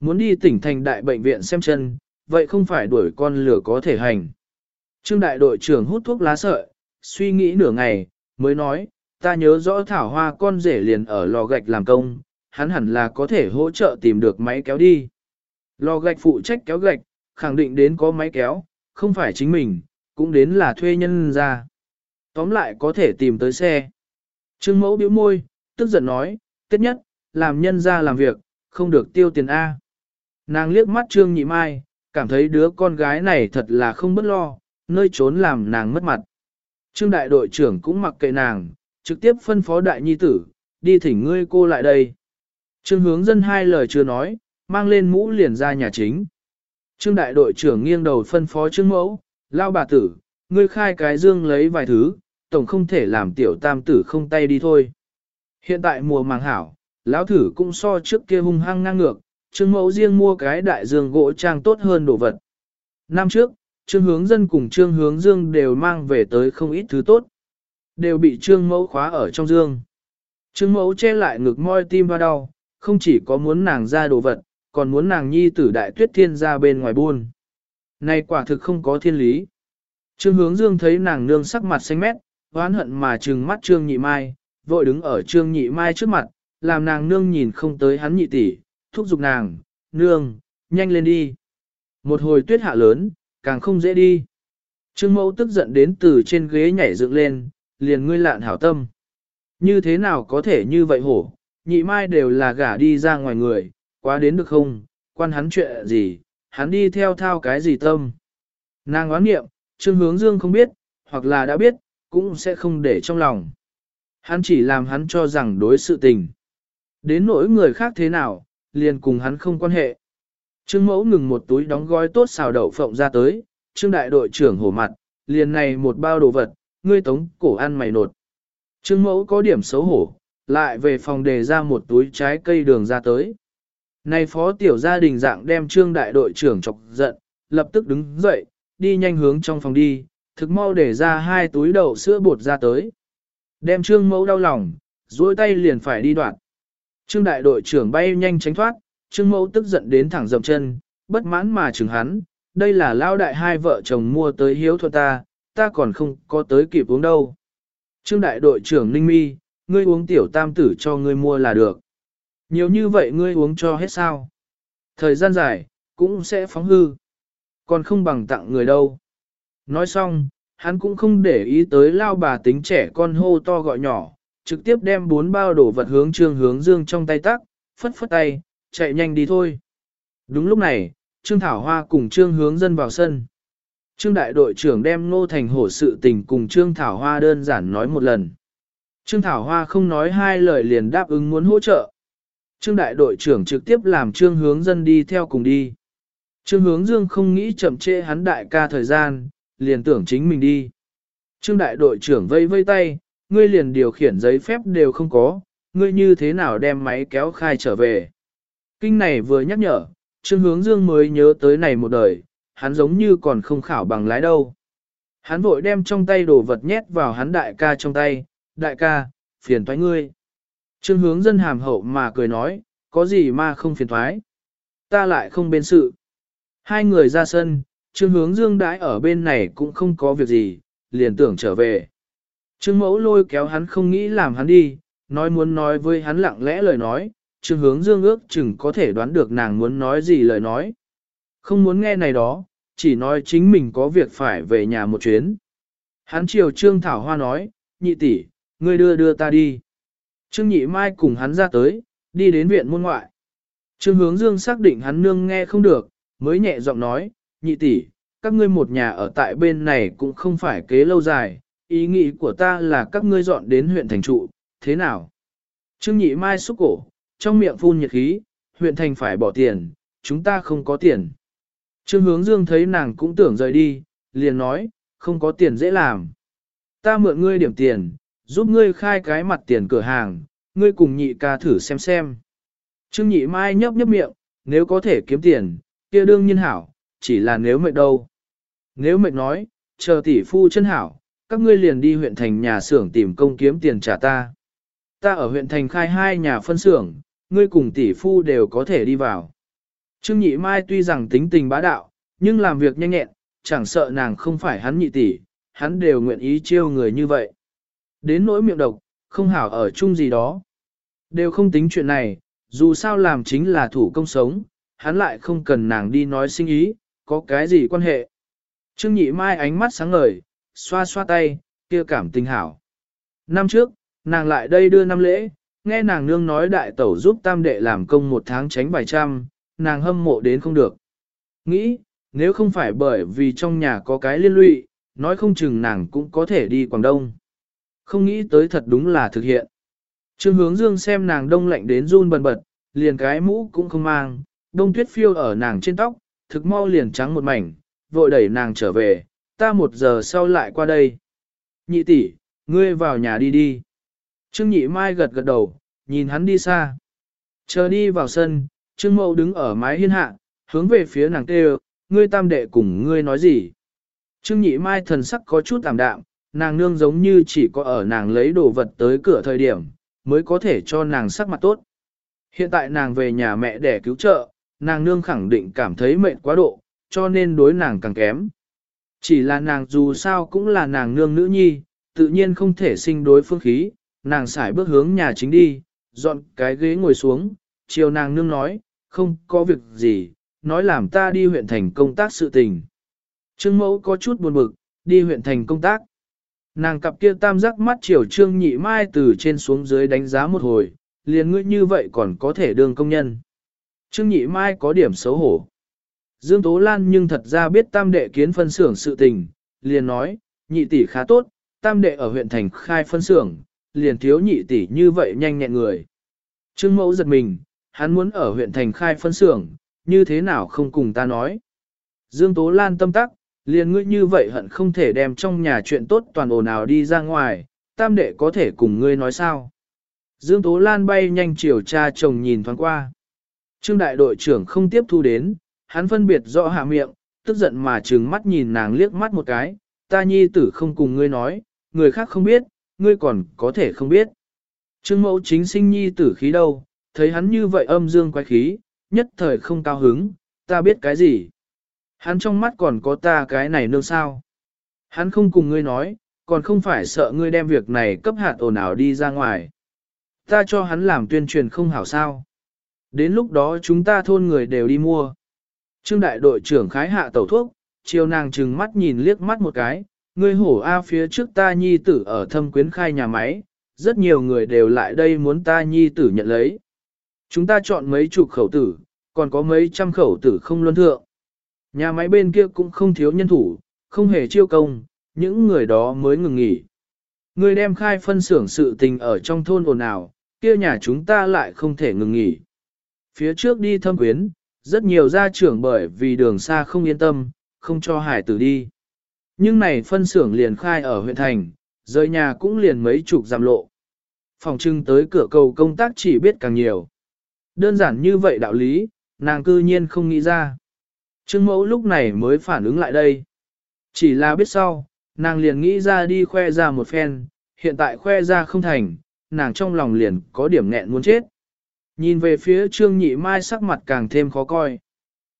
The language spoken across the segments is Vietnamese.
muốn đi tỉnh thành đại bệnh viện xem chân, vậy không phải đuổi con lửa có thể hành. Trương đại đội trưởng hút thuốc lá sợi, suy nghĩ nửa ngày, mới nói, ta nhớ rõ thảo hoa con rể liền ở lò gạch làm công, hắn hẳn là có thể hỗ trợ tìm được máy kéo đi. Lò gạch phụ trách kéo gạch, khẳng định đến có máy kéo, không phải chính mình, cũng đến là thuê nhân ra. Tóm lại có thể tìm tới xe. Trương mẫu bĩu môi, tức giận nói, tiết nhất, làm nhân ra làm việc, không được tiêu tiền A. Nàng liếc mắt Trương Nhị Mai, cảm thấy đứa con gái này thật là không bất lo, nơi trốn làm nàng mất mặt. Trương đại đội trưởng cũng mặc kệ nàng, trực tiếp phân phó đại nhi tử, đi thỉnh ngươi cô lại đây. Trương hướng dân hai lời chưa nói, mang lên mũ liền ra nhà chính. Trương đại đội trưởng nghiêng đầu phân phó trương mẫu, lao bà tử, ngươi khai cái dương lấy vài thứ, tổng không thể làm tiểu tam tử không tay đi thôi. Hiện tại mùa màng hảo, lão thử cũng so trước kia hung hăng ngang ngược, trương mẫu riêng mua cái đại dương gỗ trang tốt hơn đồ vật. Năm trước, trương hướng dân cùng trương hướng dương đều mang về tới không ít thứ tốt. Đều bị trương mẫu khóa ở trong dương. Trương mẫu che lại ngực môi tim và đau, không chỉ có muốn nàng ra đồ vật, còn muốn nàng nhi tử đại tuyết thiên ra bên ngoài buôn. Này quả thực không có thiên lý. Trương hướng dương thấy nàng nương sắc mặt xanh mét, hoán hận mà trừng mắt trương nhị mai, vội đứng ở trương nhị mai trước mặt, làm nàng nương nhìn không tới hắn nhị tỷ, thúc giục nàng, nương, nhanh lên đi. Một hồi tuyết hạ lớn, càng không dễ đi. Trương mẫu tức giận đến từ trên ghế nhảy dựng lên, liền ngươi lạn hảo tâm. Như thế nào có thể như vậy hổ, nhị mai đều là gả đi ra ngoài người, quá đến được không, quan hắn chuyện gì, hắn đi theo thao cái gì tâm. Nàng oán nghiệm, Trương Hướng Dương không biết, hoặc là đã biết, cũng sẽ không để trong lòng. Hắn chỉ làm hắn cho rằng đối sự tình. Đến nỗi người khác thế nào, liền cùng hắn không quan hệ. Trương Mẫu ngừng một túi đóng gói tốt xào đậu phộng ra tới, Trương đại đội trưởng hổ mặt, liền này một bao đồ vật, ngươi tống cổ ăn mày nột. Trương Mẫu có điểm xấu hổ, lại về phòng đề ra một túi trái cây đường ra tới. Này phó tiểu gia đình dạng đem trương đại đội trưởng chọc giận, lập tức đứng dậy, đi nhanh hướng trong phòng đi, thực mau để ra hai túi đậu sữa bột ra tới. Đem trương mẫu đau lòng, duỗi tay liền phải đi đoạn. Trương đại đội trưởng bay nhanh tránh thoát, trương mẫu tức giận đến thẳng dậm chân, bất mãn mà chừng hắn, đây là lao đại hai vợ chồng mua tới hiếu thuận ta, ta còn không có tới kịp uống đâu. Trương đại đội trưởng Ninh Mi, ngươi uống tiểu tam tử cho ngươi mua là được. Nhiều như vậy ngươi uống cho hết sao. Thời gian dài, cũng sẽ phóng hư. Còn không bằng tặng người đâu. Nói xong, hắn cũng không để ý tới lao bà tính trẻ con hô to gọi nhỏ, trực tiếp đem bốn bao đổ vật hướng trương hướng dương trong tay tắc, phất phất tay, chạy nhanh đi thôi. Đúng lúc này, Trương Thảo Hoa cùng Trương hướng dân vào sân. Trương đại đội trưởng đem Ngô Thành hổ sự tình cùng Trương Thảo Hoa đơn giản nói một lần. Trương Thảo Hoa không nói hai lời liền đáp ứng muốn hỗ trợ. Trương đại đội trưởng trực tiếp làm Trương hướng dân đi theo cùng đi. Trương hướng dương không nghĩ chậm trễ hắn đại ca thời gian, liền tưởng chính mình đi. Trương đại đội trưởng vây vây tay, ngươi liền điều khiển giấy phép đều không có, ngươi như thế nào đem máy kéo khai trở về. Kinh này vừa nhắc nhở, Trương hướng dương mới nhớ tới này một đời, hắn giống như còn không khảo bằng lái đâu. Hắn vội đem trong tay đồ vật nhét vào hắn đại ca trong tay, đại ca, phiền toái ngươi. Trương hướng dân hàm hậu mà cười nói, có gì mà không phiền thoái. Ta lại không bên sự. Hai người ra sân, trương hướng dương đãi ở bên này cũng không có việc gì, liền tưởng trở về. Trương mẫu lôi kéo hắn không nghĩ làm hắn đi, nói muốn nói với hắn lặng lẽ lời nói, trương hướng dương ước chừng có thể đoán được nàng muốn nói gì lời nói. Không muốn nghe này đó, chỉ nói chính mình có việc phải về nhà một chuyến. Hắn chiều trương thảo hoa nói, nhị tỷ, ngươi đưa đưa ta đi. Trương Nhị Mai cùng hắn ra tới, đi đến viện môn ngoại. Trương Hướng Dương xác định hắn nương nghe không được, mới nhẹ giọng nói, nhị tỷ, các ngươi một nhà ở tại bên này cũng không phải kế lâu dài, ý nghĩ của ta là các ngươi dọn đến huyện thành trụ, thế nào? Trương Nhị Mai xúc cổ, trong miệng phun nhiệt khí, huyện thành phải bỏ tiền, chúng ta không có tiền. Trương Hướng Dương thấy nàng cũng tưởng rời đi, liền nói, không có tiền dễ làm. Ta mượn ngươi điểm tiền, giúp ngươi khai cái mặt tiền cửa hàng, ngươi cùng nhị ca thử xem xem. Trương nhị mai nhấp nhấp miệng, nếu có thể kiếm tiền, kia đương nhiên hảo, chỉ là nếu mệt đâu. Nếu mệt nói, chờ tỷ phu chân hảo, các ngươi liền đi huyện thành nhà xưởng tìm công kiếm tiền trả ta. Ta ở huyện thành khai hai nhà phân xưởng, ngươi cùng tỷ phu đều có thể đi vào. Trương Nhị Mai tuy rằng tính tình bá đạo, nhưng làm việc nhanh nhẹn, chẳng sợ nàng không phải hắn nhị tỷ, hắn đều nguyện ý chiêu người như vậy. Đến nỗi miệng độc, không hảo ở chung gì đó. Đều không tính chuyện này, dù sao làm chính là thủ công sống, hắn lại không cần nàng đi nói sinh ý, có cái gì quan hệ. Trương Nhị Mai ánh mắt sáng ngời, xoa xoa tay, kia cảm tình hảo. Năm trước, nàng lại đây đưa năm lễ, nghe nàng nương nói đại tẩu giúp tam đệ làm công một tháng tránh vài trăm, nàng hâm mộ đến không được. Nghĩ, nếu không phải bởi vì trong nhà có cái liên lụy, nói không chừng nàng cũng có thể đi Quảng Đông. Không nghĩ tới thật đúng là thực hiện. Trương hướng dương xem nàng đông lạnh đến run bần bật, liền cái mũ cũng không mang, đông tuyết phiêu ở nàng trên tóc, thực mau liền trắng một mảnh, vội đẩy nàng trở về, ta một giờ sau lại qua đây. Nhị tỷ, ngươi vào nhà đi đi. Trương nhị mai gật gật đầu, nhìn hắn đi xa. Chờ đi vào sân, Trương mẫu đứng ở mái hiên hạ, hướng về phía nàng kêu, ngươi tam đệ cùng ngươi nói gì. Trương nhị mai thần sắc có chút tạm đạm, nàng nương giống như chỉ có ở nàng lấy đồ vật tới cửa thời điểm, mới có thể cho nàng sắc mặt tốt. Hiện tại nàng về nhà mẹ để cứu trợ, nàng nương khẳng định cảm thấy mệt quá độ, cho nên đối nàng càng kém. Chỉ là nàng dù sao cũng là nàng nương nữ nhi, tự nhiên không thể sinh đối phương khí, nàng xài bước hướng nhà chính đi, dọn cái ghế ngồi xuống, chiều nàng nương nói, không có việc gì, nói làm ta đi huyện thành công tác sự tình. Trương mẫu có chút buồn bực, đi huyện thành công tác. Nàng cặp kia tam giác mắt chiều trương nhị mai từ trên xuống dưới đánh giá một hồi, liền ngươi như vậy còn có thể đương công nhân. Trương nhị mai có điểm xấu hổ. Dương Tố Lan nhưng thật ra biết tam đệ kiến phân xưởng sự tình, liền nói, nhị tỷ khá tốt, tam đệ ở huyện thành khai phân xưởng, liền thiếu nhị tỷ như vậy nhanh nhẹn người. Trương mẫu giật mình, hắn muốn ở huyện thành khai phân xưởng, như thế nào không cùng ta nói. Dương Tố Lan tâm tắc, liền ngươi như vậy hận không thể đem trong nhà chuyện tốt toàn ồn nào đi ra ngoài, tam đệ có thể cùng ngươi nói sao. Dương Tố Lan bay nhanh chiều cha chồng nhìn thoáng qua. Trương đại đội trưởng không tiếp thu đến, hắn phân biệt rõ hạ miệng, tức giận mà trừng mắt nhìn nàng liếc mắt một cái, ta nhi tử không cùng ngươi nói, người khác không biết, ngươi còn có thể không biết. Trương mẫu chính sinh nhi tử khí đâu, thấy hắn như vậy âm dương quái khí, nhất thời không cao hứng, ta biết cái gì. Hắn trong mắt còn có ta cái này nương sao. Hắn không cùng ngươi nói, còn không phải sợ ngươi đem việc này cấp hạt ồn ào đi ra ngoài. Ta cho hắn làm tuyên truyền không hảo sao. Đến lúc đó chúng ta thôn người đều đi mua. Trương đại đội trưởng khái hạ tẩu thuốc, chiều nàng trừng mắt nhìn liếc mắt một cái, ngươi hổ A phía trước ta nhi tử ở thâm quyến khai nhà máy, rất nhiều người đều lại đây muốn ta nhi tử nhận lấy. Chúng ta chọn mấy chục khẩu tử, còn có mấy trăm khẩu tử không luân thượng. Nhà máy bên kia cũng không thiếu nhân thủ, không hề chiêu công, những người đó mới ngừng nghỉ. Người đem khai phân xưởng sự tình ở trong thôn ồn ào, kia nhà chúng ta lại không thể ngừng nghỉ. Phía trước đi thâm quyến, rất nhiều gia trưởng bởi vì đường xa không yên tâm, không cho hải tử đi. Nhưng này phân xưởng liền khai ở huyện thành, rời nhà cũng liền mấy chục giảm lộ. Phòng trưng tới cửa cầu công tác chỉ biết càng nhiều. Đơn giản như vậy đạo lý, nàng cư nhiên không nghĩ ra. Trương mẫu lúc này mới phản ứng lại đây. Chỉ là biết sau, nàng liền nghĩ ra đi khoe ra một phen, hiện tại khoe ra không thành, nàng trong lòng liền có điểm nghẹn muốn chết. Nhìn về phía Trương Nhị Mai sắc mặt càng thêm khó coi.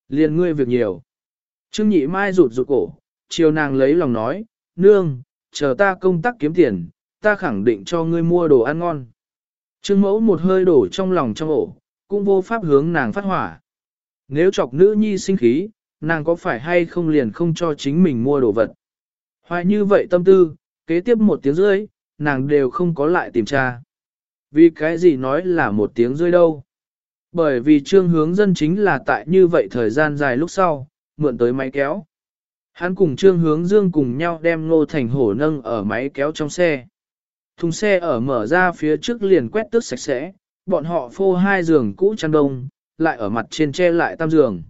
Liền ngươi việc nhiều. Trương Nhị Mai rụt rụt cổ, chiều nàng lấy lòng nói, nương, chờ ta công tác kiếm tiền, ta khẳng định cho ngươi mua đồ ăn ngon. Trương mẫu một hơi đổ trong lòng trong ổ, cũng vô pháp hướng nàng phát hỏa. Nếu chọc nữ nhi sinh khí, nàng có phải hay không liền không cho chính mình mua đồ vật. Hoài như vậy tâm tư, kế tiếp một tiếng rưỡi, nàng đều không có lại tìm tra. Vì cái gì nói là một tiếng rơi đâu. Bởi vì trương hướng dân chính là tại như vậy thời gian dài lúc sau, mượn tới máy kéo. Hắn cùng trương hướng dương cùng nhau đem ngô thành hổ nâng ở máy kéo trong xe. Thùng xe ở mở ra phía trước liền quét tước sạch sẽ, bọn họ phô hai giường cũ chăn đông, lại ở mặt trên che lại tam giường.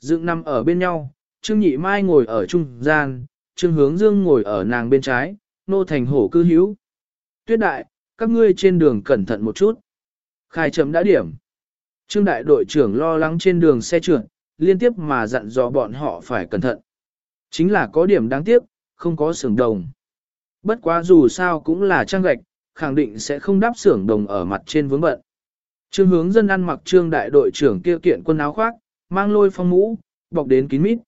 Dựng nằm ở bên nhau, Trương Nhị Mai ngồi ở trung gian, Trương Hướng Dương ngồi ở nàng bên trái, nô thành hổ cư hữu. Tuyết đại, các ngươi trên đường cẩn thận một chút. Khai chấm đã điểm. Trương đại đội trưởng lo lắng trên đường xe trượt, liên tiếp mà dặn dò bọn họ phải cẩn thận. Chính là có điểm đáng tiếc, không có xưởng đồng. Bất quá dù sao cũng là trang gạch, khẳng định sẽ không đáp xưởng đồng ở mặt trên vướng bận. Trương hướng dân ăn mặc trương đại đội trưởng kia kiện quân áo khoác, mang lôi phong mũ, bọc đến kín mít.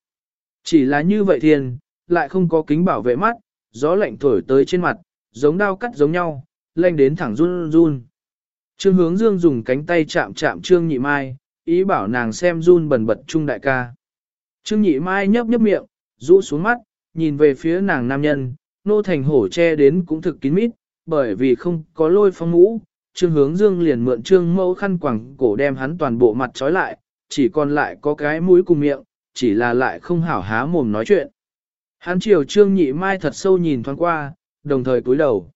Chỉ là như vậy thiền lại không có kính bảo vệ mắt, gió lạnh thổi tới trên mặt, giống đao cắt giống nhau, lanh đến thẳng run run. Trương hướng dương dùng cánh tay chạm chạm trương nhị mai, ý bảo nàng xem run bần bật trung đại ca. Trương nhị mai nhấp nhấp miệng, rũ xuống mắt, nhìn về phía nàng nam nhân, nô thành hổ che đến cũng thực kín mít, bởi vì không có lôi phong mũ. Trương hướng dương liền mượn trương mẫu khăn quẳng cổ đem hắn toàn bộ mặt trói lại, chỉ còn lại có cái mũi cùng miệng, chỉ là lại không hảo há mồm nói chuyện. Hắn chiều trương nhị mai thật sâu nhìn thoáng qua, đồng thời cúi đầu.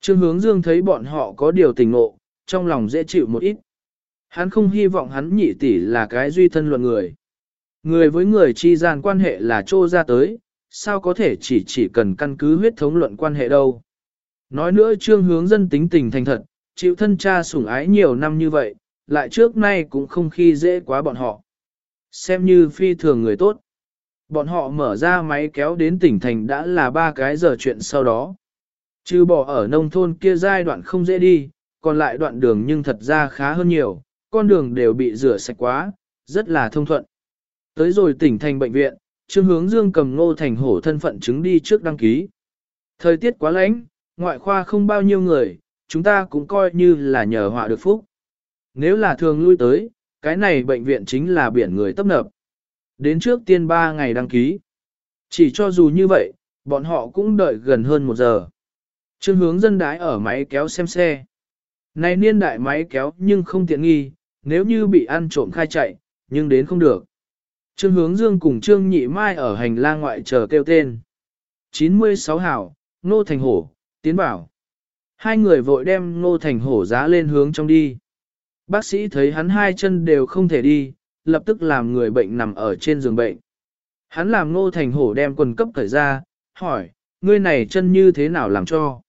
Trương hướng dương thấy bọn họ có điều tình ngộ, trong lòng dễ chịu một ít. Hắn không hy vọng hắn nhị tỷ là cái duy thân luận người. Người với người chi gian quan hệ là trô ra tới, sao có thể chỉ chỉ cần căn cứ huyết thống luận quan hệ đâu. Nói nữa trương hướng dân tính tình thành thật, chịu thân cha sủng ái nhiều năm như vậy, lại trước nay cũng không khi dễ quá bọn họ. Xem như phi thường người tốt. Bọn họ mở ra máy kéo đến tỉnh thành đã là ba cái giờ chuyện sau đó. Chứ bỏ ở nông thôn kia giai đoạn không dễ đi, còn lại đoạn đường nhưng thật ra khá hơn nhiều, con đường đều bị rửa sạch quá, rất là thông thuận. Tới rồi tỉnh thành bệnh viện, Trương Hướng Dương cầm ngô thành hổ thân phận chứng đi trước đăng ký. Thời tiết quá lạnh, ngoại khoa không bao nhiêu người, chúng ta cũng coi như là nhờ họa được phúc. Nếu là thường lui tới, cái này bệnh viện chính là biển người tấp nập. Đến trước tiên 3 ngày đăng ký. Chỉ cho dù như vậy, bọn họ cũng đợi gần hơn một giờ. Trương hướng dân đái ở máy kéo xem xe. Này niên đại máy kéo nhưng không tiện nghi, nếu như bị ăn trộm khai chạy, nhưng đến không được. Trương hướng dương cùng Trương nhị mai ở hành lang ngoại chờ kêu tên. 96 hảo, Nô Thành Hổ, tiến bảo. Hai người vội đem Nô Thành Hổ giá lên hướng trong đi. Bác sĩ thấy hắn hai chân đều không thể đi, lập tức làm người bệnh nằm ở trên giường bệnh. Hắn làm Nô Thành Hổ đem quần cấp cởi ra, hỏi, ngươi này chân như thế nào làm cho?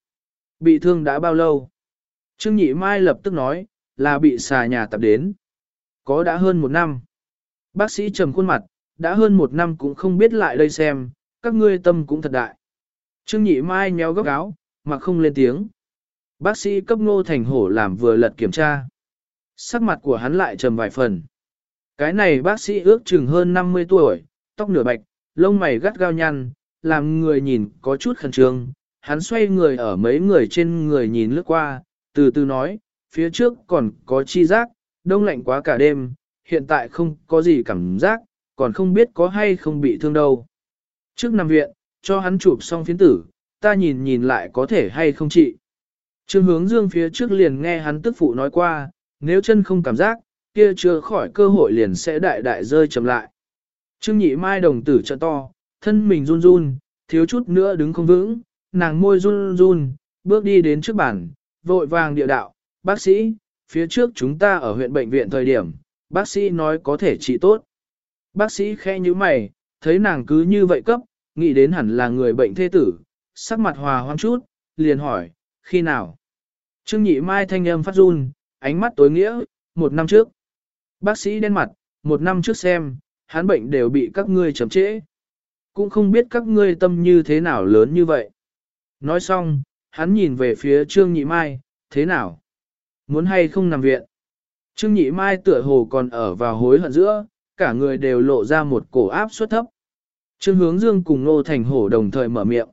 Bị thương đã bao lâu? Trương Nhị Mai lập tức nói, là bị xà nhà tập đến. Có đã hơn một năm. Bác sĩ trầm khuôn mặt, đã hơn một năm cũng không biết lại đây xem, các ngươi tâm cũng thật đại. Trương Nhị Mai nhéo góc áo, mà không lên tiếng. Bác sĩ cấp ngô thành hổ làm vừa lật kiểm tra. Sắc mặt của hắn lại trầm vài phần. Cái này bác sĩ ước chừng hơn 50 tuổi, tóc nửa bạch, lông mày gắt gao nhăn, làm người nhìn có chút khẩn trương. Hắn xoay người ở mấy người trên người nhìn lướt qua, từ từ nói, phía trước còn có chi giác, đông lạnh quá cả đêm, hiện tại không có gì cảm giác, còn không biết có hay không bị thương đâu. Trước nằm viện, cho hắn chụp xong phiến tử, ta nhìn nhìn lại có thể hay không trị. Trương hướng dương phía trước liền nghe hắn tức phụ nói qua, nếu chân không cảm giác, kia chưa khỏi cơ hội liền sẽ đại đại rơi chậm lại. Trương nhị mai đồng tử trợ to, thân mình run run, thiếu chút nữa đứng không vững, nàng môi run run, bước đi đến trước bàn, vội vàng địa đạo, bác sĩ, phía trước chúng ta ở huyện bệnh viện thời điểm, bác sĩ nói có thể trị tốt. Bác sĩ khe như mày, thấy nàng cứ như vậy cấp, nghĩ đến hẳn là người bệnh thê tử, sắc mặt hòa hoang chút, liền hỏi, khi nào? Trương nhị mai thanh âm phát run, ánh mắt tối nghĩa, một năm trước. Bác sĩ đen mặt, một năm trước xem, hắn bệnh đều bị các ngươi chấm trễ. Cũng không biết các ngươi tâm như thế nào lớn như vậy. Nói xong, hắn nhìn về phía Trương Nhị Mai, thế nào? Muốn hay không nằm viện? Trương Nhị Mai tựa hồ còn ở vào hối hận giữa, cả người đều lộ ra một cổ áp suất thấp. Trương Hướng Dương cùng Nô Thành Hổ đồng thời mở miệng.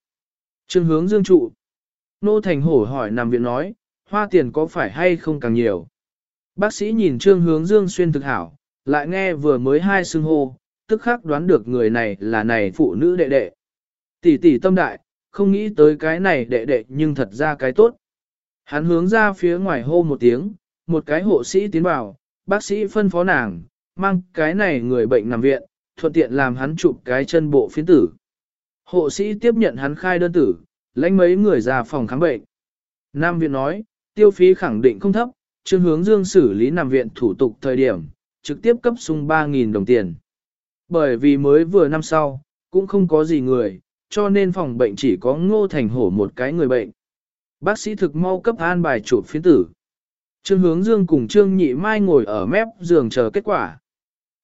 Trương Hướng Dương trụ. Nô Thành Hổ hỏi nằm viện nói, hoa tiền có phải hay không càng nhiều? Bác sĩ nhìn Trương Hướng Dương xuyên thực hảo, lại nghe vừa mới hai xưng hô, tức khắc đoán được người này là này phụ nữ đệ đệ. Tỷ tỷ tâm đại, không nghĩ tới cái này đệ đệ nhưng thật ra cái tốt. Hắn hướng ra phía ngoài hô một tiếng, một cái hộ sĩ tiến vào, bác sĩ phân phó nàng, mang cái này người bệnh nằm viện, thuận tiện làm hắn chụp cái chân bộ phiến tử. Hộ sĩ tiếp nhận hắn khai đơn tử, lãnh mấy người ra phòng khám bệnh. Nam viện nói, tiêu phí khẳng định không thấp, Trương Hướng Dương xử lý nằm viện thủ tục thời điểm, trực tiếp cấp sung 3.000 đồng tiền. Bởi vì mới vừa năm sau, cũng không có gì người, cho nên phòng bệnh chỉ có ngô thành hổ một cái người bệnh. Bác sĩ thực mau cấp an bài chụp phiến tử. Trương Hướng Dương cùng Trương Nhị Mai ngồi ở mép giường chờ kết quả.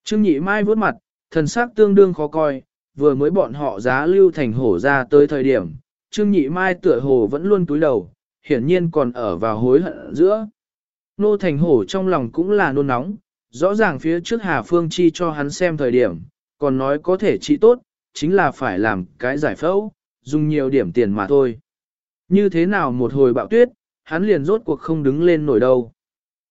Trương Nhị Mai vuốt mặt, thần sắc tương đương khó coi, vừa mới bọn họ giá lưu thành hổ ra tới thời điểm. Trương Nhị Mai tựa hồ vẫn luôn túi đầu, hiển nhiên còn ở vào hối hận giữa. Nô thành hổ trong lòng cũng là nôn nóng, Rõ ràng phía trước Hà Phương Chi cho hắn xem thời điểm, còn nói có thể trị tốt, chính là phải làm cái giải phẫu, dùng nhiều điểm tiền mà thôi. Như thế nào một hồi bạo tuyết, hắn liền rốt cuộc không đứng lên nổi đâu.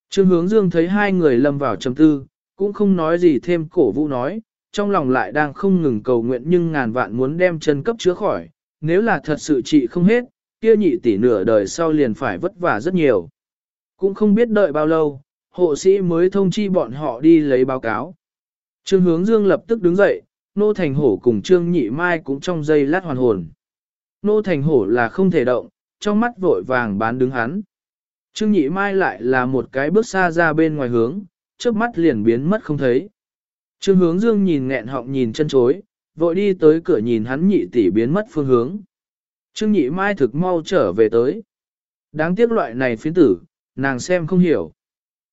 Trương hướng dương thấy hai người lâm vào trầm tư, cũng không nói gì thêm cổ vũ nói, trong lòng lại đang không ngừng cầu nguyện nhưng ngàn vạn muốn đem chân cấp chữa khỏi, nếu là thật sự trị không hết, kia nhị tỷ nửa đời sau liền phải vất vả rất nhiều. Cũng không biết đợi bao lâu, hộ sĩ mới thông chi bọn họ đi lấy báo cáo. Trương hướng dương lập tức đứng dậy, nô thành hổ cùng trương nhị mai cũng trong giây lát hoàn hồn. Nô thành hổ là không thể động, trong mắt vội vàng bán đứng hắn. Trương nhị mai lại là một cái bước xa ra bên ngoài hướng, trước mắt liền biến mất không thấy. Trương hướng dương nhìn nghẹn họng nhìn chân chối, vội đi tới cửa nhìn hắn nhị tỷ biến mất phương hướng. Trương nhị mai thực mau trở về tới. Đáng tiếc loại này phiến tử, nàng xem không hiểu.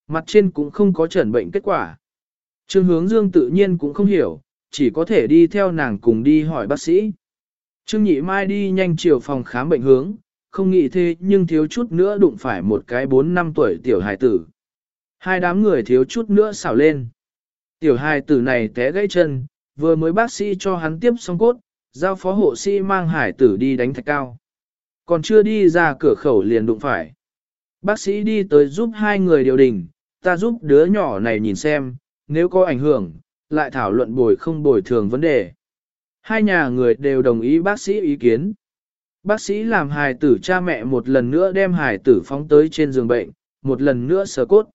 Mặt trên cũng không có chẩn bệnh kết quả. Trương hướng dương tự nhiên cũng không hiểu, chỉ có thể đi theo nàng cùng đi hỏi bác sĩ. Trương nhị mai đi nhanh chiều phòng khám bệnh hướng, không nghĩ thế nhưng thiếu chút nữa đụng phải một cái 4 năm tuổi tiểu hài tử. Hai đám người thiếu chút nữa xảo lên. Tiểu hài tử này té gãy chân, vừa mới bác sĩ cho hắn tiếp xong cốt, giao phó hộ sĩ mang hải tử đi đánh thạch cao. Còn chưa đi ra cửa khẩu liền đụng phải. Bác sĩ đi tới giúp hai người điều đình, ta giúp đứa nhỏ này nhìn xem, nếu có ảnh hưởng, lại thảo luận bồi không bồi thường vấn đề. Hai nhà người đều đồng ý bác sĩ ý kiến. Bác sĩ làm hài tử cha mẹ một lần nữa đem hài tử phóng tới trên giường bệnh, một lần nữa sờ cốt.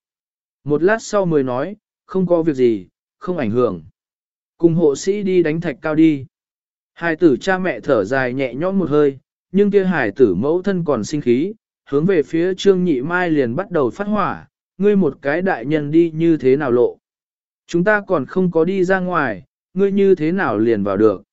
Một lát sau mới nói, không có việc gì, không ảnh hưởng. Cùng hộ sĩ đi đánh thạch cao đi. Hài tử cha mẹ thở dài nhẹ nhõm một hơi, nhưng kia hài tử mẫu thân còn sinh khí, hướng về phía trương nhị mai liền bắt đầu phát hỏa, ngươi một cái đại nhân đi như thế nào lộ. Chúng ta còn không có đi ra ngoài, ngươi như thế nào liền vào được.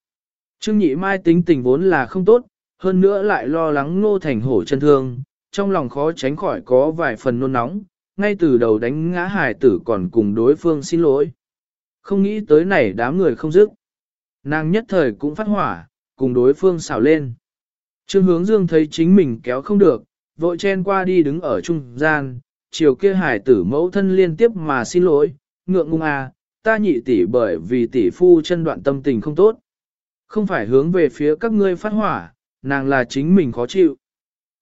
Trương nhị mai tính tình vốn là không tốt, hơn nữa lại lo lắng ngô thành hổ chân thương, trong lòng khó tránh khỏi có vài phần nôn nóng, ngay từ đầu đánh ngã hải tử còn cùng đối phương xin lỗi. Không nghĩ tới này đám người không dứt. Nàng nhất thời cũng phát hỏa, cùng đối phương xảo lên. Trương hướng dương thấy chính mình kéo không được, vội chen qua đi đứng ở trung gian, chiều kia hải tử mẫu thân liên tiếp mà xin lỗi, ngượng ngung à, ta nhị tỷ bởi vì tỷ phu chân đoạn tâm tình không tốt. Không phải hướng về phía các ngươi phát hỏa, nàng là chính mình khó chịu.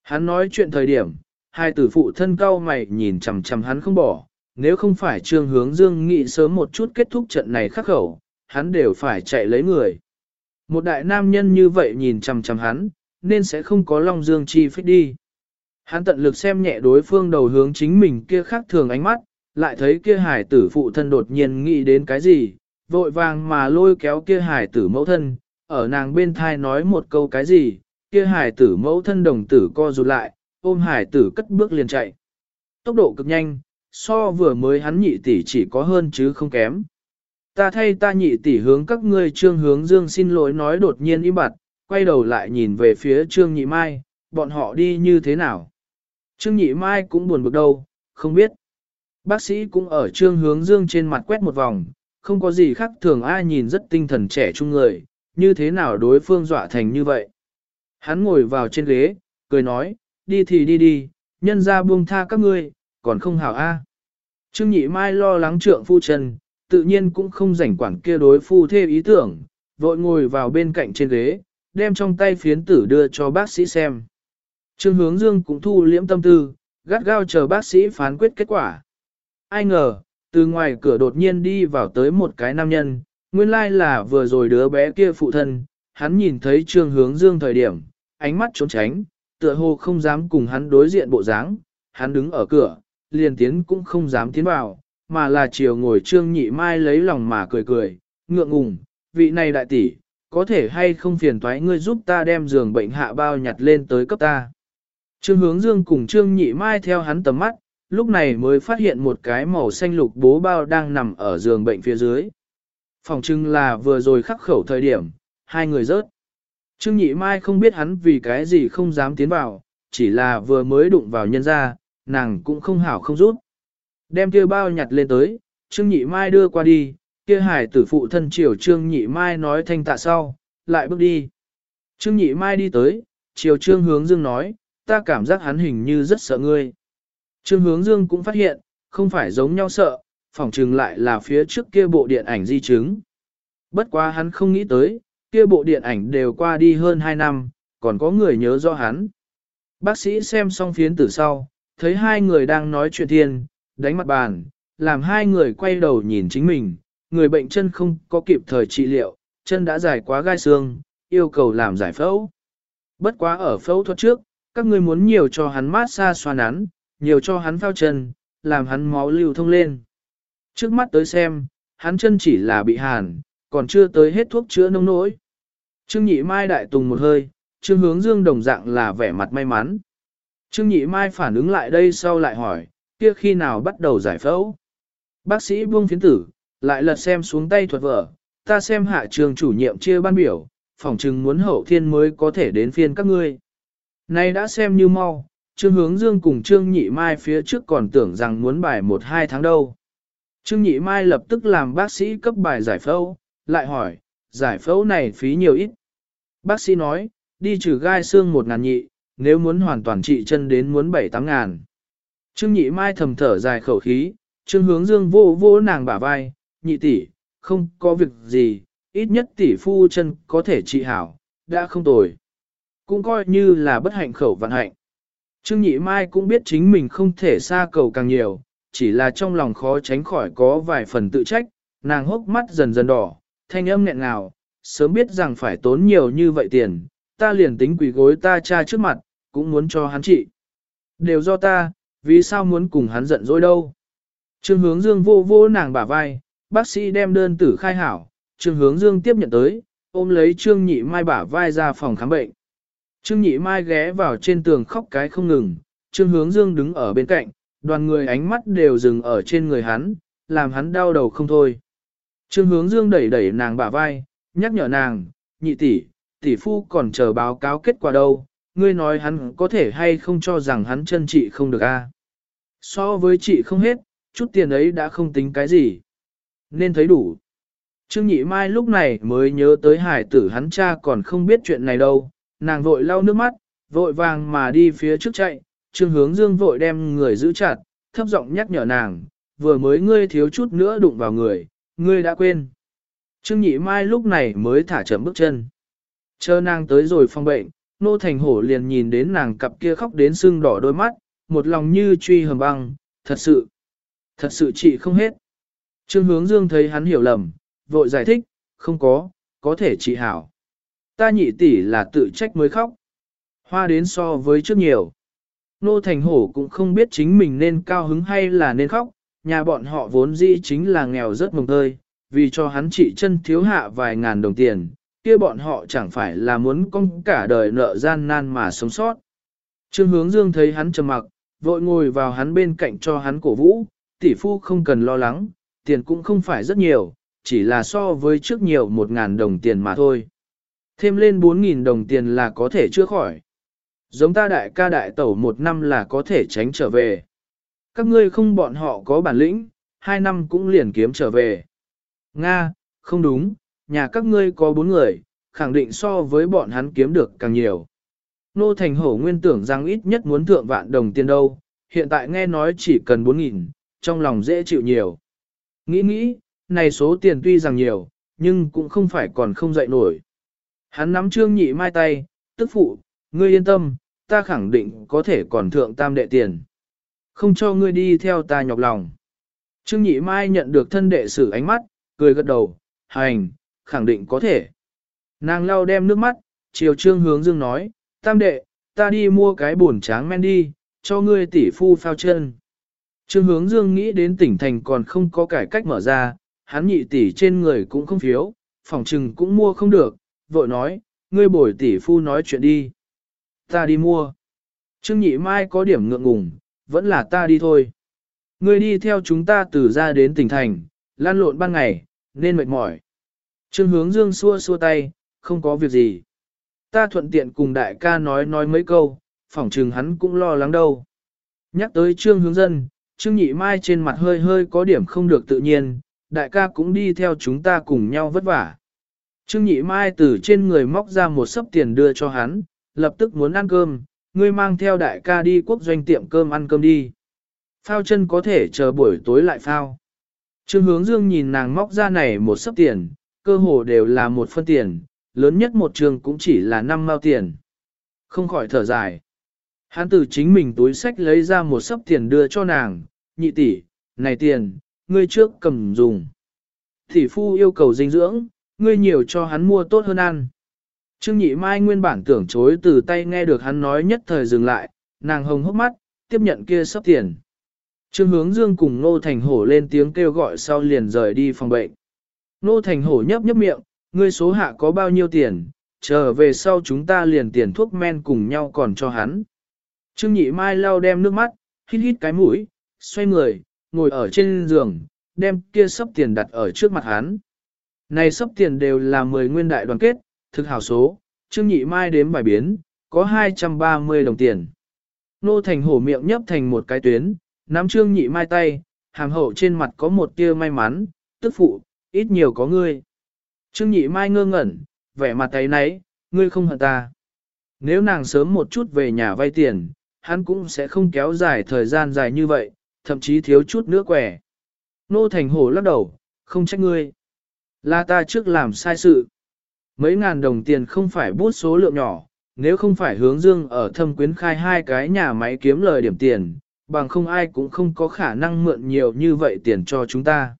Hắn nói chuyện thời điểm, hai tử phụ thân cao mày nhìn chằm chằm hắn không bỏ, nếu không phải trương hướng dương nghị sớm một chút kết thúc trận này khắc khẩu, hắn đều phải chạy lấy người. Một đại nam nhân như vậy nhìn chằm chằm hắn, nên sẽ không có long dương chi phích đi. Hắn tận lực xem nhẹ đối phương đầu hướng chính mình kia khác thường ánh mắt, lại thấy kia hải tử phụ thân đột nhiên nghĩ đến cái gì, vội vàng mà lôi kéo kia hải tử mẫu thân, ở nàng bên thai nói một câu cái gì, kia hải tử mẫu thân đồng tử co rụt lại, ôm hải tử cất bước liền chạy. Tốc độ cực nhanh, so vừa mới hắn nhị tỷ chỉ có hơn chứ không kém. Ta thay ta nhị tỷ hướng các ngươi trương hướng dương xin lỗi nói đột nhiên im bặt, quay đầu lại nhìn về phía trương nhị mai, bọn họ đi như thế nào. Trương nhị mai cũng buồn bực đâu, không biết. Bác sĩ cũng ở trương hướng dương trên mặt quét một vòng, không có gì khác thường ai nhìn rất tinh thần trẻ trung người, như thế nào đối phương dọa thành như vậy. Hắn ngồi vào trên ghế, cười nói, đi thì đi đi, nhân ra buông tha các ngươi, còn không hảo a. Trương nhị mai lo lắng trượng phu trần, tự nhiên cũng không rảnh quản kia đối phu thê ý tưởng, vội ngồi vào bên cạnh trên ghế, đem trong tay phiến tử đưa cho bác sĩ xem. Trương hướng dương cũng thu liễm tâm tư, gắt gao chờ bác sĩ phán quyết kết quả. Ai ngờ, từ ngoài cửa đột nhiên đi vào tới một cái nam nhân, nguyên lai là vừa rồi đứa bé kia phụ thân, hắn nhìn thấy trương hướng dương thời điểm, ánh mắt trốn tránh, tựa hồ không dám cùng hắn đối diện bộ dáng, hắn đứng ở cửa, liền tiến cũng không dám tiến vào, mà là chiều ngồi trương nhị mai lấy lòng mà cười cười, ngượng ngùng, vị này đại tỷ, có thể hay không phiền toái ngươi giúp ta đem giường bệnh hạ bao nhặt lên tới cấp ta. Trương hướng dương cùng trương nhị mai theo hắn tầm mắt, lúc này mới phát hiện một cái màu xanh lục bố bao đang nằm ở giường bệnh phía dưới. Phòng trưng là vừa rồi khắc khẩu thời điểm, hai người rớt. Trương nhị mai không biết hắn vì cái gì không dám tiến vào, chỉ là vừa mới đụng vào nhân ra, nàng cũng không hảo không rút. Đem kia bao nhặt lên tới, Trương nhị mai đưa qua đi, kia hải tử phụ thân triều Trương nhị mai nói thanh tạ sau, lại bước đi. Trương nhị mai đi tới, triều Trương hướng dương nói, ta cảm giác hắn hình như rất sợ ngươi. Trương hướng dương cũng phát hiện, không phải giống nhau sợ, phỏng trừng lại là phía trước kia bộ điện ảnh di chứng. Bất quá hắn không nghĩ tới, kia bộ điện ảnh đều qua đi hơn 2 năm, còn có người nhớ rõ hắn. Bác sĩ xem xong phiến từ sau, thấy hai người đang nói chuyện thiên, đánh mặt bàn, làm hai người quay đầu nhìn chính mình, người bệnh chân không có kịp thời trị liệu, chân đã dài quá gai xương, yêu cầu làm giải phẫu. Bất quá ở phẫu thuật trước, các ngươi muốn nhiều cho hắn mát xa xoa nắn, nhiều cho hắn phao chân, làm hắn máu lưu thông lên. Trước mắt tới xem, hắn chân chỉ là bị hàn, còn chưa tới hết thuốc chữa nông nỗi. Trương nhị mai đại tùng một hơi, trương hướng dương đồng dạng là vẻ mặt may mắn. Trương nhị mai phản ứng lại đây sau lại hỏi, kia khi nào bắt đầu giải phẫu? Bác sĩ buông phiến tử, lại lật xem xuống tay thuật vở, ta xem hạ trường chủ nhiệm chia ban biểu, phỏng chừng muốn hậu thiên mới có thể đến phiên các ngươi. Này đã xem như mau, Trương Hướng Dương cùng Trương Nhị Mai phía trước còn tưởng rằng muốn bài một hai tháng đâu. Trương Nhị Mai lập tức làm bác sĩ cấp bài giải phẫu, lại hỏi, giải phẫu này phí nhiều ít. Bác sĩ nói, đi trừ gai xương một ngàn nhị, nếu muốn hoàn toàn trị chân đến muốn bảy tám ngàn. Trương Nhị Mai thầm thở dài khẩu khí, Trương Hướng Dương vô vô nàng bả vai, nhị tỷ, không có việc gì, ít nhất tỷ phu chân có thể trị hảo, đã không tồi. Cũng coi như là bất hạnh khẩu vạn hạnh. Trương Nhị Mai cũng biết chính mình không thể xa cầu càng nhiều, chỉ là trong lòng khó tránh khỏi có vài phần tự trách, nàng hốc mắt dần dần đỏ, thanh âm nghẹn ngào, sớm biết rằng phải tốn nhiều như vậy tiền, ta liền tính quỷ gối ta cha trước mặt, cũng muốn cho hắn trị. Đều do ta, vì sao muốn cùng hắn giận dỗi đâu. Trương hướng dương vô vô nàng bả vai, bác sĩ đem đơn tử khai hảo, Trương hướng dương tiếp nhận tới, ôm lấy Trương nhị mai bả vai ra phòng khám bệnh. Trương nhị mai ghé vào trên tường khóc cái không ngừng, Trương hướng dương đứng ở bên cạnh, đoàn người ánh mắt đều dừng ở trên người hắn, làm hắn đau đầu không thôi. Trương hướng dương đẩy đẩy nàng bả vai, nhắc nhở nàng, nhị tỷ, tỷ phu còn chờ báo cáo kết quả đâu, ngươi nói hắn có thể hay không cho rằng hắn chân trị không được a? So với chị không hết, chút tiền ấy đã không tính cái gì. Nên thấy đủ. Trương Nhị Mai lúc này mới nhớ tới hải tử hắn cha còn không biết chuyện này đâu, nàng vội lau nước mắt, vội vàng mà đi phía trước chạy, Trương Hướng Dương vội đem người giữ chặt, thấp giọng nhắc nhở nàng, vừa mới ngươi thiếu chút nữa đụng vào người, ngươi đã quên. Trương Nhị Mai lúc này mới thả chậm bước chân. Chờ nàng tới rồi phòng bệnh, Nô Thành Hổ liền nhìn đến nàng cặp kia khóc đến sưng đỏ đôi mắt, một lòng như truy hầm băng, thật sự, thật sự chị không hết. Trương Hướng Dương thấy hắn hiểu lầm, vội giải thích, không có, có thể chị hảo. Ta nhị tỷ là tự trách mới khóc. Hoa đến so với trước nhiều. Nô Thành Hổ cũng không biết chính mình nên cao hứng hay là nên khóc, nhà bọn họ vốn dĩ chính là nghèo rất mồng tơi, vì cho hắn trị chân thiếu hạ vài ngàn đồng tiền, kia bọn họ chẳng phải là muốn con cả đời nợ gian nan mà sống sót. Trương hướng dương thấy hắn trầm mặc, vội ngồi vào hắn bên cạnh cho hắn cổ vũ, tỷ phu không cần lo lắng, tiền cũng không phải rất nhiều, chỉ là so với trước nhiều một ngàn đồng tiền mà thôi. Thêm lên bốn nghìn đồng tiền là có thể chữa khỏi. Giống ta đại ca đại tẩu một năm là có thể tránh trở về. Các ngươi không bọn họ có bản lĩnh, hai năm cũng liền kiếm trở về. Nga, không đúng, nhà các ngươi có bốn người, khẳng định so với bọn hắn kiếm được càng nhiều. Nô Thành Hổ nguyên tưởng rằng ít nhất muốn thượng vạn đồng tiền đâu, hiện tại nghe nói chỉ cần bốn nghìn, trong lòng dễ chịu nhiều. Nghĩ nghĩ, này số tiền tuy rằng nhiều, nhưng cũng không phải còn không dậy nổi. Hắn nắm trương nhị mai tay, tức phụ, ngươi yên tâm, ta khẳng định có thể còn thượng tam đệ tiền. Không cho ngươi đi theo ta nhọc lòng. Trương nhị mai nhận được thân đệ sử ánh mắt, cười gật đầu, hành, khẳng định có thể. Nàng lau đem nước mắt, chiều trương hướng dương nói, tam đệ, ta đi mua cái bồn tráng men đi, cho ngươi tỷ phu phao chân. Trương hướng dương nghĩ đến tỉnh thành còn không có cải cách mở ra, hắn nhị tỷ trên người cũng không phiếu, phòng trừng cũng mua không được, vội nói, ngươi bồi tỷ phu nói chuyện đi. Ta đi mua. Trương nhị mai có điểm ngượng ngùng, vẫn là ta đi thôi. Ngươi đi theo chúng ta từ ra đến tỉnh thành, lan lộn ban ngày, nên mệt mỏi. Trương hướng dương xua xua tay, không có việc gì. Ta thuận tiện cùng đại ca nói nói mấy câu, phỏng trừng hắn cũng lo lắng đâu. Nhắc tới trương hướng dân, trương nhị mai trên mặt hơi hơi có điểm không được tự nhiên, đại ca cũng đi theo chúng ta cùng nhau vất vả. Trương nhị mai từ trên người móc ra một sấp tiền đưa cho hắn, lập tức muốn ăn cơm, ngươi mang theo đại ca đi quốc doanh tiệm cơm ăn cơm đi. Phao chân có thể chờ buổi tối lại phao. Trương hướng dương nhìn nàng móc ra này một sấp tiền, cơ hồ đều là một phân tiền, lớn nhất một trường cũng chỉ là năm mao tiền. Không khỏi thở dài. Hắn từ chính mình túi sách lấy ra một sấp tiền đưa cho nàng, nhị tỷ, này tiền, ngươi trước cầm dùng. Thỉ phu yêu cầu dinh dưỡng, ngươi nhiều cho hắn mua tốt hơn ăn. Trương nhị mai nguyên bản tưởng chối từ tay nghe được hắn nói nhất thời dừng lại, nàng hồng hốc mắt, tiếp nhận kia sắp tiền. Trương hướng dương cùng Nô Thành Hổ lên tiếng kêu gọi sau liền rời đi phòng bệnh. Nô Thành Hổ nhấp nhấp miệng, ngươi số hạ có bao nhiêu tiền, trở về sau chúng ta liền tiền thuốc men cùng nhau còn cho hắn. Trương nhị mai lau đem nước mắt, hít hít cái mũi, xoay người, ngồi ở trên giường, đem kia sắp tiền đặt ở trước mặt hắn. Này sắp tiền đều là 10 nguyên đại đoàn kết, thực hảo số, Trương nhị mai đếm bài biến, có 230 đồng tiền. Nô thành hổ miệng nhấp thành một cái tuyến, nắm Trương nhị mai tay, hàm hậu trên mặt có một tia may mắn, tức phụ, ít nhiều có ngươi. Trương nhị mai ngơ ngẩn, vẻ mặt tay nấy, ngươi không hận ta. Nếu nàng sớm một chút về nhà vay tiền, hắn cũng sẽ không kéo dài thời gian dài như vậy, thậm chí thiếu chút nữa quẻ. Nô Thành Hổ lắc đầu, không trách ngươi. Là ta trước làm sai sự. Mấy ngàn đồng tiền không phải bút số lượng nhỏ, nếu không phải hướng dương ở thâm quyến khai hai cái nhà máy kiếm lời điểm tiền, bằng không ai cũng không có khả năng mượn nhiều như vậy tiền cho chúng ta.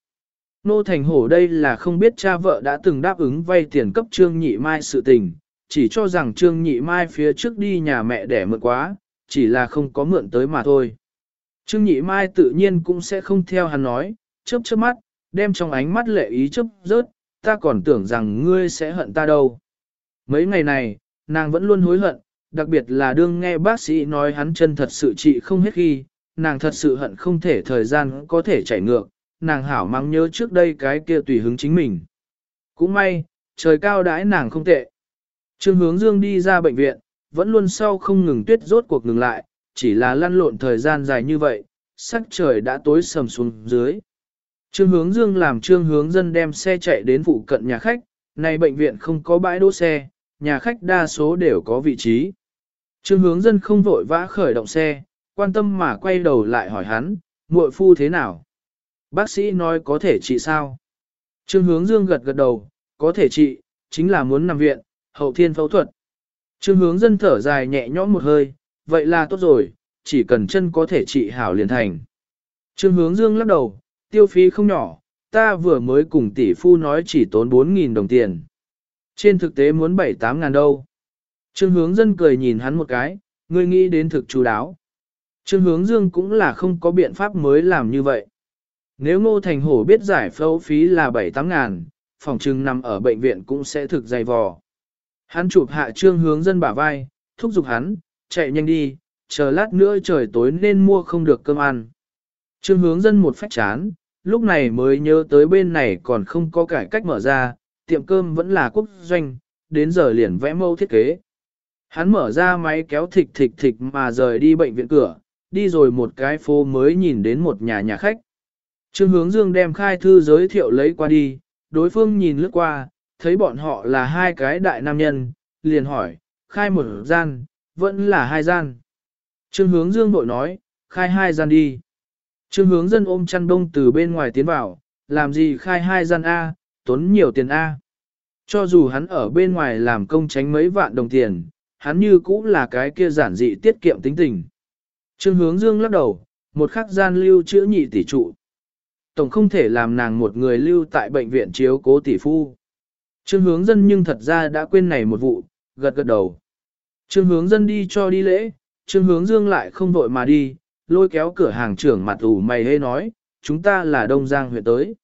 Nô Thành Hổ đây là không biết cha vợ đã từng đáp ứng vay tiền cấp Trương Nhị Mai sự tình, chỉ cho rằng Trương Nhị Mai phía trước đi nhà mẹ đẻ mượn quá, chỉ là không có mượn tới mà thôi. Trương Nhị Mai tự nhiên cũng sẽ không theo hắn nói, chớp chớp mắt, đem trong ánh mắt lệ ý chấp rớt, ta còn tưởng rằng ngươi sẽ hận ta đâu. Mấy ngày này, nàng vẫn luôn hối hận, đặc biệt là đương nghe bác sĩ nói hắn chân thật sự trị không hết khi, nàng thật sự hận không thể thời gian có thể chảy ngược, nàng hảo mang nhớ trước đây cái kia tùy hứng chính mình. Cũng may, trời cao đãi nàng không tệ. Trương hướng dương đi ra bệnh viện, vẫn luôn sau không ngừng tuyết rốt cuộc ngừng lại, chỉ là lăn lộn thời gian dài như vậy, sắc trời đã tối sầm xuống dưới. Trương hướng dương làm trương hướng dân đem xe chạy đến phụ cận nhà khách, này bệnh viện không có bãi đỗ xe, nhà khách đa số đều có vị trí. Trương hướng dân không vội vã khởi động xe, quan tâm mà quay đầu lại hỏi hắn, muội phu thế nào? Bác sĩ nói có thể trị sao? Trương hướng dương gật gật đầu, có thể trị, chính là muốn nằm viện, hậu thiên phẫu thuật. Trương hướng dân thở dài nhẹ nhõm một hơi, vậy là tốt rồi, chỉ cần chân có thể trị hảo liền thành. Trương hướng dương lắc đầu, tiêu phí không nhỏ, ta vừa mới cùng tỷ phu nói chỉ tốn 4.000 đồng tiền. Trên thực tế muốn 7-8 ngàn đâu. Trương hướng dân cười nhìn hắn một cái, ngươi nghĩ đến thực chú đáo. Trương hướng dương cũng là không có biện pháp mới làm như vậy. Nếu ngô thành hổ biết giải phẫu phí là 7-8 ngàn, phòng trưng nằm ở bệnh viện cũng sẽ thực dày vò. Hắn chụp hạ trương hướng dân bả vai, thúc giục hắn, chạy nhanh đi, chờ lát nữa trời tối nên mua không được cơm ăn. Trương hướng dân một phách chán, lúc này mới nhớ tới bên này còn không có cải cách mở ra, tiệm cơm vẫn là quốc doanh, đến giờ liền vẽ mẫu thiết kế. Hắn mở ra máy kéo thịch thịch thịch mà rời đi bệnh viện cửa, đi rồi một cái phố mới nhìn đến một nhà nhà khách. Trương hướng dương đem khai thư giới thiệu lấy qua đi, đối phương nhìn lướt qua, thấy bọn họ là hai cái đại nam nhân, liền hỏi, khai một gian, vẫn là hai gian. Trương hướng dương bội nói, khai hai gian đi. Trương hướng dân ôm chăn đông từ bên ngoài tiến vào, làm gì khai hai gian A, tốn nhiều tiền A. Cho dù hắn ở bên ngoài làm công tránh mấy vạn đồng tiền, hắn như cũng là cái kia giản dị tiết kiệm tính tình. Trương hướng dương lắc đầu, một khắc gian lưu chữa nhị tỷ trụ. Tổng không thể làm nàng một người lưu tại bệnh viện chiếu cố tỷ phu. Trương hướng dân nhưng thật ra đã quên này một vụ, gật gật đầu. Trương hướng dân đi cho đi lễ, trương hướng dương lại không vội mà đi, lôi kéo cửa hàng trưởng mặt ủ mày hê nói, chúng ta là Đông Giang huyện tới.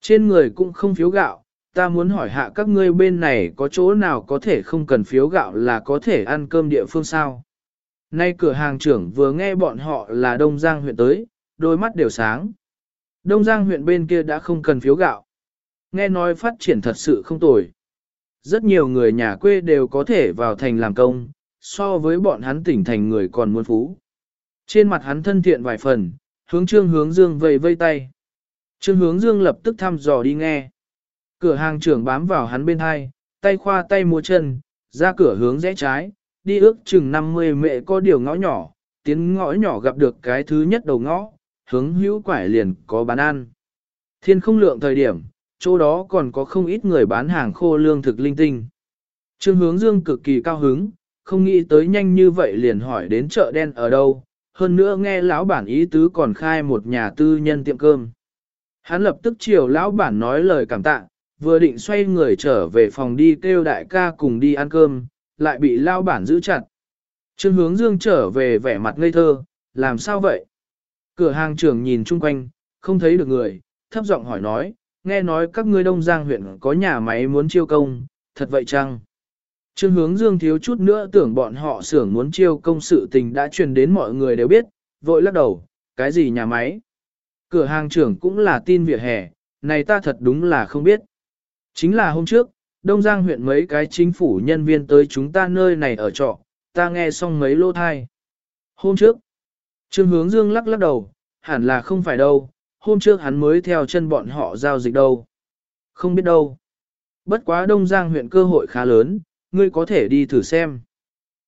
Trên người cũng không phiếu gạo, ta muốn hỏi hạ các ngươi bên này có chỗ nào có thể không cần phiếu gạo là có thể ăn cơm địa phương sao. Nay cửa hàng trưởng vừa nghe bọn họ là Đông Giang huyện tới, đôi mắt đều sáng. Đông Giang huyện bên kia đã không cần phiếu gạo. Nghe nói phát triển thật sự không tồi. Rất nhiều người nhà quê đều có thể vào thành làm công, so với bọn hắn tỉnh thành người còn muốn phú. Trên mặt hắn thân thiện vài phần, hướng trương hướng dương vây vây tay. Trương hướng dương lập tức thăm dò đi nghe. Cửa hàng trưởng bám vào hắn bên hai, tay khoa tay múa chân, ra cửa hướng rẽ trái, đi ước chừng 50 mẹ có điều ngõ nhỏ, tiến ngõ nhỏ gặp được cái thứ nhất đầu ngõ, hướng hữu quải liền có bán ăn. Thiên không lượng thời điểm, chỗ đó còn có không ít người bán hàng khô lương thực linh tinh. Trương hướng dương cực kỳ cao hứng, không nghĩ tới nhanh như vậy liền hỏi đến chợ đen ở đâu, hơn nữa nghe lão bản ý tứ còn khai một nhà tư nhân tiệm cơm. Hắn lập tức chiều lão bản nói lời cảm tạ, vừa định xoay người trở về phòng đi kêu đại ca cùng đi ăn cơm, lại bị lão bản giữ chặt. Trương hướng dương trở về vẻ mặt ngây thơ, làm sao vậy? Cửa hàng trưởng nhìn chung quanh, không thấy được người, thấp giọng hỏi nói, nghe nói các ngươi đông giang huyện có nhà máy muốn chiêu công, thật vậy chăng? Trương hướng dương thiếu chút nữa tưởng bọn họ xưởng muốn chiêu công sự tình đã truyền đến mọi người đều biết, vội lắc đầu, cái gì nhà máy? Cửa hàng trưởng cũng là tin vỉa hè, này ta thật đúng là không biết. Chính là hôm trước, Đông Giang huyện mấy cái chính phủ nhân viên tới chúng ta nơi này ở trọ, ta nghe xong mấy lô thai. Hôm trước, Trương Hướng Dương lắc lắc đầu, hẳn là không phải đâu, hôm trước hắn mới theo chân bọn họ giao dịch đâu. Không biết đâu. Bất quá Đông Giang huyện cơ hội khá lớn, ngươi có thể đi thử xem.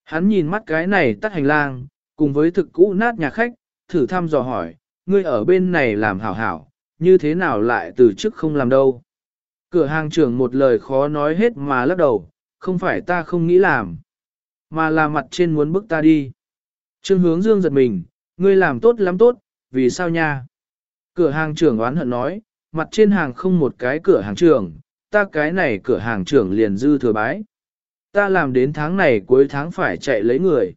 Hắn nhìn mắt cái này tắt hành lang, cùng với thực cũ nát nhà khách, thử thăm dò hỏi, ngươi ở bên này làm hảo hảo, như thế nào lại từ chức không làm đâu. Cửa hàng trưởng một lời khó nói hết mà lắc đầu, không phải ta không nghĩ làm, mà là mặt trên muốn bức ta đi. Trương hướng dương giật mình, ngươi làm tốt lắm tốt, vì sao nha? Cửa hàng trưởng oán hận nói, mặt trên hàng không một cái cửa hàng trưởng, ta cái này cửa hàng trưởng liền dư thừa bái. Ta làm đến tháng này cuối tháng phải chạy lấy người.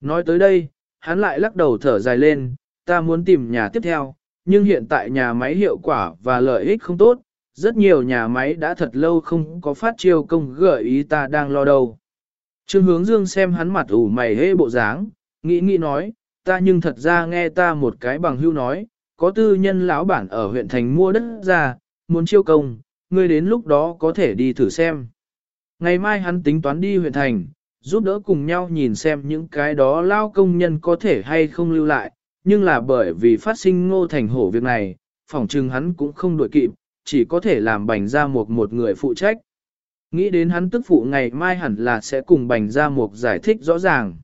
Nói tới đây, hắn lại lắc đầu thở dài lên, ta muốn tìm nhà tiếp theo, nhưng hiện tại nhà máy hiệu quả và lợi ích không tốt, rất nhiều nhà máy đã thật lâu không có phát chiêu công gợi ý ta đang lo đâu. Trương hướng dương xem hắn mặt ủ mày hê bộ dáng, nghĩ nghĩ nói, ta nhưng thật ra nghe ta một cái bằng hưu nói, có tư nhân lão bản ở huyện thành mua đất ra, muốn chiêu công, ngươi đến lúc đó có thể đi thử xem. Ngày mai hắn tính toán đi huyện thành, giúp đỡ cùng nhau nhìn xem những cái đó lao công nhân có thể hay không lưu lại, nhưng là bởi vì phát sinh ngô thành hổ việc này, phỏng chừng hắn cũng không đuổi kịp, chỉ có thể làm bành ra một một người phụ trách. Nghĩ đến hắn tức phụ ngày mai hẳn là sẽ cùng bành ra một giải thích rõ ràng.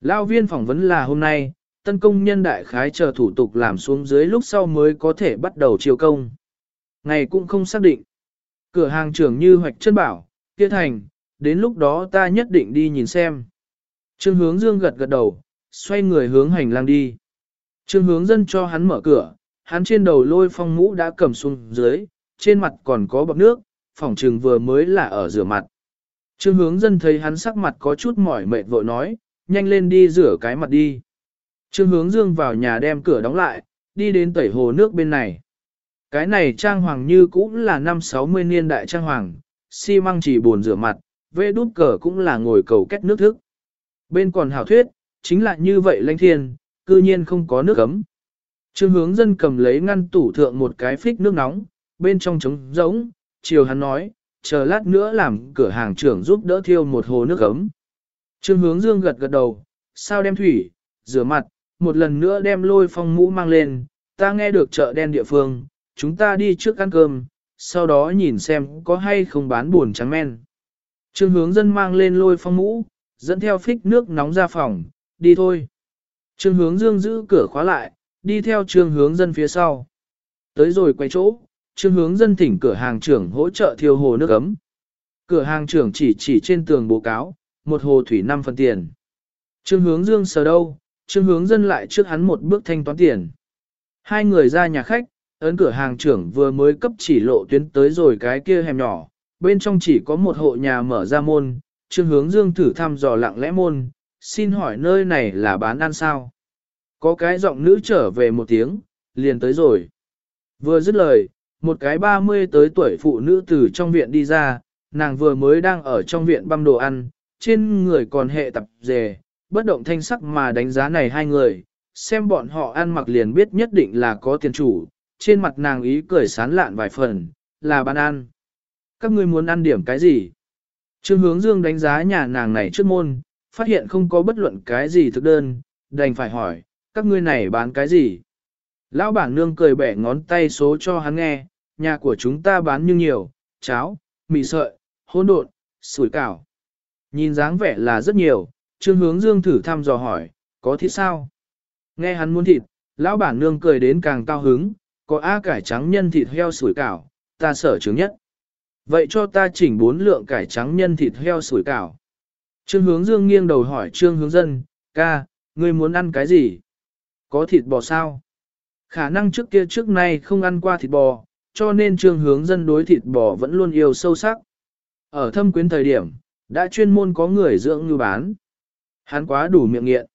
Lao viên phỏng vấn là hôm nay, tân công nhân đại khái chờ thủ tục làm xuống dưới lúc sau mới có thể bắt đầu chiêu công. Ngày cũng không xác định. Cửa hàng trưởng như hoạch chân bảo, kia thành, đến lúc đó ta nhất định đi nhìn xem. Trương hướng dương gật gật đầu, xoay người hướng hành lang đi. Trương hướng dân cho hắn mở cửa, hắn trên đầu lôi phong mũ đã cầm xuống dưới, trên mặt còn có bọc nước, phòng trừng vừa mới là ở rửa mặt. Trương hướng dân thấy hắn sắc mặt có chút mỏi mệt vội nói, nhanh lên đi rửa cái mặt đi. Trương hướng dương vào nhà đem cửa đóng lại, đi đến tẩy hồ nước bên này. Cái này trang hoàng như cũng là năm 60 niên đại trang hoàng, xi măng chỉ buồn rửa mặt, vê đút cờ cũng là ngồi cầu kết nước thức. Bên còn hảo thuyết, chính là như vậy lãnh thiên, cư nhiên không có nước ấm. Trương hướng dân cầm lấy ngăn tủ thượng một cái phích nước nóng, bên trong trống rỗng, chiều hắn nói, chờ lát nữa làm cửa hàng trưởng giúp đỡ thiêu một hồ nước ấm. Trương hướng dương gật gật đầu, sao đem thủy, rửa mặt, một lần nữa đem lôi phong mũ mang lên, ta nghe được chợ đen địa phương, chúng ta đi trước ăn cơm, sau đó nhìn xem có hay không bán buồn trắng men. Trương hướng dân mang lên lôi phong mũ, dẫn theo phích nước nóng ra phòng, đi thôi. Trương hướng dương giữ cửa khóa lại, đi theo trương hướng dân phía sau. Tới rồi quay chỗ, trương hướng dân thỉnh cửa hàng trưởng hỗ trợ thiêu hồ nước ấm. Cửa hàng trưởng chỉ chỉ trên tường bố cáo, một hồ thủy 5 phần tiền. Trương hướng dương sờ đâu, trương hướng dân lại trước hắn một bước thanh toán tiền. Hai người ra nhà khách, ấn cửa hàng trưởng vừa mới cấp chỉ lộ tuyến tới rồi cái kia hẻm nhỏ, bên trong chỉ có một hộ nhà mở ra môn, trương hướng dương thử thăm dò lặng lẽ môn, xin hỏi nơi này là bán ăn sao? Có cái giọng nữ trở về một tiếng, liền tới rồi. Vừa dứt lời, một cái 30 tới tuổi phụ nữ từ trong viện đi ra, nàng vừa mới đang ở trong viện băm đồ ăn, trên người còn hệ tập dề, bất động thanh sắc mà đánh giá này hai người, xem bọn họ ăn mặc liền biết nhất định là có tiền chủ, trên mặt nàng ý cười sán lạn vài phần, là bán ăn. Các ngươi muốn ăn điểm cái gì? Trương hướng dương đánh giá nhà nàng này trước môn, phát hiện không có bất luận cái gì thực đơn, đành phải hỏi, các ngươi này bán cái gì? Lão bản nương cười bẻ ngón tay số cho hắn nghe, nhà của chúng ta bán như nhiều, cháo, mì sợi, hỗn độn, sủi cảo. Nhìn dáng vẻ là rất nhiều, Trương Hướng Dương thử thăm dò hỏi, có thịt sao? Nghe hắn muốn thịt, lão bản nương cười đến càng cao hứng, có A cải trắng nhân thịt heo sủi cảo, ta sở chứng nhất. Vậy cho ta chỉnh bốn lượng cải trắng nhân thịt heo sủi cảo. Trương hướng dương nghiêng đầu hỏi trương hướng dân, ca, ngươi muốn ăn cái gì? Có thịt bò sao? Khả năng trước kia trước nay không ăn qua thịt bò, cho nên trương hướng dân đối thịt bò vẫn luôn yêu sâu sắc. Ở thâm quyến thời điểm, đã chuyên môn có người dưỡng như bán. Hắn quá đủ miệng nghiện.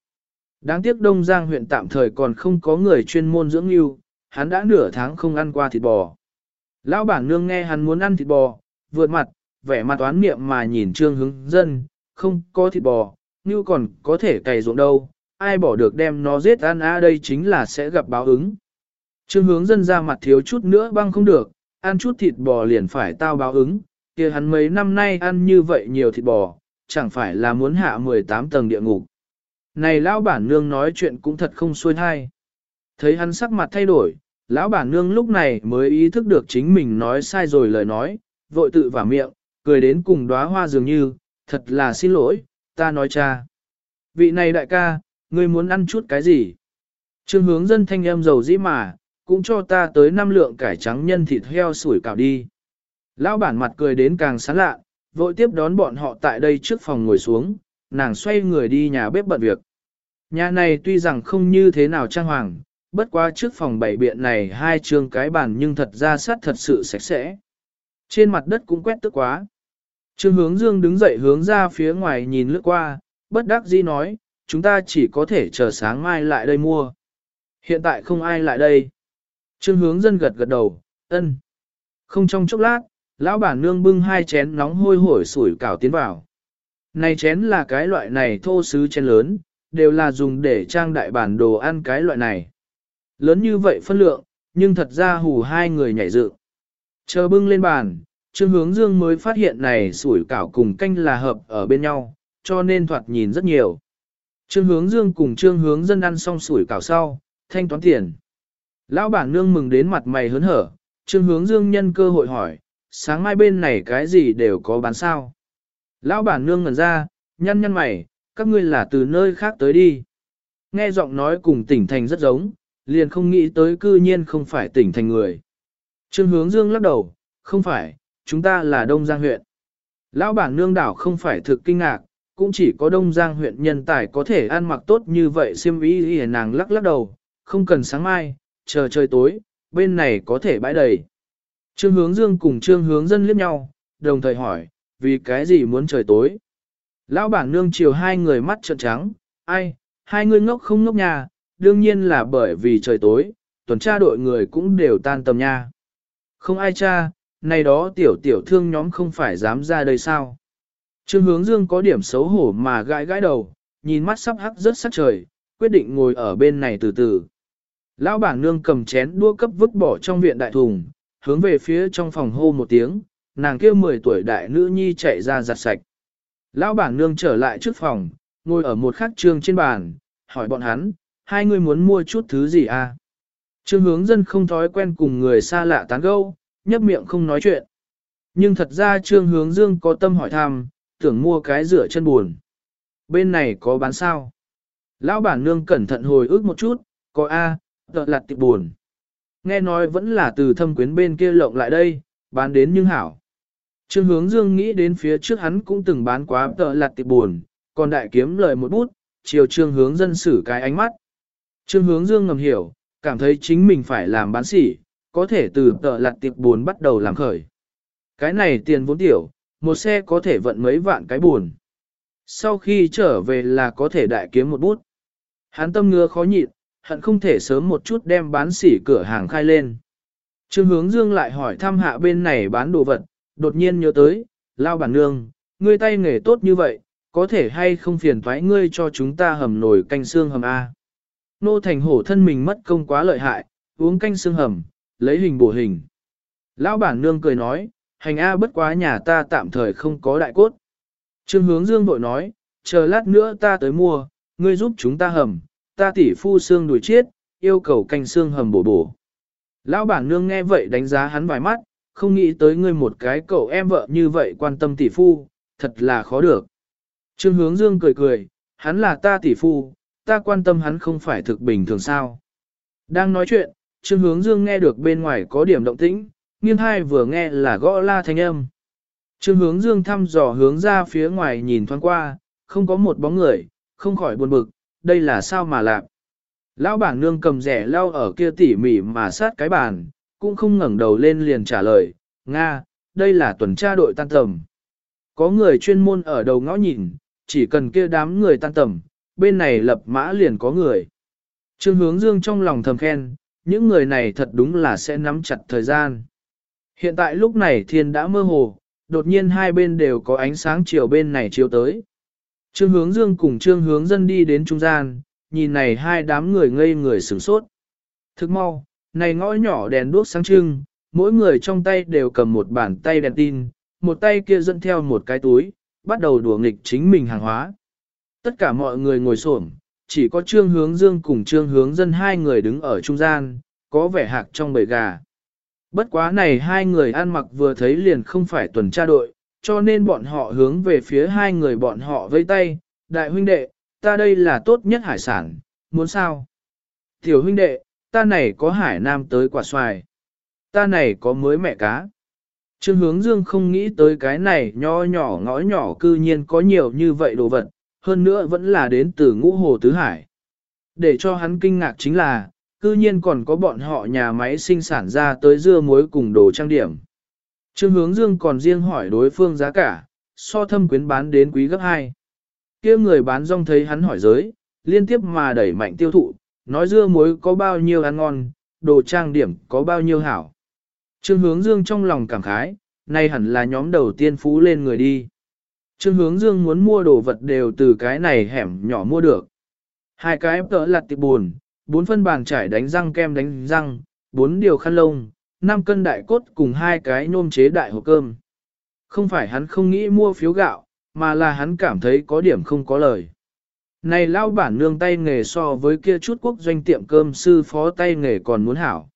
Đáng tiếc Đông Giang huyện tạm thời còn không có người chuyên môn dưỡng yêu, hắn đã nửa tháng không ăn qua thịt bò. Lão bản nương nghe hắn muốn ăn thịt bò, vượt mặt, vẻ mặt toán miệng mà nhìn trương hướng dân, không có thịt bò, như còn có thể cày ruộng đâu, ai bỏ được đem nó giết ăn a đây chính là sẽ gặp báo ứng. Trương hướng dân ra mặt thiếu chút nữa băng không được, ăn chút thịt bò liền phải tao báo ứng, kia hắn mấy năm nay ăn như vậy nhiều thịt bò, chẳng phải là muốn hạ 18 tầng địa ngục. Này lão bản nương nói chuyện cũng thật không xuôi thai. Thấy hắn sắc mặt thay đổi, lão bản nương lúc này mới ý thức được chính mình nói sai rồi lời nói, vội tự vả miệng, cười đến cùng đóa hoa dường như, thật là xin lỗi, ta nói cha. Vị này đại ca, ngươi muốn ăn chút cái gì? Trương hướng dân thanh âm dầu dĩ mà, cũng cho ta tới năm lượng cải trắng nhân thịt heo sủi cảo đi. Lão bản mặt cười đến càng sán lạ, vội tiếp đón bọn họ tại đây trước phòng ngồi xuống, nàng xoay người đi nhà bếp bận việc. Nhà này tuy rằng không như thế nào trang hoàng, bất quá trước phòng bảy biện này hai trường cái bàn nhưng thật ra sát thật sự sạch sẽ. Trên mặt đất cũng quét tức quá. Trương hướng dương đứng dậy hướng ra phía ngoài nhìn lướt qua, bất đắc dĩ nói, chúng ta chỉ có thể chờ sáng mai lại đây mua. Hiện tại không ai lại đây. Trương hướng dân gật gật đầu, ân. Không trong chốc lát, lão bản nương bưng hai chén nóng hôi hổi sủi cảo tiến vào. Này chén là cái loại này thô sứ chén lớn, đều là dùng để trang đại bản đồ ăn cái loại này. Lớn như vậy phân lượng, nhưng thật ra hù hai người nhảy dự. Chờ bưng lên bàn, Trương Hướng Dương mới phát hiện này sủi cảo cùng canh là hợp ở bên nhau, cho nên thoạt nhìn rất nhiều. Trương Hướng Dương cùng Trương Hướng Dân ăn xong sủi cảo sau, thanh toán tiền. Lão bản nương mừng đến mặt mày hớn hở, Trương Hướng Dương nhân cơ hội hỏi, sáng mai bên này cái gì đều có bán sao. Lão bản nương ngẩn ra, nhăn nhăn mày, các ngươi là từ nơi khác tới đi. Nghe giọng nói cùng tỉnh thành rất giống, liền không nghĩ tới cư nhiên không phải tỉnh thành người. Trương hướng dương lắc đầu, không phải, chúng ta là Đông Giang huyện. Lão bản nương đảo không phải thực kinh ngạc, cũng chỉ có Đông Giang huyện nhân tài có thể ăn mặc tốt như vậy xiêm ý ý nàng lắc lắc đầu, không cần sáng mai, chờ trời tối, bên này có thể bãi đầy. Trương hướng dương cùng trương hướng dân liếc nhau, đồng thời hỏi, vì cái gì muốn trời tối? Lão bản nương chiều hai người mắt trợn trắng, ai, hai người ngốc không ngốc nhà, đương nhiên là bởi vì trời tối, tuần tra đội người cũng đều tan tầm nha. Không ai cha, này đó tiểu tiểu thương nhóm không phải dám ra đây sao? Trương hướng dương có điểm xấu hổ mà gãi gãi đầu, nhìn mắt sắp hắc rất sắc trời, quyết định ngồi ở bên này từ từ. Lão bảng nương cầm chén đua cấp vứt bỏ trong viện đại thùng, hướng về phía trong phòng hô một tiếng, nàng kêu 10 tuổi đại nữ nhi chạy ra giặt sạch. Lão bảng nương trở lại trước phòng, ngồi ở một khắc trương trên bàn, hỏi bọn hắn, hai người muốn mua chút thứ gì à? Trương hướng dân không thói quen cùng người xa lạ tán gẫu, nhấp miệng không nói chuyện. Nhưng thật ra trương hướng dương có tâm hỏi thăm, tưởng mua cái rửa chân buồn. Bên này có bán sao? Lão bản nương cẩn thận hồi ức một chút, có A, à, tợ lặt tiệp buồn. Nghe nói vẫn là từ thâm quyến bên kia lộng lại đây, bán đến nhưng hảo. Trương hướng dương nghĩ đến phía trước hắn cũng từng bán quá tợ lặt tiệp buồn, còn đại kiếm lời một bút, chiều trương hướng dân xử cái ánh mắt. Trương hướng dương ngầm hiểu, cảm thấy chính mình phải làm bán sỉ, có thể từ tợ lặt tiệp buồn bắt đầu làm khởi. Cái này tiền vốn tiểu, một xe có thể vận mấy vạn cái buồn. Sau khi trở về là có thể đại kiếm một bút. Hắn tâm ngứa khó nhịn, hận không thể sớm một chút đem bán sỉ cửa hàng khai lên. Trương hướng dương lại hỏi thăm hạ bên này bán đồ vật, đột nhiên nhớ tới, lao bản nương, ngươi tay nghề tốt như vậy, có thể hay không phiền thoái ngươi cho chúng ta hầm nồi canh xương hầm A. Nô thành hổ thân mình mất công quá lợi hại, uống canh xương hầm, lấy hình bổ hình. Lão bản nương cười nói, hành A bất quá nhà ta tạm thời không có đại cốt. Trương hướng dương vội nói, chờ lát nữa ta tới mua, ngươi giúp chúng ta hầm, ta tỉ phu xương đùi chiết, yêu cầu canh xương hầm bổ bổ. Lão bản nương nghe vậy đánh giá hắn vài mắt, không nghĩ tới ngươi một cái cậu em vợ như vậy quan tâm tỷ phu, thật là khó được. Trương hướng dương cười cười, hắn là ta tỷ phu, ta quan tâm hắn không phải thực bình thường sao. Đang nói chuyện, Trương Hướng Dương nghe được bên ngoài có điểm động tĩnh, nghiêng hai vừa nghe là gõ la thanh âm. Trương Hướng Dương thăm dò hướng ra phía ngoài nhìn thoáng qua, không có một bóng người, không khỏi buồn bực, đây là sao mà lạc. Lão bản nương cầm rẻ lau ở kia tỉ mỉ mà sát cái bàn, cũng không ngẩng đầu lên liền trả lời, Nga, đây là tuần tra đội tan tầm. Có người chuyên môn ở đầu ngõ nhìn, chỉ cần kia đám người tan tầm, bên này lập mã liền có người. Trương hướng dương trong lòng thầm khen, những người này thật đúng là sẽ nắm chặt thời gian. Hiện tại lúc này thiên đã mơ hồ, đột nhiên hai bên đều có ánh sáng chiều bên này chiếu tới. Trương hướng dương cùng trương hướng dân đi đến trung gian, nhìn này hai đám người ngây người sửng sốt. Thức mau, này ngõ nhỏ đèn đuốc sáng trưng, mỗi người trong tay đều cầm một bàn tay đèn tin, một tay kia dẫn theo một cái túi, bắt đầu đùa nghịch chính mình hàng hóa. Tất cả mọi người ngồi xổm, chỉ có trương hướng dương cùng trương hướng dân hai người đứng ở trung gian, có vẻ hạc trong bầy gà. Bất quá này hai người ăn mặc vừa thấy liền không phải tuần tra đội, cho nên bọn họ hướng về phía hai người bọn họ vây tay, đại huynh đệ, ta đây là tốt nhất hải sản, muốn sao? Tiểu huynh đệ, ta này có hải nam tới quả xoài, ta này có mới mẹ cá. Trương hướng dương không nghĩ tới cái này nho nhỏ ngõ nhỏ cư nhiên có nhiều như vậy đồ vật, hơn nữa vẫn là đến từ ngũ hồ tứ hải. Để cho hắn kinh ngạc chính là, cư nhiên còn có bọn họ nhà máy sinh sản ra tới dưa muối cùng đồ trang điểm. Trương hướng dương còn riêng hỏi đối phương giá cả, so thâm quyến bán đến quý gấp 2. kia người bán rong thấy hắn hỏi giới, liên tiếp mà đẩy mạnh tiêu thụ, nói dưa muối có bao nhiêu ăn ngon, đồ trang điểm có bao nhiêu hảo. Trương hướng dương trong lòng cảm khái, nay hẳn là nhóm đầu tiên phú lên người đi. Trương hướng dương muốn mua đồ vật đều từ cái này hẻm nhỏ mua được. Hai cái tỡ lặt tiệp buồn, bốn phân bàn trải đánh răng kem đánh răng, bốn điều khăn lông, năm cân đại cốt cùng hai cái nôm chế đại hộp cơm. Không phải hắn không nghĩ mua phiếu gạo, mà là hắn cảm thấy có điểm không có lời. Này lao bản nương tay nghề so với kia chút quốc doanh tiệm cơm sư phó tay nghề còn muốn hảo.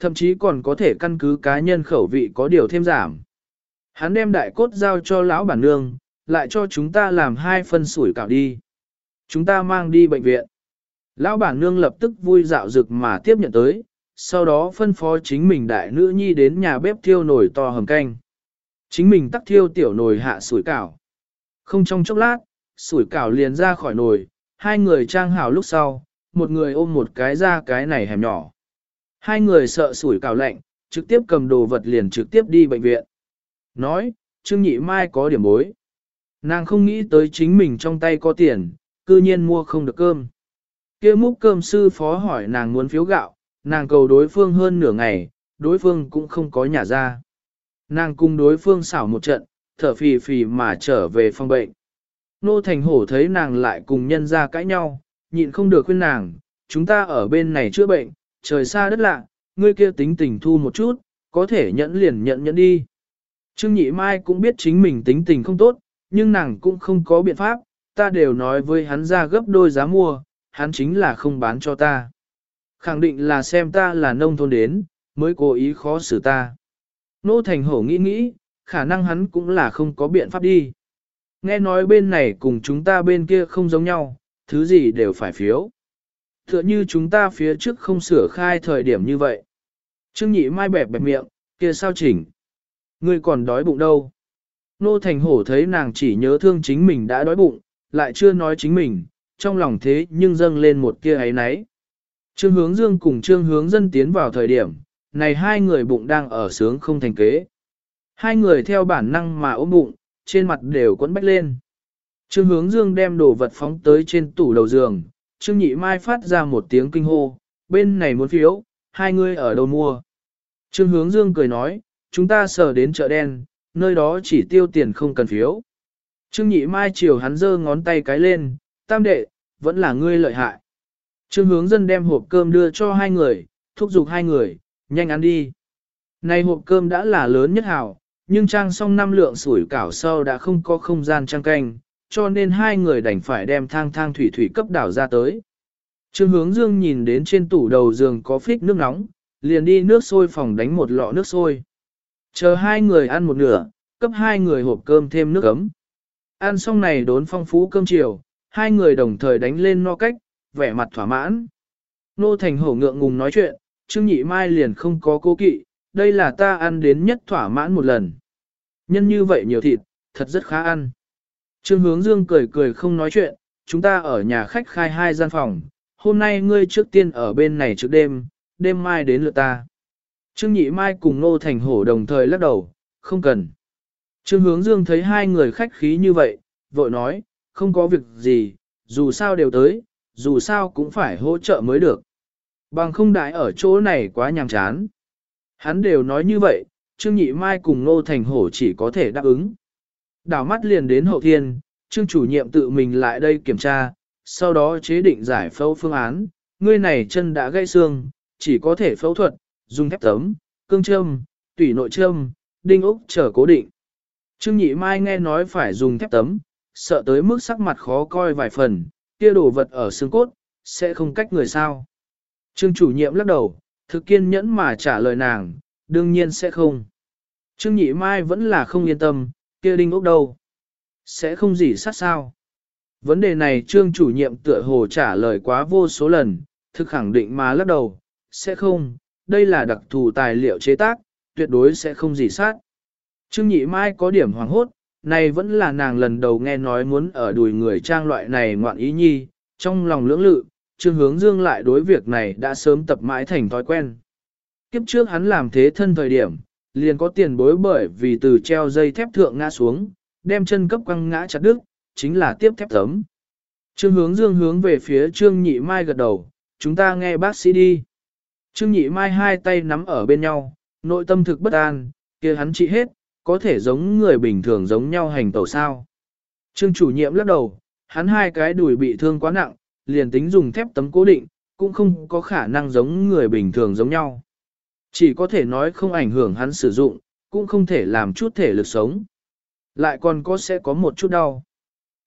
Thậm chí còn có thể căn cứ cá nhân khẩu vị có điều thêm giảm. Hắn đem đại cốt giao cho lão bản nương, lại cho chúng ta làm hai phân sủi cảo đi. Chúng ta mang đi bệnh viện. Lão bản nương lập tức vui dạo rực mà tiếp nhận tới, sau đó phân phó chính mình đại nữ nhi đến nhà bếp thiêu nồi to hầm canh. Chính mình tắt thiêu tiểu nồi hạ sủi cảo. Không trong chốc lát, sủi cảo liền ra khỏi nồi, hai người trang hảo lúc sau, một người ôm một cái ra cái này hẻm nhỏ. Hai người sợ sủi cảo lạnh, trực tiếp cầm đồ vật liền trực tiếp đi bệnh viện. Nói, Trương Nhị Mai có điểm bối. Nàng không nghĩ tới chính mình trong tay có tiền, cư nhiên mua không được cơm. kia múc cơm sư phó hỏi nàng muốn phiếu gạo, nàng cầu đối phương hơn nửa ngày, đối phương cũng không có nhà ra. Nàng cùng đối phương xảo một trận, thở phì phì mà trở về phòng bệnh. Nô Thành Hổ thấy nàng lại cùng nhân ra cãi nhau, nhịn không được khuyên nàng, chúng ta ở bên này chữa bệnh, trời xa đất lạ, ngươi kia tính tình thu một chút, có thể nhẫn liền nhẫn nhẫn đi. Trương Nhị Mai cũng biết chính mình tính tình không tốt, nhưng nàng cũng không có biện pháp, ta đều nói với hắn ra gấp đôi giá mua, hắn chính là không bán cho ta. Khẳng định là xem ta là nông thôn đến, mới cố ý khó xử ta. Nô Thành Hổ nghĩ nghĩ, khả năng hắn cũng là không có biện pháp đi. Nghe nói bên này cùng chúng ta bên kia không giống nhau, thứ gì đều phải phiếu. Tựa như chúng ta phía trước không sửa khai thời điểm như vậy. Trương Nhị Mai bẹp bẹp miệng, kia sao chỉnh. Ngươi còn đói bụng đâu? Nô Thành Hổ thấy nàng chỉ nhớ thương chính mình đã đói bụng, lại chưa nói chính mình, trong lòng thế nhưng dâng lên một kia ấy nấy. Trương hướng dương cùng trương hướng dân tiến vào thời điểm, này hai người bụng đang ở sướng không thành kế. Hai người theo bản năng mà ôm bụng, trên mặt đều quấn bách lên. Trương hướng dương đem đồ vật phóng tới trên tủ đầu giường, trương nhị mai phát ra một tiếng kinh hô, bên này muốn phiếu, hai người ở đâu mua. Trương hướng dương cười nói, chúng ta sở đến chợ đen, nơi đó chỉ tiêu tiền không cần phiếu. Trương nhị mai chiều hắn giơ ngón tay cái lên, tam đệ, vẫn là ngươi lợi hại. Trương hướng dân đem hộp cơm đưa cho hai người, thúc giục hai người, nhanh ăn đi. Này hộp cơm đã là lớn nhất hảo, nhưng trang xong năm lượng sủi cảo sau đã không có không gian trang canh, cho nên hai người đành phải đem thang thang thủy thủy cấp đảo ra tới. Trương hướng dương nhìn đến trên tủ đầu giường có phích nước nóng, liền đi nước sôi phòng đánh một lọ nước sôi. Chờ hai người ăn một nửa, cấp hai người hộp cơm thêm nước ấm. Ăn xong này đốn phong phú cơm chiều, hai người đồng thời đánh lên no cách, vẻ mặt thỏa mãn. Nô Thành Hổ ngượng ngùng nói chuyện, Trương Nhị Mai liền không có cố kỵ, đây là ta ăn đến nhất thỏa mãn một lần. Nhân như vậy nhiều thịt, thật rất khá ăn. Trương Hướng Dương cười cười không nói chuyện, chúng ta ở nhà khách khai hai gian phòng, hôm nay ngươi trước tiên ở bên này trước đêm, đêm mai đến lượt ta. Trương Nhị Mai cùng Nô Thành Hổ đồng thời lắc đầu, không cần. Trương Hướng Dương thấy hai người khách khí như vậy, vội nói, không có việc gì, dù sao đều tới, dù sao cũng phải hỗ trợ mới được. Bằng không đại ở chỗ này quá nhàm chán. Hắn đều nói như vậy, Trương Nhị Mai cùng Nô Thành Hổ chỉ có thể đáp ứng. Đảo mắt liền đến hậu thiên, Trương chủ nhiệm tự mình lại đây kiểm tra, sau đó chế định giải phẫu phương án, ngươi này chân đã gãy xương, chỉ có thể phẫu thuật, dùng thép tấm, cương châm, tủy nội châm, đinh ốc trở cố định. Trương Nhị Mai nghe nói phải dùng thép tấm, sợ tới mức sắc mặt khó coi vài phần, kia đồ vật ở xương cốt, sẽ không cách người sao. Trương chủ nhiệm lắc đầu, thực kiên nhẫn mà trả lời nàng, đương nhiên sẽ không. Trương Nhị Mai vẫn là không yên tâm, kia đinh ốc đâu. Sẽ không gì sát sao. Vấn đề này trương chủ nhiệm tựa hồ trả lời quá vô số lần, thực khẳng định mà lắc đầu, sẽ không, đây là đặc thù tài liệu chế tác, tuyệt đối sẽ không gì sát. Trương Nhị Mai có điểm hoàng hốt, này vẫn là nàng lần đầu nghe nói muốn ở đùi người trang loại này ngoạn ý nhi, trong lòng lưỡng lự, Trương Hướng Dương lại đối việc này đã sớm tập mãi thành thói quen. Kiếp trước hắn làm thế thân thời điểm, liền có tiền bối bởi vì từ treo dây thép thượng ngã xuống, đem chân cấp quăng ngã chặt đứt, chính là tiếp thép tấm. Trương hướng dương hướng về phía Trương Nhị Mai gật đầu, chúng ta nghe bác sĩ đi. Trương Nhị Mai hai tay nắm ở bên nhau, nội tâm thực bất an, kia hắn trị hết, có thể giống người bình thường giống nhau hành tẩu sao. Trương chủ nhiệm lắc đầu, hắn hai cái đùi bị thương quá nặng, liền tính dùng thép tấm cố định, cũng không có khả năng giống người bình thường giống nhau. Chỉ có thể nói không ảnh hưởng hắn sử dụng, cũng không thể làm chút thể lực sống. Lại còn có sẽ có một chút đau.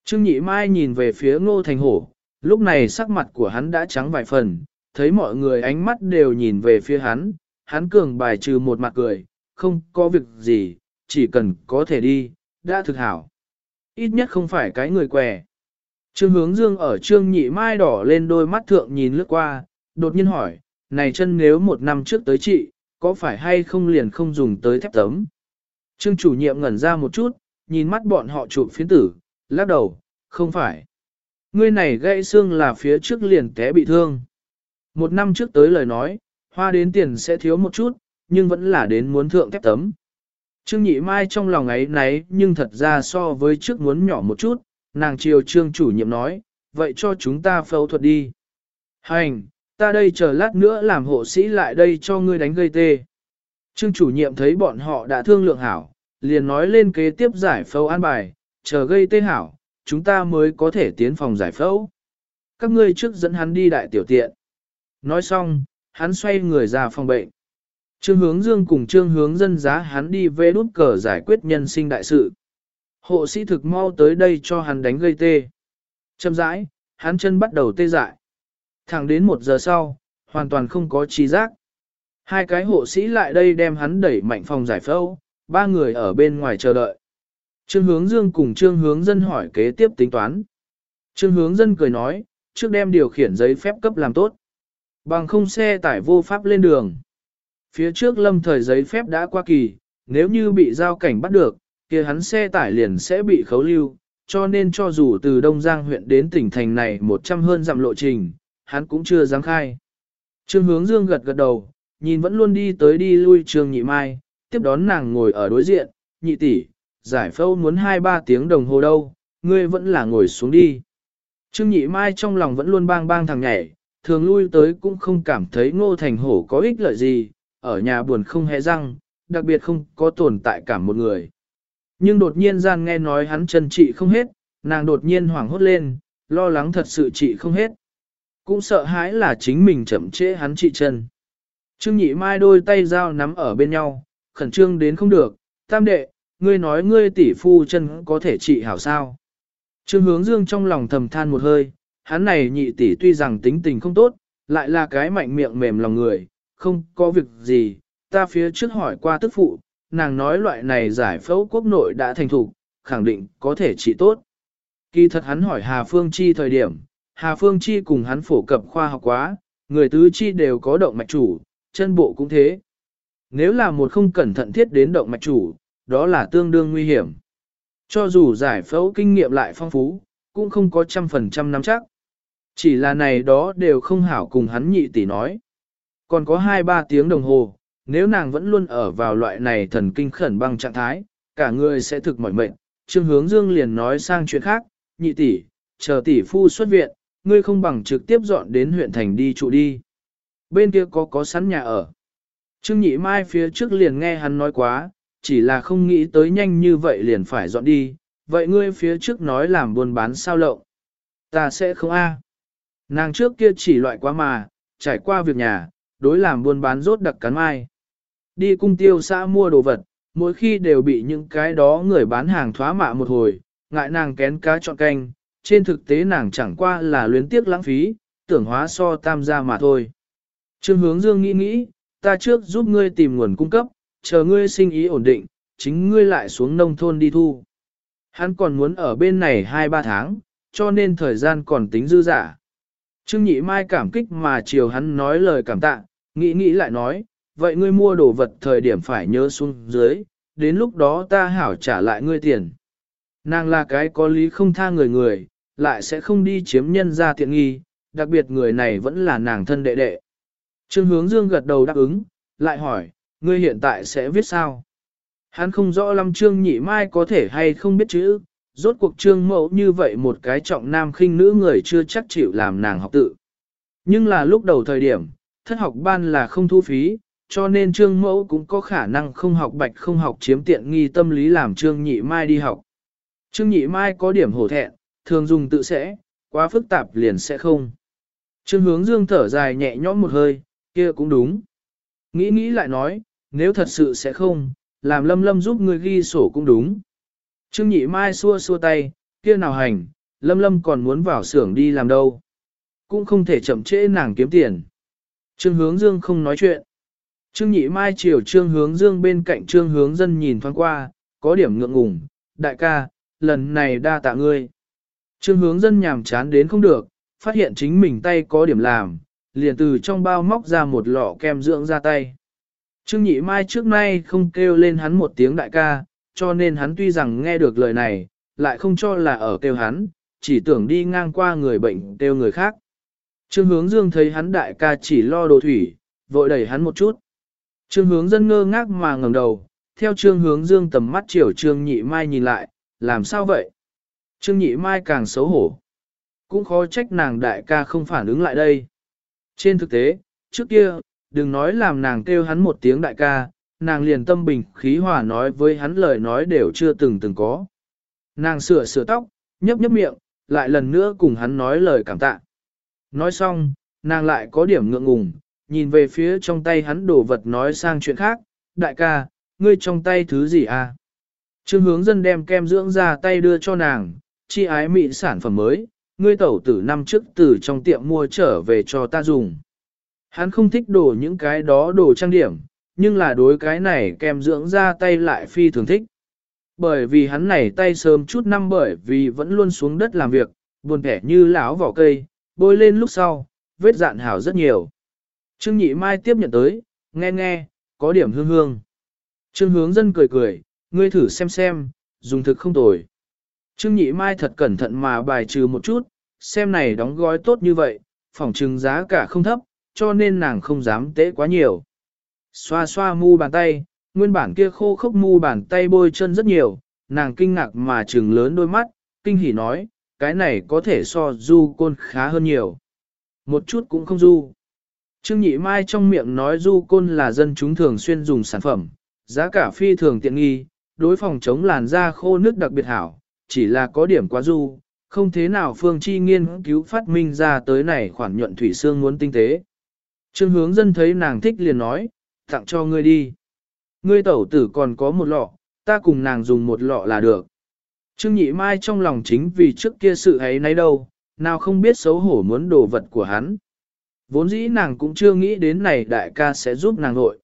Trương Nhị Mai nhìn về phía Ngô Thành Hổ, lúc này sắc mặt của hắn đã trắng vài phần, thấy mọi người ánh mắt đều nhìn về phía hắn, hắn cường bài trừ một mặt cười, không có việc gì, chỉ cần có thể đi, đã thực hảo. Ít nhất không phải cái người què. Trương hướng dương ở trương nhị mai đỏ lên đôi mắt thượng nhìn lướt qua, đột nhiên hỏi, này chân nếu một năm trước tới chị, có phải hay không liền không dùng tới thép tấm? Trương chủ nhiệm ngẩn ra một chút, nhìn mắt bọn họ chụp phiến tử, lắc đầu, không phải. Ngươi này gãy xương là phía trước liền té bị thương. Một năm trước tới lời nói, hoa đến tiền sẽ thiếu một chút, nhưng vẫn là đến muốn thượng thép tấm. Trương Nhị Mai trong lòng ấy nấy nhưng thật ra so với trước muốn nhỏ một chút, nàng chiều trương chủ nhiệm nói, vậy cho chúng ta phẫu thuật đi. Hành, ta đây chờ lát nữa làm hộ sĩ lại đây cho ngươi đánh gây tê. Trương chủ nhiệm thấy bọn họ đã thương lượng hảo, liền nói lên kế tiếp giải phẫu an bài, chờ gây tê hảo, chúng ta mới có thể tiến phòng giải phẫu. Các ngươi trước dẫn hắn đi đại tiểu tiện. Nói xong, hắn xoay người ra phòng bệnh. Trương hướng dương cùng trương hướng dân giá hắn đi về đút cờ giải quyết nhân sinh đại sự. Hộ sĩ thực mau tới đây cho hắn đánh gây tê. Châm rãi, hắn chân bắt đầu tê dại. Thẳng đến một giờ sau, hoàn toàn không có trí giác. Hai cái hộ sĩ lại đây đem hắn đẩy mạnh phòng giải phẫu, ba người ở bên ngoài chờ đợi. Trương hướng dương cùng trương hướng dân hỏi kế tiếp tính toán. Trương hướng dân cười nói, trước đem điều khiển giấy phép cấp làm tốt. Bằng không xe tải vô pháp lên đường. Phía trước lâm thời giấy phép đã qua kỳ, nếu như bị giao cảnh bắt được, kia hắn xe tải liền sẽ bị khấu lưu, cho nên cho dù từ Đông Giang huyện đến tỉnh thành này 100 hơn dặm lộ trình, hắn cũng chưa dám khai. Trương hướng dương gật gật đầu, nhìn vẫn luôn đi tới đi lui Trương Nhị Mai, tiếp đón nàng ngồi ở đối diện, nhị tỷ, giải phẫu muốn 2-3 tiếng đồng hồ đâu, ngươi vẫn là ngồi xuống đi. Trương Nhị Mai trong lòng vẫn luôn bang bang thằng nhảy, thường lui tới cũng không cảm thấy ngô thành hổ có ích lợi gì, ở nhà buồn không hề răng, đặc biệt không có tồn tại cảm một người. Nhưng đột nhiên gian nghe nói hắn chân trị không hết, nàng đột nhiên hoảng hốt lên, lo lắng thật sự trị không hết. Cũng sợ hãi là chính mình chậm trễ hắn trị chân. Trương nhị mai đôi tay dao nắm ở bên nhau, khẩn trương đến không được, tam đệ, ngươi nói ngươi tỷ phu chân có thể trị hảo sao. Trương hướng dương trong lòng thầm than một hơi, hắn này nhị tỷ tuy rằng tính tình không tốt, lại là cái mạnh miệng mềm lòng người, không có việc gì, ta phía trước hỏi qua tức phụ, nàng nói loại này giải phẫu quốc nội đã thành thục, khẳng định có thể trị tốt. Kỳ thật hắn hỏi Hà Phương Chi thời điểm, Hà Phương Chi cùng hắn phổ cập khoa học quá, người tứ chi đều có động mạch chủ, chân bộ cũng thế. Nếu là một không cẩn thận thiết đến động mạch chủ, đó là tương đương nguy hiểm. Cho dù giải phẫu kinh nghiệm lại phong phú, cũng không có trăm phần trăm nắm chắc. Chỉ là này đó đều không hảo cùng hắn nhị tỷ nói. Còn có 2-3 tiếng đồng hồ, nếu nàng vẫn luôn ở vào loại này thần kinh khẩn băng trạng thái, cả người sẽ thực mỏi mệt. Trương hướng dương liền nói sang chuyện khác, nhị tỷ, chờ tỷ phu xuất viện, ngươi không bằng trực tiếp dọn đến huyện thành đi trụ đi. Bên kia có có sẵn nhà ở. Trương nhị mai phía trước liền nghe hắn nói quá, chỉ là không nghĩ tới nhanh như vậy liền phải dọn đi, vậy ngươi phía trước nói làm buôn bán sao lộng. Ta sẽ không a. Nàng trước kia chỉ loại quá mà, trải qua việc nhà, đối làm buôn bán rốt đặc cắn mai. Đi cung tiêu xã mua đồ vật, mỗi khi đều bị những cái đó người bán hàng thoá mạ một hồi, ngại nàng kén cá chọn canh, trên thực tế nàng chẳng qua là luyến tiếc lãng phí, tưởng hóa so tam gia mà thôi. Trương hướng dương nghĩ nghĩ, ta trước giúp ngươi tìm nguồn cung cấp, chờ ngươi sinh ý ổn định, chính ngươi lại xuống nông thôn đi thu. Hắn còn muốn ở bên này 2-3 tháng, cho nên thời gian còn tính dư giả. Trương Nhị Mai cảm kích mà chiều hắn nói lời cảm tạ, nghĩ nghĩ lại nói, vậy ngươi mua đồ vật thời điểm phải nhớ xuống dưới, đến lúc đó ta hảo trả lại ngươi tiền. Nàng là cái có lý không tha người người, lại sẽ không đi chiếm nhân ra tiện nghi, đặc biệt người này vẫn là nàng thân đệ đệ. Trương hướng dương gật đầu đáp ứng, lại hỏi, ngươi hiện tại sẽ viết sao? Hắn không rõ lắm trương nhị mai có thể hay không biết chữ, rốt cuộc trương mẫu như vậy một cái trọng nam khinh nữ người chưa chắc chịu làm nàng học tự. Nhưng là lúc đầu thời điểm, thất học ban là không thu phí, cho nên trương mẫu cũng có khả năng không học bạch không học chiếm tiện nghi tâm lý làm trương nhị mai đi học. Trương nhị mai có điểm hổ thẹn, thường dùng tự sẽ, quá phức tạp liền sẽ không. Trương hướng dương thở dài nhẹ nhõm một hơi, kia cũng đúng. Nghĩ nghĩ lại nói, nếu thật sự sẽ không, làm lâm lâm giúp người ghi sổ cũng đúng. Trương nhị mai xua xua tay, kia nào hành, lâm lâm còn muốn vào xưởng đi làm đâu. Cũng không thể chậm trễ nàng kiếm tiền. Trương hướng dương không nói chuyện. Trương nhị mai chiều trương hướng dương bên cạnh trương hướng dân nhìn thoáng qua, có điểm ngượng ngùng, đại ca, lần này đa tạ ngươi. Trương hướng dân nhàm chán đến không được, phát hiện chính mình tay có điểm làm, liền từ trong bao móc ra một lọ kem dưỡng ra tay. Trương nhị mai trước nay không kêu lên hắn một tiếng đại ca, cho nên hắn tuy rằng nghe được lời này, lại không cho là ở kêu hắn, chỉ tưởng đi ngang qua người bệnh kêu người khác. Trương hướng dương thấy hắn đại ca chỉ lo đồ thủy, vội đẩy hắn một chút. Trương hướng dân ngơ ngác mà ngẩng đầu, theo trương hướng dương tầm mắt chiều trương nhị mai nhìn lại, làm sao vậy? Trương nhị mai càng xấu hổ. Cũng khó trách nàng đại ca không phản ứng lại đây. Trên thực tế, trước kia, đừng nói làm nàng kêu hắn một tiếng đại ca, nàng liền tâm bình khí hòa nói với hắn lời nói đều chưa từng từng có. Nàng sửa sửa tóc, nhấp nhấp miệng, lại lần nữa cùng hắn nói lời cảm tạ. Nói xong, nàng lại có điểm ngượng ngùng, nhìn về phía trong tay hắn đổ vật nói sang chuyện khác, đại ca, ngươi trong tay thứ gì à? Trương hướng dân đem kem dưỡng ra tay đưa cho nàng, chi ái mị sản phẩm mới, ngươi tẩu tử năm trước từ trong tiệm mua trở về cho ta dùng. Hắn không thích đổ những cái đó đồ trang điểm, nhưng là đối cái này kem dưỡng ra tay lại phi thường thích. Bởi vì hắn này tay sớm chút năm bởi vì vẫn luôn xuống đất làm việc, buồn vẻ như lão vỏ cây, bôi lên lúc sau, vết dạn hảo rất nhiều. Trương Nhị Mai tiếp nhận tới, nghe nghe, có điểm hương hương. Trương hướng dân cười cười, ngươi thử xem xem, dùng thực không tồi. Trương Nhị Mai thật cẩn thận mà bài trừ một chút, xem này đóng gói tốt như vậy, phòng trừng giá cả không thấp, cho nên nàng không dám tế quá nhiều. Xoa xoa mu bàn tay, nguyên bản kia khô khốc mu bàn tay bôi chân rất nhiều, nàng kinh ngạc mà trừng lớn đôi mắt, kinh hỉ nói, cái này có thể so du côn khá hơn nhiều. Một chút cũng không du. Trương Nhị Mai trong miệng nói du côn là dân chúng thường xuyên dùng sản phẩm, giá cả phi thường tiện nghi, đối phòng chống làn da khô nước đặc biệt hảo, chỉ là có điểm quá du, không thế nào Phương Chi nghiên cứu phát minh ra tới này khoản nhuận thủy xương muốn tinh tế. Trương hướng dân thấy nàng thích liền nói, tặng cho ngươi đi. Ngươi tẩu tử còn có một lọ, ta cùng nàng dùng một lọ là được. Trương nhị mai trong lòng chính vì trước kia sự ấy nấy đâu, nào không biết xấu hổ muốn đồ vật của hắn. Vốn dĩ nàng cũng chưa nghĩ đến này đại ca sẽ giúp nàng nội.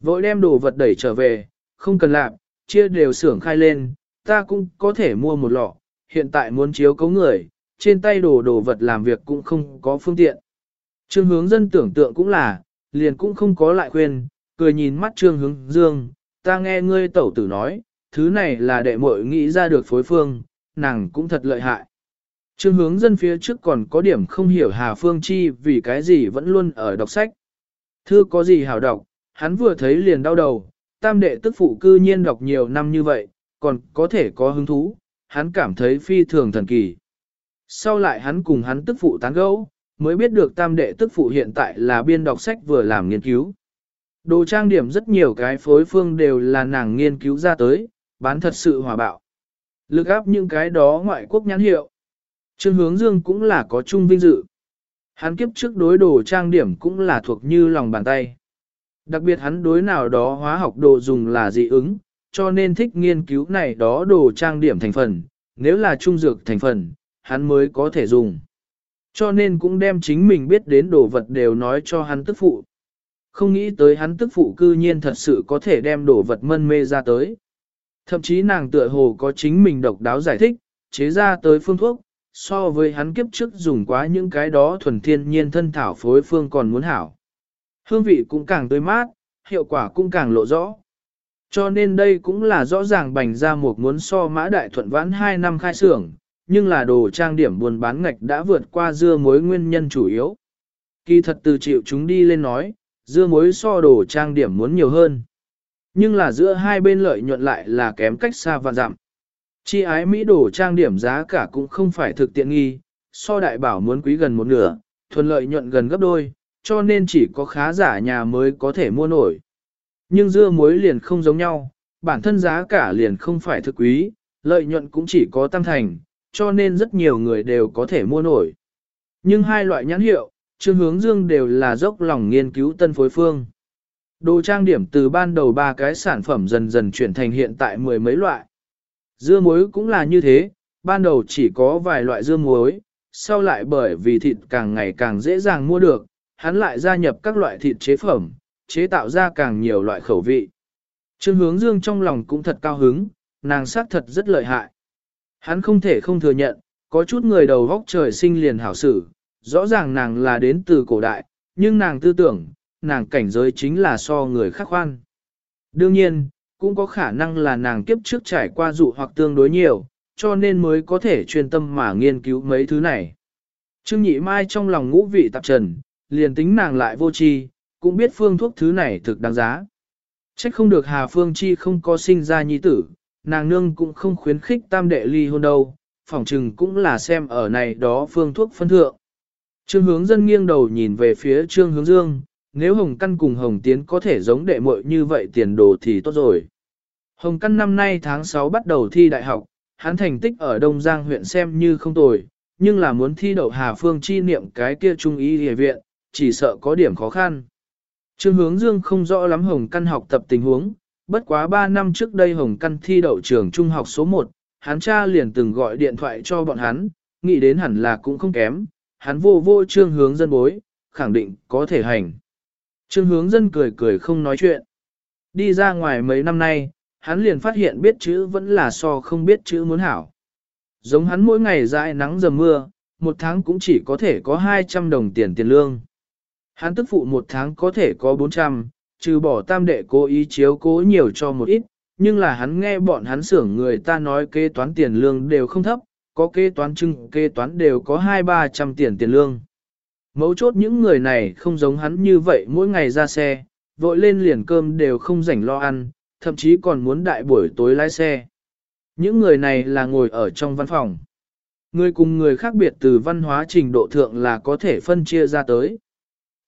Vội đem đồ vật đẩy trở về, không cần làm, chia đều xưởng khai lên, ta cũng có thể mua một lọ, hiện tại muốn chiếu cấu người, trên tay đồ đồ vật làm việc cũng không có phương tiện. Trương hướng dân tưởng tượng cũng là, liền cũng không có lại khuyên, cười nhìn mắt trương hướng dương, ta nghe ngươi tẩu tử nói, thứ này là đệ muội nghĩ ra được phối phương, nàng cũng thật lợi hại. Trương hướng dân phía trước còn có điểm không hiểu Hà Phương Chi vì cái gì vẫn luôn ở đọc sách. Thư có gì hảo đọc, hắn vừa thấy liền đau đầu, tam đệ tức phụ cư nhiên đọc nhiều năm như vậy, còn có thể có hứng thú, hắn cảm thấy phi thường thần kỳ. Sau lại hắn cùng hắn tức phụ tán gẫu, mới biết được tam đệ tức phụ hiện tại là biên đọc sách vừa làm nghiên cứu. Đồ trang điểm rất nhiều cái phối phương đều là nàng nghiên cứu ra tới, bán thật sự hòa bạo. Lực áp những cái đó ngoại quốc nhãn hiệu. Trương hướng dương cũng là có chung vinh dự. Hắn kiếp trước đối đồ trang điểm cũng là thuộc như lòng bàn tay. Đặc biệt hắn đối nào đó hóa học đồ dùng là dị ứng, cho nên thích nghiên cứu này đó đồ trang điểm thành phần, nếu là trung dược thành phần, hắn mới có thể dùng. Cho nên cũng đem chính mình biết đến đồ vật đều nói cho hắn tức phụ. Không nghĩ tới hắn tức phụ cư nhiên thật sự có thể đem đồ vật mân mê ra tới. Thậm chí nàng tựa hồ có chính mình độc đáo giải thích, chế ra tới phương thuốc, so với hắn kiếp trước dùng quá những cái đó thuần thiên nhiên thân thảo phối phương còn muốn hảo. Hương vị cũng càng tươi mát, hiệu quả cũng càng lộ rõ. Cho nên đây cũng là rõ ràng bành ra một muốn so mã đại thuận vãn 2 năm khai xưởng, nhưng là đồ trang điểm buôn bán ngạch đã vượt qua dưa mối nguyên nhân chủ yếu. Kỳ thật từ chịu chúng đi lên nói, dưa muối so đồ trang điểm muốn nhiều hơn. Nhưng là giữa hai bên lợi nhuận lại là kém cách xa và giảm. Chi ái Mỹ đồ trang điểm giá cả cũng không phải thực tiện nghi, so đại bảo muốn quý gần một nửa, thuần lợi nhuận gần gấp đôi, cho nên chỉ có khá giả nhà mới có thể mua nổi. Nhưng dưa muối liền không giống nhau, bản thân giá cả liền không phải thực quý, lợi nhuận cũng chỉ có tăng thành, cho nên rất nhiều người đều có thể mua nổi. Nhưng hai loại nhãn hiệu, Trương Hướng Dương đều là dốc lòng nghiên cứu tân phối phương. Đồ trang điểm từ ban đầu ba cái sản phẩm dần dần chuyển thành hiện tại mười mấy loại. Dưa muối cũng là như thế, ban đầu chỉ có vài loại dưa muối, sau lại bởi vì thịt càng ngày càng dễ dàng mua được, hắn lại gia nhập các loại thịt chế phẩm, chế tạo ra càng nhiều loại khẩu vị. Trương hướng dương trong lòng cũng thật cao hứng, nàng sắc thật rất lợi hại. Hắn không thể không thừa nhận, có chút người đầu vóc trời sinh liền hảo sử rõ ràng nàng là đến từ cổ đại, nhưng nàng tư tưởng, nàng cảnh giới chính là so người khác khoan. Đương nhiên, cũng có khả năng là nàng kiếp trước trải qua dụ hoặc tương đối nhiều, cho nên mới có thể chuyên tâm mà nghiên cứu mấy thứ này. Trương Nhị Mai trong lòng ngũ vị tạp trần, liền tính nàng lại vô tri, cũng biết phương thuốc thứ này thực đáng giá. Trách không được Hà Phương Chi không có sinh ra nhi tử, nàng nương cũng không khuyến khích tam đệ ly hôn đâu, phỏng chừng cũng là xem ở này đó phương thuốc phân thượng. Trương hướng dân nghiêng đầu nhìn về phía Trương hướng dương, nếu Hồng Căn cùng Hồng Tiến có thể giống đệ muội như vậy tiền đồ thì tốt rồi. Hồng Căn năm nay tháng 6 bắt đầu thi đại học, hắn thành tích ở Đông Giang huyện xem như không tồi, nhưng là muốn thi đậu Hà Phương chi niệm cái kia trung y hề viện, chỉ sợ có điểm khó khăn. Trương hướng dương không rõ lắm Hồng Căn học tập tình huống, bất quá 3 năm trước đây Hồng Căn thi đậu trường trung học số 1, hắn cha liền từng gọi điện thoại cho bọn hắn, nghĩ đến hẳn là cũng không kém, hắn vô vô trương hướng dân bối, khẳng định có thể hành. Trương hướng dân cười cười không nói chuyện. Đi ra ngoài mấy năm nay, hắn liền phát hiện biết chữ vẫn là so không biết chữ muốn hảo. Giống hắn mỗi ngày dãi nắng dầm mưa, một tháng cũng chỉ có thể có 200 đồng tiền tiền lương. Hắn tức phụ một tháng có thể có 400, trừ bỏ tam đệ cố ý chiếu cố nhiều cho một ít, nhưng là hắn nghe bọn hắn xưởng người ta nói kế toán tiền lương đều không thấp, có kế toán trưng kế toán đều có 2-300 tiền tiền lương. Mấu chốt những người này không giống hắn như vậy mỗi ngày ra xe, vội lên liền cơm đều không rảnh lo ăn, thậm chí còn muốn đại buổi tối lái xe. Những người này là ngồi ở trong văn phòng. Người cùng người khác biệt từ văn hóa trình độ thượng là có thể phân chia ra tới.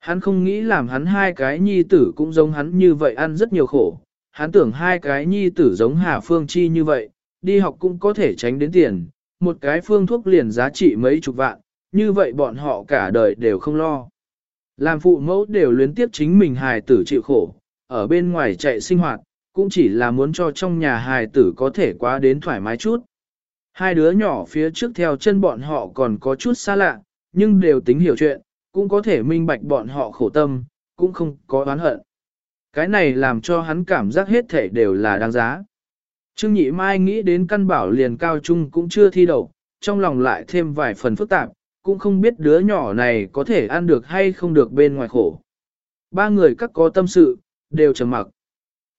Hắn không nghĩ làm hắn hai cái nhi tử cũng giống hắn như vậy ăn rất nhiều khổ. Hắn tưởng hai cái nhi tử giống Hà Phương Chi như vậy, đi học cũng có thể tránh đến tiền, một cái phương thuốc liền giá trị mấy chục vạn, như vậy bọn họ cả đời đều không lo. Làm phụ mẫu đều luyến tiếp chính mình hài tử chịu khổ, ở bên ngoài chạy sinh hoạt, cũng chỉ là muốn cho trong nhà hài tử có thể quá đến thoải mái chút. Hai đứa nhỏ phía trước theo chân bọn họ còn có chút xa lạ, nhưng đều tính hiểu chuyện, cũng có thể minh bạch bọn họ khổ tâm, cũng không có oán hận. Cái này làm cho hắn cảm giác hết thể đều là đáng giá. Trương Nhị Mai nghĩ đến căn bảo liền cao trung cũng chưa thi đậu, trong lòng lại thêm vài phần phức tạp, cũng không biết đứa nhỏ này có thể ăn được hay không được bên ngoài khổ. Ba người các có tâm sự, đều trầm mặc.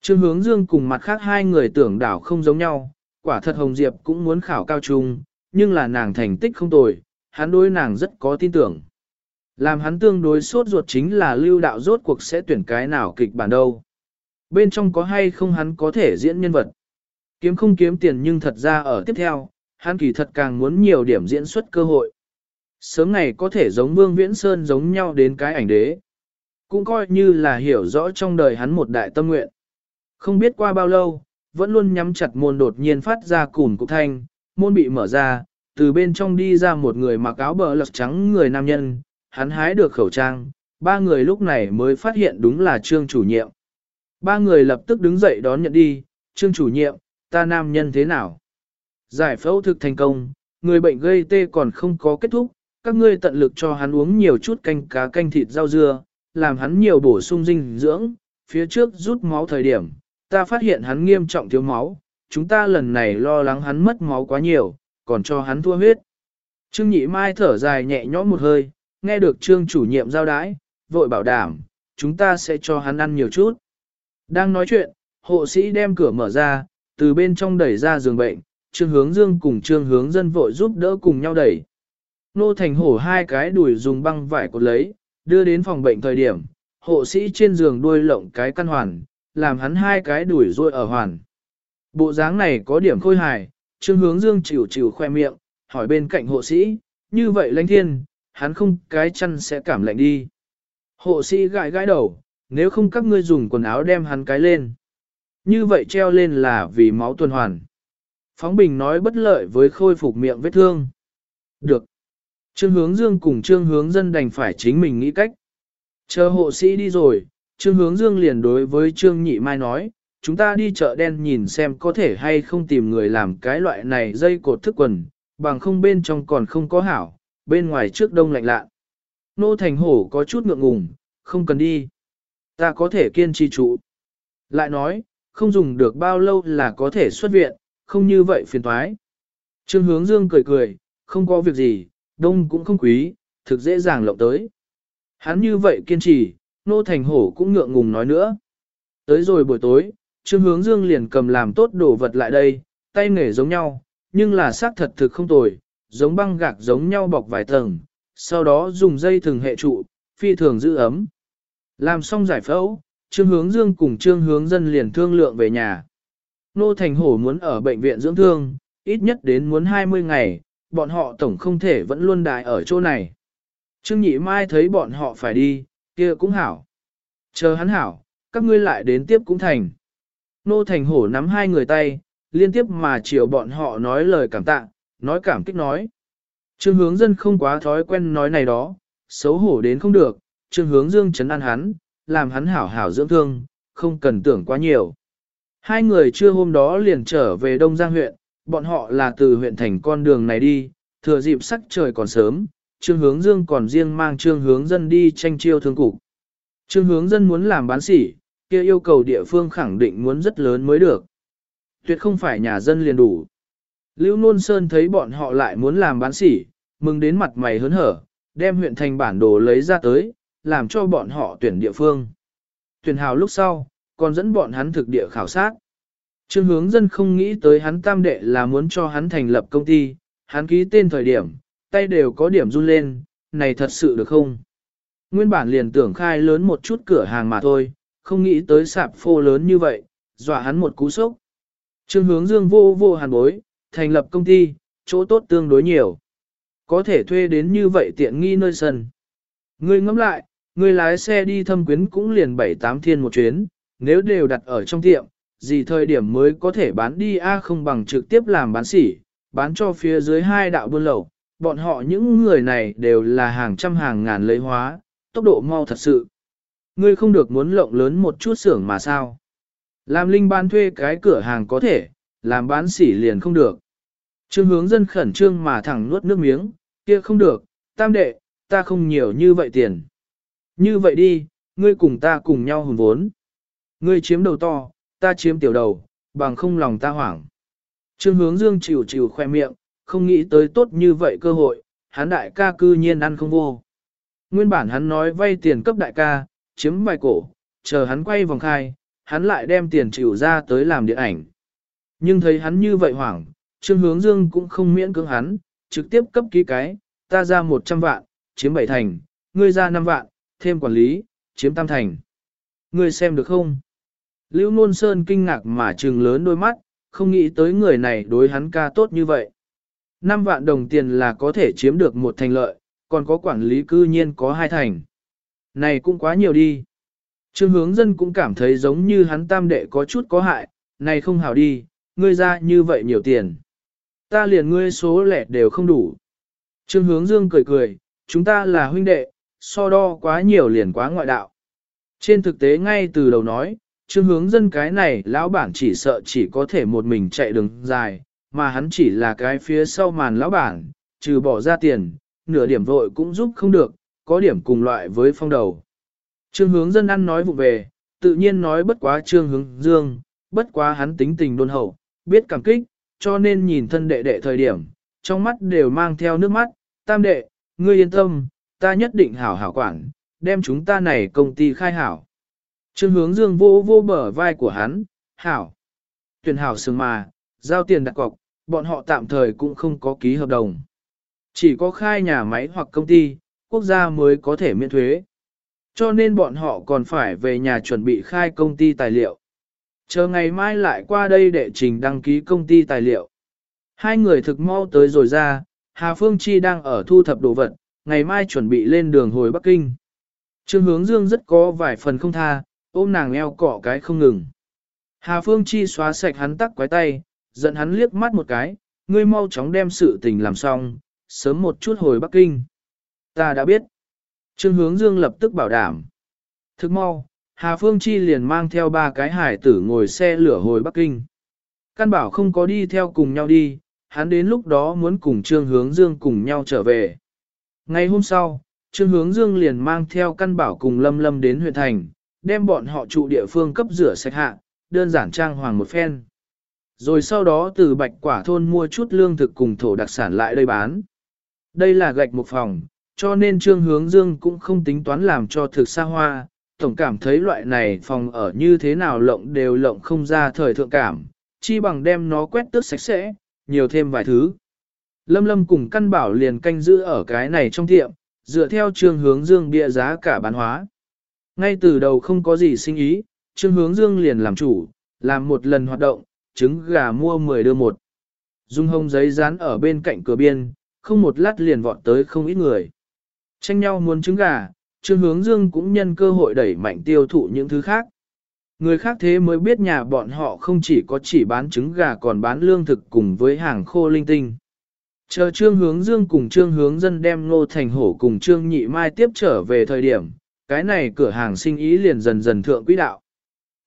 Trương hướng dương cùng mặt khác hai người tưởng đảo không giống nhau, quả thật Hồng Diệp cũng muốn khảo cao trung, nhưng là nàng thành tích không tồi, hắn đối nàng rất có tin tưởng. Làm hắn tương đối sốt ruột chính là lưu đạo rốt cuộc sẽ tuyển cái nào kịch bản đâu. Bên trong có hay không hắn có thể diễn nhân vật. Kiếm không kiếm tiền nhưng thật ra ở tiếp theo, hắn kỳ thật càng muốn nhiều điểm diễn xuất cơ hội. Sớm ngày có thể giống Vương Viễn Sơn giống nhau đến cái ảnh đế. Cũng coi như là hiểu rõ trong đời hắn một đại tâm nguyện. Không biết qua bao lâu, vẫn luôn nhắm chặt môn đột nhiên phát ra cùn cục thanh, môn bị mở ra, từ bên trong đi ra một người mặc áo bờ lật trắng người nam nhân, hắn hái được khẩu trang, ba người lúc này mới phát hiện đúng là trương chủ nhiệm. Ba người lập tức đứng dậy đón nhận đi, trương chủ nhiệm, ta nam nhân thế nào? Giải phẫu thực thành công, người bệnh gây tê còn không có kết thúc, các ngươi tận lực cho hắn uống nhiều chút canh cá canh thịt rau dưa, làm hắn nhiều bổ sung dinh dưỡng, phía trước rút máu thời điểm, ta phát hiện hắn nghiêm trọng thiếu máu, chúng ta lần này lo lắng hắn mất máu quá nhiều, còn cho hắn thua huyết. Trương Nhị Mai thở dài nhẹ nhõm một hơi, nghe được trương chủ nhiệm giao đái, vội bảo đảm, chúng ta sẽ cho hắn ăn nhiều chút. Đang nói chuyện, hộ sĩ đem cửa mở ra, từ bên trong đẩy ra giường bệnh, trương hướng dương cùng trương hướng dân vội giúp đỡ cùng nhau đẩy. Nô thành hổ hai cái đùi dùng băng vải cột lấy, đưa đến phòng bệnh thời điểm, hộ sĩ trên giường đuôi lộng cái căn hoàn, làm hắn hai cái đuổi rôi ở hoàn. Bộ dáng này có điểm khôi hài, trương hướng dương chịu chịu khoe miệng, hỏi bên cạnh hộ sĩ, như vậy lãnh thiên, hắn không cái chăn sẽ cảm lạnh đi. Hộ sĩ gãi gãi đầu, nếu không các ngươi dùng quần áo đem hắn cái lên. Như vậy treo lên là vì máu tuần hoàn. Phóng Bình nói bất lợi với khôi phục miệng vết thương. Được. Trương hướng dương cùng trương hướng dân đành phải chính mình nghĩ cách. Chờ hộ sĩ đi rồi, trương hướng dương liền đối với trương nhị mai nói, chúng ta đi chợ đen nhìn xem có thể hay không tìm người làm cái loại này dây cột thức quần, bằng không bên trong còn không có hảo, bên ngoài trước đông lạnh lạ. Nô thành hổ có chút ngượng ngùng, không cần đi. Ta có thể kiên trì trụ. Lại nói, không dùng được bao lâu là có thể xuất viện, không như vậy phiền thoái. Trương hướng dương cười cười, không có việc gì, đông cũng không quý, thực dễ dàng lộng tới. Hắn như vậy kiên trì, nô thành hổ cũng ngượng ngùng nói nữa. Tới rồi buổi tối, Trương hướng dương liền cầm làm tốt đồ vật lại đây, tay nghề giống nhau, nhưng là xác thật thực không tồi, giống băng gạc giống nhau bọc vài tầng, sau đó dùng dây thường hệ trụ, phi thường giữ ấm. Làm xong giải phẫu, Trương Hướng Dương cùng Trương Hướng Dân liền thương lượng về nhà. Nô Thành Hổ muốn ở bệnh viện dưỡng thương, ít nhất đến muốn 20 ngày, bọn họ tổng không thể vẫn luôn đại ở chỗ này. Trương Nhị Mai thấy bọn họ phải đi, kia cũng hảo. Chờ hắn hảo, các ngươi lại đến tiếp cũng thành. Nô Thành Hổ nắm hai người tay, liên tiếp mà chiều bọn họ nói lời cảm tạ, nói cảm kích nói. Trương hướng dân không quá thói quen nói này đó, xấu hổ đến không được, trương hướng dương chấn an hắn, làm hắn hảo hảo dưỡng thương, không cần tưởng quá nhiều. Hai người trưa hôm đó liền trở về Đông Giang huyện, bọn họ là từ huyện thành con đường này đi, thừa dịp sắc trời còn sớm, trương hướng dương còn riêng mang trương hướng dân đi tranh chiêu thương cục. Trương hướng dân muốn làm bán sỉ, kia yêu cầu địa phương khẳng định muốn rất lớn mới được. Tuyệt không phải nhà dân liền đủ. Lưu Nôn Sơn thấy bọn họ lại muốn làm bán sỉ, mừng đến mặt mày hớn hở, đem huyện thành bản đồ lấy ra tới, làm cho bọn họ tuyển địa phương. Tuyển hào lúc sau, còn dẫn bọn hắn thực địa khảo sát. Trương hướng dân không nghĩ tới hắn tam đệ là muốn cho hắn thành lập công ty, hắn ký tên thời điểm, tay đều có điểm run lên, này thật sự được không? Nguyên bản liền tưởng khai lớn một chút cửa hàng mà thôi, không nghĩ tới sạp phô lớn như vậy, dọa hắn một cú sốc. Trương hướng dương vô vô hàn bối, thành lập công ty, chỗ tốt tương đối nhiều. Có thể thuê đến như vậy tiện nghi nơi sân. Ngươi ngẫm lại, Người lái xe đi thâm quyến cũng liền 7-8 thiên một chuyến, nếu đều đặt ở trong tiệm, gì thời điểm mới có thể bán đi A không bằng trực tiếp làm bán sỉ, bán cho phía dưới hai đạo buôn lậu. Bọn họ những người này đều là hàng trăm hàng ngàn lấy hóa, tốc độ mau thật sự. Ngươi không được muốn lộng lớn một chút xưởng mà sao. Làm linh bán thuê cái cửa hàng có thể, làm bán sỉ liền không được. Trương hướng dân khẩn trương mà thẳng nuốt nước miếng, kia không được, tam đệ, ta không nhiều như vậy tiền. Như vậy đi, ngươi cùng ta cùng nhau hùn vốn. Ngươi chiếm đầu to, ta chiếm tiểu đầu, bằng không lòng ta hoảng. Trương hướng dương chịu chịu khoe miệng, không nghĩ tới tốt như vậy cơ hội, hắn đại ca cư nhiên ăn không vô. Nguyên bản hắn nói vay tiền cấp đại ca, chiếm vài cổ, chờ hắn quay vòng khai, hắn lại đem tiền chịu ra tới làm điện ảnh. Nhưng thấy hắn như vậy hoảng, Trương Hướng Dương cũng không miễn cưỡng hắn, trực tiếp cấp ký cái, ta ra 100 vạn, chiếm 7 thành, ngươi ra 5 vạn, thêm quản lý, chiếm tam thành. Ngươi xem được không? Lưu Nôn Sơn kinh ngạc mà trừng lớn đôi mắt, không nghĩ tới người này đối hắn ca tốt như vậy. 5 vạn đồng tiền là có thể chiếm được một thành lợi, còn có quản lý cư nhiên có hai thành. Này cũng quá nhiều đi. Trương hướng dân cũng cảm thấy giống như hắn tam đệ có chút có hại, này không hảo đi, ngươi ra như vậy nhiều tiền. Ta liền ngươi số lẻ đều không đủ. Trương hướng dương cười cười, chúng ta là huynh đệ, so đo quá nhiều liền quá ngoại đạo. Trên thực tế ngay từ đầu nói, trương hướng dân cái này lão bản chỉ sợ chỉ có thể một mình chạy đường dài, mà hắn chỉ là cái phía sau màn lão bản, trừ bỏ ra tiền, nửa điểm vội cũng giúp không được, có điểm cùng loại với phong đầu. Trương hướng dân ăn nói vụ về, tự nhiên nói bất quá trương hướng dương, bất quá hắn tính tình đôn hậu, biết cảm kích, cho nên nhìn thân đệ đệ thời điểm, trong mắt đều mang theo nước mắt, tam đệ, ngươi yên tâm, ta nhất định hảo hảo quản, đem chúng ta này công ty khai hảo. Trương hướng dương vô vô bờ vai của hắn, hảo, tuyển hảo sừng mà, giao tiền đặt cọc, bọn họ tạm thời cũng không có ký hợp đồng. Chỉ có khai nhà máy hoặc công ty, quốc gia mới có thể miễn thuế. Cho nên bọn họ còn phải về nhà chuẩn bị khai công ty tài liệu. Chờ ngày mai lại qua đây để trình đăng ký công ty tài liệu. Hai người thực mau tới rồi ra, Hà Phương Chi đang ở thu thập đồ vật, ngày mai chuẩn bị lên đường hồi Bắc Kinh. Trương hướng dương rất có vài phần không tha, ôm nàng eo cọ cái không ngừng. Hà Phương Chi xóa sạch hắn tắc quái tay, giận hắn liếc mắt một cái, ngươi mau chóng đem sự tình làm xong, sớm một chút hồi Bắc Kinh. Ta đã biết. Trương hướng dương lập tức bảo đảm. Thức mau, Hà Phương Chi liền mang theo ba cái hải tử ngồi xe lửa hồi Bắc Kinh. Căn bảo không có đi theo cùng nhau đi, hắn đến lúc đó muốn cùng Trương Hướng Dương cùng nhau trở về. Ngày hôm sau, Trương Hướng Dương liền mang theo căn bảo cùng Lâm Lâm đến huyện thành, đem bọn họ trụ địa phương cấp rửa sạch hạ, đơn giản trang hoàng một phen. Rồi sau đó từ bạch quả thôn mua chút lương thực cùng thổ đặc sản lại đây bán. Đây là gạch một phòng, cho nên Trương Hướng Dương cũng không tính toán làm cho thực xa hoa, tổng cảm thấy loại này phòng ở như thế nào lộng đều lộng không ra thời thượng cảm, chi bằng đem nó quét tước sạch sẽ, nhiều thêm vài thứ. Lâm Lâm cùng căn bảo liền canh giữ ở cái này trong tiệm, dựa theo Trương Hướng Dương bịa giá cả bán hóa. Ngay từ đầu không có gì sinh ý, Trương Hướng Dương liền làm chủ, làm một lần hoạt động, trứng gà mua 10 đưa một. Dung hông giấy dán ở bên cạnh cửa biên, không một lát liền vọt tới không ít người. Tranh nhau muốn trứng gà, Trương Hướng Dương cũng nhân cơ hội đẩy mạnh tiêu thụ những thứ khác. Người khác thế mới biết nhà bọn họ không chỉ có chỉ bán trứng gà còn bán lương thực cùng với hàng khô linh tinh. Chờ Trương Hướng Dương cùng Trương Hướng Dân đem Ngô Thành Hổ cùng Trương Nhị Mai tiếp trở về thời điểm, cái này cửa hàng sinh ý liền dần dần thượng quỹ đạo.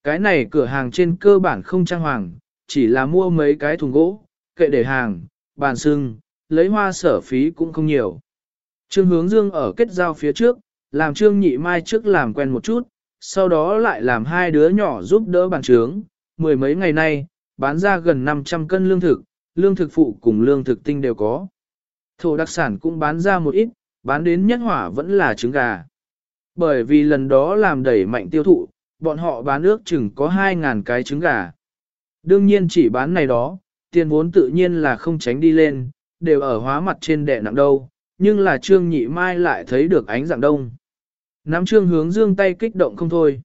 Cái này cửa hàng trên cơ bản không trang hoàng, chỉ là mua mấy cái thùng gỗ, kệ để hàng, bàn sưng, lấy hoa sở phí cũng không nhiều. Trương Hướng Dương ở kết giao phía trước, làm Trương Nhị Mai trước làm quen một chút, sau đó lại làm hai đứa nhỏ giúp đỡ bàn trướng, mười mấy ngày nay, bán ra gần 500 cân lương thực, lương thực phụ cùng lương thực tinh đều có. Thổ đặc sản cũng bán ra một ít, bán đến nhất hỏa vẫn là trứng gà. Bởi vì lần đó làm đẩy mạnh tiêu thụ, bọn họ bán ước chừng có 2.000 cái trứng gà. Đương nhiên chỉ bán này đó, tiền vốn tự nhiên là không tránh đi lên, đều ở hóa mặt trên đẻ nặng đâu, nhưng là Trương Nhị Mai lại thấy được ánh dạng đông. Nắm Trương hướng dương tay kích động không thôi.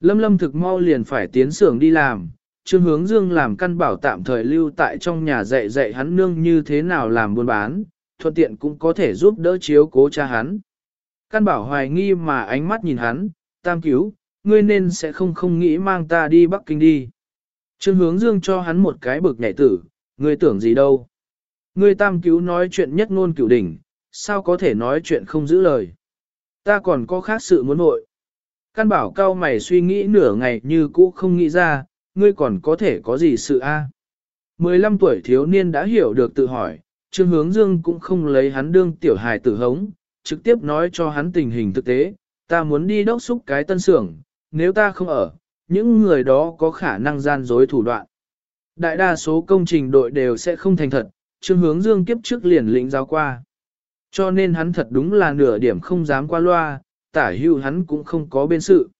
Lâm lâm thực mau liền phải tiến xưởng đi làm, Trương hướng dương làm căn bảo tạm thời lưu tại trong nhà dạy dạy hắn nương như thế nào làm buôn bán, thuận tiện cũng có thể giúp đỡ chiếu cố cha hắn. Căn bảo hoài nghi mà ánh mắt nhìn hắn, tam cứu, ngươi nên sẽ không không nghĩ mang ta đi Bắc Kinh đi. Trương hướng dương cho hắn một cái bực nhảy tử, ngươi tưởng gì đâu. Ngươi tam cứu nói chuyện nhất ngôn cửu đỉnh, sao có thể nói chuyện không giữ lời. Ta còn có khác sự muốn nội. Căn bảo cao mày suy nghĩ nửa ngày như cũ không nghĩ ra, ngươi còn có thể có gì sự a? À? 15 tuổi thiếu niên đã hiểu được tự hỏi, Trương Hướng Dương cũng không lấy hắn đương tiểu hài tử hống, trực tiếp nói cho hắn tình hình thực tế, ta muốn đi đốc xúc cái tân xưởng, nếu ta không ở, những người đó có khả năng gian dối thủ đoạn. Đại đa số công trình đội đều sẽ không thành thật, Trương Hướng Dương kiếp trước liền lĩnh giáo qua. Cho nên hắn thật đúng là nửa điểm không dám qua loa, tả hưu hắn cũng không có bên sự.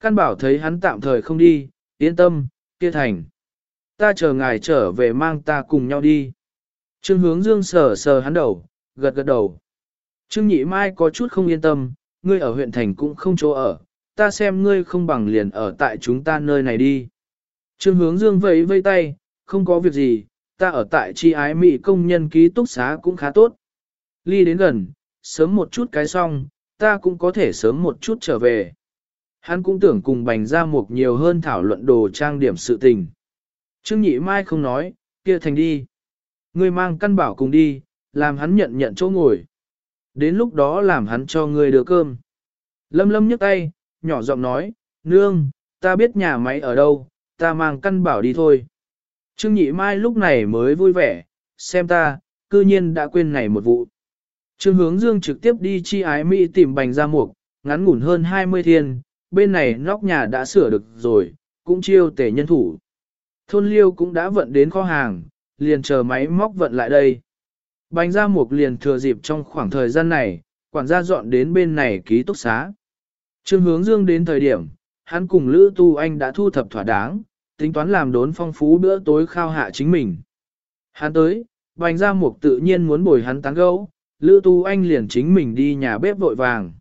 Căn bảo thấy hắn tạm thời không đi, yên tâm, kia thành. Ta chờ ngài trở về mang ta cùng nhau đi. Trương hướng dương sờ sờ hắn đầu, gật gật đầu. Trương nhị mai có chút không yên tâm, ngươi ở huyện thành cũng không chỗ ở, ta xem ngươi không bằng liền ở tại chúng ta nơi này đi. Trương hướng dương vẫy vây tay, không có việc gì, ta ở tại chi ái mỹ công nhân ký túc xá cũng khá tốt. Ly đến gần, sớm một chút cái xong, ta cũng có thể sớm một chút trở về. Hắn cũng tưởng cùng bành ra một nhiều hơn thảo luận đồ trang điểm sự tình. Trương nhị mai không nói, kia thành đi. Ngươi mang căn bảo cùng đi, làm hắn nhận nhận chỗ ngồi. Đến lúc đó làm hắn cho ngươi đưa cơm. Lâm lâm nhấc tay, nhỏ giọng nói, nương, ta biết nhà máy ở đâu, ta mang căn bảo đi thôi. Trương nhị mai lúc này mới vui vẻ, xem ta, cư nhiên đã quên này một vụ. Trương hướng dương trực tiếp đi chi ái Mỹ tìm bành ra mục, ngắn ngủn hơn 20 thiên, bên này nóc nhà đã sửa được rồi, cũng chiêu tể nhân thủ. Thôn liêu cũng đã vận đến kho hàng, liền chờ máy móc vận lại đây. Bánh ra mục liền thừa dịp trong khoảng thời gian này, quản gia dọn đến bên này ký túc xá. Trương hướng dương đến thời điểm, hắn cùng Lữ Tu Anh đã thu thập thỏa đáng, tính toán làm đốn phong phú bữa tối khao hạ chính mình. Hắn tới, bánh ra mục tự nhiên muốn bồi hắn tán gẫu, Lữ Tu Anh liền chính mình đi nhà bếp vội vàng.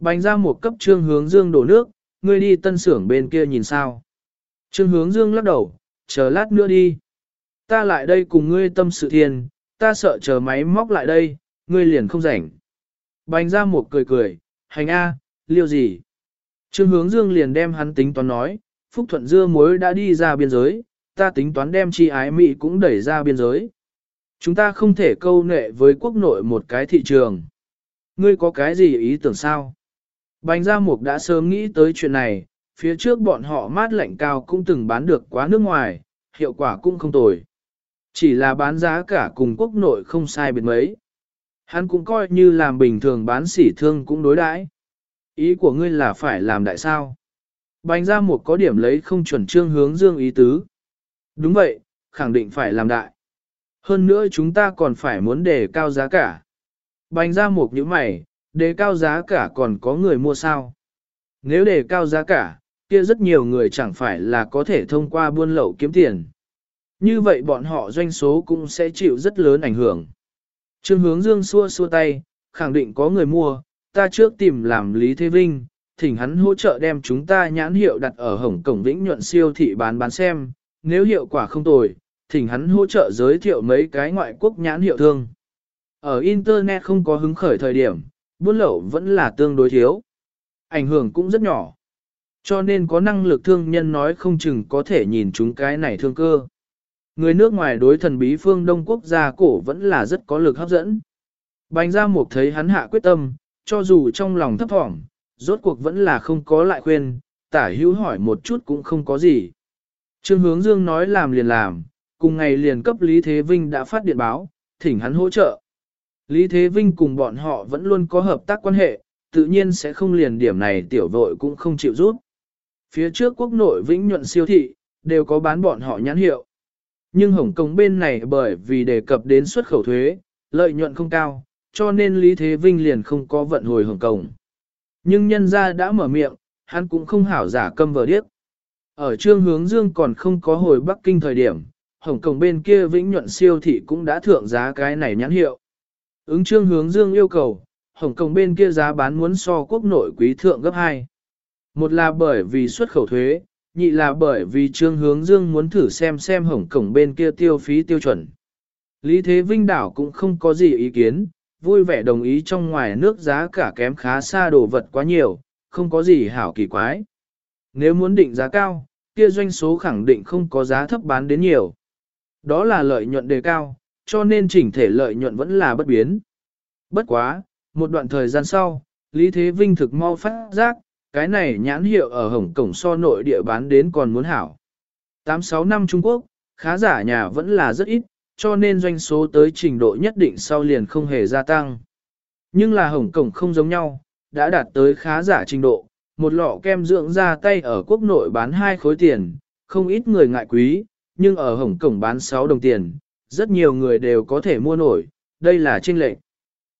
Bành ra một cấp trương hướng dương đổ nước, ngươi đi tân xưởng bên kia nhìn sao. Trương hướng dương lắc đầu, chờ lát nữa đi. Ta lại đây cùng ngươi tâm sự thiền, ta sợ chờ máy móc lại đây, ngươi liền không rảnh. Bành ra một cười cười, hành a, liêu gì. Trương hướng dương liền đem hắn tính toán nói, Phúc Thuận Dưa muối đã đi ra biên giới, ta tính toán đem chi ái Mỹ cũng đẩy ra biên giới. Chúng ta không thể câu nệ với quốc nội một cái thị trường. Ngươi có cái gì ý tưởng sao? Bành Gia Mục đã sớm nghĩ tới chuyện này, phía trước bọn họ mát lạnh cao cũng từng bán được quá nước ngoài, hiệu quả cũng không tồi. Chỉ là bán giá cả cùng quốc nội không sai biệt mấy. Hắn cũng coi như làm bình thường bán sỉ thương cũng đối đãi. Ý của ngươi là phải làm đại sao? Bành Gia Mục có điểm lấy không chuẩn trương hướng dương ý tứ. Đúng vậy, khẳng định phải làm đại. Hơn nữa chúng ta còn phải muốn đề cao giá cả. Bành Gia Mục như mày, đề cao giá cả còn có người mua sao. Nếu đề cao giá cả, kia rất nhiều người chẳng phải là có thể thông qua buôn lậu kiếm tiền. Như vậy bọn họ doanh số cũng sẽ chịu rất lớn ảnh hưởng. Trương hướng dương xua xua tay, khẳng định có người mua, ta trước tìm làm Lý Thế Vinh, thỉnh hắn hỗ trợ đem chúng ta nhãn hiệu đặt ở Hồng Cổng Vĩnh nhuận siêu thị bán bán xem, nếu hiệu quả không tồi, thỉnh hắn hỗ trợ giới thiệu mấy cái ngoại quốc nhãn hiệu thương. Ở Internet không có hứng khởi thời điểm, buôn lậu vẫn là tương đối thiếu. Ảnh hưởng cũng rất nhỏ. Cho nên có năng lực thương nhân nói không chừng có thể nhìn chúng cái này thương cơ. Người nước ngoài đối thần bí phương Đông quốc gia cổ vẫn là rất có lực hấp dẫn. Bành ra mục thấy hắn hạ quyết tâm, cho dù trong lòng thấp thỏm, rốt cuộc vẫn là không có lại khuyên, tả hữu hỏi một chút cũng không có gì. Trương hướng dương nói làm liền làm, cùng ngày liền cấp Lý Thế Vinh đã phát điện báo, thỉnh hắn hỗ trợ. Lý Thế Vinh cùng bọn họ vẫn luôn có hợp tác quan hệ, tự nhiên sẽ không liền điểm này tiểu vội cũng không chịu rút. Phía trước quốc nội vĩnh nhuận siêu thị, đều có bán bọn họ nhãn hiệu. Nhưng Hồng Kông bên này bởi vì đề cập đến xuất khẩu thuế, lợi nhuận không cao, cho nên Lý Thế Vinh liền không có vận hồi Hồng Kông. Nhưng nhân gia đã mở miệng, hắn cũng không hảo giả câm vờ điếc. Ở trương hướng dương còn không có hồi Bắc Kinh thời điểm, Hồng Kông bên kia vĩnh nhuận siêu thị cũng đã thượng giá cái này nhãn hiệu. Ứng trương hướng dương yêu cầu, Hồng Kông bên kia giá bán muốn so quốc nội quý thượng gấp 2. Một là bởi vì xuất khẩu thuế, nhị là bởi vì trương hướng dương muốn thử xem xem Hồng Kông bên kia tiêu phí tiêu chuẩn. Lý Thế Vinh Đảo cũng không có gì ý kiến, vui vẻ đồng ý trong ngoài nước giá cả kém khá xa đồ vật quá nhiều, không có gì hảo kỳ quái. Nếu muốn định giá cao, kia doanh số khẳng định không có giá thấp bán đến nhiều. Đó là lợi nhuận đề cao, cho nên chỉnh thể lợi nhuận vẫn là bất biến. Bất quá, một đoạn thời gian sau, Lý Thế Vinh thực mau phát giác, cái này nhãn hiệu ở Hồng Cổng so nội địa bán đến còn muốn hảo. 86 năm Trung Quốc, khá giả nhà vẫn là rất ít, cho nên doanh số tới trình độ nhất định sau liền không hề gia tăng. Nhưng là Hồng Cổng không giống nhau, đã đạt tới khá giả trình độ, một lọ kem dưỡng ra tay ở quốc nội bán hai khối tiền, không ít người ngại quý, nhưng ở Hồng Cổng bán 6 đồng tiền, rất nhiều người đều có thể mua nổi, đây là trinh lệch.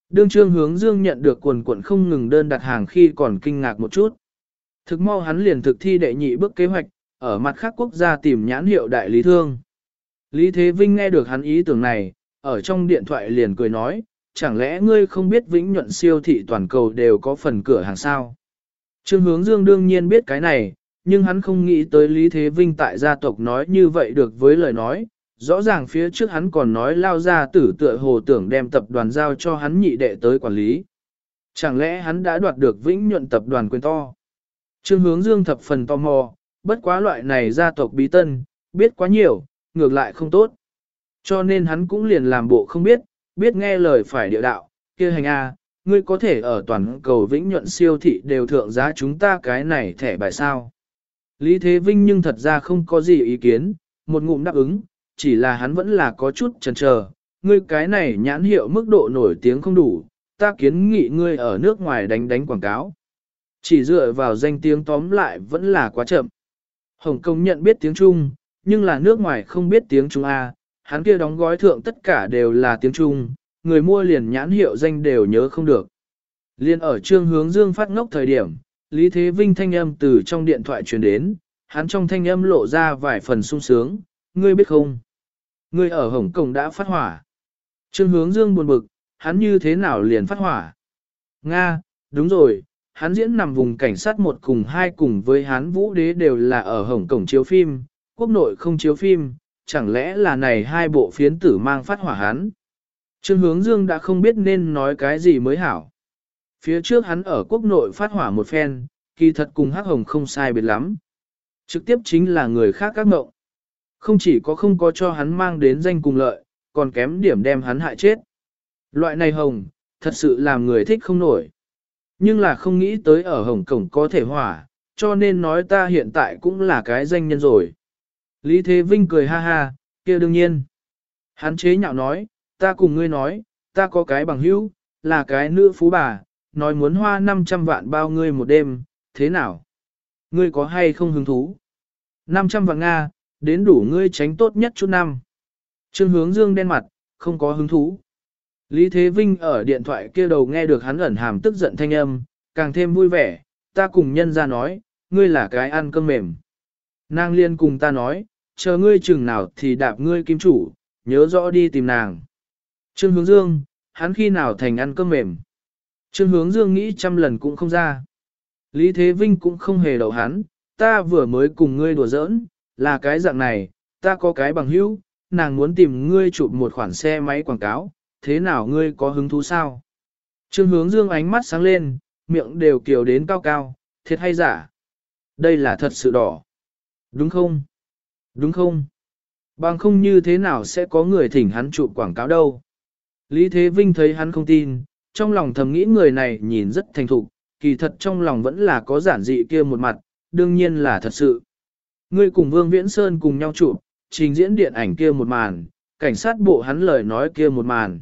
Đương trương hướng dương nhận được quần quận không ngừng đơn đặt hàng khi còn kinh ngạc một chút. Thực mau hắn liền thực thi đệ nhị bước kế hoạch, ở mặt khác quốc gia tìm nhãn hiệu đại lý thương. Lý Thế Vinh nghe được hắn ý tưởng này, ở trong điện thoại liền cười nói, chẳng lẽ ngươi không biết vĩnh nhuận siêu thị toàn cầu đều có phần cửa hàng sao? Trương Hướng Dương đương nhiên biết cái này, nhưng hắn không nghĩ tới Lý Thế Vinh tại gia tộc nói như vậy được với lời nói. Rõ ràng phía trước hắn còn nói lao ra tử tựa hồ tưởng đem tập đoàn giao cho hắn nhị đệ tới quản lý. Chẳng lẽ hắn đã đoạt được vĩnh nhuận tập đoàn quyền to? Trương hướng dương thập phần tò mò, bất quá loại này gia tộc bí tân, biết quá nhiều, ngược lại không tốt. Cho nên hắn cũng liền làm bộ không biết, biết nghe lời phải địa đạo, kia hành A, ngươi có thể ở toàn cầu vĩnh nhuận siêu thị đều thượng giá chúng ta cái này thẻ bài sao. Lý Thế Vinh nhưng thật ra không có gì ý kiến, một ngụm đáp ứng, chỉ là hắn vẫn là có chút chần chờ. Ngươi cái này nhãn hiệu mức độ nổi tiếng không đủ, ta kiến nghị ngươi ở nước ngoài đánh đánh quảng cáo. Chỉ dựa vào danh tiếng tóm lại vẫn là quá chậm. Hồng Kông nhận biết tiếng Trung, nhưng là nước ngoài không biết tiếng Trung A, hắn kia đóng gói thượng tất cả đều là tiếng Trung, người mua liền nhãn hiệu danh đều nhớ không được. Liên ở trương hướng dương phát ngốc thời điểm, Lý Thế Vinh thanh âm từ trong điện thoại truyền đến, hắn trong thanh âm lộ ra vài phần sung sướng, ngươi biết không? Ngươi ở Hồng Kông đã phát hỏa. Trương hướng dương buồn bực, hắn như thế nào liền phát hỏa? Nga, đúng rồi, hắn diễn nằm vùng cảnh sát một cùng hai cùng với hắn vũ đế đều là ở Hồng Kông chiếu phim, quốc nội không chiếu phim, chẳng lẽ là này hai bộ phiến tử mang phát hỏa hắn? Trương hướng dương đã không biết nên nói cái gì mới hảo. Phía trước hắn ở quốc nội phát hỏa một phen, kỳ thật cùng hắc hồng không sai biệt lắm. Trực tiếp chính là người khác các ngộng. Không chỉ có không có cho hắn mang đến danh cùng lợi, còn kém điểm đem hắn hại chết. Loại này hồng, thật sự làm người thích không nổi. Nhưng là không nghĩ tới ở Hồng Cổng có thể hỏa, cho nên nói ta hiện tại cũng là cái danh nhân rồi. Lý Thế Vinh cười ha ha, kia đương nhiên. Hắn chế nhạo nói, ta cùng ngươi nói, ta có cái bằng hữu, là cái nữ phú bà, nói muốn hoa 500 vạn bao ngươi một đêm, thế nào? Ngươi có hay không hứng thú? 500 vạn Nga, đến đủ ngươi tránh tốt nhất chút năm. Trương hướng dương đen mặt, không có hứng thú. Lý Thế Vinh ở điện thoại kia đầu nghe được hắn ẩn hàm tức giận thanh âm, càng thêm vui vẻ, ta cùng nhân ra nói, ngươi là cái ăn cơm mềm. Nàng liên cùng ta nói, chờ ngươi chừng nào thì đạp ngươi kim chủ, nhớ rõ đi tìm nàng. Trương hướng dương, hắn khi nào thành ăn cơm mềm. Trương hướng dương nghĩ trăm lần cũng không ra. Lý Thế Vinh cũng không hề đầu hắn, ta vừa mới cùng ngươi đùa giỡn, là cái dạng này, ta có cái bằng hữu, nàng muốn tìm ngươi chụp một khoản xe máy quảng cáo, thế nào ngươi có hứng thú sao? Trương hướng dương ánh mắt sáng lên, miệng đều kiều đến cao cao, thiệt hay giả? Đây là thật sự đỏ. Đúng không? Đúng không? Bằng không như thế nào sẽ có người thỉnh hắn chụp quảng cáo đâu? Lý Thế Vinh thấy hắn không tin, trong lòng thầm nghĩ người này nhìn rất thành thục, kỳ thật trong lòng vẫn là có giản dị kia một mặt, đương nhiên là thật sự. Ngươi cùng Vương Viễn Sơn cùng nhau chụp, trình diễn điện ảnh kia một màn, cảnh sát bộ hắn lời nói kia một màn.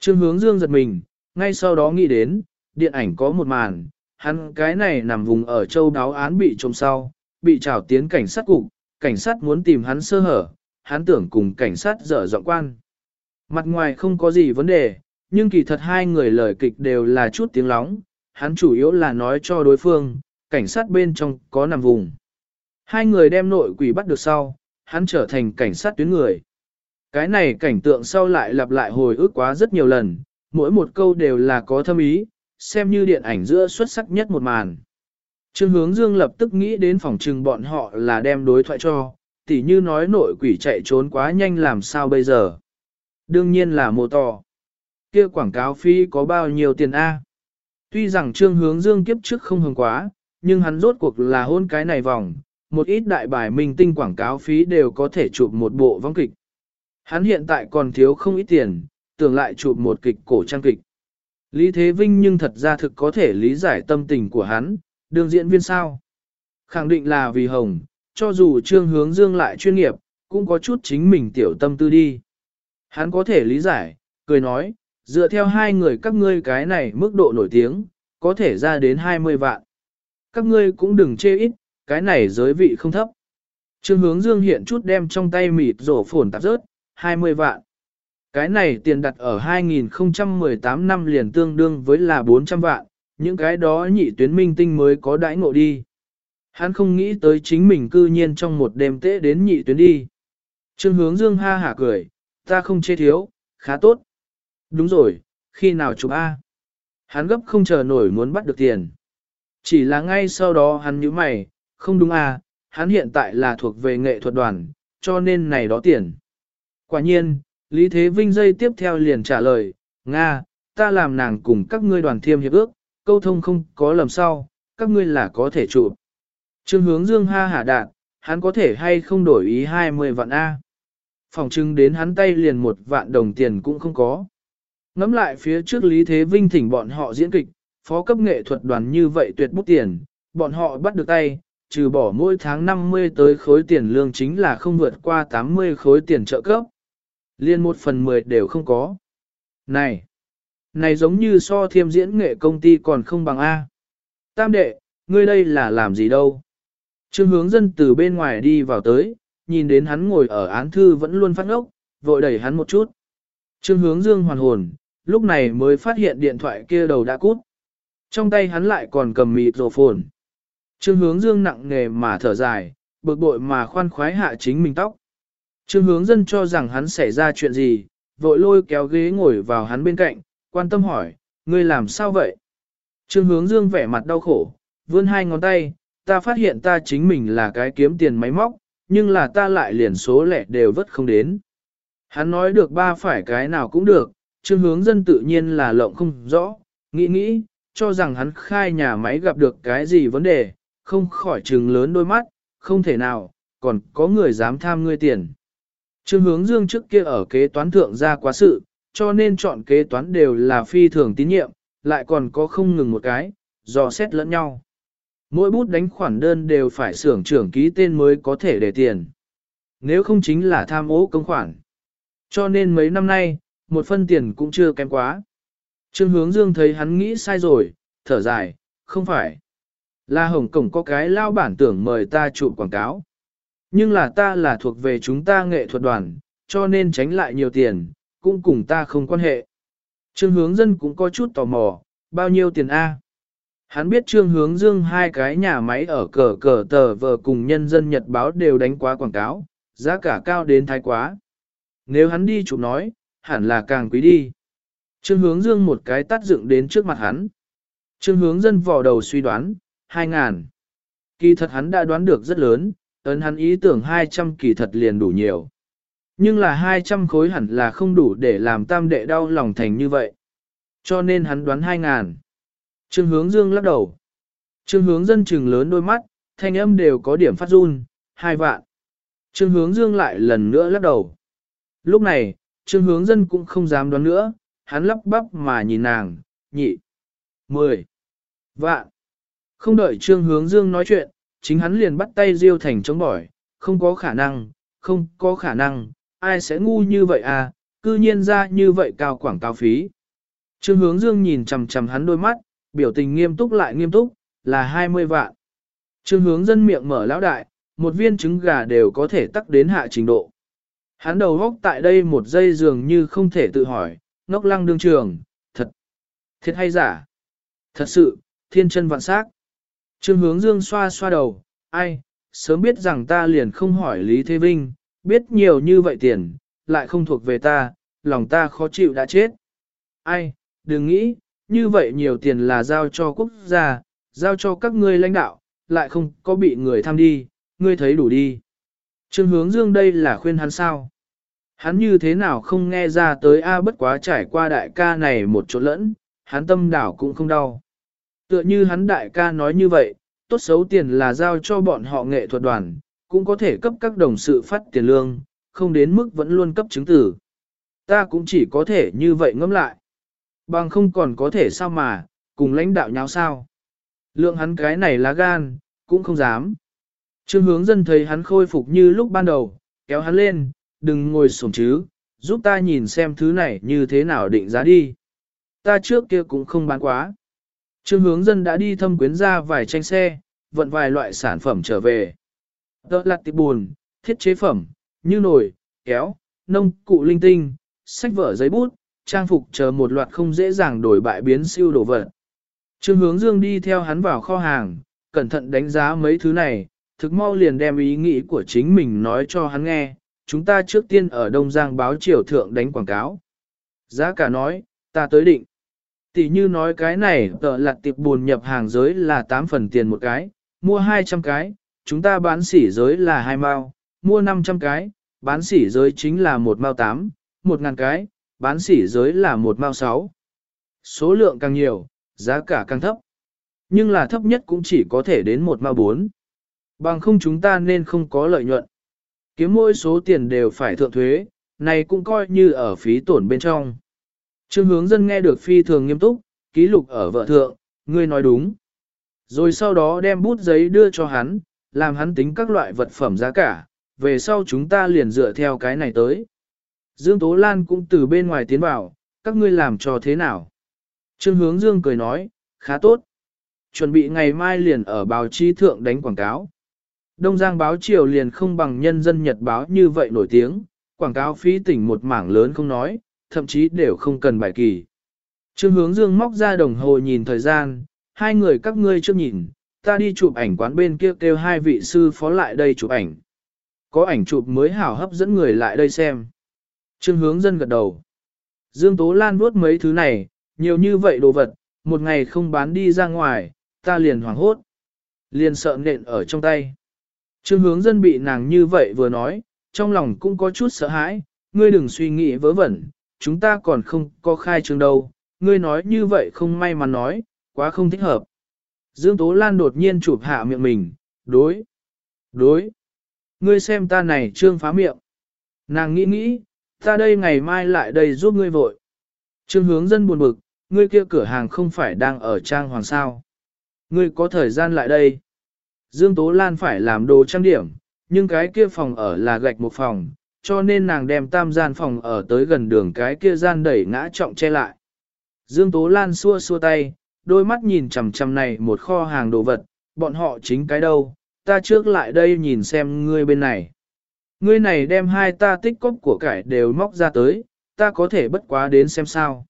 Trương hướng dương giật mình, ngay sau đó nghĩ đến, điện ảnh có một màn, hắn cái này nằm vùng ở châu đáo án bị trông sau, bị trào tiến cảnh sát cục, cảnh sát muốn tìm hắn sơ hở, hắn tưởng cùng cảnh sát dở dọn quan. Mặt ngoài không có gì vấn đề, nhưng kỳ thật hai người lời kịch đều là chút tiếng lóng, hắn chủ yếu là nói cho đối phương, cảnh sát bên trong có nằm vùng. Hai người đem nội quỷ bắt được sau, hắn trở thành cảnh sát tuyến người. Cái này cảnh tượng sau lại lặp lại hồi ức quá rất nhiều lần, mỗi một câu đều là có thâm ý, xem như điện ảnh giữa xuất sắc nhất một màn. Trương hướng dương lập tức nghĩ đến phòng trừng bọn họ là đem đối thoại cho, tỉ như nói nội quỷ chạy trốn quá nhanh làm sao bây giờ. Đương nhiên là mô tò. Kia quảng cáo phí có bao nhiêu tiền A. Tuy rằng trương hướng dương kiếp trước không hứng quá, nhưng hắn rốt cuộc là hôn cái này vòng, một ít đại bài minh tinh quảng cáo phí đều có thể chụp một bộ vong kịch. Hắn hiện tại còn thiếu không ít tiền, tưởng lại chụp một kịch cổ trang kịch. Lý Thế Vinh nhưng thật ra thực có thể lý giải tâm tình của hắn, đường diễn viên sao. Khẳng định là vì hồng, cho dù trương hướng dương lại chuyên nghiệp, cũng có chút chính mình tiểu tâm tư đi. Hắn có thể lý giải, cười nói, dựa theo hai người các ngươi cái này mức độ nổi tiếng, có thể ra đến 20 vạn. Các ngươi cũng đừng chê ít, cái này giới vị không thấp. Trương hướng dương hiện chút đem trong tay mịt rổ phồn tạp rớt, 20 vạn. Cái này tiền đặt ở 2018 năm liền tương đương với là 400 vạn, những cái đó nhị tuyến minh tinh mới có đãi ngộ đi. Hắn không nghĩ tới chính mình cư nhiên trong một đêm tễ đến nhị tuyến đi. Trương hướng dương ha hả cười, ta không chê thiếu, khá tốt. Đúng rồi, khi nào chụp A? Hắn gấp không chờ nổi muốn bắt được tiền. Chỉ là ngay sau đó hắn nhíu mày, không đúng à, hắn hiện tại là thuộc về nghệ thuật đoàn, cho nên này đó tiền. Quả nhiên, Lý Thế Vinh dây tiếp theo liền trả lời, Nga, ta làm nàng cùng các ngươi đoàn thiêm hiệp ước, câu thông không có lầm sau, các ngươi là có thể trụ. Trương hướng dương ha hả đạn, hắn có thể hay không đổi ý 20 vạn A. Phòng trưng đến hắn tay liền một vạn đồng tiền cũng không có. Ngắm lại phía trước Lý Thế Vinh thỉnh bọn họ diễn kịch, phó cấp nghệ thuật đoàn như vậy tuyệt bút tiền, bọn họ bắt được tay, trừ bỏ mỗi tháng 50 tới khối tiền lương chính là không vượt qua 80 khối tiền trợ cấp. Liên một phần 10 đều không có. Này! Này giống như so thiêm diễn nghệ công ty còn không bằng A. Tam đệ, ngươi đây là làm gì đâu? Trương hướng dân từ bên ngoài đi vào tới, nhìn đến hắn ngồi ở án thư vẫn luôn phát ngốc, vội đẩy hắn một chút. Trương hướng dương hoàn hồn, lúc này mới phát hiện điện thoại kia đầu đã cút. Trong tay hắn lại còn cầm mịt rổ phồn. Trương hướng dương nặng nghề mà thở dài, bực bội mà khoan khoái hạ chính mình tóc. Trương hướng dân cho rằng hắn xảy ra chuyện gì, vội lôi kéo ghế ngồi vào hắn bên cạnh, quan tâm hỏi, ngươi làm sao vậy? Trương hướng dương vẻ mặt đau khổ, vươn hai ngón tay, ta phát hiện ta chính mình là cái kiếm tiền máy móc, nhưng là ta lại liền số lẻ đều vất không đến. Hắn nói được ba phải cái nào cũng được, trương hướng dân tự nhiên là lộng không rõ, nghĩ nghĩ, cho rằng hắn khai nhà máy gặp được cái gì vấn đề, không khỏi trừng lớn đôi mắt, không thể nào, còn có người dám tham ngươi tiền. Trương hướng dương trước kia ở kế toán thượng ra quá sự, cho nên chọn kế toán đều là phi thường tín nhiệm, lại còn có không ngừng một cái, dò xét lẫn nhau. Mỗi bút đánh khoản đơn đều phải xưởng trưởng ký tên mới có thể để tiền. Nếu không chính là tham ô công khoản. Cho nên mấy năm nay, một phân tiền cũng chưa kém quá. Trương hướng dương thấy hắn nghĩ sai rồi, thở dài, không phải. Là Hồng Cổng có cái lao bản tưởng mời ta chụp quảng cáo. Nhưng là ta là thuộc về chúng ta nghệ thuật đoàn, cho nên tránh lại nhiều tiền, cũng cùng ta không quan hệ. Trương hướng dân cũng có chút tò mò, bao nhiêu tiền A? Hắn biết trương hướng dương hai cái nhà máy ở cờ cờ tờ vờ cùng nhân dân nhật báo đều đánh quá quảng cáo, giá cả cao đến thái quá. Nếu hắn đi chụp nói, hẳn là càng quý đi. Trương hướng dương một cái tắt dựng đến trước mặt hắn. Trương hướng dân vò đầu suy đoán, hai ngàn. Kỳ thật hắn đã đoán được rất lớn, ấn hắn ý tưởng 200 kỳ thật liền đủ nhiều. Nhưng là 200 khối hẳn là không đủ để làm tam đệ đau lòng thành như vậy. Cho nên hắn đoán 2 ngàn. Trương hướng dương lắc đầu. Trương hướng dân trừng lớn đôi mắt, thanh âm đều có điểm phát run, hai vạn. Trương hướng dương lại lần nữa lắc đầu. Lúc này, trương hướng dân cũng không dám đoán nữa, hắn lắp bắp mà nhìn nàng, nhị, mười, vạn. Không đợi trương hướng dương nói chuyện, chính hắn liền bắt tay Diêu Thành chống bỏi, không có khả năng, không có khả năng, ai sẽ ngu như vậy à, cư nhiên ra như vậy cao quảng cao phí. Trương hướng dương nhìn chầm chầm hắn đôi mắt, biểu tình nghiêm túc lại nghiêm túc, là 20 vạn. Trương hướng dân miệng mở lão đại, một viên trứng gà đều có thể tắc đến hạ trình độ. Hắn đầu góc tại đây một giây dường như không thể tự hỏi, ngốc lăng đương trường, thật, thiệt hay giả? Thật sự, thiên chân vạn sắc. Trương hướng dương xoa xoa đầu, ai, sớm biết rằng ta liền không hỏi Lý Thế Vinh, biết nhiều như vậy tiền, lại không thuộc về ta, lòng ta khó chịu đã chết. Ai, đừng nghĩ, như vậy nhiều tiền là giao cho quốc gia, giao cho các ngươi lãnh đạo, lại không có bị người tham đi, ngươi thấy đủ đi. Trương hướng dương đây là khuyên hắn sao? Hắn như thế nào không nghe ra tới A bất quá trải qua đại ca này một chỗ lẫn, hắn tâm đảo cũng không đau. Tựa như hắn đại ca nói như vậy, tốt xấu tiền là giao cho bọn họ nghệ thuật đoàn, cũng có thể cấp các đồng sự phát tiền lương, không đến mức vẫn luôn cấp chứng tử. Ta cũng chỉ có thể như vậy ngẫm lại. Bằng không còn có thể sao mà, cùng lãnh đạo nháo sao. Lượng hắn cái này lá gan, cũng không dám. Trương hướng dân thấy hắn khôi phục như lúc ban đầu, kéo hắn lên, đừng ngồi sổng chứ, giúp ta nhìn xem thứ này như thế nào định giá đi. Ta trước kia cũng không bán quá. Trương hướng dân đã đi thâm quyến ra vài tranh xe, vận vài loại sản phẩm trở về. Đỡ là tịp buồn, thiết chế phẩm, như nồi, kéo, nông cụ linh tinh, sách vở giấy bút, trang phục chờ một loạt không dễ dàng đổi bại biến siêu đồ vật. Trương hướng dương đi theo hắn vào kho hàng, cẩn thận đánh giá mấy thứ này, thực mau liền đem ý nghĩ của chính mình nói cho hắn nghe, chúng ta trước tiên ở Đông Giang báo triều thượng đánh quảng cáo. Giá cả nói, ta tới định. Tỷ như nói cái này tợ lặt tiệp buồn nhập hàng giới là 8 phần tiền một cái, mua 200 cái, chúng ta bán sỉ giới là 2 mao, mua 500 cái, bán sỉ giới chính là 1 mao 8, 1 ngàn cái, bán sỉ giới là 1 mao 6. Số lượng càng nhiều, giá cả càng thấp. Nhưng là thấp nhất cũng chỉ có thể đến 1 mao 4. Bằng không chúng ta nên không có lợi nhuận. Kiếm mỗi số tiền đều phải thượng thuế, này cũng coi như ở phí tổn bên trong. Trương hướng dân nghe được phi thường nghiêm túc, ký lục ở vợ thượng, ngươi nói đúng. Rồi sau đó đem bút giấy đưa cho hắn, làm hắn tính các loại vật phẩm giá cả, về sau chúng ta liền dựa theo cái này tới. Dương Tố Lan cũng từ bên ngoài tiến vào, các ngươi làm cho thế nào? Trương hướng Dương cười nói, khá tốt. Chuẩn bị ngày mai liền ở báo chí thượng đánh quảng cáo. Đông Giang báo triều liền không bằng nhân dân nhật báo như vậy nổi tiếng, quảng cáo phí tỉnh một mảng lớn không nói, thậm chí đều không cần bài kỳ. Trương hướng dương móc ra đồng hồ nhìn thời gian, hai người các ngươi chưa nhìn, ta đi chụp ảnh quán bên kia kêu hai vị sư phó lại đây chụp ảnh. Có ảnh chụp mới hảo hấp dẫn người lại đây xem. Trương hướng dân gật đầu. Dương Tố Lan vuốt mấy thứ này, nhiều như vậy đồ vật, một ngày không bán đi ra ngoài, ta liền hoảng hốt. Liền sợ nện ở trong tay. Trương hướng dân bị nàng như vậy vừa nói, trong lòng cũng có chút sợ hãi, ngươi đừng suy nghĩ vớ vẩn, chúng ta còn không có khai trương đâu, ngươi nói như vậy không may mà nói, quá không thích hợp. Dương Tố Lan đột nhiên chụp hạ miệng mình, đối, đối, ngươi xem ta này trương phá miệng. Nàng nghĩ nghĩ, ta đây ngày mai lại đây giúp ngươi vội. Trương hướng dân buồn bực, ngươi kia cửa hàng không phải đang ở trang hoàng sao. Ngươi có thời gian lại đây. Dương Tố Lan phải làm đồ trang điểm, nhưng cái kia phòng ở là gạch một phòng, cho nên nàng đem tam gian phòng ở tới gần đường cái kia gian đẩy ngã trọng che lại. Dương Tố Lan xua xua tay, đôi mắt nhìn chằm chằm này một kho hàng đồ vật, bọn họ chính cái đâu, ta trước lại đây nhìn xem ngươi bên này. Ngươi này đem hai ta tích cóp của cải đều móc ra tới, ta có thể bất quá đến xem sao.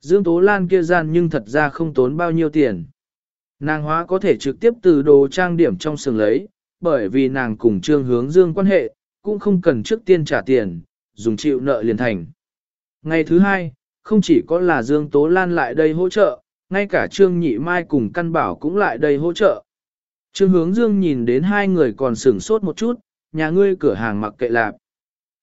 Dương Tố Lan kia gian nhưng thật ra không tốn bao nhiêu tiền. Nàng hóa có thể trực tiếp từ đồ trang điểm trong sừng lấy, bởi vì nàng cùng trương hướng dương quan hệ, cũng không cần trước tiên trả tiền, dùng chịu nợ liền thành. Ngày thứ hai, không chỉ có là Dương Tố Lan lại đây hỗ trợ, ngay cả Trương Nhị Mai cùng Căn Bảo cũng lại đây hỗ trợ. Trương Hướng Dương nhìn đến hai người còn sửng sốt một chút, nhà ngươi cửa hàng mặc kệ lạp.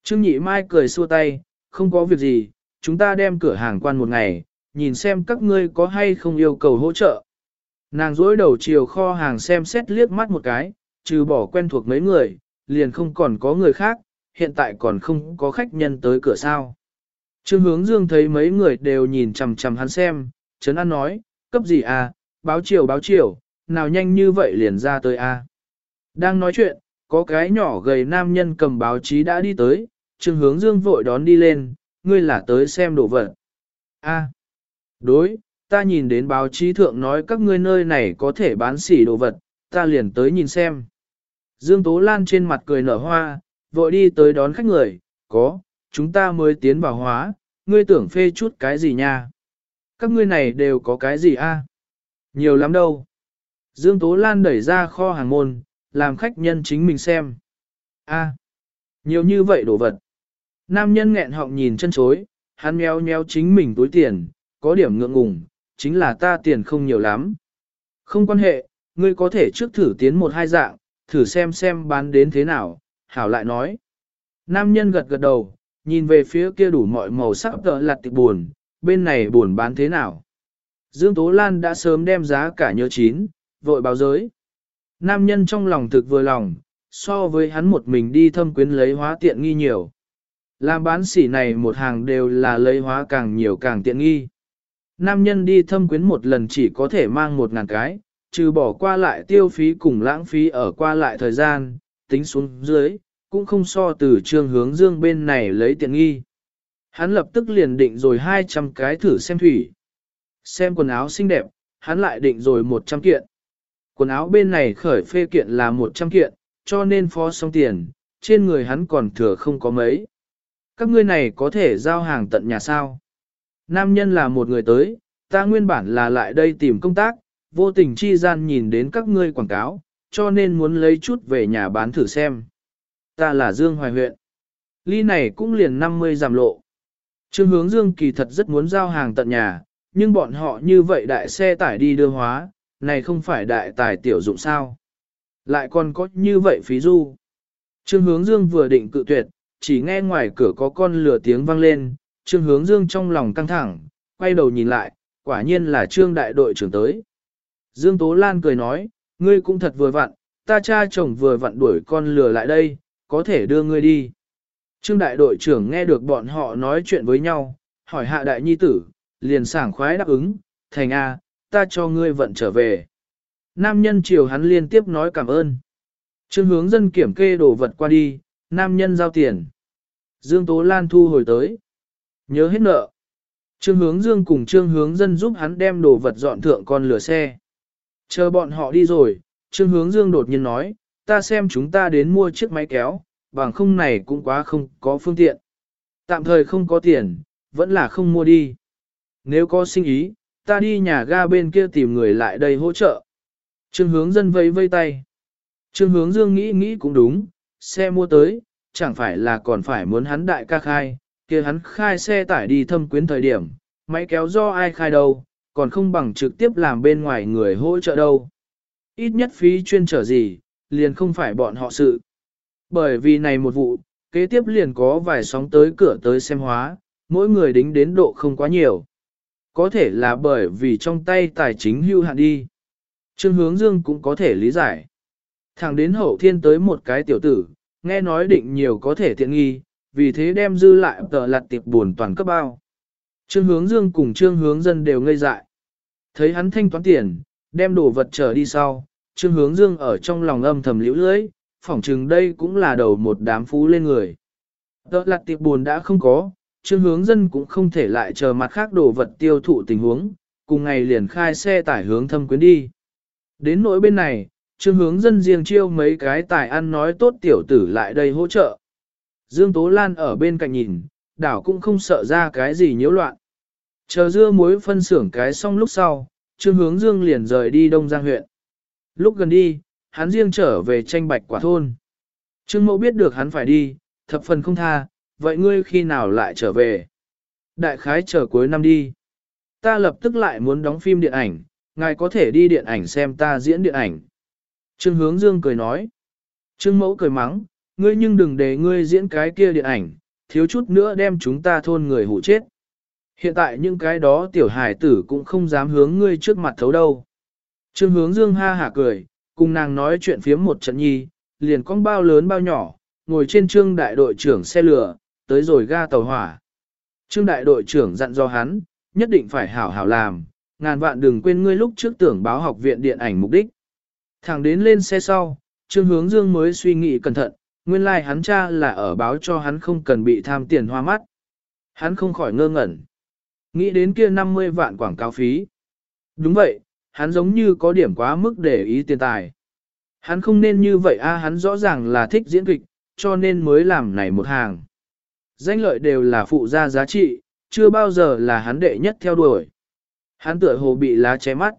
Trương Nhị Mai cười xua tay, không có việc gì, chúng ta đem cửa hàng quan một ngày, nhìn xem các ngươi có hay không yêu cầu hỗ trợ. Nàng dối đầu chiều kho hàng xem xét liếc mắt một cái, trừ bỏ quen thuộc mấy người, liền không còn có người khác, hiện tại còn không có khách nhân tới cửa sao. Trương hướng dương thấy mấy người đều nhìn chằm chằm hắn xem, Trấn An nói, cấp gì à, báo chiều báo chiều, nào nhanh như vậy liền ra tới à. Đang nói chuyện, có cái nhỏ gầy nam nhân cầm báo chí đã đi tới, Trương hướng dương vội đón đi lên, ngươi là tới xem đồ vật. A, đối, ta nhìn đến báo chí thượng nói các ngươi nơi này có thể bán xỉ đồ vật, ta liền tới nhìn xem. Dương Tố Lan trên mặt cười nở hoa, vội đi tới đón khách người, có, chúng ta mới tiến vào hóa, ngươi tưởng phê chút cái gì nha? Các ngươi này đều có cái gì a? Nhiều lắm đâu. Dương Tố Lan đẩy ra kho hàng môn, làm khách nhân chính mình xem. A, nhiều như vậy đồ vật. Nam nhân nghẹn họng nhìn chân chối, hắn meo meo chính mình túi tiền, có điểm ngượng ngùng, chính là ta tiền không nhiều lắm. Không quan hệ, ngươi có thể trước thử tiến một hai dạng, thử xem xem bán đến thế nào, hảo lại nói. Nam nhân gật gật đầu, nhìn về phía kia đủ mọi màu sắc tợ lặt tịch buồn, bên này buồn bán thế nào. Dương Tố Lan đã sớm đem giá cả nhớ chín, vội báo giới. Nam nhân trong lòng thực vừa lòng, so với hắn một mình đi thâm quyến lấy hóa tiện nghi nhiều. Làm bán sỉ này một hàng đều là lấy hóa càng nhiều càng tiện nghi. Nam nhân đi thâm quyến một lần chỉ có thể mang một ngàn cái, trừ bỏ qua lại tiêu phí cùng lãng phí ở qua lại thời gian, tính xuống dưới, cũng không so từ trương hướng dương bên này lấy tiện nghi. Hắn lập tức liền định rồi 200 cái thử xem thủy. Xem quần áo xinh đẹp, hắn lại định rồi 100 kiện. Quần áo bên này khởi phê kiện là 100 kiện, cho nên phó xong tiền, trên người hắn còn thừa không có mấy. các ngươi này có thể giao hàng tận nhà sao. Nam nhân là một người tới, ta nguyên bản là lại đây tìm công tác, vô tình chi gian nhìn đến các ngươi quảng cáo, cho nên muốn lấy chút về nhà bán thử xem. Ta là Dương Hoài huyện. Ly này cũng liền 50 giảm lộ. Trương hướng Dương kỳ thật rất muốn giao hàng tận nhà, nhưng bọn họ như vậy đại xe tải đi đưa hóa, này không phải đại tài tiểu dụng sao. Lại còn có như vậy phí du. Trương hướng Dương vừa định cự tuyệt, chỉ nghe ngoài cửa có con lửa tiếng vang lên, Trương hướng Dương trong lòng căng thẳng, quay đầu nhìn lại, quả nhiên là Trương đại đội trưởng tới. Dương Tố Lan cười nói, ngươi cũng thật vừa vặn, ta cha chồng vừa vặn đuổi con lừa lại đây, có thể đưa ngươi đi. Trương đại đội trưởng nghe được bọn họ nói chuyện với nhau, hỏi hạ đại nhi tử, liền sảng khoái đáp ứng, thành A, ta cho ngươi vận trở về. Nam nhân chiều hắn liên tiếp nói cảm ơn. Trương hướng dân kiểm kê đồ vật qua đi, nam nhân giao tiền. Dương Tố Lan thu hồi tới. Nhớ hết nợ. Trương hướng dương cùng trương hướng dân giúp hắn đem đồ vật dọn thượng con lửa xe. Chờ bọn họ đi rồi, trương hướng dương đột nhiên nói, ta xem chúng ta đến mua chiếc máy kéo, bằng không này cũng quá không có phương tiện. Tạm thời không có tiền, vẫn là không mua đi. Nếu có sinh ý, ta đi nhà ga bên kia tìm người lại đây hỗ trợ. Trương hướng dân vây vây tay. Trương hướng dương nghĩ nghĩ cũng đúng, xe mua tới, chẳng phải là còn phải muốn hắn đại ca khai, kia hắn khai xe tải đi thâm quyến thời điểm, máy kéo do ai khai đâu, còn không bằng trực tiếp làm bên ngoài người hỗ trợ đâu. Ít nhất phí chuyên trở gì, liền không phải bọn họ sự. Bởi vì này một vụ, kế tiếp liền có vài sóng tới cửa tới xem hóa, mỗi người đính đến độ không quá nhiều. Có thể là bởi vì trong tay tài chính hưu hạn đi. Trương hướng dương cũng có thể lý giải. Thẳng đến hậu thiên tới một cái tiểu tử, nghe nói định nhiều có thể tiện nghi, vì thế đem dư lại tờ lặt tiệp buồn toàn cấp bao. Trương hướng dương cùng trương hướng dân đều ngây dại. Thấy hắn thanh toán tiền, đem đồ vật trở đi sau, trương hướng dương ở trong lòng âm thầm liễu lưới, phỏng chừng đây cũng là đầu một đám phú lên người. Tờ lặt tiệp buồn đã không có, trương hướng dân cũng không thể lại chờ mặt khác đồ vật tiêu thụ tình huống, cùng ngày liền khai xe tải hướng thâm quyến đi. Đến nỗi bên này, trương hướng dân riêng chiêu mấy cái tài ăn nói tốt tiểu tử lại đây hỗ trợ. Dương Tố Lan ở bên cạnh nhìn, đảo cũng không sợ ra cái gì nhiễu loạn. Chờ dưa muối phân xưởng cái xong lúc sau, Trương Hướng Dương liền rời đi Đông Giang huyện. Lúc gần đi, hắn riêng trở về tranh bạch quả thôn. Trương Mẫu biết được hắn phải đi, thập phần không tha, vậy ngươi khi nào lại trở về? Đại khái chờ cuối năm đi. Ta lập tức lại muốn đóng phim điện ảnh, ngài có thể đi điện ảnh xem ta diễn điện ảnh. Trương Hướng Dương cười nói. Trương Mẫu cười mắng, ngươi nhưng đừng để ngươi diễn cái kia điện ảnh, thiếu chút nữa đem chúng ta thôn người hụ chết. Hiện tại những cái đó tiểu hải tử cũng không dám hướng ngươi trước mặt thấu đâu. Trương hướng dương ha hả cười, cùng nàng nói chuyện phiếm một trận nhi, liền con bao lớn bao nhỏ, ngồi trên trương đại đội trưởng xe lửa, tới rồi ga tàu hỏa. Trương đại đội trưởng dặn do hắn, nhất định phải hảo hảo làm, ngàn vạn đừng quên ngươi lúc trước tưởng báo học viện điện ảnh mục đích. Thẳng đến lên xe sau, Trương Hướng Dương mới suy nghĩ cẩn thận, nguyên lai like hắn cha là ở báo cho hắn không cần bị tham tiền hoa mắt. Hắn không khỏi ngơ ngẩn. Nghĩ đến kia 50 vạn quảng cáo phí. Đúng vậy, hắn giống như có điểm quá mức để ý tiền tài. Hắn không nên như vậy a hắn rõ ràng là thích diễn kịch, cho nên mới làm này một hàng. Danh lợi đều là phụ gia giá trị, chưa bao giờ là hắn đệ nhất theo đuổi. Hắn tựa hồ bị lá che mắt.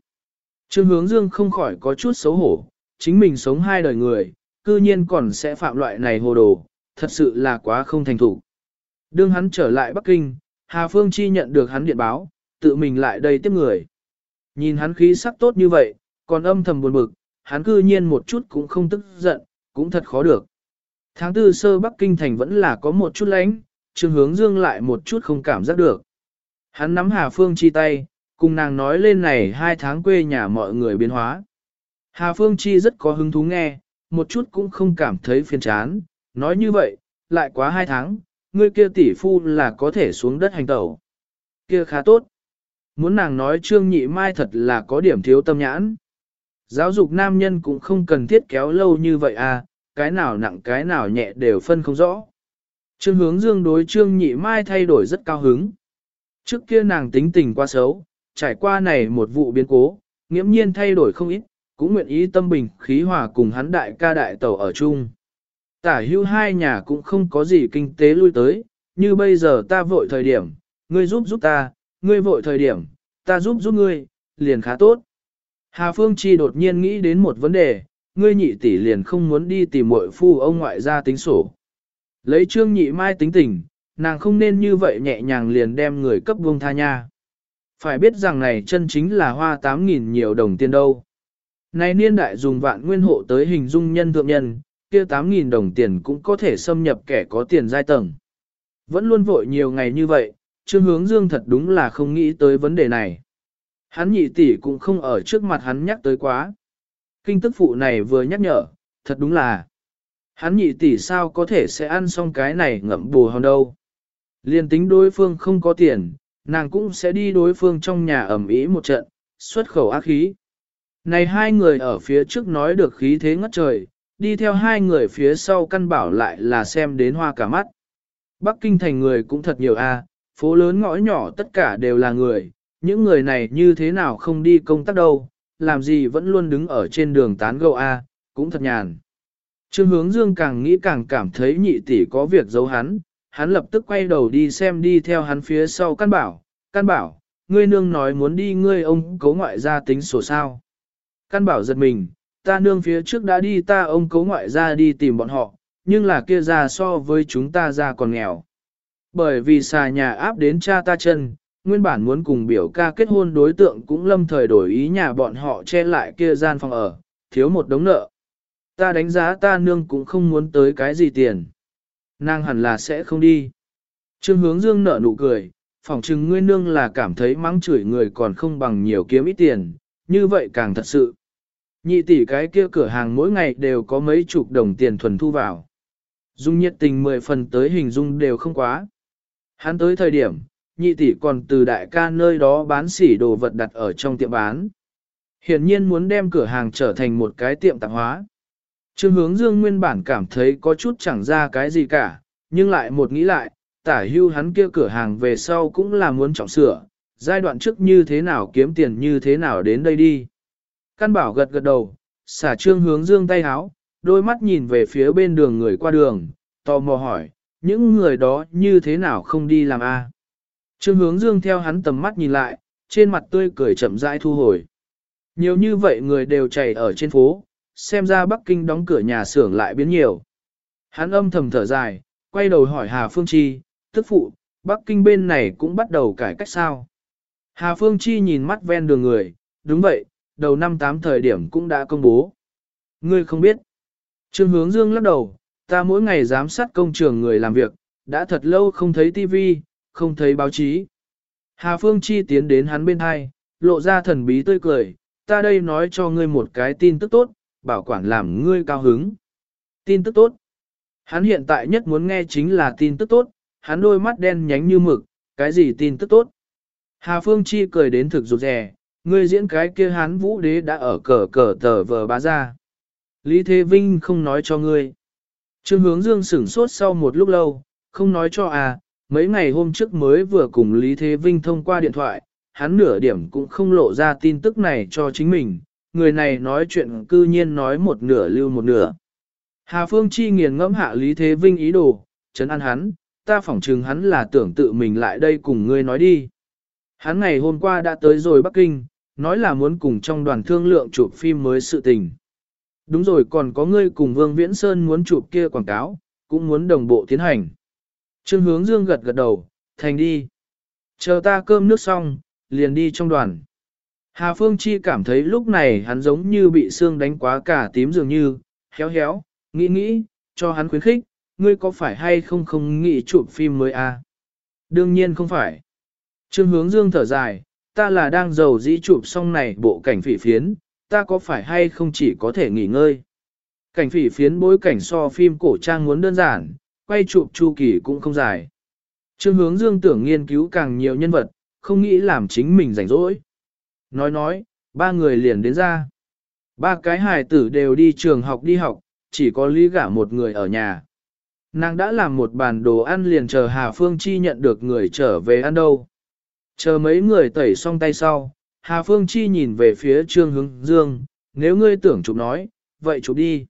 Trương hướng dương không khỏi có chút xấu hổ, chính mình sống hai đời người, cư nhiên còn sẽ phạm loại này hồ đồ, thật sự là quá không thành thủ. Đương hắn trở lại Bắc Kinh, Hà Phương Chi nhận được hắn điện báo, tự mình lại đây tiếp người. Nhìn hắn khí sắc tốt như vậy, còn âm thầm buồn bực, hắn cư nhiên một chút cũng không tức giận, cũng thật khó được. Tháng tư sơ Bắc Kinh thành vẫn là có một chút lánh, trường hướng dương lại một chút không cảm giác được. Hắn nắm Hà Phương Chi tay, cùng nàng nói lên này hai tháng quê nhà mọi người biến hóa. Hà Phương Chi rất có hứng thú nghe, một chút cũng không cảm thấy phiền chán, nói như vậy, lại quá hai tháng, ngươi kia tỷ phu là có thể xuống đất hành tẩu. Kia khá tốt. Muốn nàng nói Trương Nhị Mai thật là có điểm thiếu tâm nhãn. Giáo dục nam nhân cũng không cần thiết kéo lâu như vậy à, cái nào nặng cái nào nhẹ đều phân không rõ. Trương hướng dương đối Trương Nhị Mai thay đổi rất cao hứng. Trước kia nàng tính tình quá xấu, trải qua này một vụ biến cố, nghiễm nhiên thay đổi không ít, cũng nguyện ý tâm bình khí hòa cùng hắn đại ca đại tẩu ở chung. Tả hưu hai nhà cũng không có gì kinh tế lui tới, như bây giờ ta vội thời điểm, ngươi giúp giúp ta, ngươi vội thời điểm, ta giúp giúp ngươi, liền khá tốt. Hà Phương Chi đột nhiên nghĩ đến một vấn đề, ngươi nhị tỷ liền không muốn đi tìm muội phu ông ngoại ra tính sổ. Lấy trương nhị mai tính tình, nàng không nên như vậy nhẹ nhàng liền đem người cấp vương tha nha. Phải biết rằng này chân chính là hoa 8.000 nhiều đồng tiền đâu. Này niên đại dùng vạn nguyên hộ tới hình dung nhân thượng nhân, kia 8.000 đồng tiền cũng có thể xâm nhập kẻ có tiền giai tầng. Vẫn luôn vội nhiều ngày như vậy, Trương Hướng Dương thật đúng là không nghĩ tới vấn đề này. Hắn nhị tỷ cũng không ở trước mặt hắn nhắc tới quá. Kinh tức phụ này vừa nhắc nhở, thật đúng là. Hắn nhị tỷ sao có thể sẽ ăn xong cái này ngậm bù hòn đâu. Liên tính đối phương không có tiền, nàng cũng sẽ đi đối phương trong nhà ẩm ý một trận, xuất khẩu ác khí. Này hai người ở phía trước nói được khí thế ngất trời, đi theo hai người phía sau căn bảo lại là xem đến hoa cả mắt. Bắc Kinh thành người cũng thật nhiều a, à, phố lớn ngõ nhỏ tất cả đều là người, những người này như thế nào không đi công tác đâu, làm gì vẫn luôn đứng ở trên đường tán gẫu a, cũng thật nhàn. Trương hướng dương càng nghĩ càng cảm thấy nhị tỷ có việc giấu hắn, hắn lập tức quay đầu đi xem đi theo hắn phía sau căn bảo, căn bảo, ngươi nương nói muốn đi ngươi ông cấu ngoại gia tính sổ sao. Căn bảo giật mình, ta nương phía trước đã đi ta ông cấu ngoại ra đi tìm bọn họ, nhưng là kia ra so với chúng ta ra còn nghèo. Bởi vì xà nhà áp đến cha ta chân, nguyên bản muốn cùng biểu ca kết hôn đối tượng cũng lâm thời đổi ý nhà bọn họ che lại kia gian phòng ở, thiếu một đống nợ. Ta đánh giá ta nương cũng không muốn tới cái gì tiền. Nàng hẳn là sẽ không đi. Trương hướng dương nợ nụ cười, phỏng chừng ngươi nương là cảm thấy mắng chửi người còn không bằng nhiều kiếm ít tiền, như vậy càng thật sự. Nhị tỷ cái kia cửa hàng mỗi ngày đều có mấy chục đồng tiền thuần thu vào. Dung nhiệt tình mười phần tới hình dung đều không quá. Hắn tới thời điểm, nhị tỷ còn từ đại ca nơi đó bán xỉ đồ vật đặt ở trong tiệm bán. Hiển nhiên muốn đem cửa hàng trở thành một cái tiệm tạp hóa. Trương hướng dương nguyên bản cảm thấy có chút chẳng ra cái gì cả, nhưng lại một nghĩ lại, tả hưu hắn kia cửa hàng về sau cũng là muốn trọng sửa, giai đoạn trước như thế nào kiếm tiền như thế nào đến đây đi. Căn bảo gật gật đầu, xả trương hướng dương tay háo, đôi mắt nhìn về phía bên đường người qua đường, tò mò hỏi, những người đó như thế nào không đi làm a? Trương hướng dương theo hắn tầm mắt nhìn lại, trên mặt tươi cười chậm rãi thu hồi. Nhiều như vậy người đều chạy ở trên phố, xem ra Bắc Kinh đóng cửa nhà xưởng lại biến nhiều. Hắn âm thầm thở dài, quay đầu hỏi Hà Phương Chi, tức phụ, Bắc Kinh bên này cũng bắt đầu cải cách sao. Hà Phương Chi nhìn mắt ven đường người, đúng vậy, đầu năm tám thời điểm cũng đã công bố. Ngươi không biết. Trương hướng dương lắc đầu, ta mỗi ngày giám sát công trường người làm việc, đã thật lâu không thấy tivi, không thấy báo chí. Hà Phương Chi tiến đến hắn bên hai, lộ ra thần bí tươi cười, ta đây nói cho ngươi một cái tin tức tốt, bảo quản làm ngươi cao hứng. Tin tức tốt. Hắn hiện tại nhất muốn nghe chính là tin tức tốt, hắn đôi mắt đen nhánh như mực, cái gì tin tức tốt. Hà Phương Chi cười đến thực rụt rè, ngươi diễn cái kia Hán vũ đế đã ở cờ cờ tờ vờ bá ra. Lý Thế Vinh không nói cho ngươi. Trương hướng dương sửng sốt sau một lúc lâu, không nói cho à, mấy ngày hôm trước mới vừa cùng Lý Thế Vinh thông qua điện thoại, hắn nửa điểm cũng không lộ ra tin tức này cho chính mình, người này nói chuyện cư nhiên nói một nửa lưu một nửa. Hà Phương Chi nghiền ngẫm hạ Lý Thế Vinh ý đồ, chấn an hắn, ta phỏng chừng hắn là tưởng tự mình lại đây cùng ngươi nói đi. Hắn ngày hôm qua đã tới rồi Bắc Kinh, nói là muốn cùng trong đoàn thương lượng chụp phim mới sự tình. Đúng rồi còn có ngươi cùng Vương Viễn Sơn muốn chụp kia quảng cáo, cũng muốn đồng bộ tiến hành. Trương hướng dương gật gật đầu, thành đi. Chờ ta cơm nước xong, liền đi trong đoàn. Hà Phương Chi cảm thấy lúc này hắn giống như bị xương đánh quá cả tím dường như, héo héo, nghĩ nghĩ, cho hắn khuyến khích, ngươi có phải hay không không nghĩ chụp phim mới à? Đương nhiên không phải. Trương hướng dương thở dài, ta là đang giàu dĩ chụp xong này bộ cảnh phỉ phiến, ta có phải hay không chỉ có thể nghỉ ngơi. Cảnh phỉ phiến bối cảnh so phim cổ trang muốn đơn giản, quay chụp chu kỳ cũng không dài. Trương hướng dương tưởng nghiên cứu càng nhiều nhân vật, không nghĩ làm chính mình rảnh rỗi. Nói nói, ba người liền đến ra. Ba cái hài tử đều đi trường học đi học, chỉ có lý gả một người ở nhà. Nàng đã làm một bàn đồ ăn liền chờ Hà Phương Chi nhận được người trở về ăn đâu. Chờ mấy người tẩy xong tay sau, Hà Phương Chi nhìn về phía Trương Hướng Dương, nếu ngươi tưởng chụp nói, vậy chụp đi.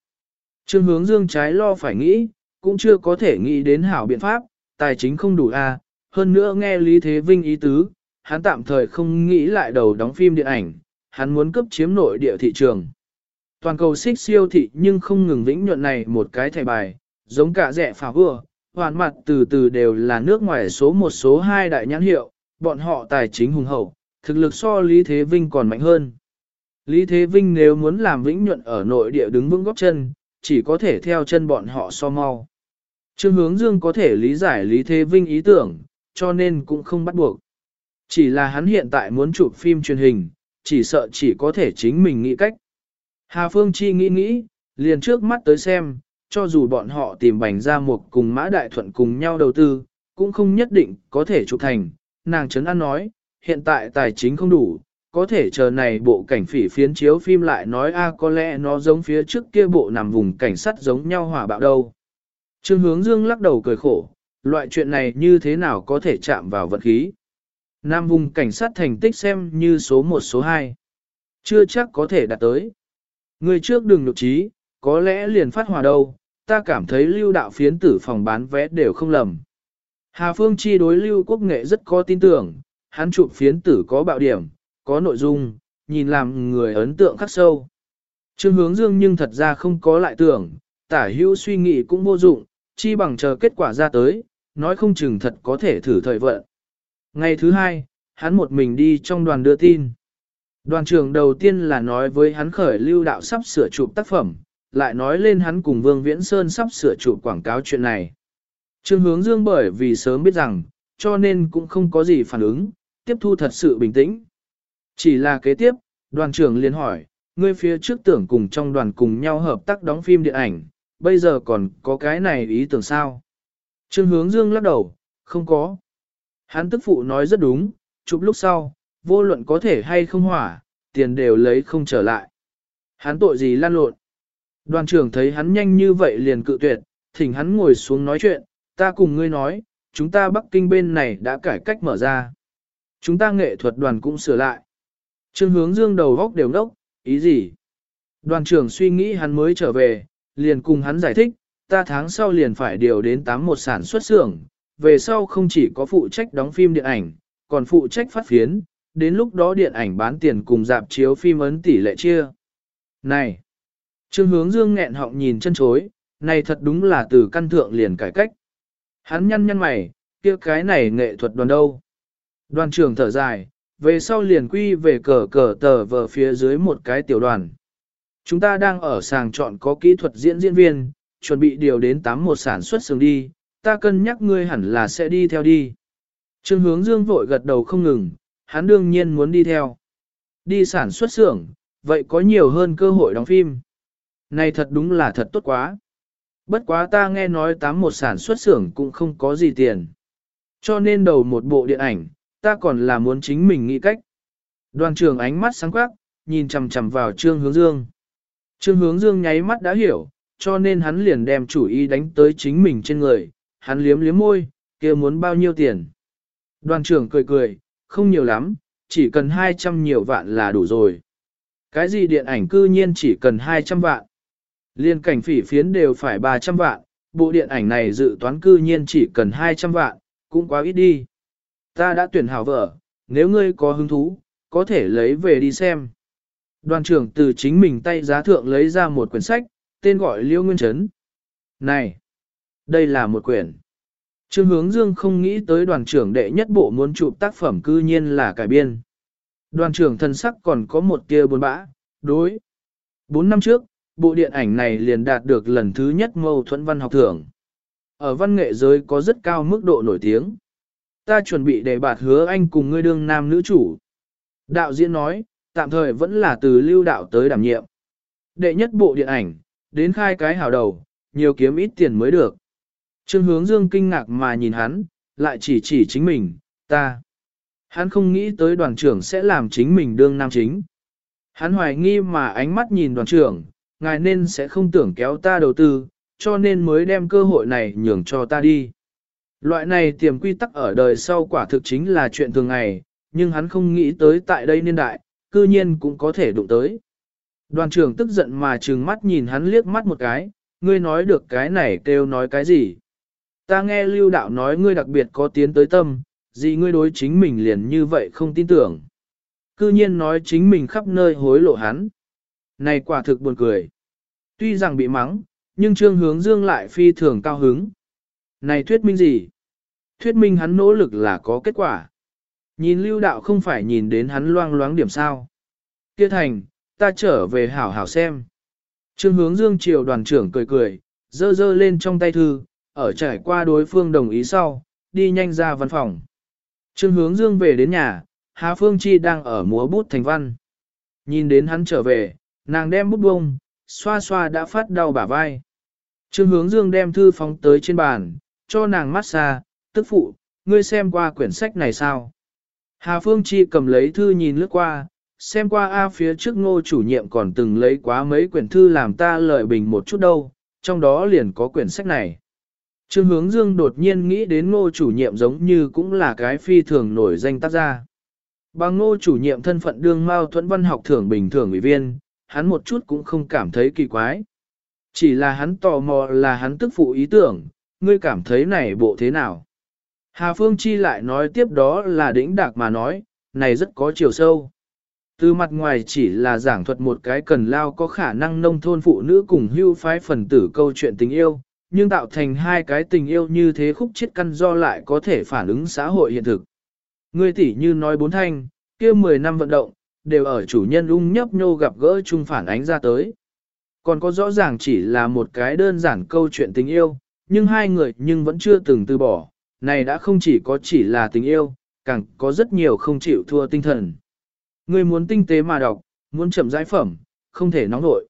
Trương Hướng Dương trái lo phải nghĩ, cũng chưa có thể nghĩ đến hảo biện pháp, tài chính không đủ à? hơn nữa nghe Lý Thế Vinh ý tứ, hắn tạm thời không nghĩ lại đầu đóng phim điện ảnh, hắn muốn cấp chiếm nội địa thị trường. Toàn cầu xích siêu thị nhưng không ngừng vĩnh nhuận này một cái thẻ bài, giống cả rẻ phá vừa, hoàn mặt từ từ đều là nước ngoài số một số hai đại nhãn hiệu, bọn họ tài chính hùng hậu, thực lực so Lý Thế Vinh còn mạnh hơn. Lý Thế Vinh nếu muốn làm vĩnh nhuận ở nội địa đứng vững góc chân, chỉ có thể theo chân bọn họ so mau. Trương Hướng Dương có thể lý giải Lý Thế Vinh ý tưởng, cho nên cũng không bắt buộc. Chỉ là hắn hiện tại muốn chụp phim truyền hình, chỉ sợ chỉ có thể chính mình nghĩ cách. Hà Phương Chi nghĩ nghĩ, liền trước mắt tới xem, cho dù bọn họ tìm bành ra một cùng mã đại thuận cùng nhau đầu tư, cũng không nhất định có thể chụp thành. Nàng Trấn An nói, hiện tại tài chính không đủ, có thể chờ này bộ cảnh phỉ phiến chiếu phim lại nói a có lẽ nó giống phía trước kia bộ nằm vùng cảnh sát giống nhau hỏa bạo đâu. Trương hướng dương lắc đầu cười khổ, loại chuyện này như thế nào có thể chạm vào vật khí. Nam vùng cảnh sát thành tích xem như số 1 số 2. Chưa chắc có thể đạt tới. Người trước đừng nhục trí, có lẽ liền phát hòa đâu, ta cảm thấy lưu đạo phiến tử phòng bán vé đều không lầm. Hà Phương Chi đối lưu quốc nghệ rất có tin tưởng, hắn chụp phiến tử có bạo điểm, có nội dung, nhìn làm người ấn tượng khắc sâu. Trương hướng dương nhưng thật ra không có lại tưởng, tả hữu suy nghĩ cũng vô dụng, chi bằng chờ kết quả ra tới, nói không chừng thật có thể thử thời vận. Ngày thứ hai, hắn một mình đi trong đoàn đưa tin. Đoàn trưởng đầu tiên là nói với hắn khởi lưu đạo sắp sửa chụp tác phẩm, lại nói lên hắn cùng Vương Viễn Sơn sắp sửa chụp quảng cáo chuyện này. Trương hướng dương bởi vì sớm biết rằng, cho nên cũng không có gì phản ứng, tiếp thu thật sự bình tĩnh. Chỉ là kế tiếp, đoàn trưởng liền hỏi, ngươi phía trước tưởng cùng trong đoàn cùng nhau hợp tác đóng phim điện ảnh, bây giờ còn có cái này ý tưởng sao? Trương hướng dương lắc đầu, không có. Hắn tức phụ nói rất đúng, chụp lúc sau, vô luận có thể hay không hỏa, tiền đều lấy không trở lại. Hắn tội gì lan lộn. Đoàn trưởng thấy hắn nhanh như vậy liền cự tuyệt, thỉnh hắn ngồi xuống nói chuyện, ta cùng ngươi nói, chúng ta Bắc Kinh bên này đã cải cách mở ra. Chúng ta nghệ thuật đoàn cũng sửa lại. Trương hướng dương đầu góc đều nốc, ý gì? Đoàn trưởng suy nghĩ hắn mới trở về, liền cùng hắn giải thích, ta tháng sau liền phải điều đến 81 sản xuất xưởng, về sau không chỉ có phụ trách đóng phim điện ảnh, còn phụ trách phát phiến, đến lúc đó điện ảnh bán tiền cùng dạp chiếu phim ấn tỷ lệ chia. Này! Trương hướng dương nghẹn họng nhìn chân chối, này thật đúng là từ căn thượng liền cải cách. Hắn nhăn nhăn mày, kia cái này nghệ thuật đoàn đâu. Đoàn trưởng thở dài, về sau liền quy về cờ cờ tờ vờ phía dưới một cái tiểu đoàn. Chúng ta đang ở sàng chọn có kỹ thuật diễn diễn viên, chuẩn bị điều đến 81 sản xuất xưởng đi, ta cân nhắc ngươi hẳn là sẽ đi theo đi. Trương hướng dương vội gật đầu không ngừng, hắn đương nhiên muốn đi theo. Đi sản xuất xưởng, vậy có nhiều hơn cơ hội đóng phim. Này thật đúng là thật tốt quá. Bất quá ta nghe nói tám một sản xuất xưởng cũng không có gì tiền. Cho nên đầu một bộ điện ảnh, ta còn là muốn chính mình nghĩ cách. Đoàn trưởng ánh mắt sáng quắc, nhìn chằm chằm vào Trương Hướng Dương. Trương Hướng Dương nháy mắt đã hiểu, cho nên hắn liền đem chủ ý đánh tới chính mình trên người, hắn liếm liếm môi, kia muốn bao nhiêu tiền. Đoàn trưởng cười cười, không nhiều lắm, chỉ cần 200 nhiều vạn là đủ rồi. Cái gì điện ảnh cư nhiên chỉ cần 200 vạn. Liên cảnh phỉ phiến đều phải 300 vạn, bộ điện ảnh này dự toán cư nhiên chỉ cần 200 vạn, cũng quá ít đi. Ta đã tuyển hảo vợ, nếu ngươi có hứng thú, có thể lấy về đi xem. Đoàn trưởng từ chính mình tay giá thượng lấy ra một quyển sách, tên gọi Liêu Nguyên Trấn. Này, đây là một quyển. Trương hướng dương không nghĩ tới đoàn trưởng đệ nhất bộ muốn chụp tác phẩm cư nhiên là cải biên. Đoàn trưởng thân sắc còn có một kia buồn bã, đối. Bốn năm trước, bộ điện ảnh này liền đạt được lần thứ nhất mâu thuẫn văn học thưởng. Ở văn nghệ giới có rất cao mức độ nổi tiếng. Ta chuẩn bị để bạt hứa anh cùng ngươi đương nam nữ chủ. Đạo diễn nói, tạm thời vẫn là từ lưu đạo tới đảm nhiệm. Đệ nhất bộ điện ảnh, đến khai cái hào đầu, nhiều kiếm ít tiền mới được. Trương hướng dương kinh ngạc mà nhìn hắn, lại chỉ chỉ chính mình, ta. Hắn không nghĩ tới đoàn trưởng sẽ làm chính mình đương nam chính. Hắn hoài nghi mà ánh mắt nhìn đoàn trưởng, ngài nên sẽ không tưởng kéo ta đầu tư, cho nên mới đem cơ hội này nhường cho ta đi. Loại này tiềm quy tắc ở đời sau quả thực chính là chuyện thường ngày, nhưng hắn không nghĩ tới tại đây niên đại, cư nhiên cũng có thể đụng tới. Đoàn trưởng tức giận mà trừng mắt nhìn hắn liếc mắt một cái, ngươi nói được cái này kêu nói cái gì. Ta nghe lưu đạo nói ngươi đặc biệt có tiến tới tâm, gì ngươi đối chính mình liền như vậy không tin tưởng. Cư nhiên nói chính mình khắp nơi hối lộ hắn. Này quả thực buồn cười. Tuy rằng bị mắng, nhưng trương hướng dương lại phi thường cao hứng. Này thuyết minh gì? Thuyết minh hắn nỗ lực là có kết quả. Nhìn lưu đạo không phải nhìn đến hắn loang loáng điểm sao. Kia thành, ta trở về hảo hảo xem. Trương hướng dương triều đoàn trưởng cười cười, dơ dơ lên trong tay thư, ở trải qua đối phương đồng ý sau, đi nhanh ra văn phòng. Trương hướng dương về đến nhà, Hà Phương Chi đang ở múa bút thành văn. Nhìn đến hắn trở về, nàng đem bút bông, xoa xoa đã phát đau bả vai. Trương hướng dương đem thư phóng tới trên bàn, cho nàng massage, tức phụ, ngươi xem qua quyển sách này sao? Hà Phương Chi cầm lấy thư nhìn lướt qua, xem qua A phía trước ngô chủ nhiệm còn từng lấy quá mấy quyển thư làm ta lợi bình một chút đâu, trong đó liền có quyển sách này. Trương hướng dương đột nhiên nghĩ đến ngô chủ nhiệm giống như cũng là cái phi thường nổi danh tác gia. Bằng ngô chủ nhiệm thân phận đương mao thuẫn văn học thưởng bình thường ủy viên, hắn một chút cũng không cảm thấy kỳ quái. Chỉ là hắn tò mò là hắn tức phụ ý tưởng, ngươi cảm thấy này bộ thế nào. Hà Phương Chi lại nói tiếp đó là đỉnh đạc mà nói, này rất có chiều sâu. Từ mặt ngoài chỉ là giảng thuật một cái cần lao có khả năng nông thôn phụ nữ cùng hưu phái phần tử câu chuyện tình yêu, nhưng tạo thành hai cái tình yêu như thế khúc chết căn do lại có thể phản ứng xã hội hiện thực. Ngươi tỷ như nói bốn thanh, kia 10 năm vận động, đều ở chủ nhân ung nhấp nhô gặp gỡ chung phản ánh ra tới. Còn có rõ ràng chỉ là một cái đơn giản câu chuyện tình yêu, nhưng hai người nhưng vẫn chưa từng từ bỏ, này đã không chỉ có chỉ là tình yêu, càng có rất nhiều không chịu thua tinh thần. người muốn tinh tế mà đọc, muốn chậm giải phẩm, không thể nóng nội.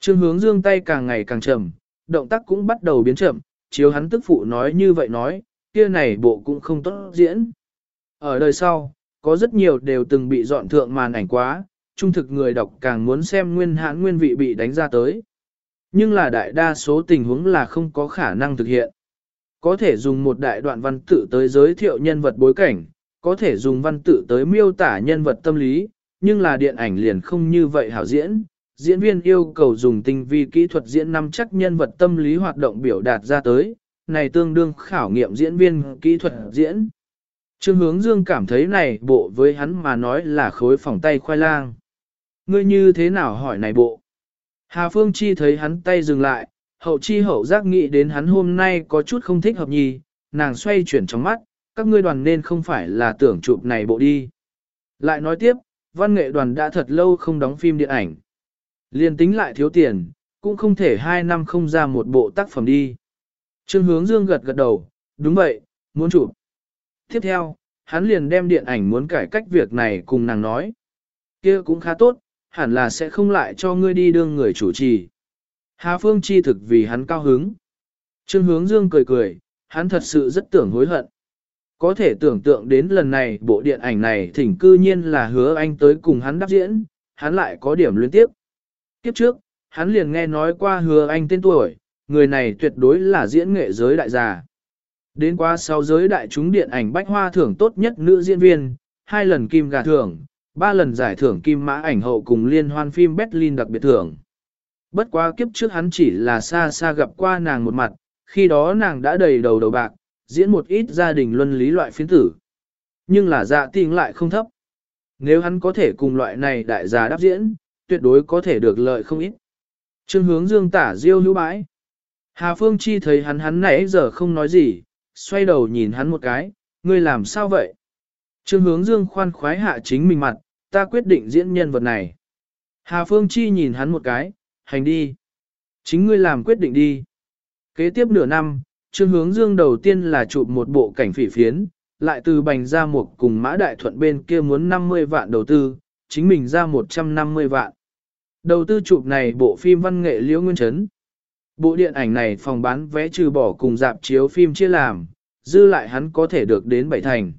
Trương hướng dương tay càng ngày càng chậm, động tác cũng bắt đầu biến chậm, chiếu hắn tức phụ nói như vậy nói, kia này bộ cũng không tốt diễn. Ở đời sau, có rất nhiều đều từng bị dọn thượng màn ảnh quá, trung thực người đọc càng muốn xem nguyên hãn nguyên vị bị đánh ra tới. Nhưng là đại đa số tình huống là không có khả năng thực hiện. Có thể dùng một đại đoạn văn tự tới giới thiệu nhân vật bối cảnh, có thể dùng văn tự tới miêu tả nhân vật tâm lý, nhưng là điện ảnh liền không như vậy hảo diễn. Diễn viên yêu cầu dùng tinh vi kỹ thuật diễn năm chắc nhân vật tâm lý hoạt động biểu đạt ra tới, này tương đương khảo nghiệm diễn viên kỹ thuật diễn. Trương hướng dương cảm thấy này bộ với hắn mà nói là khối phòng tay khoai lang. Ngươi như thế nào hỏi này bộ? Hà Phương Chi thấy hắn tay dừng lại, hậu chi hậu giác nghĩ đến hắn hôm nay có chút không thích hợp nhì, nàng xoay chuyển trong mắt, các ngươi đoàn nên không phải là tưởng chụp này bộ đi. Lại nói tiếp, văn nghệ đoàn đã thật lâu không đóng phim điện ảnh. Liên tính lại thiếu tiền, cũng không thể hai năm không ra một bộ tác phẩm đi. Trương hướng dương gật gật đầu, đúng vậy, muốn chụp. Tiếp theo, hắn liền đem điện ảnh muốn cải cách việc này cùng nàng nói. kia cũng khá tốt, hẳn là sẽ không lại cho ngươi đi đương người chủ trì. Hà Phương chi thực vì hắn cao hứng. Trương hướng dương cười cười, hắn thật sự rất tưởng hối hận. Có thể tưởng tượng đến lần này bộ điện ảnh này thỉnh cư nhiên là hứa anh tới cùng hắn đáp diễn, hắn lại có điểm liên tiếp. Kiếp trước, hắn liền nghe nói qua hứa anh tên tuổi, người này tuyệt đối là diễn nghệ giới đại gia. Đến qua sau giới đại chúng điện ảnh bách hoa thưởng tốt nhất nữ diễn viên, hai lần kim gà thưởng, ba lần giải thưởng kim mã ảnh hậu cùng liên hoan phim Berlin đặc biệt thưởng. Bất quá kiếp trước hắn chỉ là xa xa gặp qua nàng một mặt, khi đó nàng đã đầy đầu đầu bạc, diễn một ít gia đình luân lý loại phiến tử. Nhưng là dạ tình lại không thấp. Nếu hắn có thể cùng loại này đại gia đáp diễn, tuyệt đối có thể được lợi không ít. Trương hướng dương tả diêu hữu bãi. Hà Phương Chi thấy hắn hắn nãy giờ không nói gì, xoay đầu nhìn hắn một cái, ngươi làm sao vậy? Trương hướng dương khoan khoái hạ chính mình mặt, ta quyết định diễn nhân vật này. Hà Phương Chi nhìn hắn một cái, hành đi. Chính ngươi làm quyết định đi. Kế tiếp nửa năm, Trương Hướng Dương đầu tiên là chụp một bộ cảnh phỉ phiến, lại từ bành ra một cùng mã đại thuận bên kia muốn 50 vạn đầu tư, chính mình ra 150 vạn. Đầu tư chụp này bộ phim văn nghệ Liễu Nguyên Trấn. Bộ điện ảnh này phòng bán vé trừ bỏ cùng dạp chiếu phim chia làm, dư lại hắn có thể được đến bảy thành.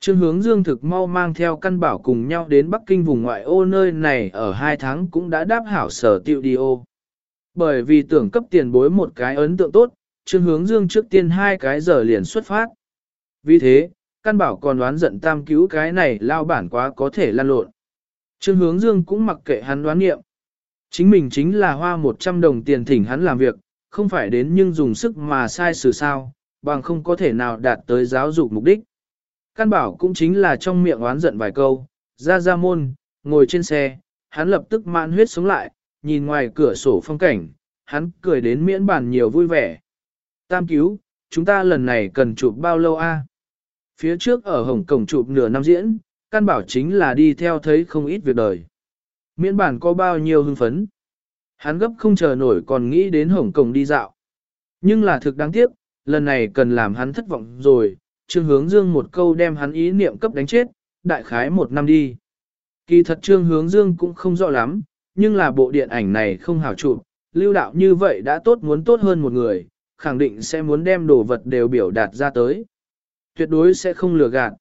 Trương hướng dương thực mau mang theo căn bảo cùng nhau đến Bắc Kinh vùng ngoại ô nơi này ở hai tháng cũng đã đáp hảo sở tiệu đi ô. Bởi vì tưởng cấp tiền bối một cái ấn tượng tốt, trương hướng dương trước tiên hai cái giờ liền xuất phát. Vì thế, căn bảo còn đoán giận tam cứu cái này lao bản quá có thể lan lộn. Trương hướng dương cũng mặc kệ hắn đoán nghiệm. Chính mình chính là hoa 100 đồng tiền thỉnh hắn làm việc, không phải đến nhưng dùng sức mà sai xử sao, bằng không có thể nào đạt tới giáo dục mục đích. Căn bảo cũng chính là trong miệng oán giận vài câu, ra ra môn, ngồi trên xe, hắn lập tức mãn huyết sống lại, nhìn ngoài cửa sổ phong cảnh, hắn cười đến miễn bàn nhiều vui vẻ. Tam cứu, chúng ta lần này cần chụp bao lâu a? Phía trước ở Hồng Cổng chụp nửa năm diễn, căn bảo chính là đi theo thấy không ít việc đời. Miễn bản có bao nhiêu hưng phấn. Hắn gấp không chờ nổi còn nghĩ đến Hồng Cổng đi dạo. Nhưng là thực đáng tiếc, lần này cần làm hắn thất vọng rồi, Trương Hướng Dương một câu đem hắn ý niệm cấp đánh chết, đại khái một năm đi. Kỳ thật Trương Hướng Dương cũng không rõ lắm, nhưng là bộ điện ảnh này không hảo chụp, lưu đạo như vậy đã tốt muốn tốt hơn một người, khẳng định sẽ muốn đem đồ vật đều biểu đạt ra tới. Tuyệt đối sẽ không lừa gạt.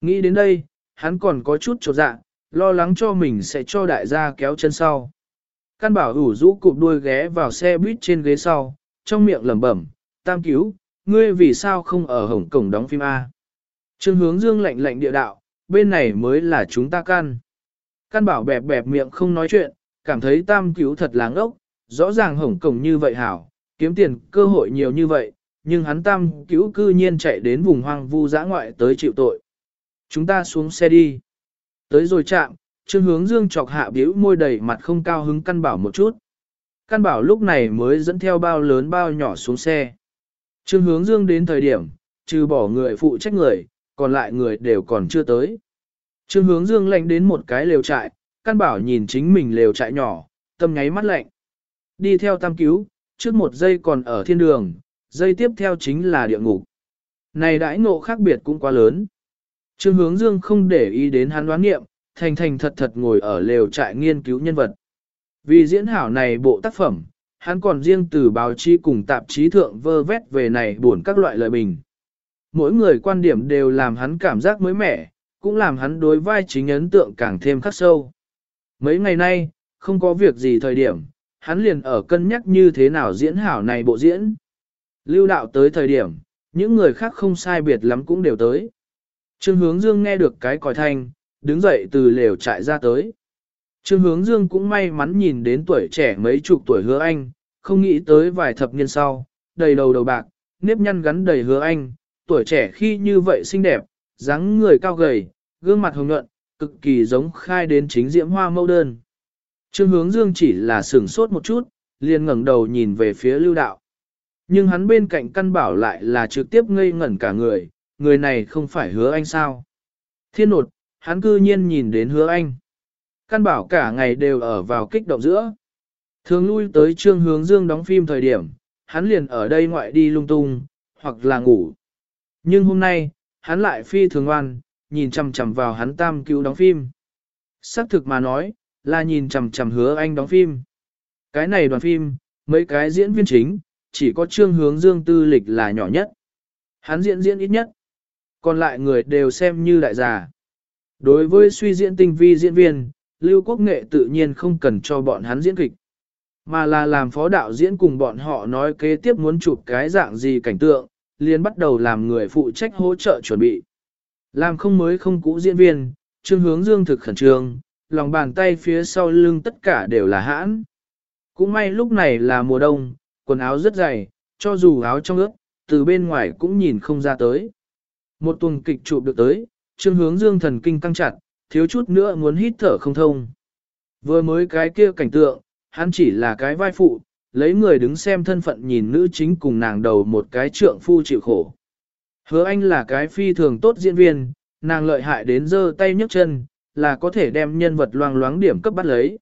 Nghĩ đến đây, hắn còn có chút trột dạ, lo lắng cho mình sẽ cho đại gia kéo chân sau. Căn bảo ủ rũ cụp đuôi ghé vào xe buýt trên ghế sau, trong miệng lẩm bẩm, tam cứu, ngươi vì sao không ở Hồng Cổng đóng phim A. Trương hướng dương lạnh lạnh địa đạo, bên này mới là chúng ta căn. Căn bảo bẹp bẹp miệng không nói chuyện, cảm thấy tam cứu thật láng ốc, rõ ràng Hồng Cổng như vậy hảo, kiếm tiền cơ hội nhiều như vậy, nhưng hắn tam cứu cư nhiên chạy đến vùng hoang vu dã ngoại tới chịu tội. Chúng ta xuống xe đi. Tới rồi chạm, Trương hướng dương chọc hạ biểu môi đầy mặt không cao hứng căn bảo một chút. Căn bảo lúc này mới dẫn theo bao lớn bao nhỏ xuống xe. Trương hướng dương đến thời điểm, trừ bỏ người phụ trách người, còn lại người đều còn chưa tới. Trương hướng dương lạnh đến một cái lều trại, căn bảo nhìn chính mình lều trại nhỏ, tâm nháy mắt lạnh. Đi theo tam cứu, trước một giây còn ở thiên đường, giây tiếp theo chính là địa ngục. Này đãi ngộ khác biệt cũng quá lớn. Trương hướng dương không để ý đến hắn đoán nghiệm, thành thành thật thật ngồi ở lều trại nghiên cứu nhân vật. Vì diễn hảo này bộ tác phẩm, hắn còn riêng từ báo chí cùng tạp chí thượng vơ vét về này buồn các loại lời bình. Mỗi người quan điểm đều làm hắn cảm giác mới mẻ, cũng làm hắn đối vai chính ấn tượng càng thêm khắc sâu. Mấy ngày nay, không có việc gì thời điểm, hắn liền ở cân nhắc như thế nào diễn hảo này bộ diễn. Lưu đạo tới thời điểm, những người khác không sai biệt lắm cũng đều tới. Trương hướng dương nghe được cái còi thanh, đứng dậy từ lều trại ra tới. Trương hướng dương cũng may mắn nhìn đến tuổi trẻ mấy chục tuổi hứa anh, không nghĩ tới vài thập niên sau, đầy đầu đầu bạc, nếp nhăn gắn đầy hứa anh, tuổi trẻ khi như vậy xinh đẹp, dáng người cao gầy, gương mặt hồng nhuận, cực kỳ giống khai đến chính diễm hoa mâu đơn. Trương hướng dương chỉ là sửng sốt một chút, liền ngẩng đầu nhìn về phía lưu đạo. Nhưng hắn bên cạnh căn bảo lại là trực tiếp ngây ngẩn cả người, người này không phải hứa anh sao. Thiên nột, hắn cư nhiên nhìn đến hứa anh. Căn bảo cả ngày đều ở vào kích động giữa. Thường lui tới trương hướng dương đóng phim thời điểm, hắn liền ở đây ngoại đi lung tung, hoặc là ngủ. Nhưng hôm nay, hắn lại phi thường ngoan, nhìn chằm chằm vào hắn tam cứu đóng phim. Sắc thực mà nói, là nhìn chằm chằm hứa anh đóng phim. Cái này đoàn phim, mấy cái diễn viên chính, chỉ có trương hướng dương tư lịch là nhỏ nhất. Hắn diễn diễn ít nhất. Còn lại người đều xem như đại già. Đối với suy diễn tinh vi diễn viên, Lưu Quốc Nghệ tự nhiên không cần cho bọn hắn diễn kịch. Mà là làm phó đạo diễn cùng bọn họ nói kế tiếp muốn chụp cái dạng gì cảnh tượng, liền bắt đầu làm người phụ trách hỗ trợ chuẩn bị. Làm không mới không cũ diễn viên, Trương Hướng Dương thực khẩn trương, lòng bàn tay phía sau lưng tất cả đều là hãn. Cũng may lúc này là mùa đông, quần áo rất dày, cho dù áo trong ướt, từ bên ngoài cũng nhìn không ra tới. Một tuần kịch chụp được tới, Trương Hướng Dương thần kinh căng chặt, thiếu chút nữa muốn hít thở không thông. Vừa mới cái kia cảnh tượng, hắn chỉ là cái vai phụ, lấy người đứng xem thân phận nhìn nữ chính cùng nàng đầu một cái trượng phu chịu khổ. Hứa anh là cái phi thường tốt diễn viên, nàng lợi hại đến giơ tay nhấc chân, là có thể đem nhân vật loang loáng điểm cấp bắt lấy.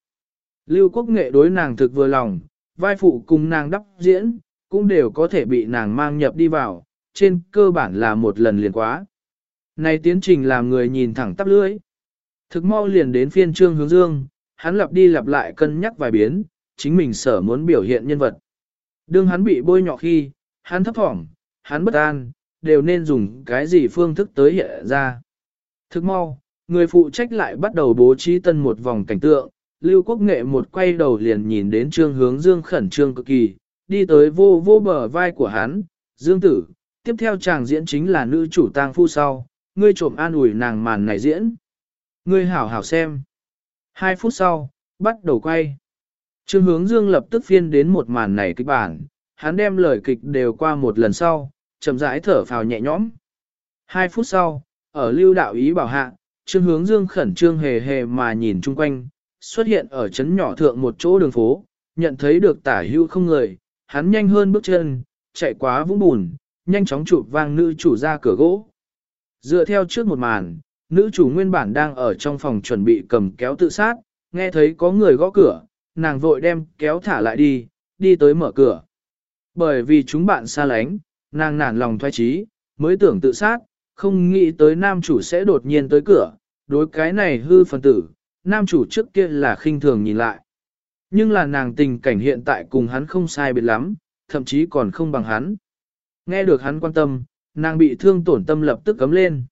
Lưu quốc nghệ đối nàng thực vừa lòng, vai phụ cùng nàng đắp diễn, cũng đều có thể bị nàng mang nhập đi vào, trên cơ bản là một lần liền quá. Này tiến trình làm người nhìn thẳng tắp lưỡi. Thực mau liền đến phiên trương hướng dương, hắn lặp đi lặp lại cân nhắc vài biến, chính mình sở muốn biểu hiện nhân vật. Đương hắn bị bôi nhọ khi, hắn thấp thỏm, hắn bất an, đều nên dùng cái gì phương thức tới hiện ra. thực mau, người phụ trách lại bắt đầu bố trí tân một vòng cảnh tượng, Lưu Quốc Nghệ một quay đầu liền nhìn đến trương hướng dương khẩn trương cực kỳ, đi tới vô vô bờ vai của hắn, dương tử, tiếp theo chàng diễn chính là nữ chủ tang phu sau, ngươi trộm an ủi nàng màn này diễn. Ngươi hảo hảo xem. Hai phút sau, bắt đầu quay. Trương hướng dương lập tức phiên đến một màn này kịch bản, hắn đem lời kịch đều qua một lần sau, chậm rãi thở phào nhẹ nhõm. Hai phút sau, ở lưu đạo ý bảo hạ, Trương Hướng Dương khẩn trương hề hề mà nhìn chung quanh, xuất hiện ở chấn nhỏ thượng một chỗ đường phố, nhận thấy được tả hưu không người, hắn nhanh hơn bước chân, chạy quá vũng bùn, nhanh chóng chụp vang nữ chủ ra cửa gỗ. Dựa theo trước một màn, nữ chủ nguyên bản đang ở trong phòng chuẩn bị cầm kéo tự sát, nghe thấy có người gõ cửa, nàng vội đem kéo thả lại đi, đi tới mở cửa. Bởi vì chúng bạn xa lánh, nàng nản lòng thoái trí, mới tưởng tự sát, không nghĩ tới nam chủ sẽ đột nhiên tới cửa, đối cái này hư phần tử, nam chủ trước kia là khinh thường nhìn lại. Nhưng là nàng tình cảnh hiện tại cùng hắn không sai biệt lắm, thậm chí còn không bằng hắn. Nghe được hắn quan tâm, nàng bị thương tổn tâm lập tức cấm lên.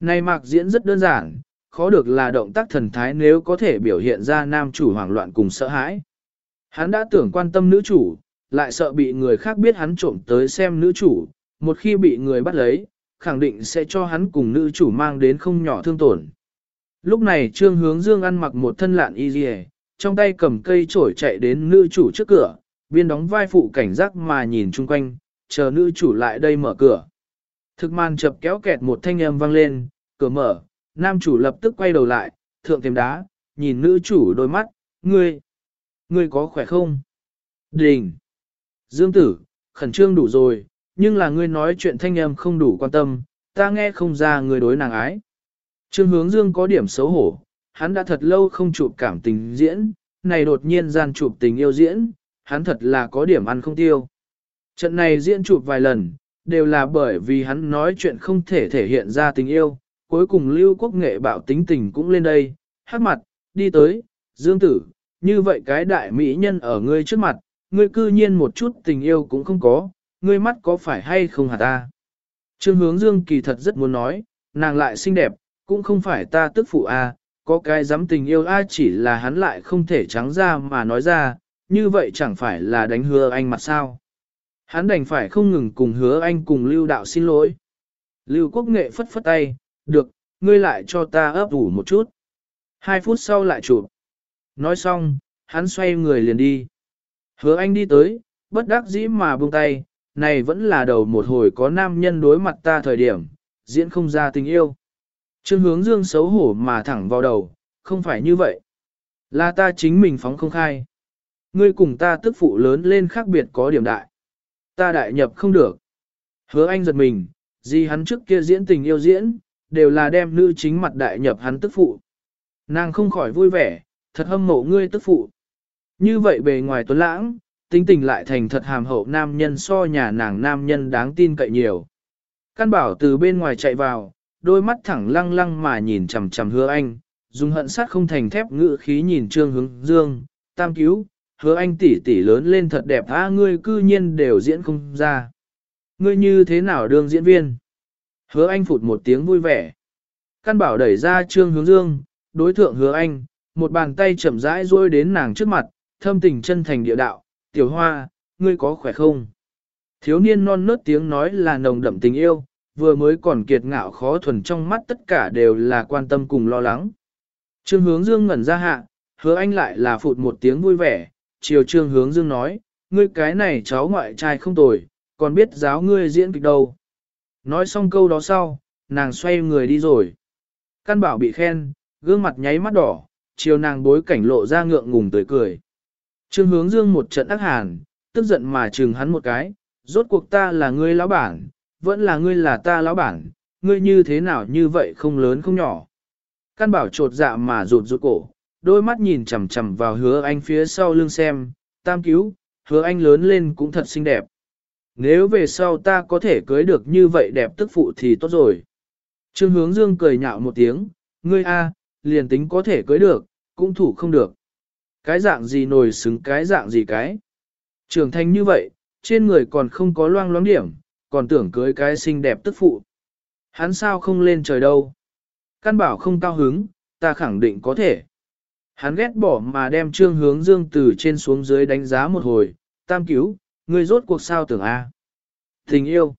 Này mạc diễn rất đơn giản, khó được là động tác thần thái nếu có thể biểu hiện ra nam chủ hoảng loạn cùng sợ hãi. Hắn đã tưởng quan tâm nữ chủ, lại sợ bị người khác biết hắn trộm tới xem nữ chủ, một khi bị người bắt lấy, khẳng định sẽ cho hắn cùng nữ chủ mang đến không nhỏ thương tổn. Lúc này Trương Hướng Dương ăn mặc một thân lạn y dì trong tay cầm cây chổi chạy đến nữ chủ trước cửa, biên đóng vai phụ cảnh giác mà nhìn chung quanh, chờ nữ chủ lại đây mở cửa. Thực màn chập kéo kẹt một thanh âm vang lên, cửa mở, nam chủ lập tức quay đầu lại, thượng thêm đá, nhìn nữ chủ đôi mắt, ngươi, ngươi có khỏe không? Đình! Dương tử, khẩn trương đủ rồi, nhưng là ngươi nói chuyện thanh âm không đủ quan tâm, ta nghe không ra người đối nàng ái. Trương hướng dương có điểm xấu hổ, hắn đã thật lâu không chụp cảm tình diễn, này đột nhiên gian chụp tình yêu diễn, hắn thật là có điểm ăn không tiêu. Trận này diễn chụp vài lần, đều là bởi vì hắn nói chuyện không thể thể hiện ra tình yêu, cuối cùng lưu quốc nghệ bạo tính tình cũng lên đây, hát mặt, đi tới, dương tử, như vậy cái đại mỹ nhân ở ngươi trước mặt, ngươi cư nhiên một chút tình yêu cũng không có, ngươi mắt có phải hay không hả ta? Trương hướng dương kỳ thật rất muốn nói, nàng lại xinh đẹp, cũng không phải ta tức phụ a, có cái dám tình yêu a chỉ là hắn lại không thể trắng ra mà nói ra, như vậy chẳng phải là đánh hứa anh mặt sao. Hắn đành phải không ngừng cùng hứa anh cùng lưu đạo xin lỗi. Lưu quốc nghệ phất phất tay, được, ngươi lại cho ta ấp ủ một chút. Hai phút sau lại chụp. Nói xong, hắn xoay người liền đi. Hứa anh đi tới, bất đắc dĩ mà buông tay, này vẫn là đầu một hồi có nam nhân đối mặt ta thời điểm, diễn không ra tình yêu. Trương hướng dương xấu hổ mà thẳng vào đầu, không phải như vậy. Là ta chính mình phóng không khai. Ngươi cùng ta tức phụ lớn lên khác biệt có điểm đại. Ta đại nhập không được. Hứa anh giật mình, gì hắn trước kia diễn tình yêu diễn, đều là đem nữ chính mặt đại nhập hắn tức phụ. Nàng không khỏi vui vẻ, thật hâm mộ ngươi tức phụ. Như vậy bề ngoài tuấn lãng, tính tình lại thành thật hàm hậu nam nhân so nhà nàng nam nhân đáng tin cậy nhiều. Căn bảo từ bên ngoài chạy vào, đôi mắt thẳng lăng lăng mà nhìn chằm chằm hứa anh, dùng hận sát không thành thép ngự khí nhìn trương hướng dương, tam cứu, hứa anh tỷ tỷ lớn lên thật đẹp a ngươi cư nhiên đều diễn không ra. Ngươi như thế nào đương diễn viên? Hứa anh phụt một tiếng vui vẻ. Căn bảo đẩy ra trương hướng dương, đối thượng hứa anh, một bàn tay chậm rãi duỗi đến nàng trước mặt, thâm tình chân thành địa đạo, tiểu hoa, ngươi có khỏe không? Thiếu niên non nớt tiếng nói là nồng đậm tình yêu, vừa mới còn kiệt ngạo khó thuần trong mắt tất cả đều là quan tâm cùng lo lắng. Trương hướng dương ngẩn ra hạ, hứa anh lại là phụt một tiếng vui vẻ, chiều trương hướng dương nói, ngươi cái này cháu ngoại trai không tồi, còn biết giáo ngươi diễn kịch đâu. Nói xong câu đó sau, nàng xoay người đi rồi. Căn bảo bị khen, gương mặt nháy mắt đỏ, chiều nàng bối cảnh lộ ra ngượng ngùng tới cười. Trương hướng dương một trận ác hàn, tức giận mà trừng hắn một cái, rốt cuộc ta là ngươi lão bản, vẫn là ngươi là ta lão bản, ngươi như thế nào như vậy không lớn không nhỏ. Căn bảo trột dạ mà rụt rụt cổ, đôi mắt nhìn chằm chằm vào hứa anh phía sau lưng xem, tam cứu, hứa anh lớn lên cũng thật xinh đẹp. Nếu về sau ta có thể cưới được như vậy đẹp tức phụ thì tốt rồi. Trương hướng dương cười nhạo một tiếng, ngươi a, liền tính có thể cưới được, cũng thủ không được. Cái dạng gì nổi xứng cái dạng gì cái. Trưởng thành như vậy, trên người còn không có loang loáng điểm, còn tưởng cưới cái xinh đẹp tức phụ. Hắn sao không lên trời đâu. Căn bảo không cao hứng, ta khẳng định có thể. Hắn ghét bỏ mà đem trương hướng dương từ trên xuống dưới đánh giá một hồi, tam cứu, ngươi rốt cuộc sao tưởng A. Tình yêu.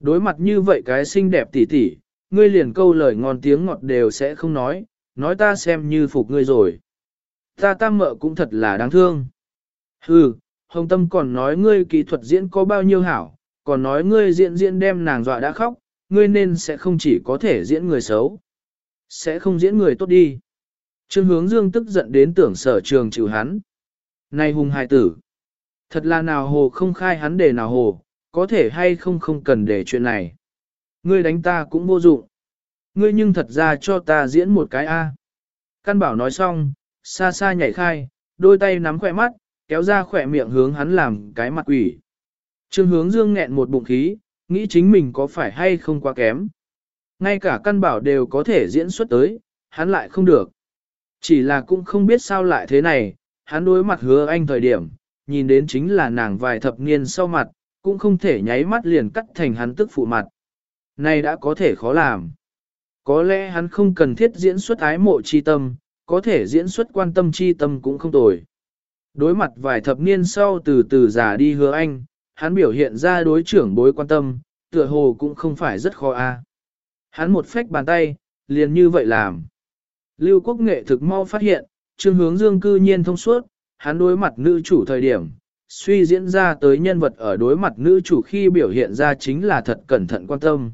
Đối mặt như vậy cái xinh đẹp tỉ tỉ, ngươi liền câu lời ngon tiếng ngọt đều sẽ không nói, nói ta xem như phục ngươi rồi. Ta tam mợ cũng thật là đáng thương. Hừ, Hồng Tâm còn nói ngươi kỹ thuật diễn có bao nhiêu hảo, còn nói ngươi diễn diễn đem nàng dọa đã khóc, ngươi nên sẽ không chỉ có thể diễn người xấu, sẽ không diễn người tốt đi. Trương hướng dương tức giận đến tưởng sở trường chịu hắn. Này hùng hài tử, thật là nào hồ không khai hắn để nào hồ, có thể hay không không cần để chuyện này. Ngươi đánh ta cũng vô dụng. Ngươi nhưng thật ra cho ta diễn một cái A. Căn bảo nói xong, xa xa nhảy khai, đôi tay nắm khỏe mắt, kéo ra khỏe miệng hướng hắn làm cái mặt quỷ. Trương hướng dương nghẹn một bụng khí, nghĩ chính mình có phải hay không quá kém. Ngay cả căn bảo đều có thể diễn xuất tới, hắn lại không được. Chỉ là cũng không biết sao lại thế này, hắn đối mặt hứa anh thời điểm, nhìn đến chính là nàng vài thập niên sau mặt, cũng không thể nháy mắt liền cắt thành hắn tức phụ mặt. Này đã có thể khó làm. Có lẽ hắn không cần thiết diễn xuất ái mộ chi tâm, có thể diễn xuất quan tâm chi tâm cũng không tồi. Đối mặt vài thập niên sau từ từ già đi hứa anh, hắn biểu hiện ra đối trưởng bối quan tâm, tựa hồ cũng không phải rất khó a. Hắn một phách bàn tay, liền như vậy làm. Lưu quốc nghệ thực mau phát hiện, trương hướng dương cư nhiên thông suốt, hắn đối mặt nữ chủ thời điểm, suy diễn ra tới nhân vật ở đối mặt nữ chủ khi biểu hiện ra chính là thật cẩn thận quan tâm.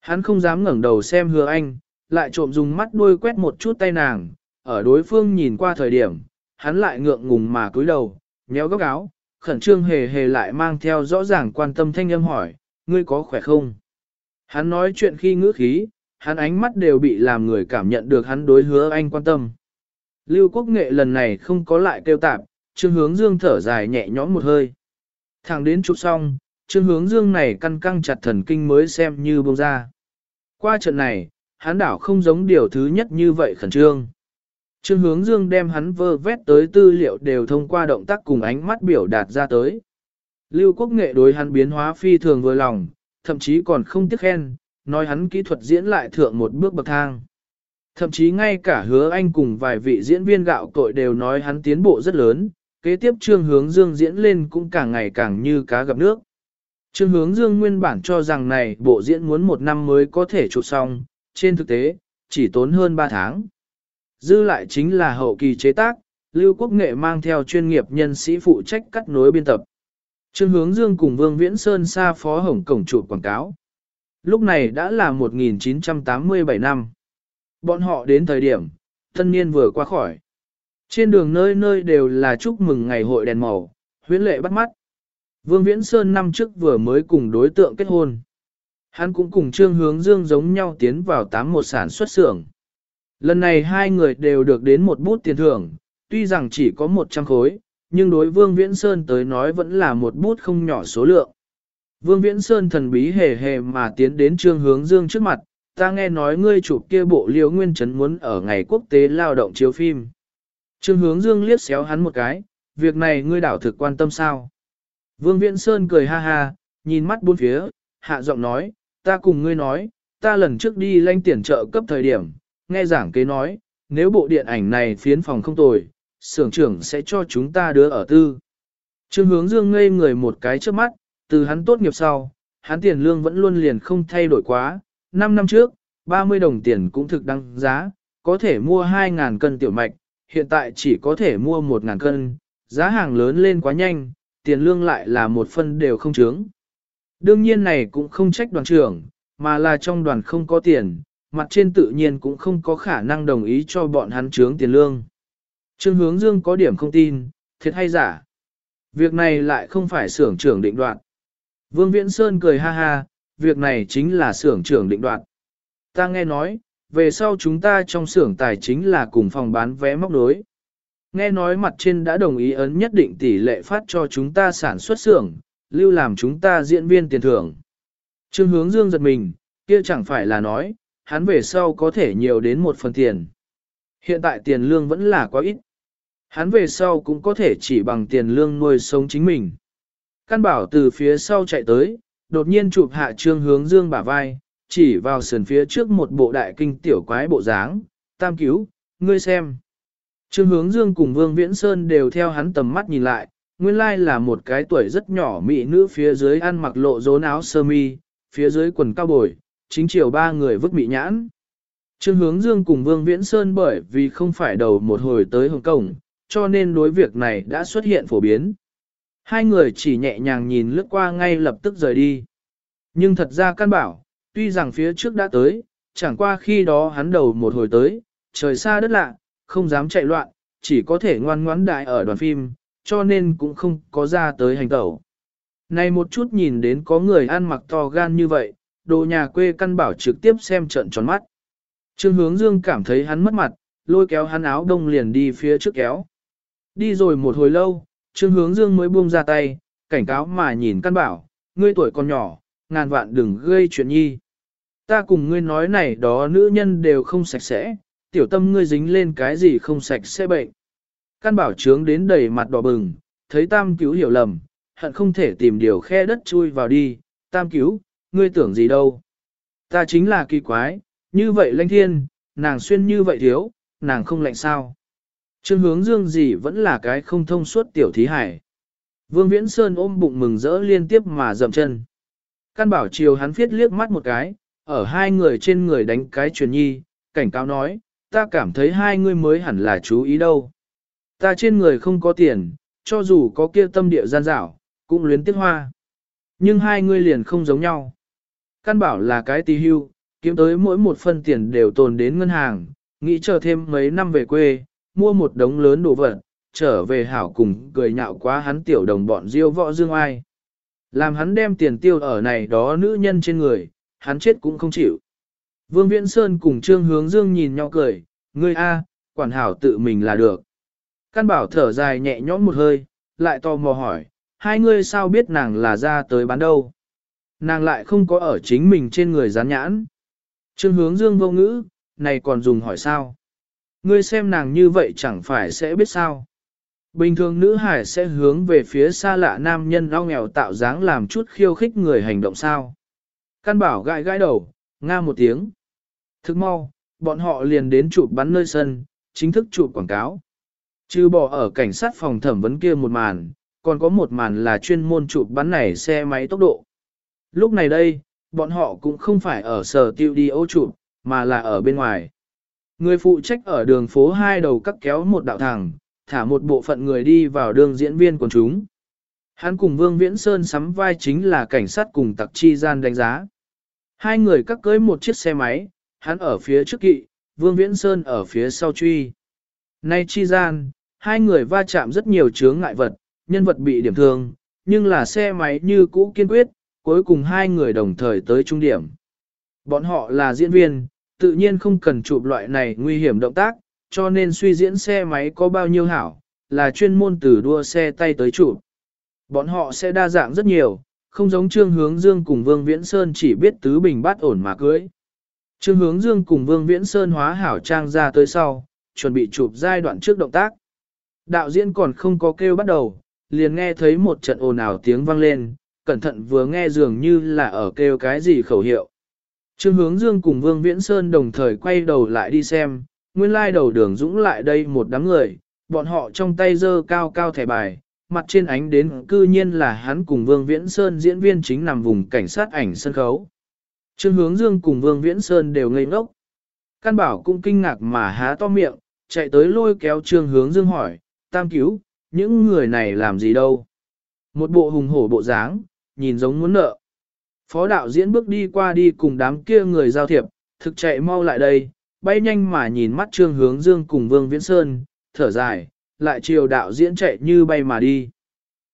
Hắn không dám ngẩng đầu xem hứa anh, lại trộm dùng mắt đuôi quét một chút tay nàng, ở đối phương nhìn qua thời điểm, hắn lại ngượng ngùng mà cúi đầu, nhéo góc áo, khẩn trương hề hề lại mang theo rõ ràng quan tâm thanh âm hỏi, ngươi có khỏe không? Hắn nói chuyện khi ngữ khí, hắn ánh mắt đều bị làm người cảm nhận được hắn đối hứa anh quan tâm. Lưu quốc nghệ lần này không có lại kêu tạp, trương hướng dương thở dài nhẹ nhõm một hơi. Thẳng đến chụp xong, trương hướng dương này căn căng chặt thần kinh mới xem như bông ra. Qua trận này, hắn đảo không giống điều thứ nhất như vậy khẩn trương. Trương hướng dương đem hắn vơ vét tới tư liệu đều thông qua động tác cùng ánh mắt biểu đạt ra tới. Lưu quốc nghệ đối hắn biến hóa phi thường vừa lòng, thậm chí còn không tiếc khen, nói hắn kỹ thuật diễn lại thượng một bước bậc thang. Thậm chí ngay cả hứa anh cùng vài vị diễn viên gạo cội đều nói hắn tiến bộ rất lớn, kế tiếp trương hướng dương diễn lên cũng càng ngày càng như cá gặp nước. Trương hướng dương nguyên bản cho rằng này bộ diễn muốn một năm mới có thể chụp xong, trên thực tế, chỉ tốn hơn 3 tháng. Dư lại chính là hậu kỳ chế tác, Lưu Quốc Nghệ mang theo chuyên nghiệp nhân sĩ phụ trách cắt nối biên tập. Trương Hướng Dương cùng Vương Viễn Sơn xa phó hồng cổng chụp quảng cáo. Lúc này đã là 1987 năm. Bọn họ đến thời điểm, tân niên vừa qua khỏi. Trên đường nơi nơi đều là chúc mừng ngày hội đèn màu, huyễn lệ bắt mắt. Vương Viễn Sơn năm trước vừa mới cùng đối tượng kết hôn. Hắn cũng cùng Trương Hướng Dương giống nhau tiến vào tám một sản xuất xưởng. Lần này hai người đều được đến một bút tiền thưởng, tuy rằng chỉ có 100 khối, nhưng đối Vương Viễn Sơn tới nói vẫn là một bút không nhỏ số lượng. Vương Viễn Sơn thần bí hề hề mà tiến đến Trương Hướng Dương trước mặt, ta nghe nói ngươi chụp kia bộ liễu nguyên trấn muốn ở ngày quốc tế lao động chiếu phim. Trương Hướng Dương liếc xéo hắn một cái, việc này ngươi đảo thực quan tâm sao? Vương Viễn Sơn cười ha ha, nhìn mắt bốn phía, hạ giọng nói, ta cùng ngươi nói, ta lần trước đi lanh tiền trợ cấp thời điểm, nghe giảng kế nói, nếu bộ điện ảnh này phiến phòng không tồi, xưởng trưởng sẽ cho chúng ta đứa ở tư. Trương hướng dương ngây người một cái trước mắt, từ hắn tốt nghiệp sau, hắn tiền lương vẫn luôn liền không thay đổi quá, 5 năm trước, 30 đồng tiền cũng thực đăng giá, có thể mua 2.000 cân tiểu mạch, hiện tại chỉ có thể mua 1.000 cân, giá hàng lớn lên quá nhanh, tiền lương lại là một phân đều không trướng. Đương nhiên này cũng không trách đoàn trưởng, mà là trong đoàn không có tiền, mặt trên tự nhiên cũng không có khả năng đồng ý cho bọn hắn trướng tiền lương. Trương hướng dương có điểm không tin, thiệt hay giả. Việc này lại không phải xưởng trưởng định đoạt. Vương Viễn Sơn cười ha ha, việc này chính là xưởng trưởng định đoạt. Ta nghe nói, về sau chúng ta trong xưởng tài chính là cùng phòng bán vé móc đối. Nghe nói mặt trên đã đồng ý ấn nhất định tỷ lệ phát cho chúng ta sản xuất xưởng, lưu làm chúng ta diễn viên tiền thưởng. Trương hướng dương giật mình, kia chẳng phải là nói, hắn về sau có thể nhiều đến một phần tiền. Hiện tại tiền lương vẫn là quá ít. Hắn về sau cũng có thể chỉ bằng tiền lương nuôi sống chính mình. Căn bảo từ phía sau chạy tới, đột nhiên chụp hạ trương hướng dương bả vai, chỉ vào sườn phía trước một bộ đại kinh tiểu quái bộ dáng, tam cứu, ngươi xem. Trương hướng dương cùng Vương Viễn Sơn đều theo hắn tầm mắt nhìn lại, nguyên lai là một cái tuổi rất nhỏ mị nữ phía dưới ăn mặc lộ rốn áo sơ mi, phía dưới quần cao bồi, chính chiều ba người vứt bị nhãn. Trương Hướng Dương cùng Vương Viễn Sơn bởi vì không phải đầu một hồi tới Hồng Kông, cho nên đối việc này đã xuất hiện phổ biến. Hai người chỉ nhẹ nhàng nhìn lướt qua ngay lập tức rời đi. Nhưng thật ra căn bảo, tuy rằng phía trước đã tới, chẳng qua khi đó hắn đầu một hồi tới, trời xa đất lạ, không dám chạy loạn, chỉ có thể ngoan ngoãn đại ở đoàn phim, cho nên cũng không có ra tới hành tẩu. Này một chút nhìn đến có người ăn mặc to gan như vậy, đồ nhà quê căn bảo trực tiếp xem trận tròn mắt. Trương hướng dương cảm thấy hắn mất mặt, lôi kéo hắn áo đông liền đi phía trước kéo. Đi rồi một hồi lâu, trương hướng dương mới buông ra tay, cảnh cáo mà nhìn căn bảo, ngươi tuổi còn nhỏ, ngàn vạn đừng gây chuyện nhi. Ta cùng ngươi nói này đó nữ nhân đều không sạch sẽ, tiểu tâm ngươi dính lên cái gì không sạch sẽ bệnh. Căn bảo trướng đến đầy mặt đỏ bừng, thấy tam cứu hiểu lầm, hận không thể tìm điều khe đất chui vào đi, tam cứu, ngươi tưởng gì đâu. Ta chính là kỳ quái, như vậy lãnh thiên, nàng xuyên như vậy thiếu, nàng không lạnh sao. Trương hướng dương gì vẫn là cái không thông suốt tiểu thí hải. Vương Viễn Sơn ôm bụng mừng rỡ liên tiếp mà dậm chân. Căn bảo chiều hắn phiết liếc mắt một cái, ở hai người trên người đánh cái truyền nhi, cảnh cáo nói, ta cảm thấy hai người mới hẳn là chú ý đâu. Ta trên người không có tiền, cho dù có kia tâm địa gian dảo, cũng luyến tiếc hoa. Nhưng hai người liền không giống nhau. Căn bảo là cái tì hưu, kiếm tới mỗi một phân tiền đều tồn đến ngân hàng, nghĩ chờ thêm mấy năm về quê, mua một đống lớn đồ vật, trở về hảo cùng cười nhạo quá hắn tiểu đồng bọn diêu võ dương ai. Làm hắn đem tiền tiêu ở này đó nữ nhân trên người, hắn chết cũng không chịu. Vương Viễn Sơn cùng Trương Hướng Dương nhìn nhau cười, ngươi A, quản hảo tự mình là được. Căn bảo thở dài nhẹ nhõm một hơi, lại tò mò hỏi, hai ngươi sao biết nàng là ra tới bán đâu? Nàng lại không có ở chính mình trên người dán nhãn. Trương hướng dương vô ngữ, này còn dùng hỏi sao? Ngươi xem nàng như vậy chẳng phải sẽ biết sao? Bình thường nữ hải sẽ hướng về phía xa lạ nam nhân lo nghèo tạo dáng làm chút khiêu khích người hành động sao? Căn bảo gãi gãi đầu, nga một tiếng. Thức mau, bọn họ liền đến chụp bắn nơi sân, chính thức chụp quảng cáo. Trừ bỏ ở cảnh sát phòng thẩm vấn kia một màn, còn có một màn là chuyên môn chụp bắn này xe máy tốc độ. Lúc này đây, bọn họ cũng không phải ở sở tiêu đi ô chụp, mà là ở bên ngoài. Người phụ trách ở đường phố hai đầu cắt kéo một đạo thẳng, thả một bộ phận người đi vào đường diễn viên của chúng. Hắn cùng Vương Viễn Sơn sắm vai chính là cảnh sát cùng tặc chi gian đánh giá. Hai người cắt cưới một chiếc xe máy, hắn ở phía trước kỵ, Vương Viễn Sơn ở phía sau truy. Nay chi gian, hai người va chạm rất nhiều chướng ngại vật, nhân vật bị điểm thương, nhưng là xe máy như cũ kiên quyết, cuối cùng hai người đồng thời tới trung điểm. Bọn họ là diễn viên, tự nhiên không cần chụp loại này nguy hiểm động tác, cho nên suy diễn xe máy có bao nhiêu hảo, là chuyên môn từ đua xe tay tới chụp. Bọn họ sẽ đa dạng rất nhiều, không giống Trương Hướng Dương cùng Vương Viễn Sơn chỉ biết tứ bình bát ổn mà cưới. Trương Hướng Dương cùng Vương Viễn Sơn hóa hảo trang ra tới sau, chuẩn bị chụp giai đoạn trước động tác. Đạo diễn còn không có kêu bắt đầu, liền nghe thấy một trận ồn ào tiếng vang lên, cẩn thận vừa nghe dường như là ở kêu cái gì khẩu hiệu. Trương hướng dương cùng Vương Viễn Sơn đồng thời quay đầu lại đi xem, nguyên lai đầu đường dũng lại đây một đám người, bọn họ trong tay giơ cao cao thẻ bài, mặt trên ánh đến cư nhiên là hắn cùng Vương Viễn Sơn diễn viên chính nằm vùng cảnh sát ảnh sân khấu. Trương hướng dương cùng Vương Viễn Sơn đều ngây ngốc. Căn bảo cũng kinh ngạc mà há to miệng, chạy tới lôi kéo trương hướng dương hỏi, tam cứu, những người này làm gì đâu? Một bộ hùng hổ bộ dáng, nhìn giống muốn nợ. Phó đạo diễn bước đi qua đi cùng đám kia người giao thiệp, thực chạy mau lại đây, bay nhanh mà nhìn mắt trương hướng dương cùng Vương Viễn Sơn, thở dài, lại chiều đạo diễn chạy như bay mà đi.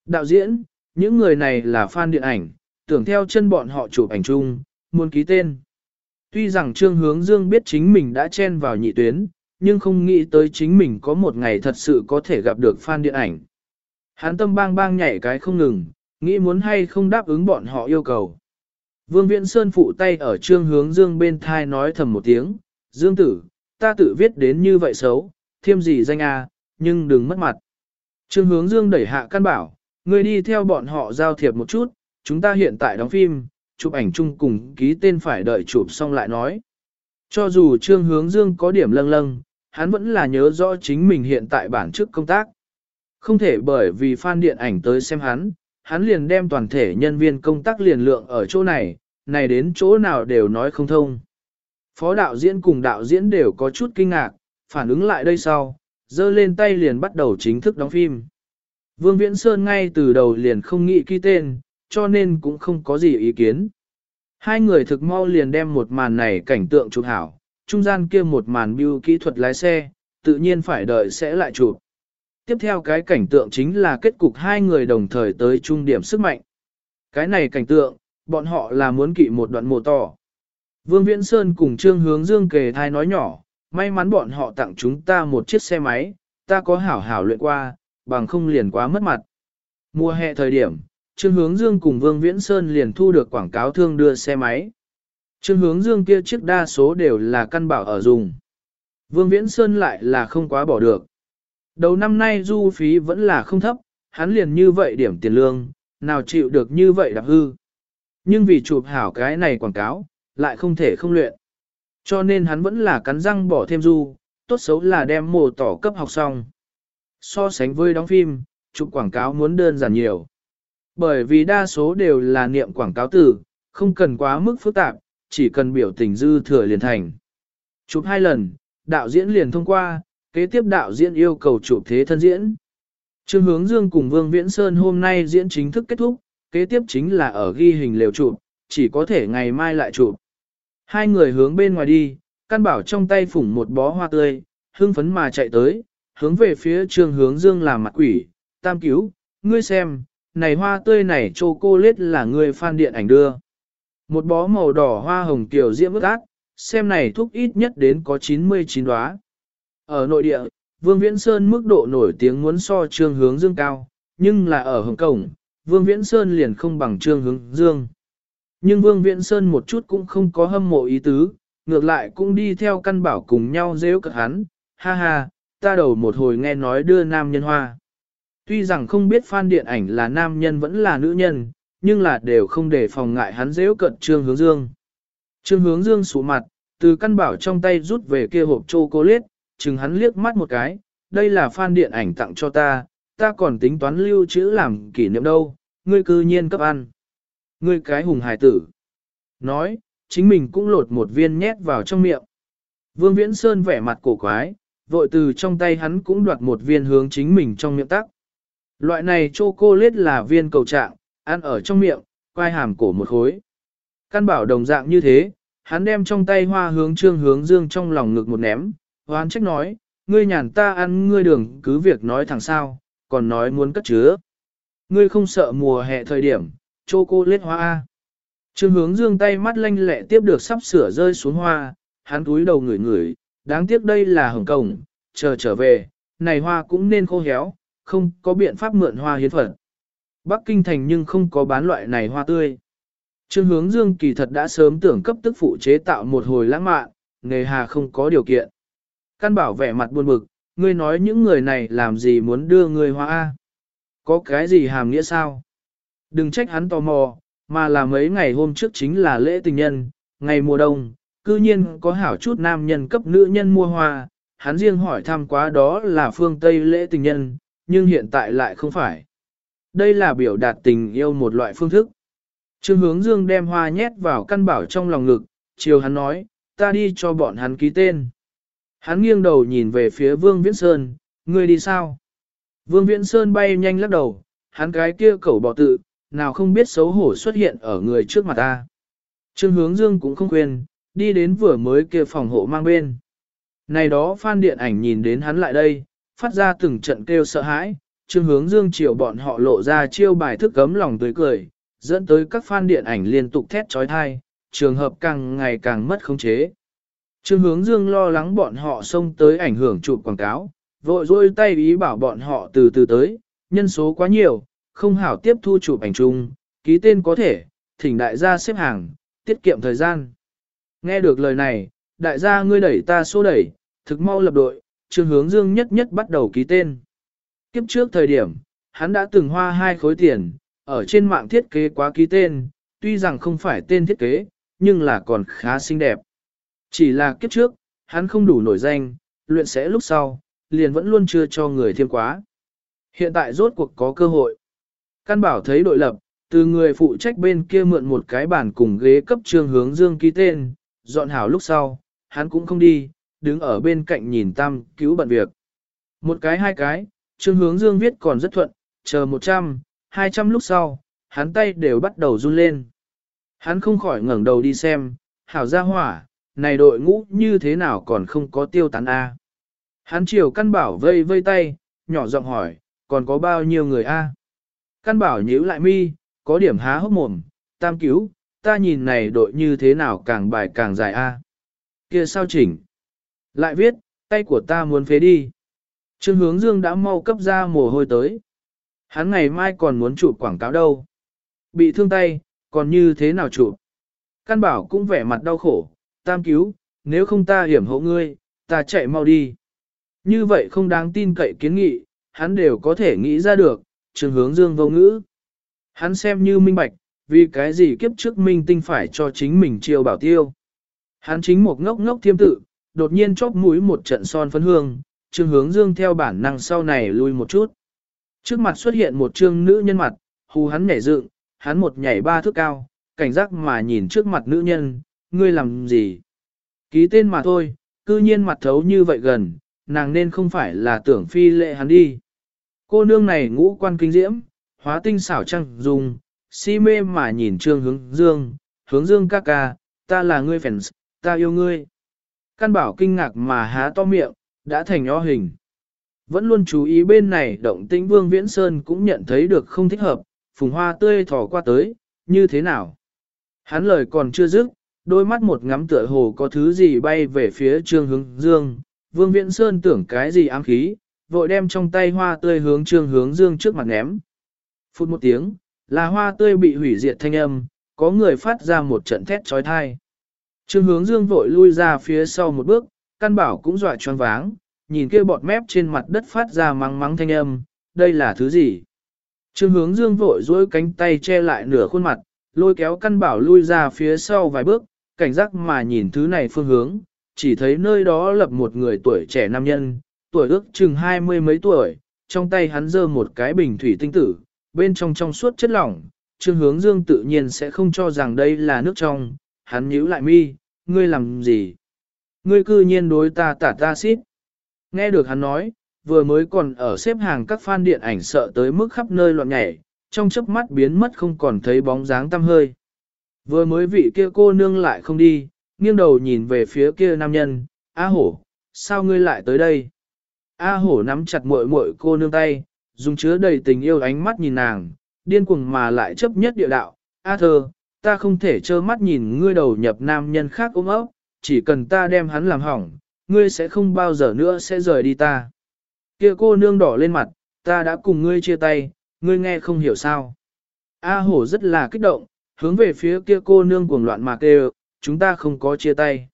Đạo diễn, những người này là fan điện ảnh, tưởng theo chân bọn họ chụp ảnh chung, muốn ký tên. Tuy rằng trương hướng dương biết chính mình đã chen vào nhị tuyến, nhưng không nghĩ tới chính mình có một ngày thật sự có thể gặp được fan điện ảnh. Hắn tâm bang bang nhảy cái không ngừng, nghĩ muốn hay không đáp ứng bọn họ yêu cầu. Vương Viễn Sơn phụ tay ở trương hướng dương bên thai nói thầm một tiếng, Dương tử, ta tự viết đến như vậy xấu, thêm gì danh a, nhưng đừng mất mặt. Trương hướng dương đẩy hạ căn bảo, người đi theo bọn họ giao thiệp một chút, chúng ta hiện tại đóng phim, chụp ảnh chung cùng ký tên phải đợi chụp xong lại nói. Cho dù trương hướng dương có điểm lâng lâng, hắn vẫn là nhớ rõ chính mình hiện tại bản chức công tác. Không thể bởi vì fan điện ảnh tới xem hắn, hắn liền đem toàn thể nhân viên công tác liền lượng ở chỗ này, này đến chỗ nào đều nói không thông. Phó đạo diễn cùng đạo diễn đều có chút kinh ngạc, phản ứng lại đây sau, giơ lên tay liền bắt đầu chính thức đóng phim. Vương Viễn Sơn ngay từ đầu liền không nghĩ ký tên, cho nên cũng không có gì ý kiến. Hai người thực mau liền đem một màn này cảnh tượng chụp hảo, trung gian kia một màn biêu kỹ thuật lái xe, tự nhiên phải đợi sẽ lại chụp. Tiếp theo cái cảnh tượng chính là kết cục hai người đồng thời tới trung điểm sức mạnh. Cái này cảnh tượng, bọn họ là muốn kỵ một đoạn mồ tỏ. Vương Viễn Sơn cùng Trương Hướng Dương kề thai nói nhỏ, may mắn bọn họ tặng chúng ta một chiếc xe máy, ta có hảo hảo luyện qua, bằng không liền quá mất mặt. Mùa hè thời điểm, Trương Hướng Dương cùng Vương Viễn Sơn liền thu được quảng cáo thương đưa xe máy. Trương Hướng Dương kia chiếc đa số đều là căn bảo ở dùng. Vương Viễn Sơn lại là không quá bỏ được. Đầu năm nay du phí vẫn là không thấp, hắn liền như vậy điểm tiền lương, nào chịu được như vậy đạp hư. Nhưng vì chụp hảo cái này quảng cáo, lại không thể không luyện. Cho nên hắn vẫn là cắn răng bỏ thêm du, tốt xấu là đem mồ tỏ cấp học xong. So sánh với đóng phim, chụp quảng cáo muốn đơn giản nhiều. Bởi vì đa số đều là niệm quảng cáo từ, không cần quá mức phức tạp, chỉ cần biểu tình dư thừa liền thành. Chụp hai lần, đạo diễn liền thông qua, kế tiếp đạo diễn yêu cầu chụp thế thân diễn. Trương Hướng Dương cùng Vương Viễn Sơn hôm nay diễn chính thức kết thúc, kế tiếp chính là ở ghi hình lều chụp, chỉ có thể ngày mai lại chụp. Hai người hướng bên ngoài đi, căn bảo trong tay phủng một bó hoa tươi, hưng phấn mà chạy tới, hướng về phía Trương Hướng Dương làm mặt quỷ, tam cứu, ngươi xem, này hoa tươi này chô cô lết là ngươi phan điện ảnh đưa. Một bó màu đỏ hoa hồng tiểu diễm ước ác, xem này thuốc ít nhất đến có 99 đóa. Ở nội địa, Vương Viễn Sơn mức độ nổi tiếng muốn so Trương Hướng Dương cao, nhưng là ở Hồng Cổng, Vương Viễn Sơn liền không bằng Trương Hướng Dương. Nhưng Vương Viễn Sơn một chút cũng không có hâm mộ ý tứ, ngược lại cũng đi theo căn bảo cùng nhau dễ cực hắn, ha ha, ta đầu một hồi nghe nói đưa nam nhân hoa. Tuy rằng không biết fan điện ảnh là nam nhân vẫn là nữ nhân, nhưng là đều không để phòng ngại hắn dễ cận Trương Hướng Dương. Trương Hướng Dương sụ mặt, từ căn bảo trong tay rút về kia hộp chocolate, chừng hắn liếc mắt một cái, đây là fan điện ảnh tặng cho ta, ta còn tính toán lưu trữ làm kỷ niệm đâu, ngươi cư nhiên cấp ăn. Ngươi cái hùng hài tử. Nói, chính mình cũng lột một viên nhét vào trong miệng. Vương Viễn Sơn vẻ mặt cổ quái, vội từ trong tay hắn cũng đoạt một viên hướng chính mình trong miệng tắc. Loại này chocolate là viên cầu trạng, ăn ở trong miệng, quai hàm cổ một khối. Căn bảo đồng dạng như thế, hắn đem trong tay hoa hướng trương hướng dương trong lòng ngực một ném, hoán trách nói, ngươi nhàn ta ăn ngươi đường cứ việc nói thẳng sao, còn nói muốn cất chứa. Ngươi không sợ mùa hè thời điểm, chô cô lết hoa A. Trương hướng dương tay mắt lanh lẹ tiếp được sắp sửa rơi xuống hoa, hắn túi đầu ngửi ngửi, đáng tiếc đây là hồng cổng, chờ trở về, này hoa cũng nên khô héo, không có biện pháp mượn hoa hiến phật. Bắc Kinh thành nhưng không có bán loại này hoa tươi. Trương hướng dương kỳ thật đã sớm tưởng cấp tức phụ chế tạo một hồi lãng mạn, nghề hà không có điều kiện. Căn bảo vẻ mặt buồn bực, ngươi nói những người này làm gì muốn đưa ngươi hoa A. Có cái gì hàm nghĩa sao? Đừng trách hắn tò mò, mà là mấy ngày hôm trước chính là lễ tình nhân, ngày mùa đông, cư nhiên có hảo chút nam nhân cấp nữ nhân mua hoa, hắn riêng hỏi thăm quá đó là phương Tây lễ tình nhân, nhưng hiện tại lại không phải. Đây là biểu đạt tình yêu một loại phương thức. Trương hướng dương đem hoa nhét vào căn bảo trong lòng ngực, chiều hắn nói, ta đi cho bọn hắn ký tên. Hắn nghiêng đầu nhìn về phía Vương Viễn Sơn, ngươi đi sao? Vương Viễn Sơn bay nhanh lắc đầu, hắn cái kia cẩu bỏ tự, nào không biết xấu hổ xuất hiện ở người trước mặt ta. Trương hướng dương cũng không quên, đi đến vừa mới kia phòng hộ mang bên. Này đó phan điện ảnh nhìn đến hắn lại đây, phát ra từng trận kêu sợ hãi, trương hướng dương chiều bọn họ lộ ra chiêu bài thức cấm lòng tươi cười, dẫn tới các fan điện ảnh liên tục thét trói thai, trường hợp càng ngày càng mất khống chế. Trương hướng dương lo lắng bọn họ xông tới ảnh hưởng chụp quảng cáo, vội dôi tay ý bảo bọn họ từ từ tới, nhân số quá nhiều, không hảo tiếp thu chụp ảnh chung, ký tên có thể, thỉnh đại gia xếp hàng, tiết kiệm thời gian. Nghe được lời này, đại gia ngươi đẩy ta xô đẩy, thực mau lập đội, trương hướng dương nhất nhất bắt đầu ký tên. Kiếp trước thời điểm, hắn đã từng hoa hai khối tiền, ở trên mạng thiết kế quá ký tên, tuy rằng không phải tên thiết kế, nhưng là còn khá xinh đẹp. Chỉ là kiếp trước, hắn không đủ nổi danh, luyện sẽ lúc sau, liền vẫn luôn chưa cho người thêm quá. Hiện tại rốt cuộc có cơ hội. Căn bảo thấy đội lập, từ người phụ trách bên kia mượn một cái bàn cùng ghế cấp trương hướng dương ký tên, dọn hảo lúc sau, hắn cũng không đi, đứng ở bên cạnh nhìn tam cứu bận việc. Một cái hai cái, trương hướng dương viết còn rất thuận, chờ 100, 200 lúc sau, hắn tay đều bắt đầu run lên. Hắn không khỏi ngẩng đầu đi xem, hảo gia hỏa, này đội ngũ như thế nào còn không có tiêu tán A. Hắn chiều căn bảo vây vây tay, nhỏ giọng hỏi, còn có bao nhiêu người A. Căn bảo nhíu lại mi, có điểm há hốc mồm, tam cứu, ta nhìn này đội như thế nào càng bài càng dài A. Kia sao chỉnh? Lại viết, tay của ta muốn phế đi. Trương hướng dương đã mau cấp ra mồ hôi tới. Hắn ngày mai còn muốn chụp quảng cáo đâu. Bị thương tay, còn như thế nào chụp? Căn bảo cũng vẻ mặt đau khổ, tam cứu, nếu không ta hiểm hộ ngươi, ta chạy mau đi. Như vậy không đáng tin cậy kiến nghị, hắn đều có thể nghĩ ra được, trường hướng dương vô ngữ. Hắn xem như minh bạch, vì cái gì kiếp trước minh tinh phải cho chính mình chiêu bảo tiêu. Hắn chính một ngốc ngốc thiêm tự, đột nhiên chóp mũi một trận son phấn hương, trường hướng dương theo bản năng sau này lui một chút. Trước mặt xuất hiện một trương nữ nhân mặt, hù hắn nhảy dựng, hắn một nhảy ba thước cao, cảnh giác mà nhìn trước mặt nữ nhân, ngươi làm gì? Ký tên mà thôi, cư nhiên mặt thấu như vậy gần, nàng nên không phải là tưởng phi lệ hắn đi. Cô nương này ngũ quan kinh diễm, hóa tinh xảo trăng dùng, si mê mà nhìn trương hướng dương, hướng dương ca ca, ta là ngươi fans, ta yêu ngươi. Căn bảo kinh ngạc mà há to miệng, đã thành o hình. Vẫn luôn chú ý bên này động tĩnh Vương Viễn Sơn cũng nhận thấy được không thích hợp, phùng hoa tươi thỏ qua tới, như thế nào? Hắn lời còn chưa dứt, đôi mắt một ngắm tựa hồ có thứ gì bay về phía trương hướng dương. Vương Viễn Sơn tưởng cái gì ám khí, vội đem trong tay hoa tươi hướng trương hướng dương trước mặt ném. Phút một tiếng, là hoa tươi bị hủy diệt thanh âm, có người phát ra một trận thét trói thai. Trương hướng dương vội lui ra phía sau một bước, căn bảo cũng dọa choáng váng, nhìn kia bọt mép trên mặt đất phát ra mắng mắng thanh âm, đây là thứ gì? Trương hướng dương vội dối cánh tay che lại nửa khuôn mặt, lôi kéo căn bảo lui ra phía sau vài bước, cảnh giác mà nhìn thứ này phương hướng, chỉ thấy nơi đó lập một người tuổi trẻ nam nhân, tuổi ước chừng hai mươi mấy tuổi, trong tay hắn giơ một cái bình thủy tinh tử, bên trong trong suốt chất lỏng, Trương Hướng Dương tự nhiên sẽ không cho rằng đây là nước trong, hắn nhíu lại mi, ngươi làm gì? Ngươi cư nhiên đối ta tả ta xít. Nghe được hắn nói, vừa mới còn ở xếp hàng các fan điện ảnh sợ tới mức khắp nơi loạn nhảy, trong chớp mắt biến mất không còn thấy bóng dáng tăm hơi. Vừa mới vị kia cô nương lại không đi, nghiêng đầu nhìn về phía kia nam nhân, A hổ, sao ngươi lại tới đây? A hổ nắm chặt muội muội cô nương tay, dùng chứa đầy tình yêu ánh mắt nhìn nàng, điên cuồng mà lại chấp nhất địa đạo. A thơ, ta không thể trơ mắt nhìn ngươi đầu nhập nam nhân khác ôm ốc, chỉ cần ta đem hắn làm hỏng, ngươi sẽ không bao giờ nữa sẽ rời đi ta. Kia cô nương đỏ lên mặt, ta đã cùng ngươi chia tay, ngươi nghe không hiểu sao. A hổ rất là kích động, hướng về phía kia cô nương cuồng loạn mà kêu, chúng ta không có chia tay.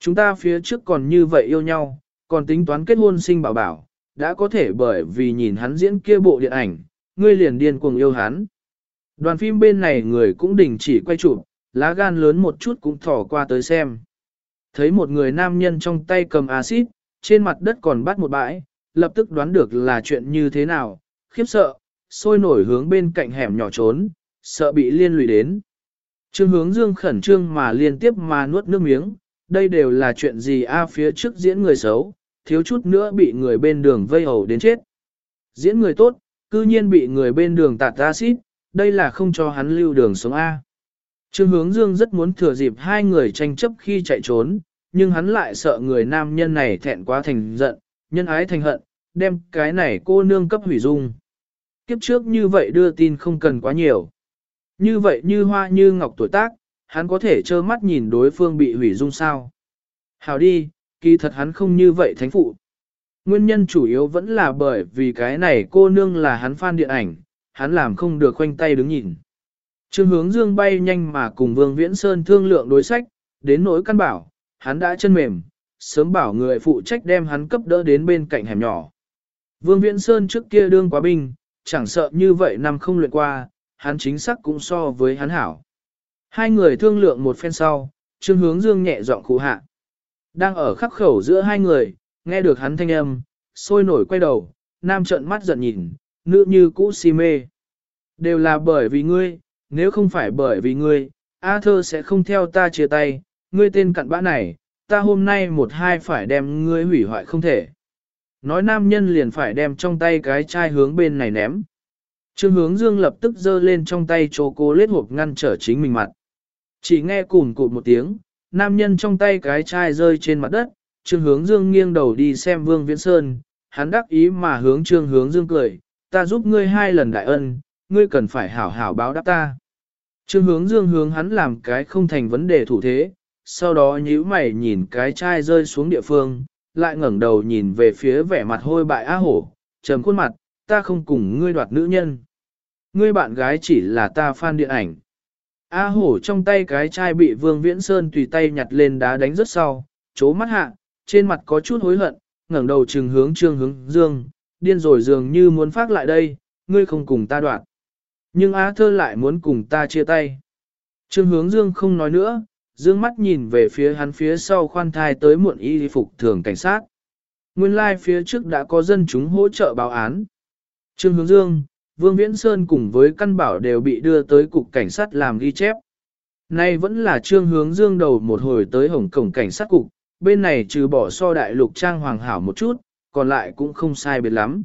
Chúng ta phía trước còn như vậy yêu nhau, còn tính toán kết hôn sinh bảo bảo, đã có thể bởi vì nhìn hắn diễn kia bộ điện ảnh, ngươi liền điên cuồng yêu hắn. Đoàn phim bên này người cũng đình chỉ quay chụp, lá gan lớn một chút cũng thỏ qua tới xem. Thấy một người nam nhân trong tay cầm axit, trên mặt đất còn bắt một bãi, lập tức đoán được là chuyện như thế nào, khiếp sợ, sôi nổi hướng bên cạnh hẻm nhỏ trốn, sợ bị liên lụy đến. Trương hướng dương khẩn trương mà liên tiếp mà nuốt nước miếng, đây đều là chuyện gì a phía trước diễn người xấu, thiếu chút nữa bị người bên đường vây hầu đến chết. Diễn người tốt, cư nhiên bị người bên đường tạt acid, đây là không cho hắn lưu đường sống A. Trương hướng dương rất muốn thừa dịp hai người tranh chấp khi chạy trốn, nhưng hắn lại sợ người nam nhân này thẹn quá thành giận, nhân ái thành hận, đem cái này cô nương cấp hủy dung. Kiếp trước như vậy đưa tin không cần quá nhiều. Như vậy như hoa như ngọc tuổi tác, hắn có thể trơ mắt nhìn đối phương bị hủy dung sao. Hào đi, kỳ thật hắn không như vậy thánh phụ. Nguyên nhân chủ yếu vẫn là bởi vì cái này cô nương là hắn fan điện ảnh, hắn làm không được khoanh tay đứng nhìn. Trương hướng dương bay nhanh mà cùng Vương Viễn Sơn thương lượng đối sách, đến nỗi căn bảo, hắn đã chân mềm, sớm bảo người phụ trách đem hắn cấp đỡ đến bên cạnh hẻm nhỏ. Vương Viễn Sơn trước kia đương quá binh, chẳng sợ như vậy năm không luyện qua, hắn chính xác cũng so với hắn hảo. Hai người thương lượng một phen sau, Trương Hướng Dương nhẹ giọng khu hạ. Đang ở khắc khẩu giữa hai người, nghe được hắn thanh âm, sôi nổi quay đầu, nam trợn mắt giận nhìn, nữ như cũ si mê. Đều là bởi vì ngươi, nếu không phải bởi vì ngươi, A thơ sẽ không theo ta chia tay, ngươi tên cặn bã này, ta hôm nay một hai phải đem ngươi hủy hoại không thể. Nói nam nhân liền phải đem trong tay cái chai hướng bên này ném. Trương hướng dương lập tức giơ lên trong tay chô cô lết hộp ngăn trở chính mình mặt. Chỉ nghe cùn cụt một tiếng, nam nhân trong tay cái chai rơi trên mặt đất, trương hướng dương nghiêng đầu đi xem vương viễn sơn, hắn đắc ý mà hướng trương hướng dương cười, ta giúp ngươi hai lần đại ân, ngươi cần phải hảo hảo báo đáp ta. Trương hướng dương hướng hắn làm cái không thành vấn đề thủ thế, sau đó nhíu mày nhìn cái chai rơi xuống địa phương, lại ngẩng đầu nhìn về phía vẻ mặt hôi bại á hổ, trầm khuôn mặt, ta không cùng ngươi đoạt nữ nhân. Ngươi bạn gái chỉ là ta fan điện ảnh. A hổ trong tay cái chai bị Vương Viễn Sơn tùy tay nhặt lên đá đánh rất sau, chố mắt hạ, trên mặt có chút hối hận, ngẩng đầu trừng hướng trương hướng dương, điên rồi dường như muốn phát lại đây, ngươi không cùng ta đoạt. Nhưng Á thơ lại muốn cùng ta chia tay. Trương hướng dương không nói nữa, dương mắt nhìn về phía hắn phía sau khoan thai tới muộn y phục thường cảnh sát. Nguyên lai like phía trước đã có dân chúng hỗ trợ báo án. Trương hướng dương, Vương Viễn Sơn cùng với căn bảo đều bị đưa tới cục cảnh sát làm ghi chép. Nay vẫn là trương hướng dương đầu một hồi tới hồng cổng cảnh sát cục, bên này trừ bỏ so đại lục trang hoàng hảo một chút, còn lại cũng không sai biệt lắm.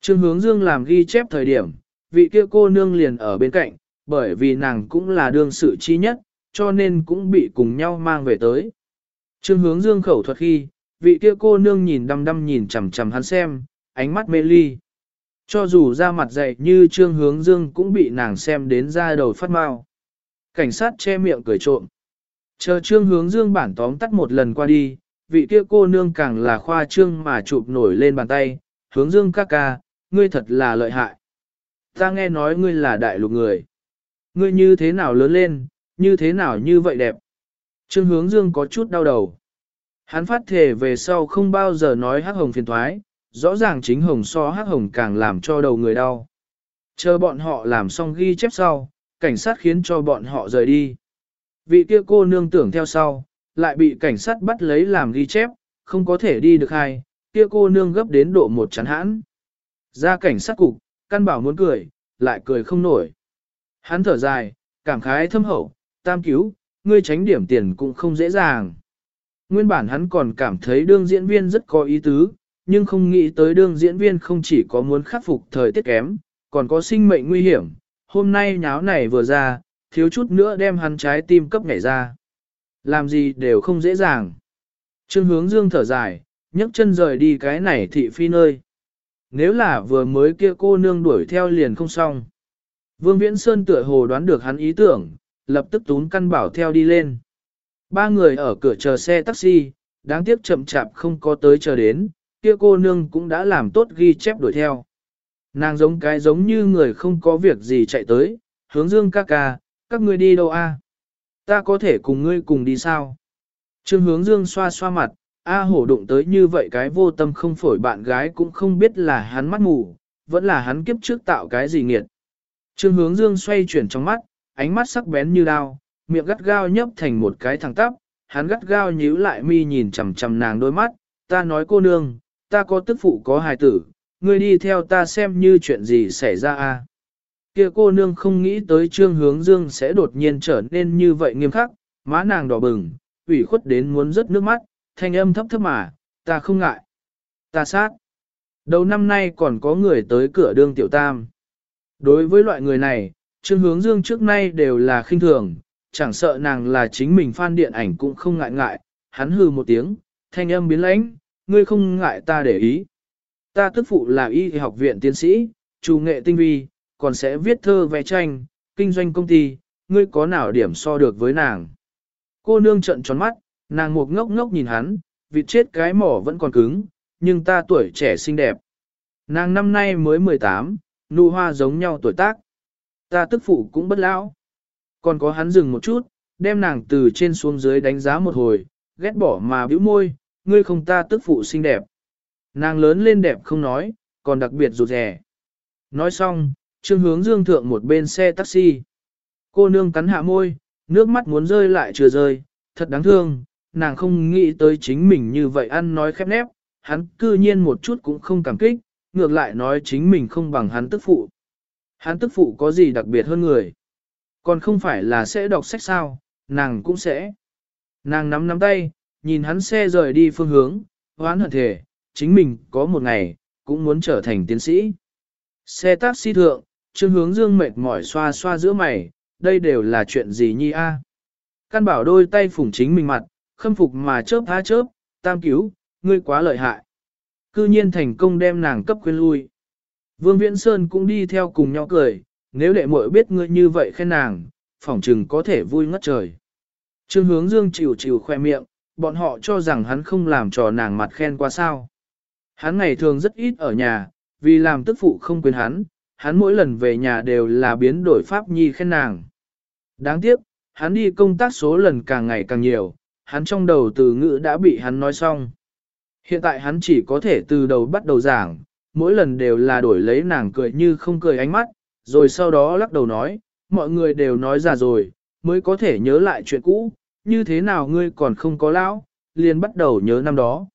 Trương hướng dương làm ghi chép thời điểm, vị kia cô nương liền ở bên cạnh, bởi vì nàng cũng là đương sự chi nhất, cho nên cũng bị cùng nhau mang về tới. Trương hướng dương khẩu thuật khi, vị kia cô nương nhìn đăm đăm nhìn chằm chằm hắn xem, ánh mắt mê ly. Cho dù ra mặt dậy như trương hướng dương cũng bị nàng xem đến ra đầu phát mau. Cảnh sát che miệng cười trộm. Chờ trương hướng dương bản tóm tắt một lần qua đi, vị kia cô nương càng là khoa trương mà chụp nổi lên bàn tay, hướng dương ca ca, ngươi thật là lợi hại. Ta nghe nói ngươi là đại lục người. Ngươi như thế nào lớn lên, như thế nào như vậy đẹp. Trương hướng dương có chút đau đầu. Hắn phát thể về sau không bao giờ nói hắc hồng phiền thoái, rõ ràng chính hồng so hắc hồng càng làm cho đầu người đau. Chờ bọn họ làm xong ghi chép sau, cảnh sát khiến cho bọn họ rời đi. Vị kia cô nương tưởng theo sau, lại bị cảnh sát bắt lấy làm ghi chép, không có thể đi được hai, kia cô nương gấp đến độ một chắn hãn. Ra cảnh sát cục, căn bảo muốn cười, lại cười không nổi. Hắn thở dài, cảm khái thâm hậu, tam cứu, ngươi tránh điểm tiền cũng không dễ dàng. Nguyên bản hắn còn cảm thấy đương diễn viên rất có ý tứ, nhưng không nghĩ tới đương diễn viên không chỉ có muốn khắc phục thời tiết kém, còn có sinh mệnh nguy hiểm. Hôm nay nháo này vừa ra, thiếu chút nữa đem hắn trái tim cấp nhảy ra. Làm gì đều không dễ dàng. Trương hướng dương thở dài, nhấc chân rời đi cái này thị phi nơi. Nếu là vừa mới kia cô nương đuổi theo liền không xong. Vương Viễn Sơn tựa hồ đoán được hắn ý tưởng, lập tức tún căn bảo theo đi lên. Ba người ở cửa chờ xe taxi, đáng tiếc chậm chạp không có tới chờ đến, kia cô nương cũng đã làm tốt ghi chép đuổi theo. Nàng giống cái giống như người không có việc gì chạy tới, hướng dương ca ca, các ngươi đi đâu a? Ta có thể cùng ngươi cùng đi sao? Trương hướng dương xoa xoa mặt, A hổ đụng tới như vậy cái vô tâm không phổi bạn gái cũng không biết là hắn mắt mù, vẫn là hắn kiếp trước tạo cái gì nghiệt. Trương hướng dương xoay chuyển trong mắt, ánh mắt sắc bén như đao, miệng gắt gao nhấp thành một cái thẳng tắp, hắn gắt gao nhíu lại mi nhìn chằm chằm nàng đôi mắt, ta nói cô nương, ta có tức phụ có hài tử, ngươi đi theo ta xem như chuyện gì xảy ra a. Kia cô nương không nghĩ tới trương hướng dương sẽ đột nhiên trở nên như vậy nghiêm khắc, má nàng đỏ bừng, ủy khuất đến muốn rớt nước mắt, thanh âm thấp thấp mà, ta không ngại. Ta sát. Đầu năm nay còn có người tới cửa đương tiểu tam. Đối với loại người này, trương hướng dương trước nay đều là khinh thường, chẳng sợ nàng là chính mình fan điện ảnh cũng không ngại ngại, hắn hừ một tiếng, thanh âm biến lãnh, ngươi không ngại ta để ý. Ta tức phụ là y học viện tiến sĩ, chủ nghệ tinh vi, còn sẽ viết thơ vẽ tranh, kinh doanh công ty, ngươi có nào điểm so được với nàng. Cô nương trận tròn mắt, nàng một ngốc ngốc nhìn hắn, vịt chết cái mỏ vẫn còn cứng, nhưng ta tuổi trẻ xinh đẹp. Nàng năm nay mới 18, nụ hoa giống nhau tuổi tác. Ta tức phụ cũng bất lão. Còn có hắn dừng một chút, đem nàng từ trên xuống dưới đánh giá một hồi, ghét bỏ mà bĩu môi, ngươi không ta tức phụ xinh đẹp. Nàng lớn lên đẹp không nói, còn đặc biệt rụt rẻ. Nói xong, trương hướng dương thượng một bên xe taxi. Cô nương cắn hạ môi, nước mắt muốn rơi lại chưa rơi, thật đáng thương, nàng không nghĩ tới chính mình như vậy ăn nói khép nép, hắn cư nhiên một chút cũng không cảm kích, ngược lại nói chính mình không bằng hắn tức phụ. Hắn tức phụ có gì đặc biệt hơn người. Còn không phải là sẽ đọc sách sao, nàng cũng sẽ. Nàng nắm nắm tay, nhìn hắn xe rời đi phương hướng, hoán hận thể, chính mình có một ngày, cũng muốn trở thành tiến sĩ. Xe taxi thượng, Trương hướng dương mệt mỏi xoa xoa giữa mày, đây đều là chuyện gì nhi a? Căn bảo đôi tay phủng chính mình mặt, khâm phục mà chớp há chớp, tam cứu, ngươi quá lợi hại. Cư nhiên thành công đem nàng cấp khuyên lui. Vương Viễn Sơn cũng đi theo cùng nhau cười, nếu đệ muội biết ngươi như vậy khen nàng, phỏng chừng có thể vui ngất trời. Trương hướng dương chịu chịu khoe miệng, bọn họ cho rằng hắn không làm trò nàng mặt khen qua sao. Hắn ngày thường rất ít ở nhà, vì làm tức phụ không quên hắn, hắn mỗi lần về nhà đều là biến đổi pháp nhi khen nàng. Đáng tiếc, hắn đi công tác số lần càng ngày càng nhiều, hắn trong đầu từ ngữ đã bị hắn nói xong. Hiện tại hắn chỉ có thể từ đầu bắt đầu giảng, mỗi lần đều là đổi lấy nàng cười như không cười ánh mắt, rồi sau đó lắc đầu nói, mọi người đều nói ra rồi, mới có thể nhớ lại chuyện cũ, như thế nào ngươi còn không có lão, liền bắt đầu nhớ năm đó.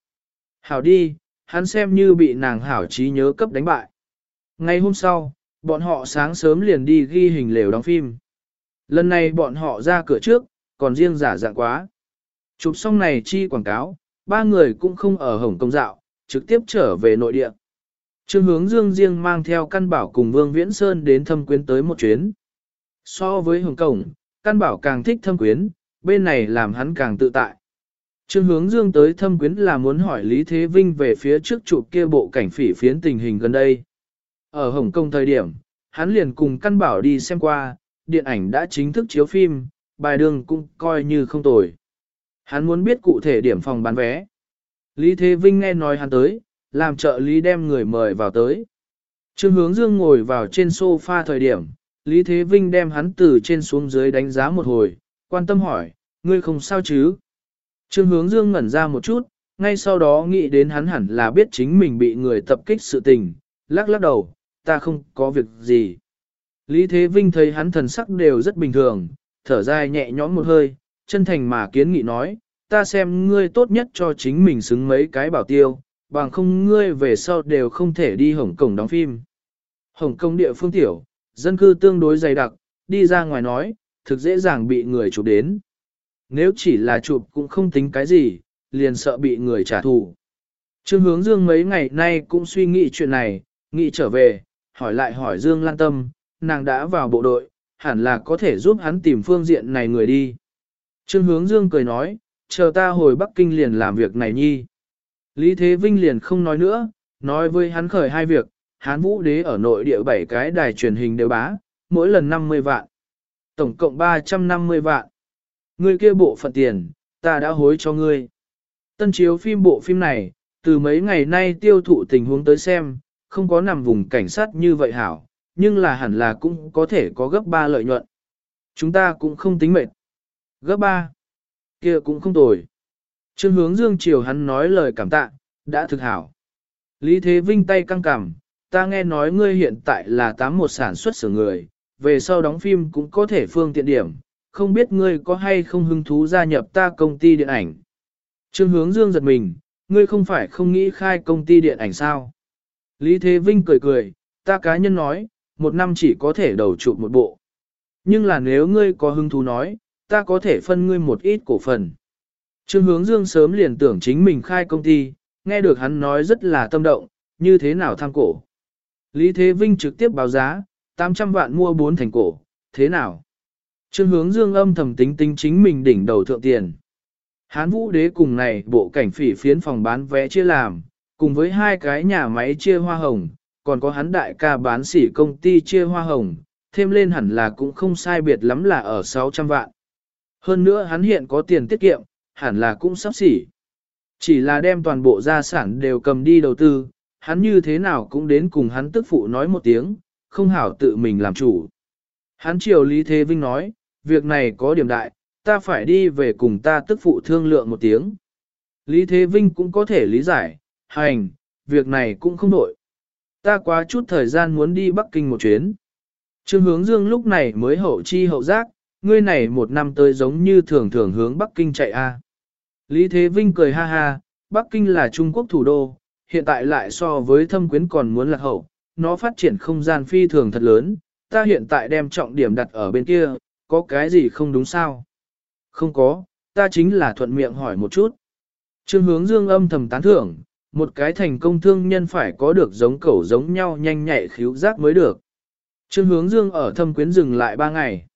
Hảo đi, hắn xem như bị nàng hảo trí nhớ cấp đánh bại. Ngày hôm sau, bọn họ sáng sớm liền đi ghi hình lều đóng phim. Lần này bọn họ ra cửa trước, còn riêng giả dạng quá. Chụp xong này chi quảng cáo, ba người cũng không ở Hồng Kông dạo, trực tiếp trở về nội địa. Trương hướng dương riêng mang theo căn bảo cùng Vương Viễn Sơn đến thâm quyến tới một chuyến. So với Hồng Cổng, căn bảo càng thích thâm quyến, bên này làm hắn càng tự tại. Trương hướng dương tới thâm quyến là muốn hỏi Lý Thế Vinh về phía trước chụp kia bộ cảnh phỉ phiến tình hình gần đây. Ở Hồng Kông thời điểm, hắn liền cùng căn bảo đi xem qua, điện ảnh đã chính thức chiếu phim, bài đường cũng coi như không tồi. Hắn muốn biết cụ thể điểm phòng bán vé. Lý Thế Vinh nghe nói hắn tới, làm trợ lý đem người mời vào tới. Trương hướng dương ngồi vào trên sofa thời điểm, Lý Thế Vinh đem hắn từ trên xuống dưới đánh giá một hồi, quan tâm hỏi, ngươi không sao chứ? Trương hướng dương ngẩn ra một chút, ngay sau đó nghĩ đến hắn hẳn là biết chính mình bị người tập kích sự tình, lắc lắc đầu, ta không có việc gì. Lý Thế Vinh thấy hắn thần sắc đều rất bình thường, thở dài nhẹ nhõm một hơi, chân thành mà kiến nghị nói, ta xem ngươi tốt nhất cho chính mình xứng mấy cái bảo tiêu, bằng không ngươi về sau đều không thể đi Hồng Kông đóng phim. Hồng Kông địa phương tiểu, dân cư tương đối dày đặc, đi ra ngoài nói, thực dễ dàng bị người chụp đến. Nếu chỉ là chụp cũng không tính cái gì, liền sợ bị người trả thù. Trương hướng Dương mấy ngày nay cũng suy nghĩ chuyện này, nghĩ trở về, hỏi lại hỏi Dương Lan Tâm, nàng đã vào bộ đội, hẳn là có thể giúp hắn tìm phương diện này người đi. Trương hướng Dương cười nói, chờ ta hồi Bắc Kinh liền làm việc này nhi. Lý Thế Vinh liền không nói nữa, nói với hắn khởi hai việc, Hán Vũ Đế ở nội địa bảy cái đài truyền hình đều bá, mỗi lần 50 vạn. Tổng cộng 350 vạn. Ngươi kia bộ phận tiền, ta đã hối cho ngươi. Tân chiếu phim bộ phim này, từ mấy ngày nay tiêu thụ tình huống tới xem, không có nằm vùng cảnh sát như vậy hảo, nhưng là hẳn là cũng có thể có gấp 3 lợi nhuận. Chúng ta cũng không tính mệt. Gấp 3. kia cũng không tồi. Trương hướng dương chiều hắn nói lời cảm tạ, đã thực hảo. Lý Thế Vinh tay căng cằm, ta nghe nói ngươi hiện tại là tám một sản xuất sửa người, về sau đóng phim cũng có thể phương tiện điểm, không biết ngươi có hay không hứng thú gia nhập ta công ty điện ảnh. Trương hướng dương giật mình, ngươi không phải không nghĩ khai công ty điện ảnh sao? Lý Thế Vinh cười cười, ta cá nhân nói, một năm chỉ có thể đầu chụp một bộ. Nhưng là nếu ngươi có hứng thú nói, ta có thể phân ngươi một ít cổ phần. Trương hướng dương sớm liền tưởng chính mình khai công ty, nghe được hắn nói rất là tâm động, như thế nào tham cổ. Lý Thế Vinh trực tiếp báo giá, 800 vạn mua 4 thành cổ, thế nào? Trương hướng dương âm thầm tính tính chính mình đỉnh đầu thượng tiền. Hán vũ đế cùng này bộ cảnh phỉ phiến phòng bán vé chia làm, cùng với hai cái nhà máy chia hoa hồng, còn có hắn đại ca bán sỉ công ty chia hoa hồng, thêm lên hẳn là cũng không sai biệt lắm là ở 600 vạn. Hơn nữa hắn hiện có tiền tiết kiệm, hẳn là cũng sắp xỉ. Chỉ là đem toàn bộ gia sản đều cầm đi đầu tư, hắn như thế nào cũng đến cùng hắn tức phụ nói một tiếng, không hảo tự mình làm chủ. Hắn triều Lý Thế Vinh nói, việc này có điểm đại, ta phải đi về cùng ta tức phụ thương lượng một tiếng. Lý Thế Vinh cũng có thể lý giải, hành, việc này cũng không đổi. Ta quá chút thời gian muốn đi Bắc Kinh một chuyến. Trương hướng dương lúc này mới hậu chi hậu giác, ngươi này một năm tới giống như thường thường hướng Bắc Kinh chạy a. Lý Thế Vinh cười ha ha, Bắc Kinh là Trung Quốc thủ đô, hiện tại lại so với thâm quyến còn muốn lạc hậu, nó phát triển không gian phi thường thật lớn, ta hiện tại đem trọng điểm đặt ở bên kia, có cái gì không đúng sao? Không có, ta chính là thuận miệng hỏi một chút. Trương hướng dương âm thầm tán thưởng, một cái thành công thương nhân phải có được giống cẩu giống nhau nhanh nhạy khíu giác mới được. Trương hướng dương ở thâm quyến dừng lại ba ngày.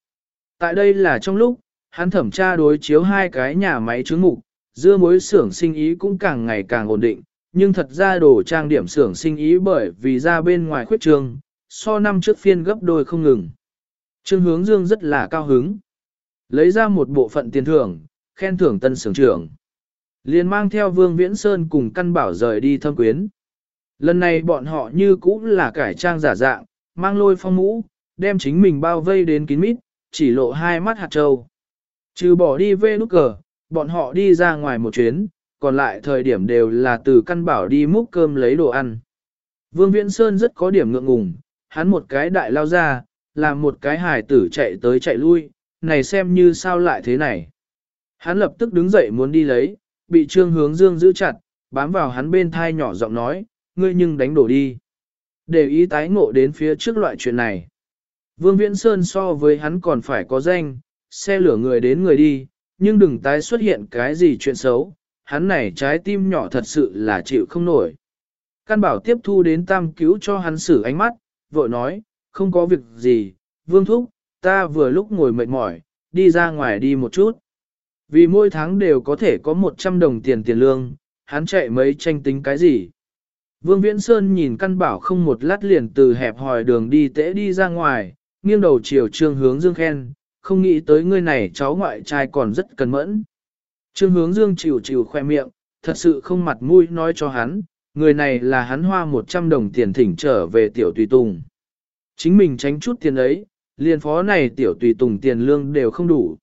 Tại đây là trong lúc, hắn thẩm tra đối chiếu hai cái nhà máy trứng mục, dưa mối xưởng sinh ý cũng càng ngày càng ổn định, nhưng thật ra đồ trang điểm xưởng sinh ý bởi vì ra bên ngoài khuyết trường, so năm trước phiên gấp đôi không ngừng. Trương hướng dương rất là cao hứng. Lấy ra một bộ phận tiền thưởng, khen thưởng tân xưởng trưởng. liền mang theo Vương Viễn Sơn cùng căn bảo rời đi thâm quyến. Lần này bọn họ như cũ là cải trang giả dạng, mang lôi phong mũ, đem chính mình bao vây đến kín mít, chỉ lộ hai mắt hạt trâu. Trừ bỏ đi về nút cờ, bọn họ đi ra ngoài một chuyến, còn lại thời điểm đều là từ căn bảo đi múc cơm lấy đồ ăn. Vương Viễn Sơn rất có điểm ngượng ngùng, hắn một cái đại lao ra, làm một cái hài tử chạy tới chạy lui, này xem như sao lại thế này. Hắn lập tức đứng dậy muốn đi lấy, bị trương hướng dương giữ chặt, bám vào hắn bên thai nhỏ giọng nói, ngươi nhưng đánh đổ đi. Để ý tái ngộ đến phía trước loại chuyện này. Vương Viễn Sơn so với hắn còn phải có danh, xe lửa người đến người đi, nhưng đừng tái xuất hiện cái gì chuyện xấu, hắn này trái tim nhỏ thật sự là chịu không nổi. Căn bảo tiếp thu đến tam cứu cho hắn xử ánh mắt, vội nói, không có việc gì, Vương Thúc, ta vừa lúc ngồi mệt mỏi, đi ra ngoài đi một chút. Vì mỗi tháng đều có thể có 100 đồng tiền tiền lương, hắn chạy mấy tranh tính cái gì. Vương Viễn Sơn nhìn căn bảo không một lát liền từ hẹp hòi đường đi tễ đi ra ngoài, nghiêng đầu chiều trương hướng dương khen, không nghĩ tới ngươi này cháu ngoại trai còn rất cần mẫn. Trương hướng dương chịu chịu khoe miệng, thật sự không mặt mũi nói cho hắn, người này là hắn hoa 100 đồng tiền thỉnh trở về tiểu tùy tùng. Chính mình tránh chút tiền ấy, liền phó này tiểu tùy tùng tiền lương đều không đủ.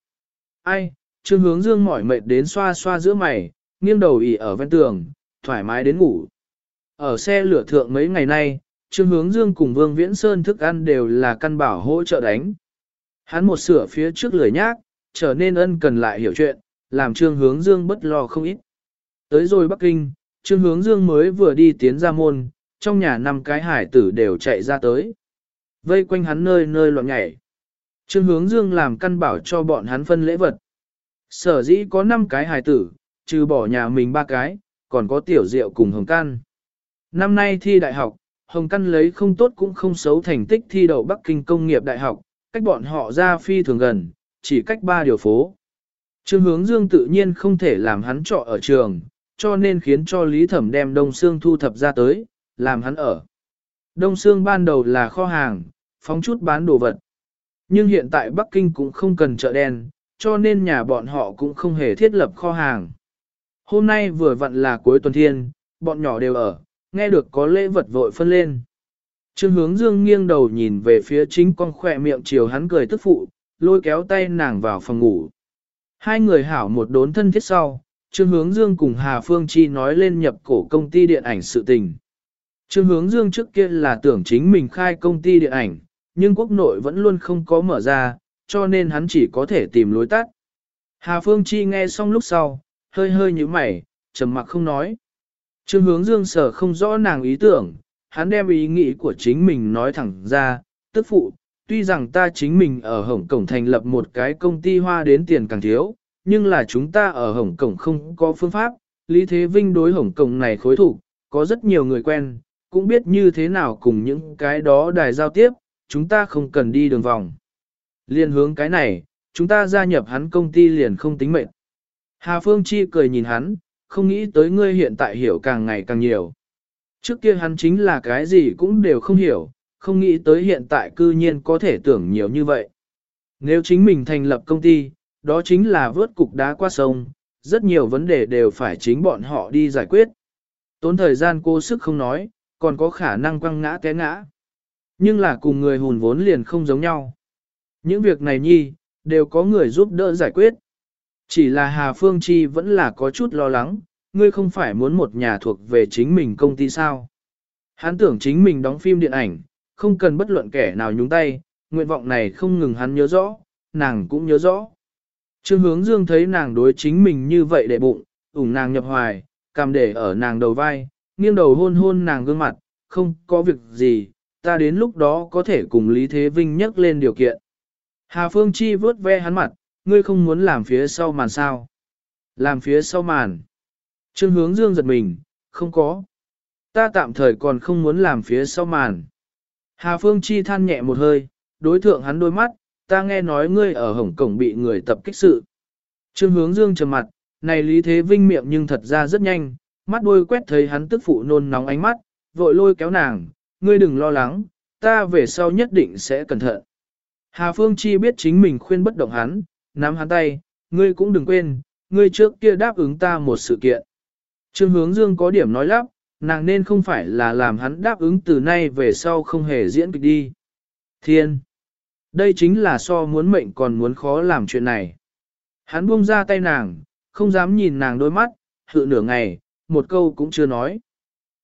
Ai, trương hướng dương mỏi mệt đến xoa xoa giữa mày, nghiêng đầu ỉ ở ven tường, thoải mái đến ngủ. Ở xe lửa thượng mấy ngày nay, trương hướng dương cùng vương viễn sơn thức ăn đều là căn bảo hỗ trợ đánh. Hắn một sửa phía trước lười nhác, trở nên ân cần lại hiểu chuyện, làm trương hướng dương bất lo không ít. Tới rồi Bắc Kinh, trương hướng dương mới vừa đi tiến ra môn, trong nhà năm cái hải tử đều chạy ra tới. Vây quanh hắn nơi nơi loạn nhảy. Trương hướng dương làm căn bảo cho bọn hắn phân lễ vật. Sở dĩ có 5 cái hài tử, trừ bỏ nhà mình ba cái, còn có tiểu diệu cùng hồng Can. Năm nay thi đại học, hồng căn lấy không tốt cũng không xấu thành tích thi đậu Bắc Kinh công nghiệp đại học, cách bọn họ ra phi thường gần, chỉ cách ba điều phố. Trương hướng dương tự nhiên không thể làm hắn trọ ở trường, cho nên khiến cho Lý Thẩm đem Đông Sương thu thập ra tới, làm hắn ở. Đông Sương ban đầu là kho hàng, phóng chút bán đồ vật. Nhưng hiện tại Bắc Kinh cũng không cần chợ đen, cho nên nhà bọn họ cũng không hề thiết lập kho hàng. Hôm nay vừa vặn là cuối tuần thiên, bọn nhỏ đều ở, nghe được có lễ vật vội phân lên. Trương hướng dương nghiêng đầu nhìn về phía chính con khỏe miệng chiều hắn cười tức phụ, lôi kéo tay nàng vào phòng ngủ. Hai người hảo một đốn thân thiết sau, Trương hướng dương cùng Hà Phương Chi nói lên nhập cổ công ty điện ảnh sự tình. Trương hướng dương trước kia là tưởng chính mình khai công ty điện ảnh, nhưng quốc nội vẫn luôn không có mở ra, cho nên hắn chỉ có thể tìm lối tắt. Hà Phương Chi nghe xong lúc sau, hơi hơi như mày, trầm mặc không nói. Trương hướng dương sở không rõ nàng ý tưởng, hắn đem ý nghĩ của chính mình nói thẳng ra, tức phụ, tuy rằng ta chính mình ở Hồng Cổng thành lập một cái công ty hoa đến tiền càng thiếu, nhưng là chúng ta ở Hồng Cổng không có phương pháp, Lý Thế Vinh đối Hồng Cổng này khối thủ, có rất nhiều người quen, cũng biết như thế nào cùng những cái đó đài giao tiếp, chúng ta không cần đi đường vòng. Liên hướng cái này, chúng ta gia nhập hắn công ty liền không tính mệnh. Hà Phương Chi cười nhìn hắn, không nghĩ tới ngươi hiện tại hiểu càng ngày càng nhiều. Trước kia hắn chính là cái gì cũng đều không hiểu, không nghĩ tới hiện tại cư nhiên có thể tưởng nhiều như vậy. Nếu chính mình thành lập công ty, đó chính là vớt cục đá qua sông, rất nhiều vấn đề đều phải chính bọn họ đi giải quyết. Tốn thời gian cô sức không nói, còn có khả năng quăng ngã té ngã. Nhưng là cùng người hùn vốn liền không giống nhau. Những việc này nhi, đều có người giúp đỡ giải quyết. Chỉ là Hà Phương Chi vẫn là có chút lo lắng, ngươi không phải muốn một nhà thuộc về chính mình công ty sao. Hắn tưởng chính mình đóng phim điện ảnh, không cần bất luận kẻ nào nhúng tay, nguyện vọng này không ngừng hắn nhớ rõ, nàng cũng nhớ rõ. Trương hướng dương thấy nàng đối chính mình như vậy để bụng, ủng nàng nhập hoài, cầm để ở nàng đầu vai, nghiêng đầu hôn hôn nàng gương mặt, không có việc gì, ta đến lúc đó có thể cùng Lý Thế Vinh nhắc lên điều kiện. Hà Phương Chi vớt ve hắn mặt, ngươi không muốn làm phía sau màn sao. Làm phía sau màn. Trương hướng dương giật mình, không có. Ta tạm thời còn không muốn làm phía sau màn. Hà Phương Chi than nhẹ một hơi, đối thượng hắn đôi mắt, ta nghe nói ngươi ở Hồng Cổng bị người tập kích sự. Trương hướng dương trầm mặt, này Lý Thế Vinh miệng nhưng thật ra rất nhanh, mắt đôi quét thấy hắn tức phụ nôn nóng ánh mắt, vội lôi kéo nàng, ngươi đừng lo lắng, ta về sau nhất định sẽ cẩn thận. Hà Phương Chi biết chính mình khuyên bất động hắn, nắm hắn tay, ngươi cũng đừng quên, ngươi trước kia đáp ứng ta một sự kiện. Trương hướng dương có điểm nói lắp, nàng nên không phải là làm hắn đáp ứng từ nay về sau không hề diễn kịch đi. Thiên! Đây chính là so muốn mệnh còn muốn khó làm chuyện này. Hắn buông ra tay nàng, không dám nhìn nàng đôi mắt, hự nửa ngày, một câu cũng chưa nói.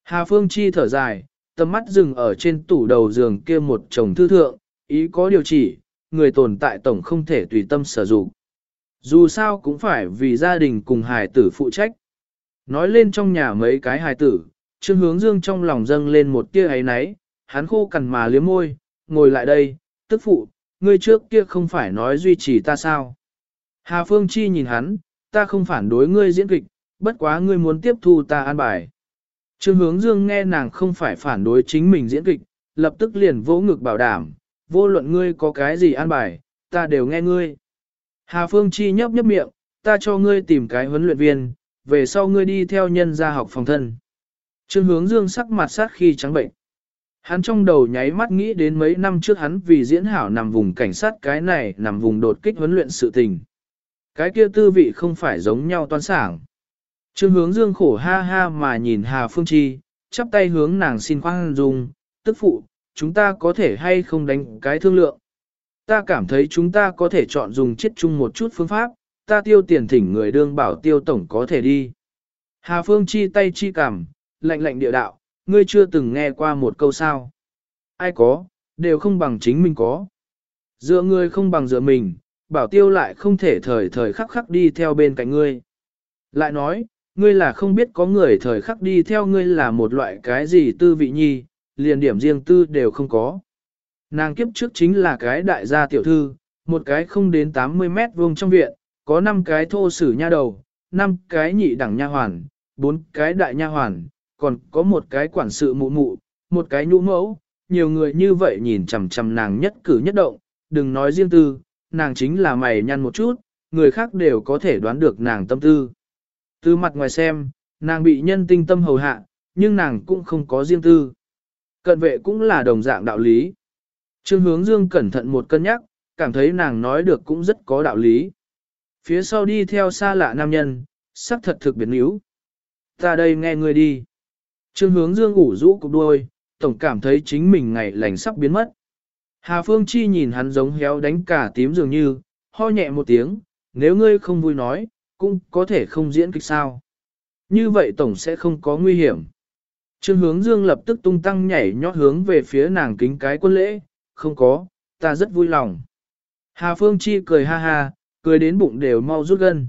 Hà Phương Chi thở dài, tầm mắt dừng ở trên tủ đầu giường kia một chồng thư thượng, ý có điều chỉ, người tồn tại tổng không thể tùy tâm sử dụng. Dù sao cũng phải vì gia đình cùng hài tử phụ trách. Nói lên trong nhà mấy cái hài tử, Trương Hướng Dương trong lòng dâng lên một tia ấy náy, hắn khô cằn mà liếm môi, ngồi lại đây, tức phụ, ngươi trước kia không phải nói duy trì ta sao. Hà Phương Chi nhìn hắn, ta không phản đối ngươi diễn kịch, bất quá ngươi muốn tiếp thu ta an bài. Trương Hướng Dương nghe nàng không phải phản đối chính mình diễn kịch, lập tức liền vỗ ngực bảo đảm, vô luận ngươi có cái gì an bài, ta đều nghe ngươi. Hà Phương Chi nhấp nhấp miệng, ta cho ngươi tìm cái huấn luyện viên, về sau ngươi đi theo nhân gia học phòng thân. Trương hướng dương sắc mặt sát khi trắng bệnh. Hắn trong đầu nháy mắt nghĩ đến mấy năm trước hắn vì diễn hảo nằm vùng cảnh sát cái này nằm vùng đột kích huấn luyện sự tình. Cái kia tư vị không phải giống nhau toán sảng. Trương hướng dương khổ ha ha mà nhìn Hà Phương Chi, chắp tay hướng nàng xin khoan dung, tức phụ, chúng ta có thể hay không đánh cái thương lượng. Ta cảm thấy chúng ta có thể chọn dùng chết chung một chút phương pháp, ta tiêu tiền thỉnh người đương bảo tiêu tổng có thể đi. Hà Phương chi tay chi cảm, lạnh lạnh địa đạo, ngươi chưa từng nghe qua một câu sao. Ai có, đều không bằng chính mình có. Dựa ngươi không bằng dựa mình, bảo tiêu lại không thể thời thời khắc khắc đi theo bên cạnh ngươi. Lại nói, ngươi là không biết có người thời khắc đi theo ngươi là một loại cái gì tư vị nhi, liền điểm riêng tư đều không có. Nàng kiếp trước chính là cái đại gia tiểu thư, một cái không đến 80 mét vuông trong viện, có 5 cái thô sử nha đầu, 5 cái nhị đẳng nha hoàn, 4 cái đại nha hoàn, còn có một cái quản sự mụ mụ, một cái nhũ mẫu, nhiều người như vậy nhìn chằm chằm nàng nhất cử nhất động, đừng nói riêng tư, nàng chính là mày nhăn một chút, người khác đều có thể đoán được nàng tâm tư. Từ mặt ngoài xem, nàng bị nhân tinh tâm hầu hạ, nhưng nàng cũng không có riêng tư. Cận vệ cũng là đồng dạng đạo lý. Trương hướng dương cẩn thận một cân nhắc, cảm thấy nàng nói được cũng rất có đạo lý. Phía sau đi theo xa lạ nam nhân, sắc thật thực biến yếu. Ta đây nghe ngươi đi. Trương hướng dương ủ rũ cục đuôi, tổng cảm thấy chính mình ngày lành sắp biến mất. Hà Phương Chi nhìn hắn giống héo đánh cả tím dường như, ho nhẹ một tiếng, nếu ngươi không vui nói, cũng có thể không diễn kịch sao. Như vậy tổng sẽ không có nguy hiểm. Trương hướng dương lập tức tung tăng nhảy nhót hướng về phía nàng kính cái quân lễ, không có, ta rất vui lòng. Hà Phương Chi cười ha ha, cười đến bụng đều mau rút gân.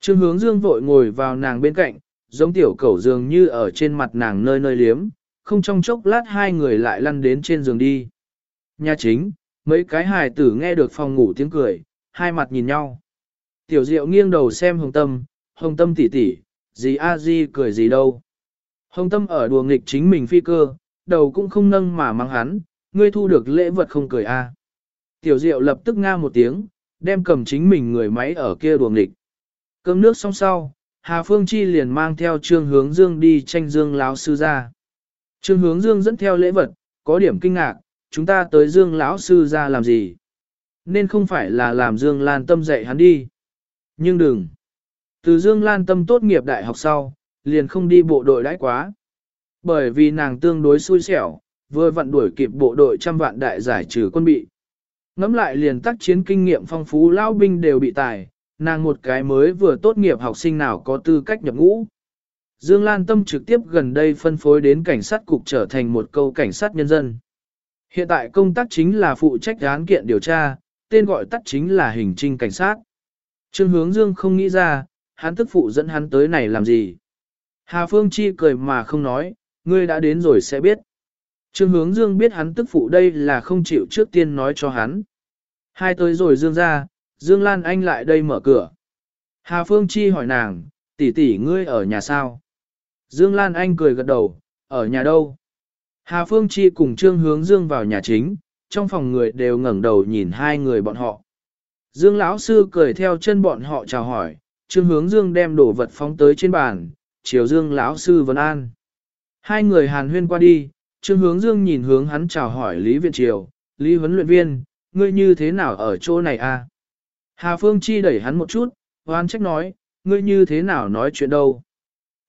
Trương hướng dương vội ngồi vào nàng bên cạnh, giống tiểu cẩu dường như ở trên mặt nàng nơi nơi liếm, không trong chốc lát hai người lại lăn đến trên giường đi. Nhà chính, mấy cái hài tử nghe được phòng ngủ tiếng cười, hai mặt nhìn nhau. Tiểu diệu nghiêng đầu xem hồng tâm, hồng tâm tỉ tỉ, gì a di cười gì đâu. Hồng tâm ở đùa nghịch chính mình phi cơ, đầu cũng không nâng mà mang hắn, ngươi thu được lễ vật không cười a. Tiểu diệu lập tức nga một tiếng, đem cầm chính mình người máy ở kia đùa nghịch. Cơm nước xong sau, Hà Phương Chi liền mang theo Trương Hướng Dương đi tranh Dương lão sư ra. Trương Hướng Dương dẫn theo lễ vật, có điểm kinh ngạc, chúng ta tới Dương lão sư ra làm gì? Nên không phải là làm Dương Lan Tâm dạy hắn đi. Nhưng đừng. Từ Dương Lan Tâm tốt nghiệp đại học sau, liền không đi bộ đội đãi quá. Bởi vì nàng tương đối xui xẻo, vừa vận đuổi kịp bộ đội trăm vạn đại giải trừ quân bị. Ngắm lại liền tác chiến kinh nghiệm phong phú lao binh đều bị tài, nàng một cái mới vừa tốt nghiệp học sinh nào có tư cách nhập ngũ. Dương Lan Tâm trực tiếp gần đây phân phối đến cảnh sát cục trở thành một câu cảnh sát nhân dân. Hiện tại công tác chính là phụ trách án kiện điều tra, tên gọi tắt chính là hình trinh cảnh sát. Trương hướng Dương không nghĩ ra, hắn tức phụ dẫn hắn tới này làm gì. Hà Phương Chi cười mà không nói, ngươi đã đến rồi sẽ biết. Trương hướng Dương biết hắn tức phụ đây là không chịu trước tiên nói cho hắn. Hai tới rồi Dương ra, Dương Lan Anh lại đây mở cửa. Hà Phương Chi hỏi nàng, tỷ tỷ ngươi ở nhà sao? Dương Lan Anh cười gật đầu, ở nhà đâu? Hà Phương Chi cùng Trương Hướng Dương vào nhà chính, trong phòng người đều ngẩng đầu nhìn hai người bọn họ. Dương lão sư cười theo chân bọn họ chào hỏi, Trương Hướng Dương đem đồ vật phóng tới trên bàn, chiều Dương lão sư vấn an. Hai người hàn huyên qua đi, Trương Hướng Dương nhìn hướng hắn chào hỏi Lý Viện Triều, Lý huấn luyện viên, ngươi như thế nào ở chỗ này a? À? Hà Phương Chi đẩy hắn một chút, hoan trách nói, ngươi như thế nào nói chuyện đâu?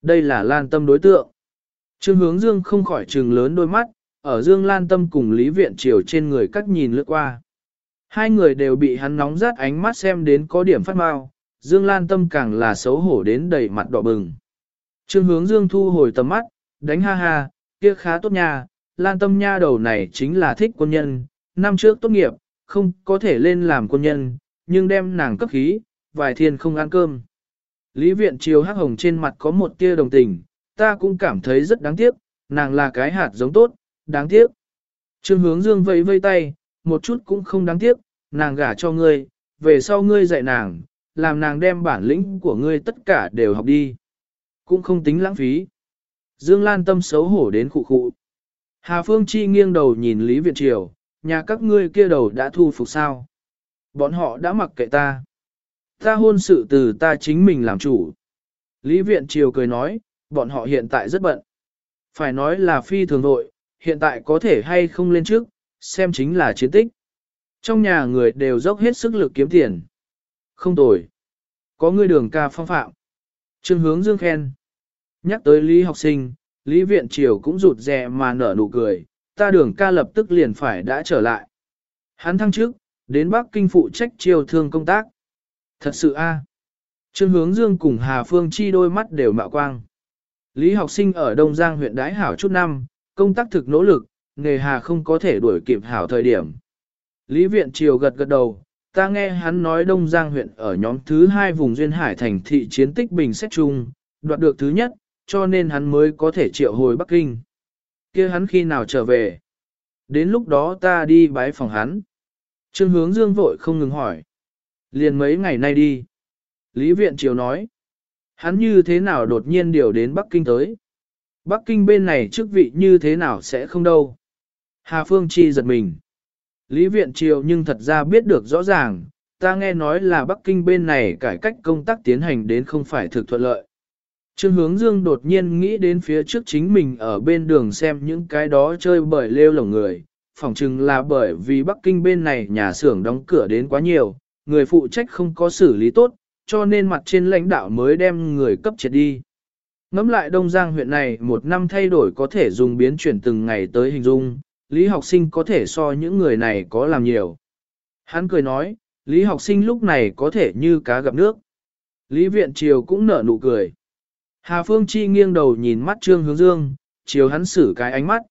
Đây là lan tâm đối tượng. Trương hướng dương không khỏi trừng lớn đôi mắt, ở dương lan tâm cùng Lý Viện Triều trên người cắt nhìn lướt qua. Hai người đều bị hắn nóng rát ánh mắt xem đến có điểm phát mau, dương lan tâm càng là xấu hổ đến đầy mặt đỏ bừng. Trương hướng dương thu hồi tầm mắt, đánh ha ha, kia khá tốt nha, lan tâm nha đầu này chính là thích quân nhân, năm trước tốt nghiệp, không có thể lên làm quân nhân, nhưng đem nàng cấp khí, vài thiên không ăn cơm. Lý viện chiều hắc hồng trên mặt có một tia đồng tình, ta cũng cảm thấy rất đáng tiếc, nàng là cái hạt giống tốt, đáng tiếc. Trương hướng dương vẫy vây tay, một chút cũng không đáng tiếc, nàng gả cho ngươi, về sau ngươi dạy nàng, làm nàng đem bản lĩnh của ngươi tất cả đều học đi. Cũng không tính lãng phí. Dương Lan tâm xấu hổ đến khụ khụ. Hà Phương Chi nghiêng đầu nhìn Lý Viện Triều, nhà các ngươi kia đầu đã thu phục sao. Bọn họ đã mặc kệ ta. Ta hôn sự từ ta chính mình làm chủ. Lý Viện Triều cười nói, bọn họ hiện tại rất bận. Phải nói là phi thường nội, hiện tại có thể hay không lên trước, xem chính là chiến tích. Trong nhà người đều dốc hết sức lực kiếm tiền. Không tồi. Có người đường ca phong phạm. Trương hướng dương khen. Nhắc tới Lý học sinh, Lý Viện Triều cũng rụt rè mà nở nụ cười, ta đường ca lập tức liền phải đã trở lại. Hắn thăng trước, đến Bắc Kinh phụ trách triều thương công tác. Thật sự a. Trương hướng dương cùng Hà Phương Chi đôi mắt đều mạo quang. Lý học sinh ở Đông Giang huyện đái hảo chút năm, công tác thực nỗ lực, nghề Hà không có thể đuổi kịp hảo thời điểm. Lý Viện Triều gật gật đầu, ta nghe hắn nói Đông Giang huyện ở nhóm thứ hai vùng Duyên Hải thành thị chiến tích bình xét chung, đoạt được thứ nhất, cho nên hắn mới có thể triệu hồi Bắc Kinh. kia hắn khi nào trở về? Đến lúc đó ta đi bái phòng hắn. Trương hướng dương vội không ngừng hỏi. Liền mấy ngày nay đi. Lý Viện Triều nói. Hắn như thế nào đột nhiên điều đến Bắc Kinh tới? Bắc Kinh bên này chức vị như thế nào sẽ không đâu? Hà Phương Chi giật mình. Lý Viện Triều nhưng thật ra biết được rõ ràng, ta nghe nói là Bắc Kinh bên này cải cách công tác tiến hành đến không phải thực thuận lợi. Trương Hướng Dương đột nhiên nghĩ đến phía trước chính mình ở bên đường xem những cái đó chơi bởi lêu lỏng người, phỏng chừng là bởi vì Bắc Kinh bên này nhà xưởng đóng cửa đến quá nhiều, người phụ trách không có xử lý tốt, cho nên mặt trên lãnh đạo mới đem người cấp triệt đi. Ngắm lại Đông Giang huyện này một năm thay đổi có thể dùng biến chuyển từng ngày tới hình dung, Lý học sinh có thể so những người này có làm nhiều. Hắn cười nói, Lý học sinh lúc này có thể như cá gặp nước. Lý viện triều cũng nở nụ cười. Hà Phương Chi nghiêng đầu nhìn mắt Trương Hướng Dương, chiều hắn xử cái ánh mắt.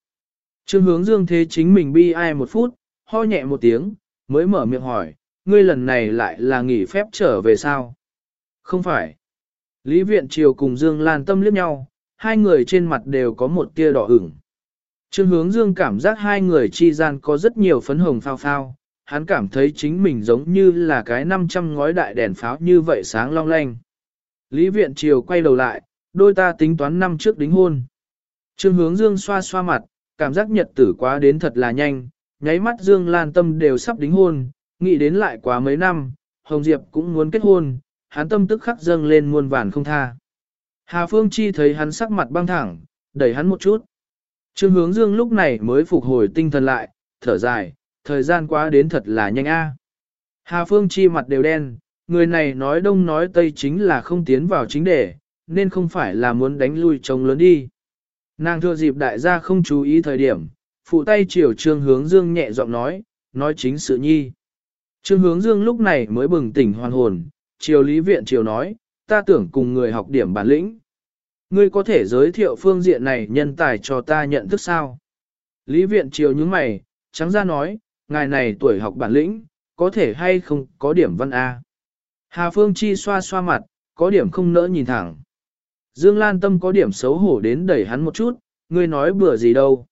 Trương Hướng Dương thế chính mình bi ai một phút, ho nhẹ một tiếng, mới mở miệng hỏi, ngươi lần này lại là nghỉ phép trở về sao? Không phải. Lý Viện Triều cùng Dương Lan Tâm liếc nhau, hai người trên mặt đều có một tia đỏ ửng. Trương hướng Dương cảm giác hai người chi gian có rất nhiều phấn hồng phao phao, hắn cảm thấy chính mình giống như là cái 500 ngói đại đèn pháo như vậy sáng long lanh. Lý Viện Triều quay đầu lại, đôi ta tính toán năm trước đính hôn. Trương hướng Dương xoa xoa mặt, cảm giác nhật tử quá đến thật là nhanh, nháy mắt Dương Lan Tâm đều sắp đính hôn, nghĩ đến lại quá mấy năm, Hồng Diệp cũng muốn kết hôn, hắn tâm tức khắc dâng lên muôn vàn không tha. Hà Phương Chi thấy hắn sắc mặt băng thẳng, đẩy hắn một chút. Trương hướng dương lúc này mới phục hồi tinh thần lại, thở dài, thời gian quá đến thật là nhanh a. Hà Phương Chi mặt đều đen, người này nói đông nói tây chính là không tiến vào chính đề, nên không phải là muốn đánh lui chồng lớn đi. Nàng thừa dịp đại gia không chú ý thời điểm, phụ tay chiều trương hướng dương nhẹ giọng nói, nói chính sự nhi. Trương hướng dương lúc này mới bừng tỉnh hoàn hồn, triều lý viện triều nói, ta tưởng cùng người học điểm bản lĩnh. Ngươi có thể giới thiệu phương diện này nhân tài cho ta nhận thức sao? Lý viện triều những mày, trắng ra nói, ngài này tuổi học bản lĩnh, có thể hay không có điểm văn A. Hà Phương Chi xoa xoa mặt, có điểm không nỡ nhìn thẳng. Dương Lan Tâm có điểm xấu hổ đến đẩy hắn một chút, ngươi nói bừa gì đâu.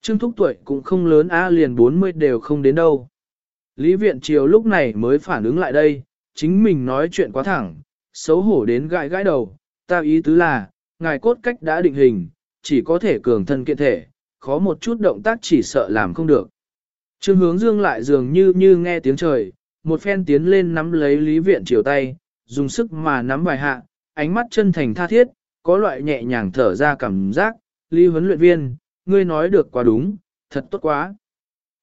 Trương Thúc tuổi cũng không lớn A liền 40 đều không đến đâu. Lý Viện Triều lúc này mới phản ứng lại đây, chính mình nói chuyện quá thẳng, xấu hổ đến gãi gãi đầu, ta ý tứ là, ngài cốt cách đã định hình, chỉ có thể cường thân kiện thể, khó một chút động tác chỉ sợ làm không được. Trương hướng dương lại dường như như nghe tiếng trời, một phen tiến lên nắm lấy lý viện Triều tay, dùng sức mà nắm vài hạ, ánh mắt chân thành tha thiết, có loại nhẹ nhàng thở ra cảm giác, lý huấn luyện viên, ngươi nói được quá đúng, thật tốt quá.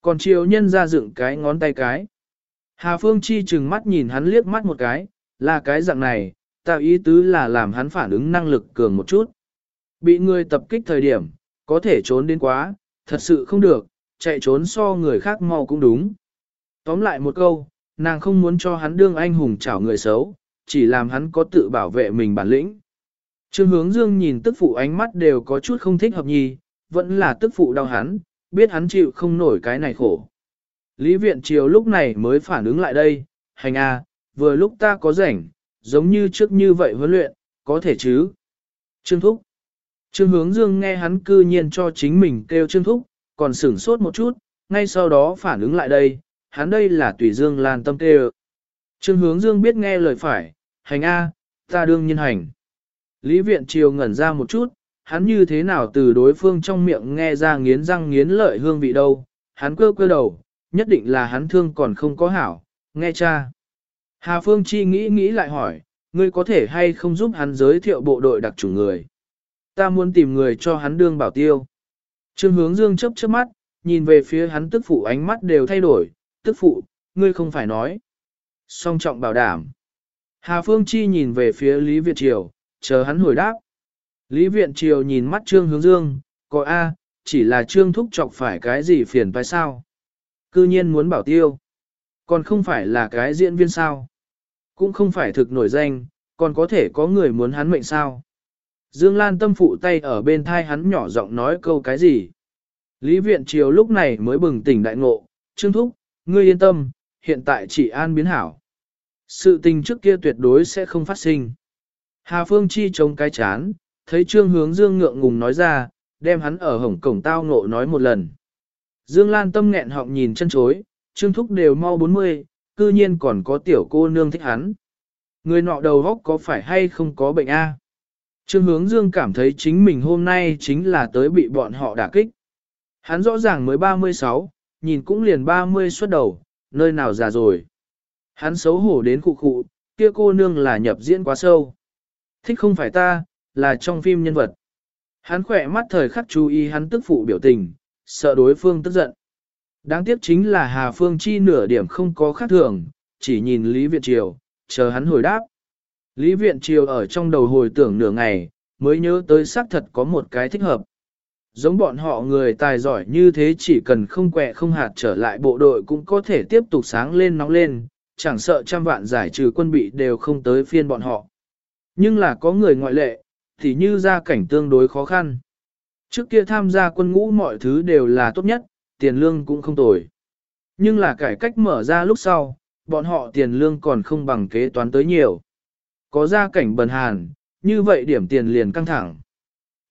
Còn chiều nhân ra dựng cái ngón tay cái. Hà Phương Chi chừng mắt nhìn hắn liếc mắt một cái, là cái dạng này, tạo ý tứ là làm hắn phản ứng năng lực cường một chút. Bị người tập kích thời điểm, có thể trốn đến quá, thật sự không được, chạy trốn so người khác mau cũng đúng. Tóm lại một câu, nàng không muốn cho hắn đương anh hùng chảo người xấu, chỉ làm hắn có tự bảo vệ mình bản lĩnh. Trương hướng dương nhìn tức phụ ánh mắt đều có chút không thích hợp nhì, vẫn là tức phụ đau hắn, biết hắn chịu không nổi cái này khổ. Lý viện triều lúc này mới phản ứng lại đây, hành a, à, vừa lúc ta có rảnh, giống như trước như vậy huấn luyện, có thể chứ. Trương Thúc. Trương Hướng Dương nghe hắn cư nhiên cho chính mình kêu Trương Thúc, còn sửng sốt một chút, ngay sau đó phản ứng lại đây, hắn đây là tùy Dương Lan tâm kêu. Trương Hướng Dương biết nghe lời phải, hành A, ta đương nhiên hành. Lý Viện Triều ngẩn ra một chút, hắn như thế nào từ đối phương trong miệng nghe ra nghiến răng nghiến lợi hương vị đâu, hắn cơ cơ đầu, nhất định là hắn thương còn không có hảo, nghe cha. Hà Phương Chi nghĩ nghĩ lại hỏi, ngươi có thể hay không giúp hắn giới thiệu bộ đội đặc chủng người. Ta muốn tìm người cho hắn đương bảo tiêu. Trương hướng dương chấp chớp mắt, nhìn về phía hắn tức phụ ánh mắt đều thay đổi, tức phụ, ngươi không phải nói. Song trọng bảo đảm. Hà Phương Chi nhìn về phía Lý Việt Triều, chờ hắn hồi đáp. Lý Viện Triều nhìn mắt Trương Hướng Dương, có A, chỉ là Trương Thúc chọc phải cái gì phiền phải sao? Cư nhiên muốn bảo tiêu. Còn không phải là cái diễn viên sao? Cũng không phải thực nổi danh, còn có thể có người muốn hắn mệnh sao? Dương Lan tâm phụ tay ở bên thai hắn nhỏ giọng nói câu cái gì? Lý Viện Triều lúc này mới bừng tỉnh đại ngộ, Trương Thúc, ngươi yên tâm, hiện tại chỉ an biến hảo. Sự tình trước kia tuyệt đối sẽ không phát sinh. Hà Phương Chi chống cái chán, thấy Trương Hướng Dương ngượng ngùng nói ra, đem hắn ở hổng cổng tao ngộ nói một lần. Dương Lan tâm nghẹn họng nhìn chân chối, Trương Thúc đều mau 40, cư nhiên còn có tiểu cô nương thích hắn. Người nọ đầu góc có phải hay không có bệnh a? Trương Hướng Dương cảm thấy chính mình hôm nay chính là tới bị bọn họ đả kích. Hắn rõ ràng mới 36, nhìn cũng liền 30 xuất đầu, nơi nào già rồi. Hắn xấu hổ đến cụ cụ, kia cô nương là nhập diễn quá sâu. Thích không phải ta, là trong phim nhân vật. Hắn khỏe mắt thời khắc chú ý hắn tức phụ biểu tình, sợ đối phương tức giận. Đáng tiếc chính là Hà Phương Chi nửa điểm không có khác thường, chỉ nhìn Lý Viện Triều, chờ hắn hồi đáp. Lý Viện Triều ở trong đầu hồi tưởng nửa ngày, mới nhớ tới xác thật có một cái thích hợp. Giống bọn họ người tài giỏi như thế chỉ cần không quẹ không hạt trở lại bộ đội cũng có thể tiếp tục sáng lên nóng lên, chẳng sợ trăm vạn giải trừ quân bị đều không tới phiên bọn họ. Nhưng là có người ngoại lệ, thì như gia cảnh tương đối khó khăn. Trước kia tham gia quân ngũ mọi thứ đều là tốt nhất, tiền lương cũng không tồi. Nhưng là cải cách mở ra lúc sau, bọn họ tiền lương còn không bằng kế toán tới nhiều. Có gia cảnh bần hàn, như vậy điểm tiền liền căng thẳng.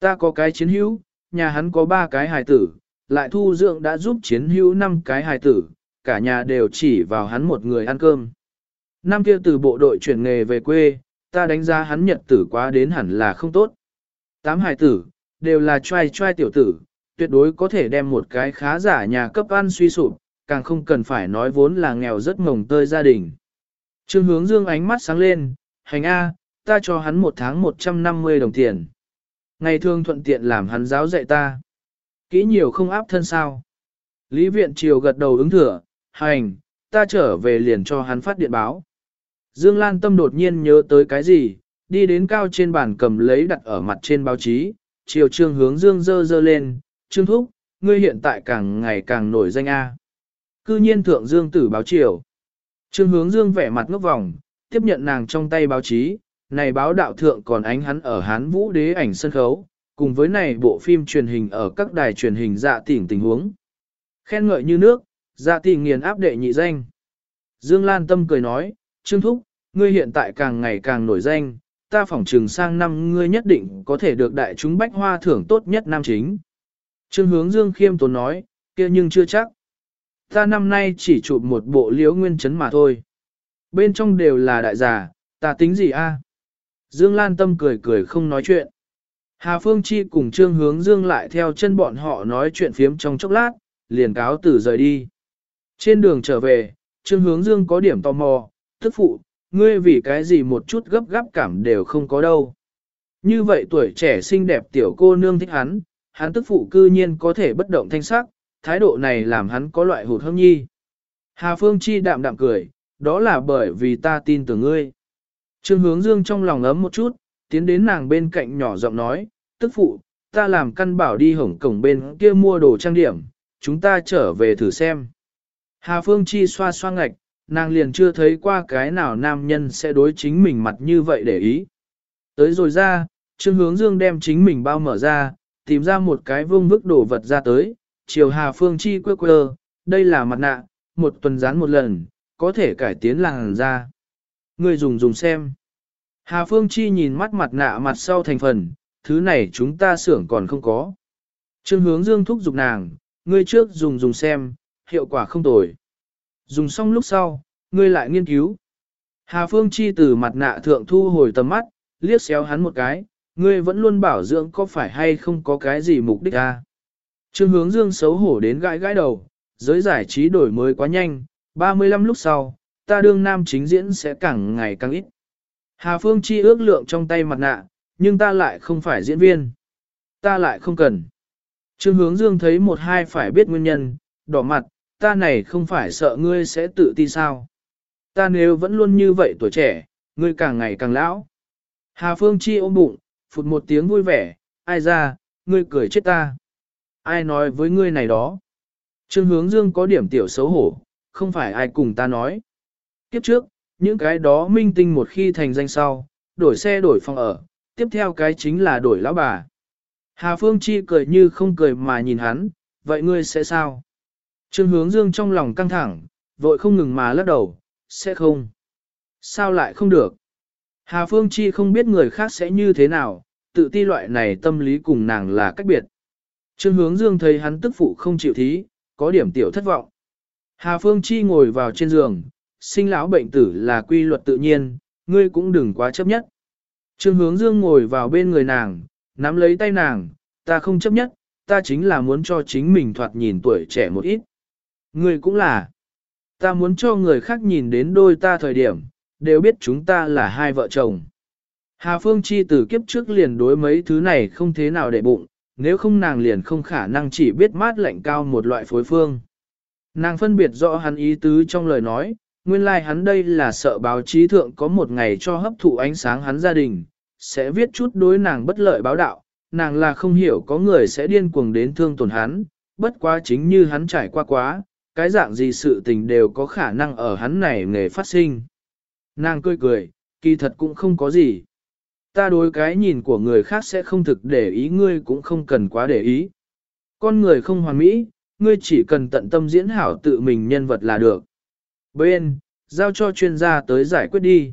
Ta có cái chiến hữu, nhà hắn có ba cái hài tử, lại thu dưỡng đã giúp chiến hữu năm cái hài tử, cả nhà đều chỉ vào hắn một người ăn cơm. Năm kia từ bộ đội chuyển nghề về quê, ta đánh giá hắn nhật tử quá đến hẳn là không tốt. Tám hài tử, đều là trai trai tiểu tử, tuyệt đối có thể đem một cái khá giả nhà cấp ăn suy sụp, càng không cần phải nói vốn là nghèo rất mồng tơi gia đình. Trương hướng dương ánh mắt sáng lên, hành A, ta cho hắn một tháng 150 đồng tiền. Ngày thường thuận tiện làm hắn giáo dạy ta. Kỹ nhiều không áp thân sao. Lý viện triều gật đầu ứng thừa, hành, ta trở về liền cho hắn phát điện báo. Dương Lan Tâm đột nhiên nhớ tới cái gì, đi đến cao trên bàn cầm lấy đặt ở mặt trên báo chí, chiều trương hướng Dương dơ dơ lên, trương thúc, ngươi hiện tại càng ngày càng nổi danh A. Cư nhiên thượng Dương tử báo chiều. Trương hướng Dương vẻ mặt ngốc vòng, tiếp nhận nàng trong tay báo chí, này báo đạo thượng còn ánh hắn ở Hán Vũ đế ảnh sân khấu, cùng với này bộ phim truyền hình ở các đài truyền hình dạ tỉnh tình huống. Khen ngợi như nước, dạ tỉnh nghiền áp đệ nhị danh. Dương Lan Tâm cười nói, Trương Thúc, ngươi hiện tại càng ngày càng nổi danh, ta phỏng trừng sang năm ngươi nhất định có thể được đại chúng bách hoa thưởng tốt nhất nam chính. Trương hướng Dương khiêm tốn nói, kia nhưng chưa chắc. Ta năm nay chỉ chụp một bộ liễu nguyên chấn mà thôi. Bên trong đều là đại giả, ta tính gì a? Dương Lan Tâm cười cười không nói chuyện. Hà Phương Chi cùng Trương Hướng Dương lại theo chân bọn họ nói chuyện phiếm trong chốc lát, liền cáo từ rời đi. Trên đường trở về, Trương Hướng Dương có điểm tò mò, tức phụ, ngươi vì cái gì một chút gấp gáp cảm đều không có đâu. Như vậy tuổi trẻ xinh đẹp tiểu cô nương thích hắn, hắn tức phụ cư nhiên có thể bất động thanh sắc, thái độ này làm hắn có loại hụt hâm nhi. Hà Phương Chi đạm đạm cười, đó là bởi vì ta tin tưởng ngươi. Trương hướng dương trong lòng ấm một chút, tiến đến nàng bên cạnh nhỏ giọng nói, tức phụ, ta làm căn bảo đi hổng cổng bên kia mua đồ trang điểm, chúng ta trở về thử xem. Hà Phương Chi xoa xoa ngạch, nàng liền chưa thấy qua cái nào nam nhân sẽ đối chính mình mặt như vậy để ý. Tới rồi ra, Trương Hướng Dương đem chính mình bao mở ra, tìm ra một cái vương vức đồ vật ra tới, chiều Hà Phương Chi quơ quơ, đây là mặt nạ, một tuần dán một lần, có thể cải tiến làn da. Người dùng dùng xem. Hà Phương Chi nhìn mắt mặt nạ mặt sau thành phần, thứ này chúng ta xưởng còn không có. Trương hướng dương thúc giục nàng, ngươi trước dùng dùng xem, hiệu quả không tồi. Dùng xong lúc sau, ngươi lại nghiên cứu. Hà Phương Chi từ mặt nạ thượng thu hồi tầm mắt, liếc xéo hắn một cái, ngươi vẫn luôn bảo dưỡng có phải hay không có cái gì mục đích à. Trương hướng dương xấu hổ đến gãi gãi đầu, giới giải trí đổi mới quá nhanh, 35 lúc sau, ta đương nam chính diễn sẽ càng ngày càng ít. Hà Phương Chi ước lượng trong tay mặt nạ, nhưng ta lại không phải diễn viên. Ta lại không cần. Trương hướng dương thấy một hai phải biết nguyên nhân, đỏ mặt, ta này không phải sợ ngươi sẽ tự ti sao. Ta nếu vẫn luôn như vậy tuổi trẻ, ngươi càng ngày càng lão. Hà Phương Chi ôm bụng, phụt một tiếng vui vẻ, ai ra, ngươi cười chết ta. Ai nói với ngươi này đó? Trương hướng dương có điểm tiểu xấu hổ, không phải ai cùng ta nói. Kiếp trước, những cái đó minh tinh một khi thành danh sau, đổi xe đổi phòng ở, tiếp theo cái chính là đổi lão bà. Hà Phương Chi cười như không cười mà nhìn hắn, vậy ngươi sẽ sao? Trương hướng dương trong lòng căng thẳng, vội không ngừng mà lắc đầu, sẽ không. Sao lại không được? Hà Phương Chi không biết người khác sẽ như thế nào, tự ti loại này tâm lý cùng nàng là cách biệt. Trương hướng dương thấy hắn tức phụ không chịu thí, có điểm tiểu thất vọng. Hà Phương Chi ngồi vào trên giường, sinh lão bệnh tử là quy luật tự nhiên, ngươi cũng đừng quá chấp nhất. Trương hướng dương ngồi vào bên người nàng, nắm lấy tay nàng, ta không chấp nhất, ta chính là muốn cho chính mình thoạt nhìn tuổi trẻ một ít. Ngươi cũng là, ta muốn cho người khác nhìn đến đôi ta thời điểm, đều biết chúng ta là hai vợ chồng. Hà Phương Chi từ kiếp trước liền đối mấy thứ này không thế nào để bụng, nếu không nàng liền không khả năng chỉ biết mát lạnh cao một loại phối phương. Nàng phân biệt rõ hắn ý tứ trong lời nói, nguyên lai like hắn đây là sợ báo chí thượng có một ngày cho hấp thụ ánh sáng hắn gia đình, sẽ viết chút đối nàng bất lợi báo đạo, nàng là không hiểu có người sẽ điên cuồng đến thương tổn hắn, bất quá chính như hắn trải qua quá, cái dạng gì sự tình đều có khả năng ở hắn này nghề phát sinh. Nàng cười cười, kỳ thật cũng không có gì. Ta đối cái nhìn của người khác sẽ không thực để ý ngươi cũng không cần quá để ý. Con người không hoàn mỹ, ngươi chỉ cần tận tâm diễn hảo tự mình nhân vật là được. Bên, giao cho chuyên gia tới giải quyết đi.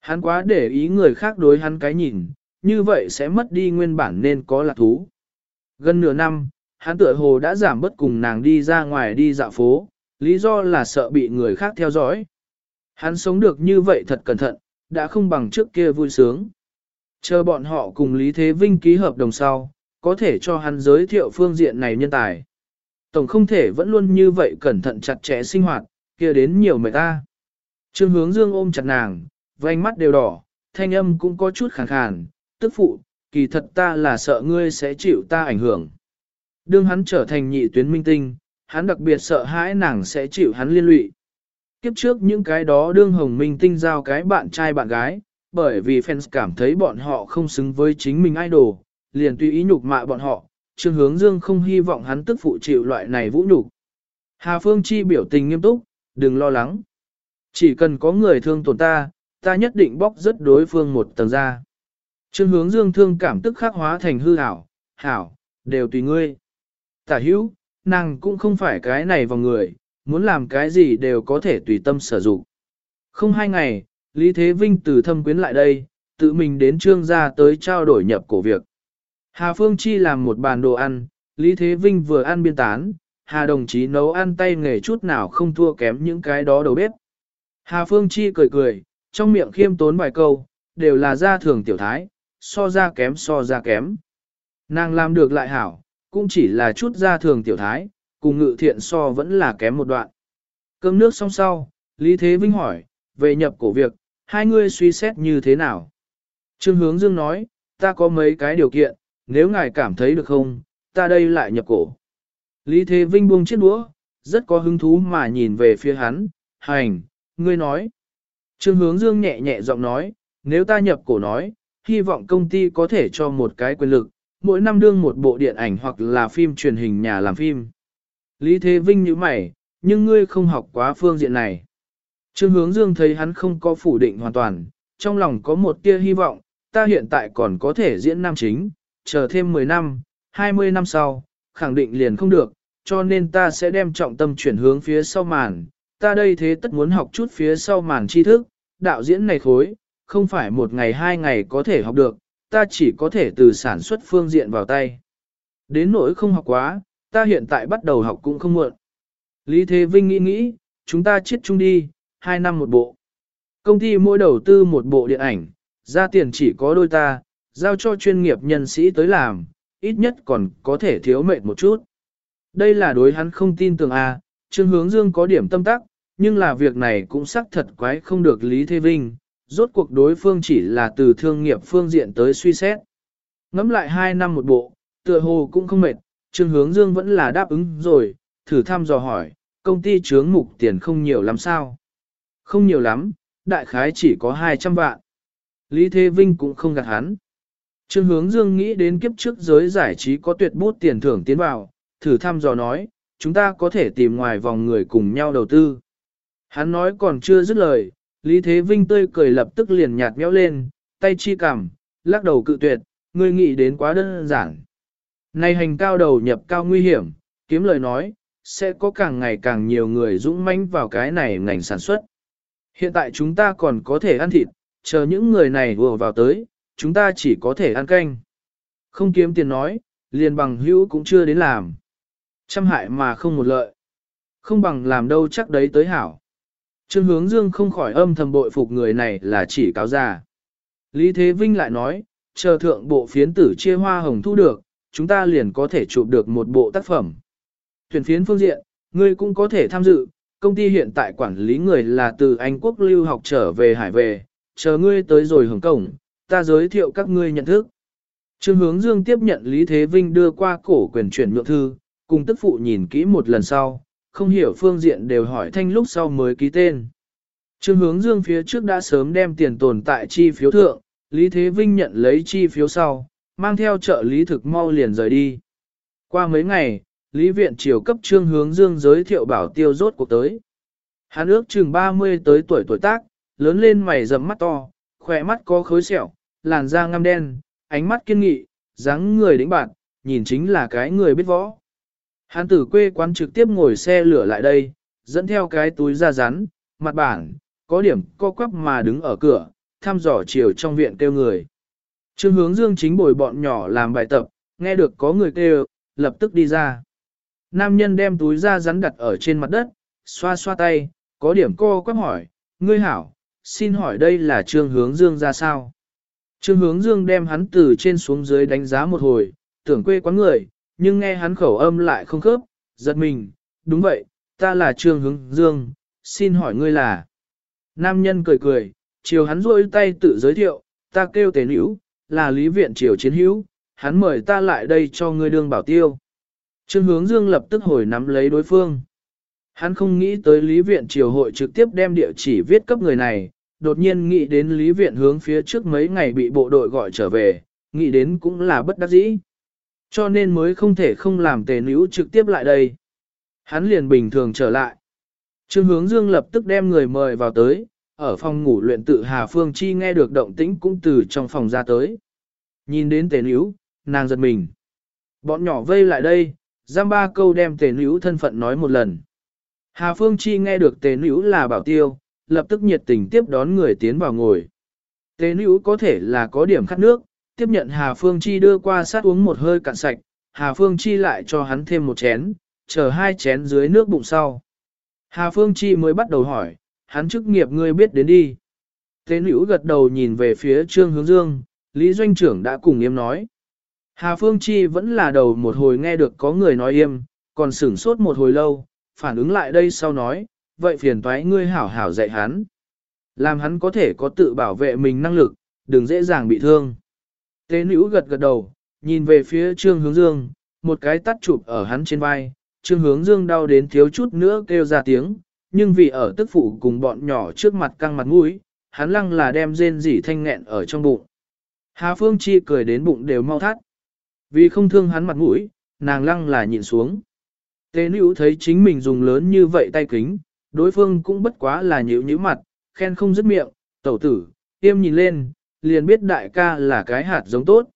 Hắn quá để ý người khác đối hắn cái nhìn, như vậy sẽ mất đi nguyên bản nên có lạc thú. Gần nửa năm, hắn tựa hồ đã giảm bất cùng nàng đi ra ngoài đi dạo phố, lý do là sợ bị người khác theo dõi. Hắn sống được như vậy thật cẩn thận, đã không bằng trước kia vui sướng. Chờ bọn họ cùng Lý Thế Vinh ký hợp đồng sau, có thể cho hắn giới thiệu phương diện này nhân tài. Tổng không thể vẫn luôn như vậy cẩn thận chặt chẽ sinh hoạt, kia đến nhiều mệt ta. Trương hướng dương ôm chặt nàng, vành mắt đều đỏ, thanh âm cũng có chút khàn khàn, tức phụ, kỳ thật ta là sợ ngươi sẽ chịu ta ảnh hưởng. Đương hắn trở thành nhị tuyến minh tinh, hắn đặc biệt sợ hãi nàng sẽ chịu hắn liên lụy. Kiếp trước những cái đó đương hồng minh tinh giao cái bạn trai bạn gái, bởi vì fans cảm thấy bọn họ không xứng với chính mình idol, liền tùy ý nhục mạ bọn họ, Trương Hướng Dương không hy vọng hắn tức phụ chịu loại này vũ nhục. Hà Phương Chi biểu tình nghiêm túc, đừng lo lắng. Chỉ cần có người thương tổn ta, ta nhất định bóc rất đối phương một tầng ra. Trương hướng dương thương cảm tức khắc hóa thành hư hảo, hảo, đều tùy ngươi. Tả hữu, nàng cũng không phải cái này vào người, muốn làm cái gì đều có thể tùy tâm sử dụng. Không hai ngày, Lý Thế Vinh từ thâm quyến lại đây, tự mình đến trương gia tới trao đổi nhập cổ việc. Hà Phương Chi làm một bàn đồ ăn, Lý Thế Vinh vừa ăn biên tán, Hà đồng chí nấu ăn tay nghề chút nào không thua kém những cái đó đầu bếp. Hà Phương Chi cười cười, trong miệng khiêm tốn vài câu, đều là gia thường tiểu thái, so ra kém so ra kém. Nàng làm được lại hảo, cũng chỉ là chút ra thường tiểu thái, cùng ngự thiện so vẫn là kém một đoạn. Cơm nước xong sau, Lý Thế Vinh hỏi, về nhập cổ việc, hai ngươi suy xét như thế nào? Trương Hướng Dương nói, ta có mấy cái điều kiện, nếu ngài cảm thấy được không, ta đây lại nhập cổ. Lý Thế Vinh buông chiếc đũa, rất có hứng thú mà nhìn về phía hắn, hành, ngươi nói. Trương Hướng Dương nhẹ nhẹ giọng nói, nếu ta nhập cổ nói, hy vọng công ty có thể cho một cái quyền lực, mỗi năm đương một bộ điện ảnh hoặc là phim truyền hình nhà làm phim. Lý Thế Vinh như mày, nhưng ngươi không học quá phương diện này. Trương Hướng Dương thấy hắn không có phủ định hoàn toàn, trong lòng có một tia hy vọng, ta hiện tại còn có thể diễn nam chính, chờ thêm 10 năm, 20 năm sau, khẳng định liền không được, cho nên ta sẽ đem trọng tâm chuyển hướng phía sau màn. Ta đây thế tất muốn học chút phía sau màn tri thức, đạo diễn này khối, không phải một ngày hai ngày có thể học được, ta chỉ có thể từ sản xuất phương diện vào tay. Đến nỗi không học quá, ta hiện tại bắt đầu học cũng không muộn. Lý Thế Vinh nghĩ nghĩ, chúng ta chết chung đi, hai năm một bộ. Công ty mỗi đầu tư một bộ điện ảnh, ra tiền chỉ có đôi ta, giao cho chuyên nghiệp nhân sĩ tới làm, ít nhất còn có thể thiếu mệt một chút. Đây là đối hắn không tin tưởng à, Trương Hướng Dương có điểm tâm tắc, nhưng là việc này cũng xác thật quái không được Lý Thế Vinh, rốt cuộc đối phương chỉ là từ thương nghiệp phương diện tới suy xét. Ngắm lại hai năm một bộ, tựa hồ cũng không mệt, Trương Hướng Dương vẫn là đáp ứng rồi, thử thăm dò hỏi, công ty chướng mục tiền không nhiều lắm sao? Không nhiều lắm, đại khái chỉ có 200 vạn. Lý Thế Vinh cũng không gạt hắn. Trương Hướng Dương nghĩ đến kiếp trước giới giải trí có tuyệt bút tiền thưởng tiến vào, thử thăm dò nói, chúng ta có thể tìm ngoài vòng người cùng nhau đầu tư. Hắn nói còn chưa dứt lời, Lý Thế Vinh tươi cười lập tức liền nhạt méo lên, tay chi cằm, lắc đầu cự tuyệt, ngươi nghĩ đến quá đơn giản. Này hành cao đầu nhập cao nguy hiểm, kiếm lời nói, sẽ có càng ngày càng nhiều người dũng mãnh vào cái này ngành sản xuất. Hiện tại chúng ta còn có thể ăn thịt, chờ những người này vừa vào tới, chúng ta chỉ có thể ăn canh. Không kiếm tiền nói, liền bằng hữu cũng chưa đến làm. Trăm hại mà không một lợi. Không bằng làm đâu chắc đấy tới hảo. Trương hướng dương không khỏi âm thầm bội phục người này là chỉ cáo già. Lý Thế Vinh lại nói, chờ thượng bộ phiến tử chia hoa hồng thu được, chúng ta liền có thể chụp được một bộ tác phẩm. Tuyển phiến phương diện, ngươi cũng có thể tham dự, công ty hiện tại quản lý người là từ Anh quốc lưu học trở về hải về, chờ ngươi tới rồi hưởng cổng, ta giới thiệu các ngươi nhận thức. Trương hướng dương tiếp nhận Lý Thế Vinh đưa qua cổ quyền chuyển nhượng thư, cùng tức phụ nhìn kỹ một lần sau, không hiểu phương diện đều hỏi thanh lúc sau mới ký tên. Trương hướng dương phía trước đã sớm đem tiền tồn tại chi phiếu thượng, Lý Thế Vinh nhận lấy chi phiếu sau, mang theo trợ lý thực mau liền rời đi. Qua mấy ngày, Lý Viện Triều cấp Trương hướng dương giới thiệu bảo tiêu rốt cuộc tới. Hắn ước chừng 30 tới tuổi tuổi tác, lớn lên mày rậm mắt to, khỏe mắt có khối sẹo, làn da ngăm đen, ánh mắt kiên nghị, dáng người đĩnh bạn, nhìn chính là cái người biết võ. Hán tử quê quán trực tiếp ngồi xe lửa lại đây, dẫn theo cái túi da rắn, mặt bản, có điểm co quắp mà đứng ở cửa, thăm dò chiều trong viện kêu người. Trương hướng dương chính bồi bọn nhỏ làm bài tập, nghe được có người kêu, lập tức đi ra. Nam nhân đem túi da rắn đặt ở trên mặt đất, xoa xoa tay, có điểm co quắp hỏi, ngươi hảo, xin hỏi đây là trương hướng dương ra sao? Trương hướng dương đem hắn từ trên xuống dưới đánh giá một hồi, tưởng quê quán người, nhưng nghe hắn khẩu âm lại không khớp, giật mình, đúng vậy, ta là trương hướng dương, xin hỏi ngươi là. Nam nhân cười cười, chiều hắn rôi tay tự giới thiệu, ta kêu tề nữ, là lý viện triều chiến hữu, hắn mời ta lại đây cho ngươi đương bảo tiêu. Trương hướng dương lập tức hồi nắm lấy đối phương. Hắn không nghĩ tới Lý Viện Triều hội trực tiếp đem địa chỉ viết cấp người này, đột nhiên nghĩ đến Lý Viện hướng phía trước mấy ngày bị bộ đội gọi trở về, nghĩ đến cũng là bất đắc dĩ. Cho nên mới không thể không làm tề nữ trực tiếp lại đây. Hắn liền bình thường trở lại. Trương hướng dương lập tức đem người mời vào tới, ở phòng ngủ luyện tự Hà Phương Chi nghe được động tĩnh cũng từ trong phòng ra tới. Nhìn đến tề nữ, nàng giật mình. Bọn nhỏ vây lại đây, giam ba câu đem tề nữ thân phận nói một lần. Hà Phương Chi nghe được tề nữ là bảo tiêu, lập tức nhiệt tình tiếp đón người tiến vào ngồi. Tề nữ có thể là có điểm khát nước, tiếp nhận Hà Phương Chi đưa qua sát uống một hơi cạn sạch, Hà Phương Chi lại cho hắn thêm một chén, chờ hai chén dưới nước bụng sau. Hà Phương Chi mới bắt đầu hỏi, hắn chức nghiệp ngươi biết đến đi. Tế nữ gật đầu nhìn về phía Trương Hướng Dương, Lý Doanh trưởng đã cùng em nói. Hà Phương Chi vẫn là đầu một hồi nghe được có người nói im, còn sửng sốt một hồi lâu, phản ứng lại đây sau nói, vậy phiền toái ngươi hảo hảo dạy hắn. Làm hắn có thể có tự bảo vệ mình năng lực, đừng dễ dàng bị thương. Tế nữ gật gật đầu, nhìn về phía Trương Hướng Dương, một cái tắt chụp ở hắn trên vai, Trương Hướng Dương đau đến thiếu chút nữa kêu ra tiếng, nhưng vì ở tức phụ cùng bọn nhỏ trước mặt căng mặt mũi, hắn lăng là đem rên rỉ thanh nghẹn ở trong bụng. Hà Phương Chi cười đến bụng đều mau thắt. Vì không thương hắn mặt mũi, nàng lăng là nhịn xuống. Tế nữ thấy chính mình dùng lớn như vậy tay kính, đối phương cũng bất quá là nhíu nhíu mặt, khen không dứt miệng, tẩu tử, tiêm nhìn lên, liền biết đại ca là cái hạt giống tốt.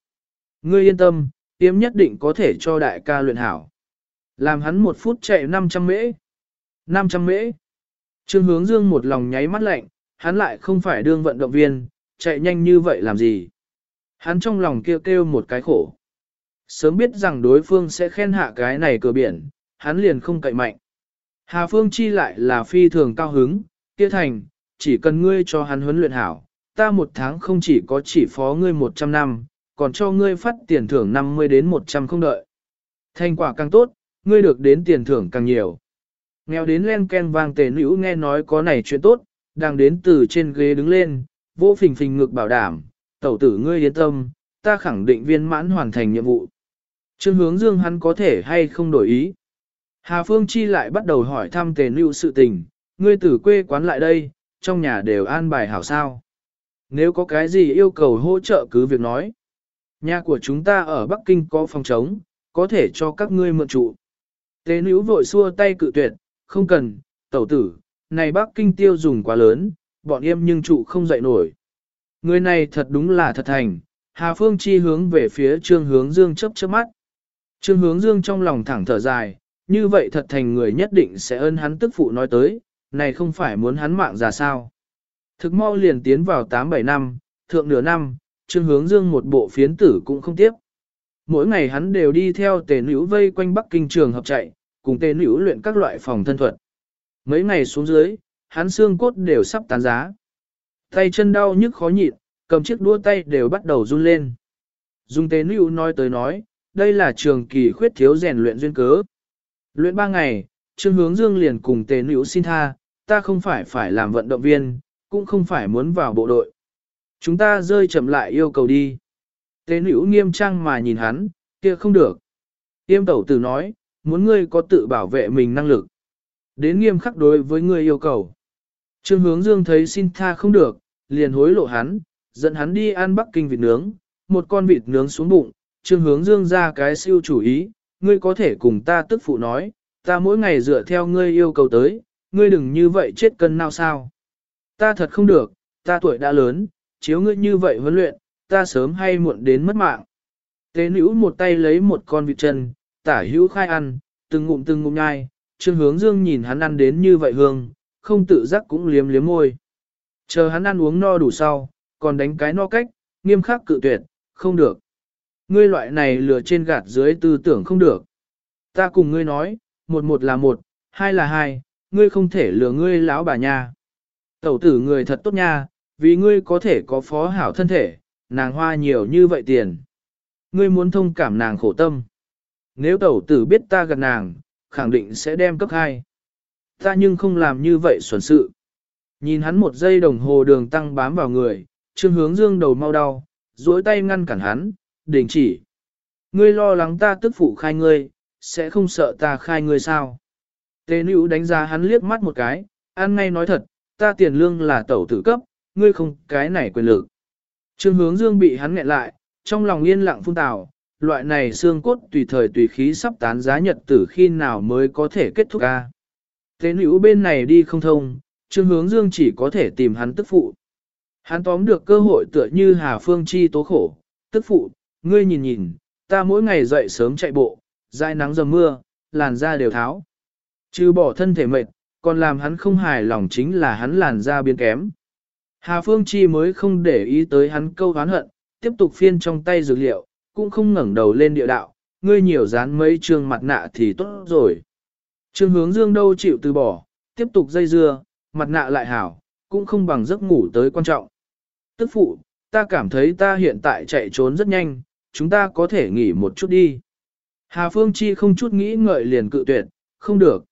Ngươi yên tâm, tiêm nhất định có thể cho đại ca luyện hảo. Làm hắn một phút chạy 500 mễ. 500 mễ. Trương hướng dương một lòng nháy mắt lạnh, hắn lại không phải đương vận động viên, chạy nhanh như vậy làm gì. Hắn trong lòng kêu kêu một cái khổ. Sớm biết rằng đối phương sẽ khen hạ cái này cửa biển, hắn liền không cậy mạnh. Hà Phương Chi lại là phi thường cao hứng, kia thành, chỉ cần ngươi cho hắn huấn luyện hảo, ta một tháng không chỉ có chỉ phó ngươi 100 năm, còn cho ngươi phát tiền thưởng 50 đến 100 không đợi. Thành quả càng tốt, ngươi được đến tiền thưởng càng nhiều. Nghèo đến len ken vang tề nữ nghe nói có này chuyện tốt, đang đến từ trên ghế đứng lên, vô phình phình ngực bảo đảm, tẩu tử ngươi yên tâm, ta khẳng định viên mãn hoàn thành nhiệm vụ. Trương hướng dương hắn có thể hay không đổi ý. Hà Phương Chi lại bắt đầu hỏi thăm tề nữ sự tình, ngươi từ quê quán lại đây, trong nhà đều an bài hảo sao. Nếu có cái gì yêu cầu hỗ trợ cứ việc nói. Nhà của chúng ta ở Bắc Kinh có phòng trống, có thể cho các ngươi mượn trụ. Tế nữ vội xua tay cự tuyệt, không cần, tẩu tử, này Bắc Kinh tiêu dùng quá lớn, bọn em nhưng trụ không dậy nổi. Người này thật đúng là thật thành, Hà Phương Chi hướng về phía Trương Hướng Dương chớp chớp mắt. Trương Hướng Dương trong lòng thẳng thở dài, như vậy thật thành người nhất định sẽ ơn hắn tức phụ nói tới, này không phải muốn hắn mạng ra sao. Thực mau liền tiến vào 8-7 năm, thượng nửa năm, Trương Hướng Dương một bộ phiến tử cũng không tiếp. Mỗi ngày hắn đều đi theo tề nữ vây quanh Bắc Kinh trường hợp chạy, cùng tề nữ luyện các loại phòng thân thuật. Mấy ngày xuống dưới, hắn xương cốt đều sắp tán giá. Tay chân đau nhức khó nhịn, cầm chiếc đua tay đều bắt đầu run lên. Dung tề nữ nói tới nói, đây là trường kỳ khuyết thiếu rèn luyện duyên cớ. Luyện ba ngày, Trương Hướng Dương liền cùng tề nữ xin tha, ta không phải phải làm vận động viên, cũng không phải muốn vào bộ đội. Chúng ta rơi chậm lại yêu cầu đi. Tế nữ nghiêm trang mà nhìn hắn, kia không được. Tiêm tẩu tử nói, muốn ngươi có tự bảo vệ mình năng lực. Đến nghiêm khắc đối với ngươi yêu cầu. Trương hướng dương thấy xin tha không được, liền hối lộ hắn, dẫn hắn đi ăn Bắc Kinh vịt nướng, một con vịt nướng xuống bụng. Trương hướng dương ra cái siêu chủ ý, ngươi có thể cùng ta tức phụ nói, ta mỗi ngày dựa theo ngươi yêu cầu tới, ngươi đừng như vậy chết cân nào sao. Ta thật không được, ta tuổi đã lớn, chiếu ngươi như vậy huấn luyện, ta sớm hay muộn đến mất mạng. Tế nữ một tay lấy một con vịt chân, tả hữu khai ăn, từng ngụm từng ngụm nhai, trương hướng dương nhìn hắn ăn đến như vậy hương, không tự giác cũng liếm liếm môi. Chờ hắn ăn uống no đủ sau, còn đánh cái no cách, nghiêm khắc cự tuyệt, không được. Ngươi loại này lừa trên gạt dưới tư tưởng không được. Ta cùng ngươi nói, một một là một, hai là hai, ngươi không thể lừa ngươi lão bà nhà. Tẩu tử người thật tốt nha, vì ngươi có thể có phó hảo thân thể, nàng hoa nhiều như vậy tiền. Ngươi muốn thông cảm nàng khổ tâm. Nếu tẩu tử biết ta gần nàng, khẳng định sẽ đem cấp hai. Ta nhưng không làm như vậy xuẩn sự. Nhìn hắn một giây đồng hồ đường tăng bám vào người, trương hướng dương đầu mau đau, duỗi tay ngăn cản hắn, đình chỉ. Ngươi lo lắng ta tức phụ khai ngươi, sẽ không sợ ta khai ngươi sao? Tề nữ đánh giá hắn liếc mắt một cái, ăn ngay nói thật, ta tiền lương là tẩu tử cấp, ngươi không cái này quyền lực. Trương hướng dương bị hắn nghẹn lại, trong lòng yên lặng phun tào, loại này xương cốt tùy thời tùy khí sắp tán giá nhật tử khi nào mới có thể kết thúc ca. Thế nữ bên này đi không thông, trương hướng dương chỉ có thể tìm hắn tức phụ. Hắn tóm được cơ hội tựa như Hà Phương Chi tố khổ, tức phụ, ngươi nhìn nhìn, ta mỗi ngày dậy sớm chạy bộ, dãi nắng dầm mưa, làn da đều tháo. Chứ bỏ thân thể mệt, còn làm hắn không hài lòng chính là hắn làn da biến kém. Hà Phương Chi mới không để ý tới hắn câu hán hận, tiếp tục phiên trong tay dược liệu, cũng không ngẩng đầu lên địa đạo, ngươi nhiều dán mấy trương mặt nạ thì tốt rồi. Trương hướng dương đâu chịu từ bỏ, tiếp tục dây dưa, mặt nạ lại hảo, cũng không bằng giấc ngủ tới quan trọng. Tức phụ, ta cảm thấy ta hiện tại chạy trốn rất nhanh, chúng ta có thể nghỉ một chút đi. Hà Phương Chi không chút nghĩ ngợi liền cự tuyệt, không được.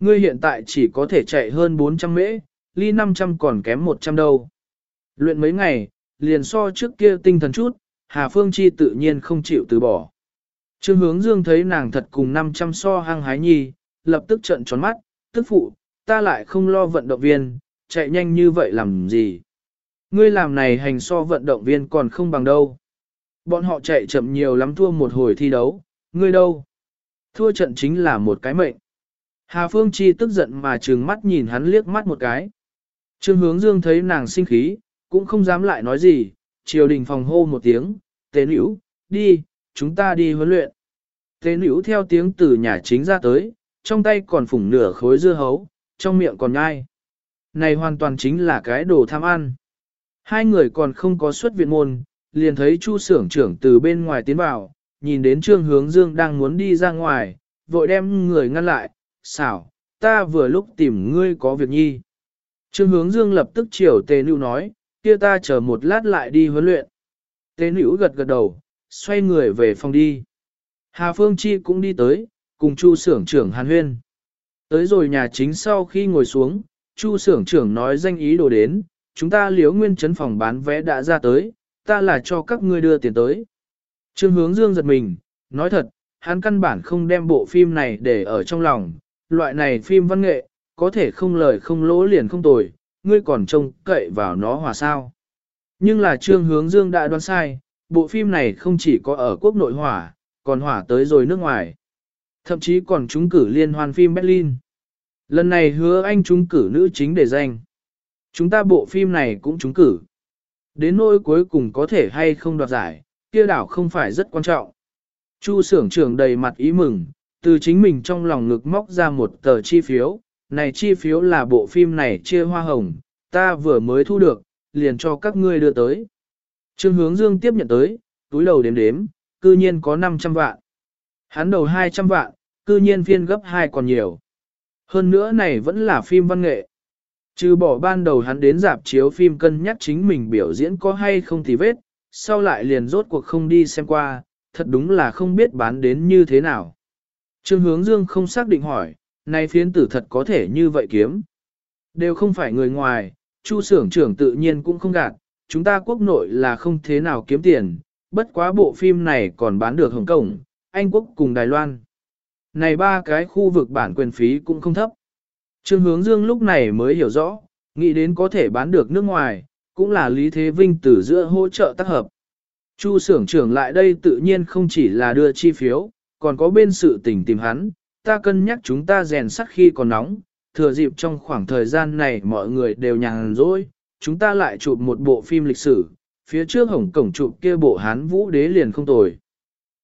Ngươi hiện tại chỉ có thể chạy hơn 400 mễ, ly 500 còn kém 100 đâu. Luyện mấy ngày, liền so trước kia tinh thần chút, Hà Phương Chi tự nhiên không chịu từ bỏ. Trương hướng dương thấy nàng thật cùng 500 so hăng hái nhi, lập tức trận tròn mắt, tức phụ, ta lại không lo vận động viên, chạy nhanh như vậy làm gì. Ngươi làm này hành so vận động viên còn không bằng đâu. Bọn họ chạy chậm nhiều lắm thua một hồi thi đấu, ngươi đâu? Thua trận chính là một cái mệnh. Hà Phương Chi tức giận mà trừng mắt nhìn hắn liếc mắt một cái. Trương hướng dương thấy nàng sinh khí, cũng không dám lại nói gì, triều đình phòng hô một tiếng, tế nữ, đi, chúng ta đi huấn luyện. Tế nữ theo tiếng từ nhà chính ra tới, trong tay còn phủng nửa khối dưa hấu, trong miệng còn nhai. Này hoàn toàn chính là cái đồ tham ăn. Hai người còn không có xuất viện môn, liền thấy Chu sưởng trưởng từ bên ngoài tiến vào, nhìn đến Trương Hướng Dương đang muốn đi ra ngoài, vội đem người ngăn lại, xảo, ta vừa lúc tìm ngươi có việc nhi. Trương Hướng Dương lập tức chiều Tề nữ nói, kia ta chờ một lát lại đi huấn luyện. Tề nữ gật gật đầu, xoay người về phòng đi. Hà Phương Chi cũng đi tới, cùng Chu sưởng trưởng Hàn Huyên. Tới rồi nhà chính sau khi ngồi xuống, Chu sưởng trưởng nói danh ý đồ đến, chúng ta liếu nguyên chấn phòng bán vé đã ra tới, ta là cho các ngươi đưa tiền tới. Trương hướng dương giật mình, nói thật, hắn căn bản không đem bộ phim này để ở trong lòng, loại này phim văn nghệ, có thể không lời không lỗ liền không tồi, ngươi còn trông cậy vào nó hòa sao. Nhưng là trương hướng dương đã đoán sai, bộ phim này không chỉ có ở quốc nội hỏa, còn hỏa tới rồi nước ngoài. Thậm chí còn trúng cử liên hoan phim Berlin. Lần này hứa anh trúng cử nữ chính để danh. Chúng ta bộ phim này cũng trúng cử. Đến nỗi cuối cùng có thể hay không đoạt giải, kia đảo không phải rất quan trọng. Chu sưởng trưởng đầy mặt ý mừng, từ chính mình trong lòng ngực móc ra một tờ chi phiếu, này chi phiếu là bộ phim này chia hoa hồng, ta vừa mới thu được, liền cho các ngươi đưa tới. Trương hướng dương tiếp nhận tới, túi đầu đếm đếm, cư nhiên có 500 vạn. Hắn đầu 200 vạn, cư nhiên phiên gấp 2 còn nhiều. Hơn nữa này vẫn là phim văn nghệ. Trừ bỏ ban đầu hắn đến dạp chiếu phim cân nhắc chính mình biểu diễn có hay không thì vết, sau lại liền rốt cuộc không đi xem qua, thật đúng là không biết bán đến như thế nào. Trương hướng dương không xác định hỏi, này phiến tử thật có thể như vậy kiếm. Đều không phải người ngoài, chu sưởng trưởng tự nhiên cũng không gạt, chúng ta quốc nội là không thế nào kiếm tiền, bất quá bộ phim này còn bán được Hồng Kông, Anh Quốc cùng Đài Loan. Này ba cái khu vực bản quyền phí cũng không thấp. Trương hướng dương lúc này mới hiểu rõ, nghĩ đến có thể bán được nước ngoài, cũng là Lý Thế Vinh từ giữa hỗ trợ tác hợp. Chu sưởng trưởng lại đây tự nhiên không chỉ là đưa chi phiếu, còn có bên sự tình tìm hắn, ta cân nhắc chúng ta rèn sắt khi còn nóng, thừa dịp trong khoảng thời gian này mọi người đều nhàn rỗi, chúng ta lại chụp một bộ phim lịch sử, phía trước hổng cổng chụp kia bộ hán vũ đế liền không tồi.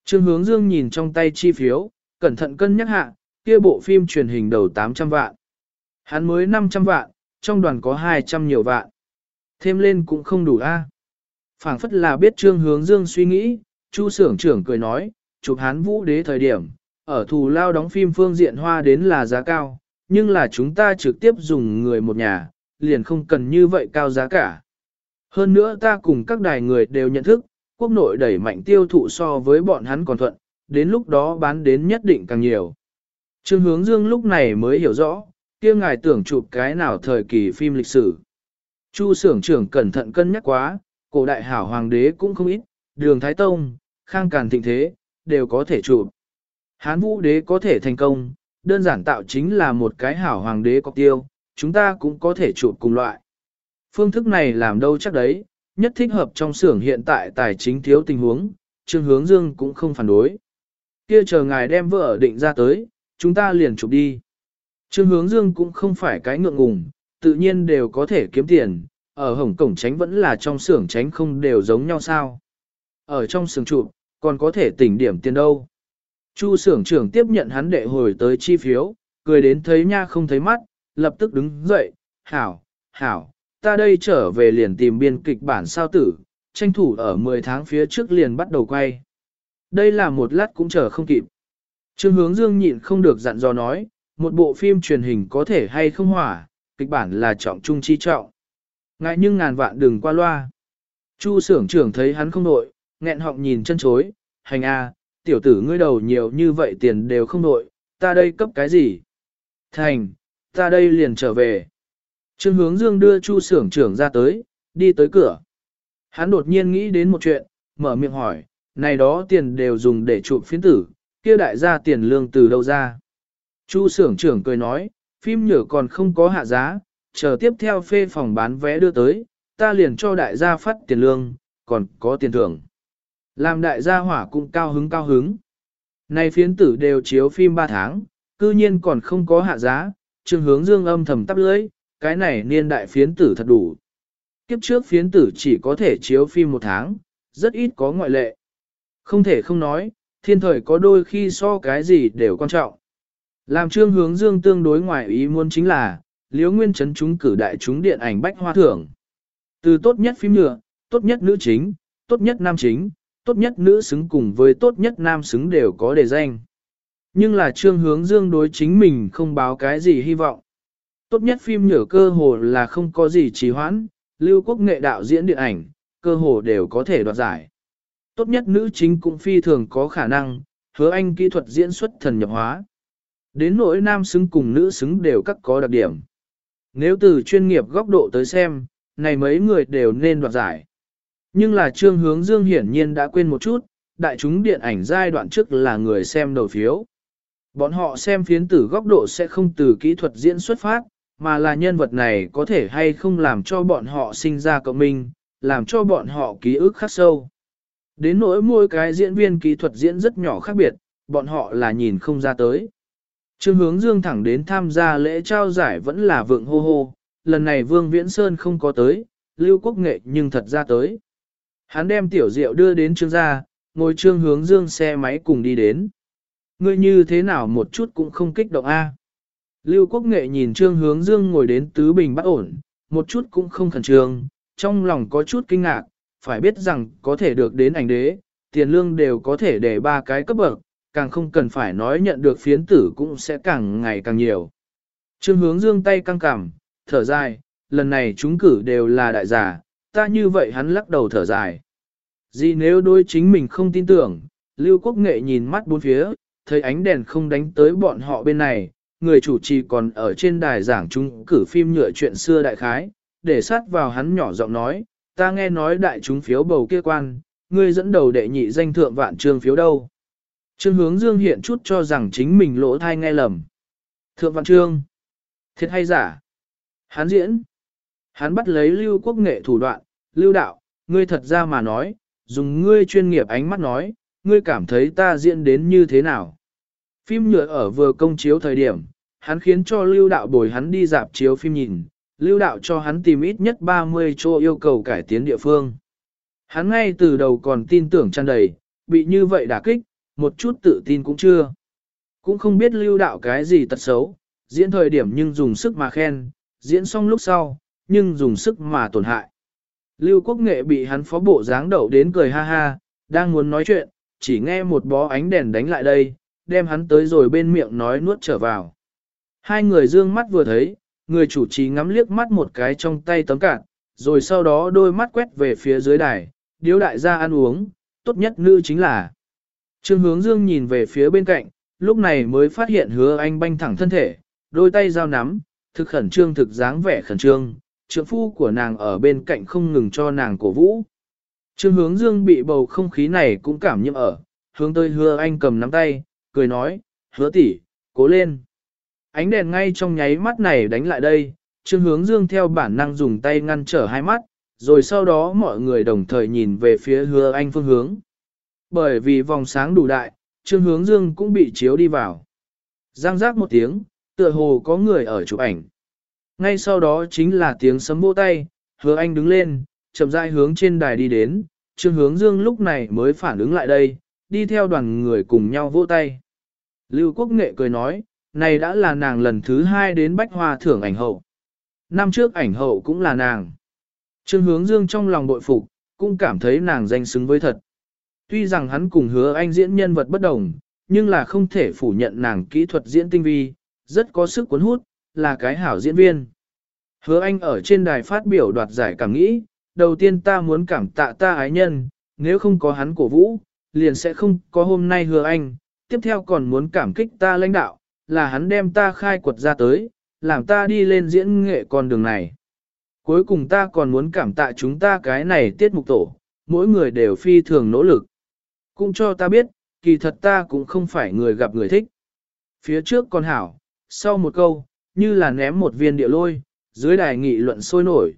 Trương hướng dương nhìn trong tay chi phiếu, cẩn thận cân nhắc hạ, kia bộ phim truyền hình đầu 800 vạn. Hắn mới 500 vạn, trong đoàn có 200 nhiều vạn. Thêm lên cũng không đủ a. Phảng phất là biết Trương Hướng Dương suy nghĩ, Chu Sưởng trưởng cười nói, chụp hán vũ đế thời điểm, ở thù lao đóng phim phương diện hoa đến là giá cao, nhưng là chúng ta trực tiếp dùng người một nhà, liền không cần như vậy cao giá cả. Hơn nữa ta cùng các đài người đều nhận thức, quốc nội đẩy mạnh tiêu thụ so với bọn hắn còn thuận, đến lúc đó bán đến nhất định càng nhiều. Trương Hướng Dương lúc này mới hiểu rõ, kia ngài tưởng chụp cái nào thời kỳ phim lịch sử. Chu sưởng trưởng cẩn thận cân nhắc quá, cổ đại hảo hoàng đế cũng không ít, đường Thái Tông, khang càn thịnh thế, đều có thể chụp. Hán vũ đế có thể thành công, đơn giản tạo chính là một cái hảo hoàng đế có tiêu, chúng ta cũng có thể chụp cùng loại. Phương thức này làm đâu chắc đấy, nhất thích hợp trong xưởng hiện tại tài chính thiếu tình huống, Trương Hướng Dương cũng không phản đối. Kia chờ ngài đem vợ định ra tới, chúng ta liền chụp đi. Trương hướng dương cũng không phải cái ngượng ngùng, tự nhiên đều có thể kiếm tiền, ở Hồng Cổng tránh vẫn là trong xưởng tránh không đều giống nhau sao. Ở trong xưởng chụp còn có thể tỉnh điểm tiền đâu. Chu xưởng trưởng tiếp nhận hắn đệ hồi tới chi phiếu, cười đến thấy nha không thấy mắt, lập tức đứng dậy, hảo, hảo, ta đây trở về liền tìm biên kịch bản sao tử, tranh thủ ở 10 tháng phía trước liền bắt đầu quay. Đây là một lát cũng chờ không kịp. Trương hướng dương nhịn không được dặn dò nói, một bộ phim truyền hình có thể hay không hỏa, kịch bản là trọng trung chi trọng. Ngại nhưng ngàn vạn đừng qua loa. Chu sưởng trưởng thấy hắn không nội, nghẹn họng nhìn chân chối, hành a, tiểu tử ngươi đầu nhiều như vậy tiền đều không đội, ta đây cấp cái gì? Thành, ta đây liền trở về. Trương hướng dương đưa chu sưởng trưởng ra tới, đi tới cửa. Hắn đột nhiên nghĩ đến một chuyện, mở miệng hỏi, này đó tiền đều dùng để chụp phiến tử, kia đại gia tiền lương từ đâu ra? Chu sưởng trưởng cười nói, phim nhở còn không có hạ giá, chờ tiếp theo phê phòng bán vé đưa tới, ta liền cho đại gia phát tiền lương, còn có tiền thưởng. Làm đại gia hỏa cũng cao hứng cao hứng. Này phiến tử đều chiếu phim 3 tháng, cư nhiên còn không có hạ giá, trương hướng dương âm thầm tắp lưới, cái này niên đại phiến tử thật đủ. Kiếp trước phiến tử chỉ có thể chiếu phim một tháng, rất ít có ngoại lệ. Không thể không nói, thiên thời có đôi khi so cái gì đều quan trọng. Làm trương hướng dương tương đối ngoại ý muốn chính là, liếu nguyên chấn chúng cử đại chúng điện ảnh bách hoa thưởng. Từ tốt nhất phim nhựa, tốt nhất nữ chính, tốt nhất nam chính, tốt nhất nữ xứng cùng với tốt nhất nam xứng đều có đề danh. Nhưng là trương hướng dương đối chính mình không báo cái gì hy vọng. Tốt nhất phim nhở cơ hồ là không có gì trì hoãn, lưu quốc nghệ đạo diễn điện ảnh, cơ hồ đều có thể đoạt giải. Tốt nhất nữ chính cũng phi thường có khả năng, hứa anh kỹ thuật diễn xuất thần nhập hóa. Đến nỗi nam xứng cùng nữ xứng đều các có đặc điểm. Nếu từ chuyên nghiệp góc độ tới xem, này mấy người đều nên đoạt giải. Nhưng là trương hướng dương hiển nhiên đã quên một chút, đại chúng điện ảnh giai đoạn trước là người xem đầu phiếu. Bọn họ xem phiến tử góc độ sẽ không từ kỹ thuật diễn xuất phát, mà là nhân vật này có thể hay không làm cho bọn họ sinh ra cộng minh, làm cho bọn họ ký ức khắc sâu. Đến nỗi mỗi cái diễn viên kỹ thuật diễn rất nhỏ khác biệt, bọn họ là nhìn không ra tới. Trương hướng dương thẳng đến tham gia lễ trao giải vẫn là vượng hô hô, lần này Vương Viễn Sơn không có tới, Lưu Quốc Nghệ nhưng thật ra tới. Hắn đem tiểu diệu đưa đến trương gia, ngồi trương hướng dương xe máy cùng đi đến. Ngươi như thế nào một chút cũng không kích động a. Lưu Quốc Nghệ nhìn trương hướng dương ngồi đến tứ bình bất ổn, một chút cũng không khẩn trương, trong lòng có chút kinh ngạc, phải biết rằng có thể được đến ảnh đế, tiền lương đều có thể để ba cái cấp bậc, càng không cần phải nói nhận được phiến tử cũng sẽ càng ngày càng nhiều. Trương hướng dương tay căng cảm, thở dài, lần này chúng cử đều là đại giả, ta như vậy hắn lắc đầu thở dài. Gì nếu đối chính mình không tin tưởng, Lưu Quốc Nghệ nhìn mắt bốn phía, thấy ánh đèn không đánh tới bọn họ bên này, người chủ trì còn ở trên đài giảng chúng cử phim nhựa chuyện xưa đại khái, để sát vào hắn nhỏ giọng nói, ta nghe nói đại chúng phiếu bầu kia quan, ngươi dẫn đầu đệ nhị danh thượng vạn trương phiếu đâu. Trương hướng dương hiện chút cho rằng chính mình lỗ thai nghe lầm. Thượng vạn trương, thiệt hay giả? Hắn diễn, hắn bắt lấy lưu quốc nghệ thủ đoạn, lưu đạo, ngươi thật ra mà nói, dùng ngươi chuyên nghiệp ánh mắt nói, ngươi cảm thấy ta diễn đến như thế nào. Phim nhựa ở vừa công chiếu thời điểm, hắn khiến cho lưu đạo bồi hắn đi dạp chiếu phim nhìn, lưu đạo cho hắn tìm ít nhất 30 chỗ yêu cầu cải tiến địa phương. Hắn ngay từ đầu còn tin tưởng tràn đầy, bị như vậy đả kích, một chút tự tin cũng chưa. Cũng không biết lưu đạo cái gì tật xấu, diễn thời điểm nhưng dùng sức mà khen, diễn xong lúc sau, nhưng dùng sức mà tổn hại. Lưu quốc nghệ bị hắn phó bộ dáng đậu đến cười ha ha, đang muốn nói chuyện, chỉ nghe một bó ánh đèn đánh lại đây, đem hắn tới rồi bên miệng nói nuốt trở vào. Hai người dương mắt vừa thấy, người chủ trì ngắm liếc mắt một cái trong tay tấm cạn, rồi sau đó đôi mắt quét về phía dưới đài, điếu đại gia ăn uống, tốt nhất nữ chính là. Trương hướng dương nhìn về phía bên cạnh, lúc này mới phát hiện hứa anh banh thẳng thân thể, đôi tay giao nắm, thực khẩn trương thực dáng vẻ khẩn trương, trượng phu của nàng ở bên cạnh không ngừng cho nàng cổ vũ. Trương hướng dương bị bầu không khí này cũng cảm nhiễm ở, hướng tới hứa anh cầm nắm tay, cười nói, hứa tỷ, cố lên. Ánh đèn ngay trong nháy mắt này đánh lại đây, trương hướng dương theo bản năng dùng tay ngăn trở hai mắt, rồi sau đó mọi người đồng thời nhìn về phía hứa anh phương hướng. Bởi vì vòng sáng đủ đại, trương hướng dương cũng bị chiếu đi vào. Giang giác một tiếng, tựa hồ có người ở chụp ảnh. Ngay sau đó chính là tiếng sấm vỗ tay, hứa anh đứng lên, chậm rãi hướng trên đài đi đến, trương hướng dương lúc này mới phản ứng lại đây, đi theo đoàn người cùng nhau vỗ tay. Lưu Quốc Nghệ cười nói, này đã là nàng lần thứ hai đến Bách Hoa thưởng ảnh hậu. Năm trước ảnh hậu cũng là nàng. Trương hướng dương trong lòng bội phục, cũng cảm thấy nàng danh xứng với thật. Tuy rằng hắn cùng hứa anh diễn nhân vật bất đồng, nhưng là không thể phủ nhận nàng kỹ thuật diễn tinh vi, rất có sức cuốn hút, là cái hảo diễn viên. Hứa anh ở trên đài phát biểu đoạt giải cảm nghĩ, đầu tiên ta muốn cảm tạ ta ái nhân, nếu không có hắn cổ vũ, liền sẽ không có hôm nay hứa anh, tiếp theo còn muốn cảm kích ta lãnh đạo, là hắn đem ta khai quật ra tới, làm ta đi lên diễn nghệ con đường này. Cuối cùng ta còn muốn cảm tạ chúng ta cái này tiết mục tổ, mỗi người đều phi thường nỗ lực. Cũng cho ta biết, kỳ thật ta cũng không phải người gặp người thích. Phía trước con hảo, sau một câu, như là ném một viên địa lôi, dưới đài nghị luận sôi nổi.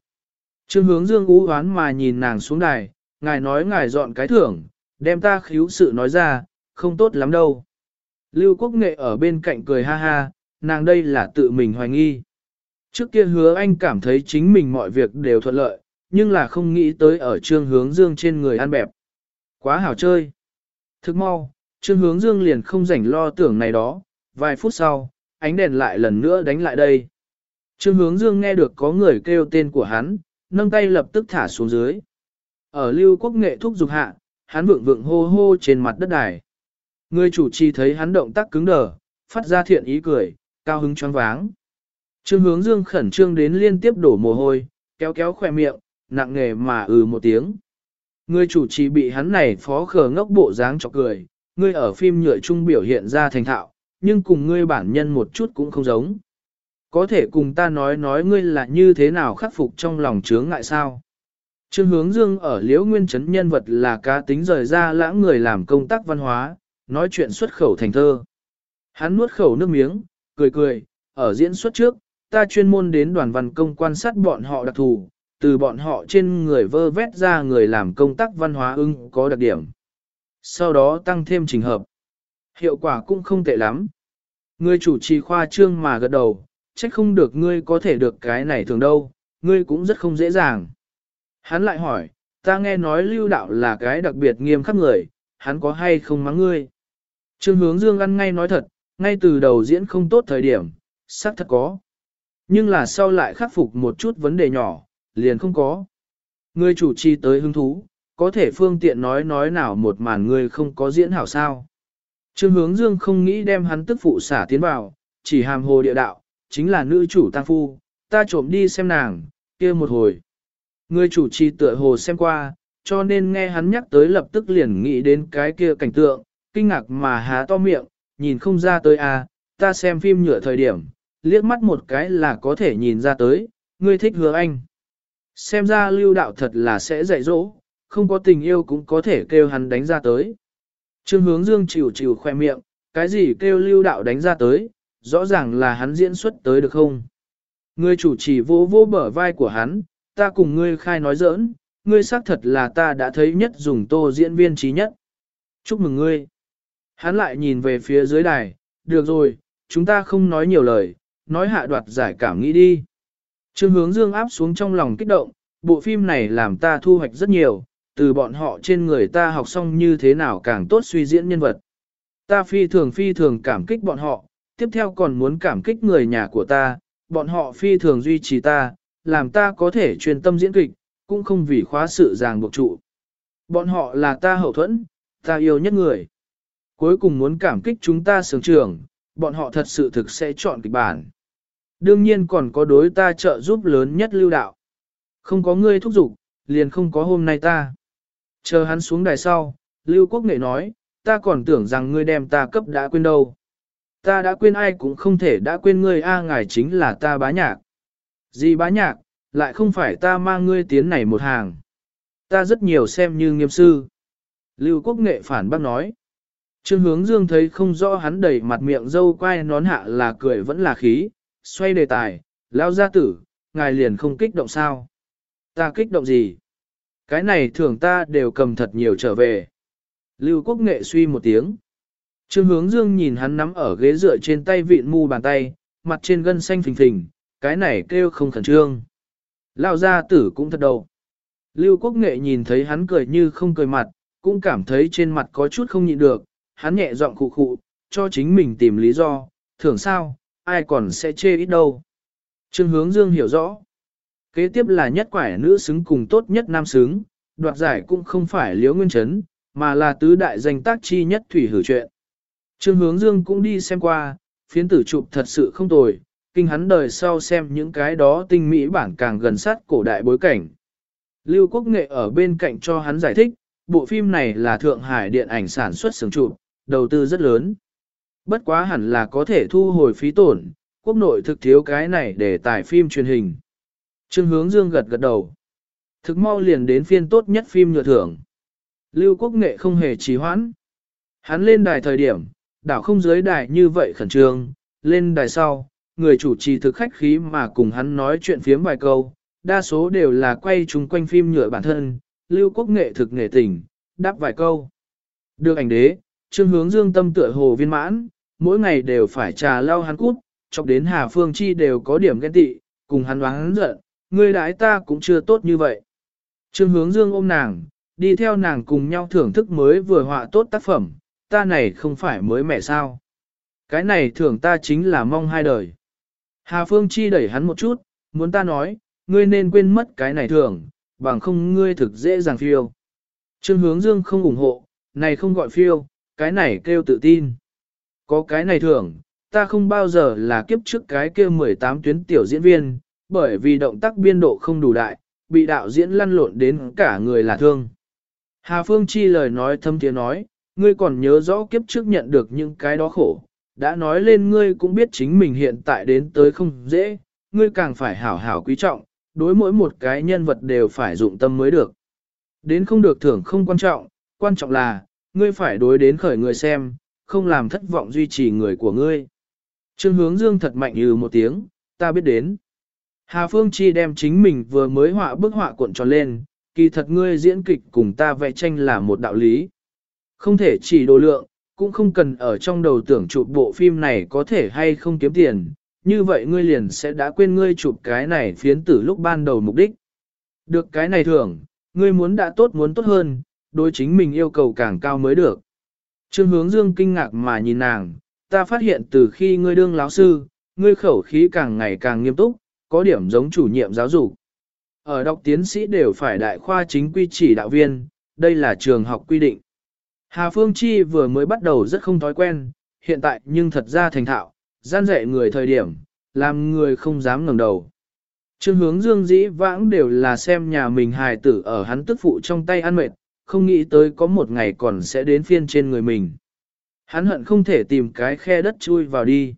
Trương hướng dương ú hoán mà nhìn nàng xuống đài, ngài nói ngài dọn cái thưởng, đem ta khíu sự nói ra, không tốt lắm đâu. Lưu Quốc Nghệ ở bên cạnh cười ha ha, nàng đây là tự mình hoài nghi. Trước kia hứa anh cảm thấy chính mình mọi việc đều thuận lợi, nhưng là không nghĩ tới ở trương hướng dương trên người ăn bẹp. Quá hảo chơi. Thức mau, trương hướng dương liền không rảnh lo tưởng này đó, vài phút sau, ánh đèn lại lần nữa đánh lại đây. Trương hướng dương nghe được có người kêu tên của hắn, nâng tay lập tức thả xuống dưới. Ở lưu quốc nghệ thúc dục hạ, hắn vượng vượng hô hô trên mặt đất đài. Người chủ trì thấy hắn động tác cứng đờ, phát ra thiện ý cười, cao hứng choáng váng. Trương hướng dương khẩn trương đến liên tiếp đổ mồ hôi, kéo kéo khỏe miệng, nặng nghề mà ừ một tiếng. Người chủ trì bị hắn này phó khờ ngốc bộ dáng chọc cười, người ở phim nhựa trung biểu hiện ra thành thạo, nhưng cùng ngươi bản nhân một chút cũng không giống. Có thể cùng ta nói nói ngươi là như thế nào khắc phục trong lòng chướng ngại sao? Trương hướng dương ở liễu nguyên chấn nhân vật là cá tính rời ra lãng người làm công tác văn hóa, nói chuyện xuất khẩu thành thơ. Hắn nuốt khẩu nước miếng, cười cười, ở diễn xuất trước, ta chuyên môn đến đoàn văn công quan sát bọn họ đặc thù, từ bọn họ trên người vơ vét ra người làm công tác văn hóa ưng có đặc điểm. Sau đó tăng thêm trình hợp. Hiệu quả cũng không tệ lắm. Ngươi chủ trì khoa trương mà gật đầu, trách không được ngươi có thể được cái này thường đâu, ngươi cũng rất không dễ dàng. Hắn lại hỏi, ta nghe nói lưu đạo là cái đặc biệt nghiêm khắc người, hắn có hay không mắng ngươi? Trương hướng dương ăn ngay nói thật, ngay từ đầu diễn không tốt thời điểm, xác thật có. Nhưng là sau lại khắc phục một chút vấn đề nhỏ, liền không có. Ngươi chủ trì tới hứng thú, có thể phương tiện nói nói nào một màn ngươi không có diễn hảo sao. Trương hướng dương không nghĩ đem hắn tức phụ xả tiến vào, chỉ hàm hồ địa đạo, chính là nữ chủ tăng phu, ta trộm đi xem nàng, kia một hồi. Người chủ trì tựa hồ xem qua, cho nên nghe hắn nhắc tới lập tức liền nghĩ đến cái kia cảnh tượng, kinh ngạc mà há to miệng, nhìn không ra tới à, ta xem phim nhựa thời điểm, liếc mắt một cái là có thể nhìn ra tới, ngươi thích hứa anh. Xem ra lưu đạo thật là sẽ dạy dỗ, không có tình yêu cũng có thể kêu hắn đánh ra tới. Trương hướng dương chịu chịu khoe miệng, cái gì kêu lưu đạo đánh ra tới, rõ ràng là hắn diễn xuất tới được không? Ngươi chủ trì vô vô bở vai của hắn, ta cùng ngươi khai nói giỡn, ngươi xác thật là ta đã thấy nhất dùng tô diễn viên trí nhất. Chúc mừng ngươi. Hắn lại nhìn về phía dưới đài, được rồi, chúng ta không nói nhiều lời, nói hạ đoạt giải cảm nghĩ đi. Trương hướng dương áp xuống trong lòng kích động, bộ phim này làm ta thu hoạch rất nhiều, từ bọn họ trên người ta học xong như thế nào càng tốt suy diễn nhân vật. Ta phi thường phi thường cảm kích bọn họ, tiếp theo còn muốn cảm kích người nhà của ta, bọn họ phi thường duy trì ta, làm ta có thể truyền tâm diễn kịch, cũng không vì khóa sự ràng buộc trụ. Bọn họ là ta hậu thuẫn, ta yêu nhất người. Cuối cùng muốn cảm kích chúng ta sướng trường, bọn họ thật sự thực sẽ chọn kịch bản. Đương nhiên còn có đối ta trợ giúp lớn nhất lưu đạo. Không có ngươi thúc giục, liền không có hôm nay ta. Chờ hắn xuống đài sau, Lưu Quốc Nghệ nói, ta còn tưởng rằng ngươi đem ta cấp đã quên đâu. Ta đã quên ai cũng không thể đã quên ngươi a ngài chính là ta bá nhạc. Gì bá nhạc, lại không phải ta mang ngươi tiến này một hàng. Ta rất nhiều xem như nghiêm sư. Lưu Quốc Nghệ phản bác nói. Trương hướng dương thấy không rõ hắn đầy mặt miệng dâu quay nón hạ là cười vẫn là khí, xoay đề tài, lao gia tử, ngài liền không kích động sao. Ta kích động gì? Cái này thường ta đều cầm thật nhiều trở về. Lưu quốc nghệ suy một tiếng. Trương hướng dương nhìn hắn nắm ở ghế dựa trên tay vịn mu bàn tay, mặt trên gân xanh phình phình, cái này kêu không khẩn trương. Lao gia tử cũng thật đầu. Lưu quốc nghệ nhìn thấy hắn cười như không cười mặt, cũng cảm thấy trên mặt có chút không nhịn được, hắn nhẹ giọng khụ khụ, cho chính mình tìm lý do, thường sao, ai còn sẽ chê ít đâu. Trương hướng dương hiểu rõ. Kế tiếp là nhất quải nữ xứng cùng tốt nhất nam xứng, đoạt giải cũng không phải liễu nguyên chấn, mà là tứ đại danh tác chi nhất thủy hử chuyện. Trương hướng dương cũng đi xem qua, phiến tử chụp thật sự không tồi, kinh hắn đời sau xem những cái đó tinh mỹ bản càng gần sát cổ đại bối cảnh. Lưu Quốc Nghệ ở bên cạnh cho hắn giải thích, bộ phim này là Thượng Hải điện ảnh sản xuất sướng chụp, đầu tư rất lớn. Bất quá hẳn là có thể thu hồi phí tổn, quốc nội thực thiếu cái này để tải phim truyền hình. Trương hướng dương gật gật đầu. Thực mau liền đến phiên tốt nhất phim nhựa thưởng. Lưu quốc nghệ không hề trì hoãn. Hắn lên đài thời điểm, đảo không dưới đài như vậy khẩn trương, lên đài sau, người chủ trì thực khách khí mà cùng hắn nói chuyện phiếm vài câu, đa số đều là quay chung quanh phim nhựa bản thân, lưu quốc nghệ thực nghệ tình, đáp vài câu. Được ảnh đế, trương hướng dương tâm tựa hồ viên mãn, mỗi ngày đều phải trà lao hắn cút, chọc đến Hà Phương Chi đều có điểm ghen tị, cùng hắn hắn giận, ngươi đãi ta cũng chưa tốt như vậy. Trương hướng dương ôm nàng, đi theo nàng cùng nhau thưởng thức mới vừa họa tốt tác phẩm, ta này không phải mới mẹ sao. Cái này thưởng ta chính là mong hai đời. Hà Phương Chi đẩy hắn một chút, muốn ta nói, ngươi nên quên mất cái này thưởng, bằng không ngươi thực dễ dàng phiêu. Trương hướng dương không ủng hộ, này không gọi phiêu, cái này kêu tự tin. Có cái này thưởng, ta không bao giờ là kiếp trước cái kêu 18 tuyến tiểu diễn viên, bởi vì động tác biên độ không đủ đại, bị đạo diễn lăn lộn đến cả người là thương. Hà Phương Chi lời nói thâm tiếng nói, ngươi còn nhớ rõ kiếp trước nhận được những cái đó khổ, đã nói lên ngươi cũng biết chính mình hiện tại đến tới không dễ, ngươi càng phải hảo hảo quý trọng, đối mỗi một cái nhân vật đều phải dụng tâm mới được. Đến không được thưởng không quan trọng, quan trọng là, ngươi phải đối đến khởi người xem, không làm thất vọng duy trì người của ngươi. Trương hướng dương thật mạnh như một tiếng, ta biết đến. Hà Phương Chi đem chính mình vừa mới họa bức họa cuộn tròn lên, kỳ thật ngươi diễn kịch cùng ta vẽ tranh là một đạo lý. Không thể chỉ đồ lượng, cũng không cần ở trong đầu tưởng chụp bộ phim này có thể hay không kiếm tiền, như vậy ngươi liền sẽ đã quên ngươi chụp cái này phiến tử lúc ban đầu mục đích. Được cái này thưởng, ngươi muốn đã tốt muốn tốt hơn, đối chính mình yêu cầu càng cao mới được. Trương hướng dương kinh ngạc mà nhìn nàng, ta phát hiện từ khi ngươi đương láo sư, ngươi khẩu khí càng ngày càng nghiêm túc, có điểm giống chủ nhiệm giáo dục. Ở đọc tiến sĩ đều phải đại khoa chính quy chỉ đạo viên, đây là trường học quy định. Hà Phương Chi vừa mới bắt đầu rất không thói quen, hiện tại nhưng thật ra thành thạo, gian dạy người thời điểm, làm người không dám ngẩng đầu. Trương hướng dương dĩ vãng đều là xem nhà mình hài tử ở hắn tức phụ trong tay ăn mệt, không nghĩ tới có một ngày còn sẽ đến phiên trên người mình. Hắn hận không thể tìm cái khe đất chui vào đi.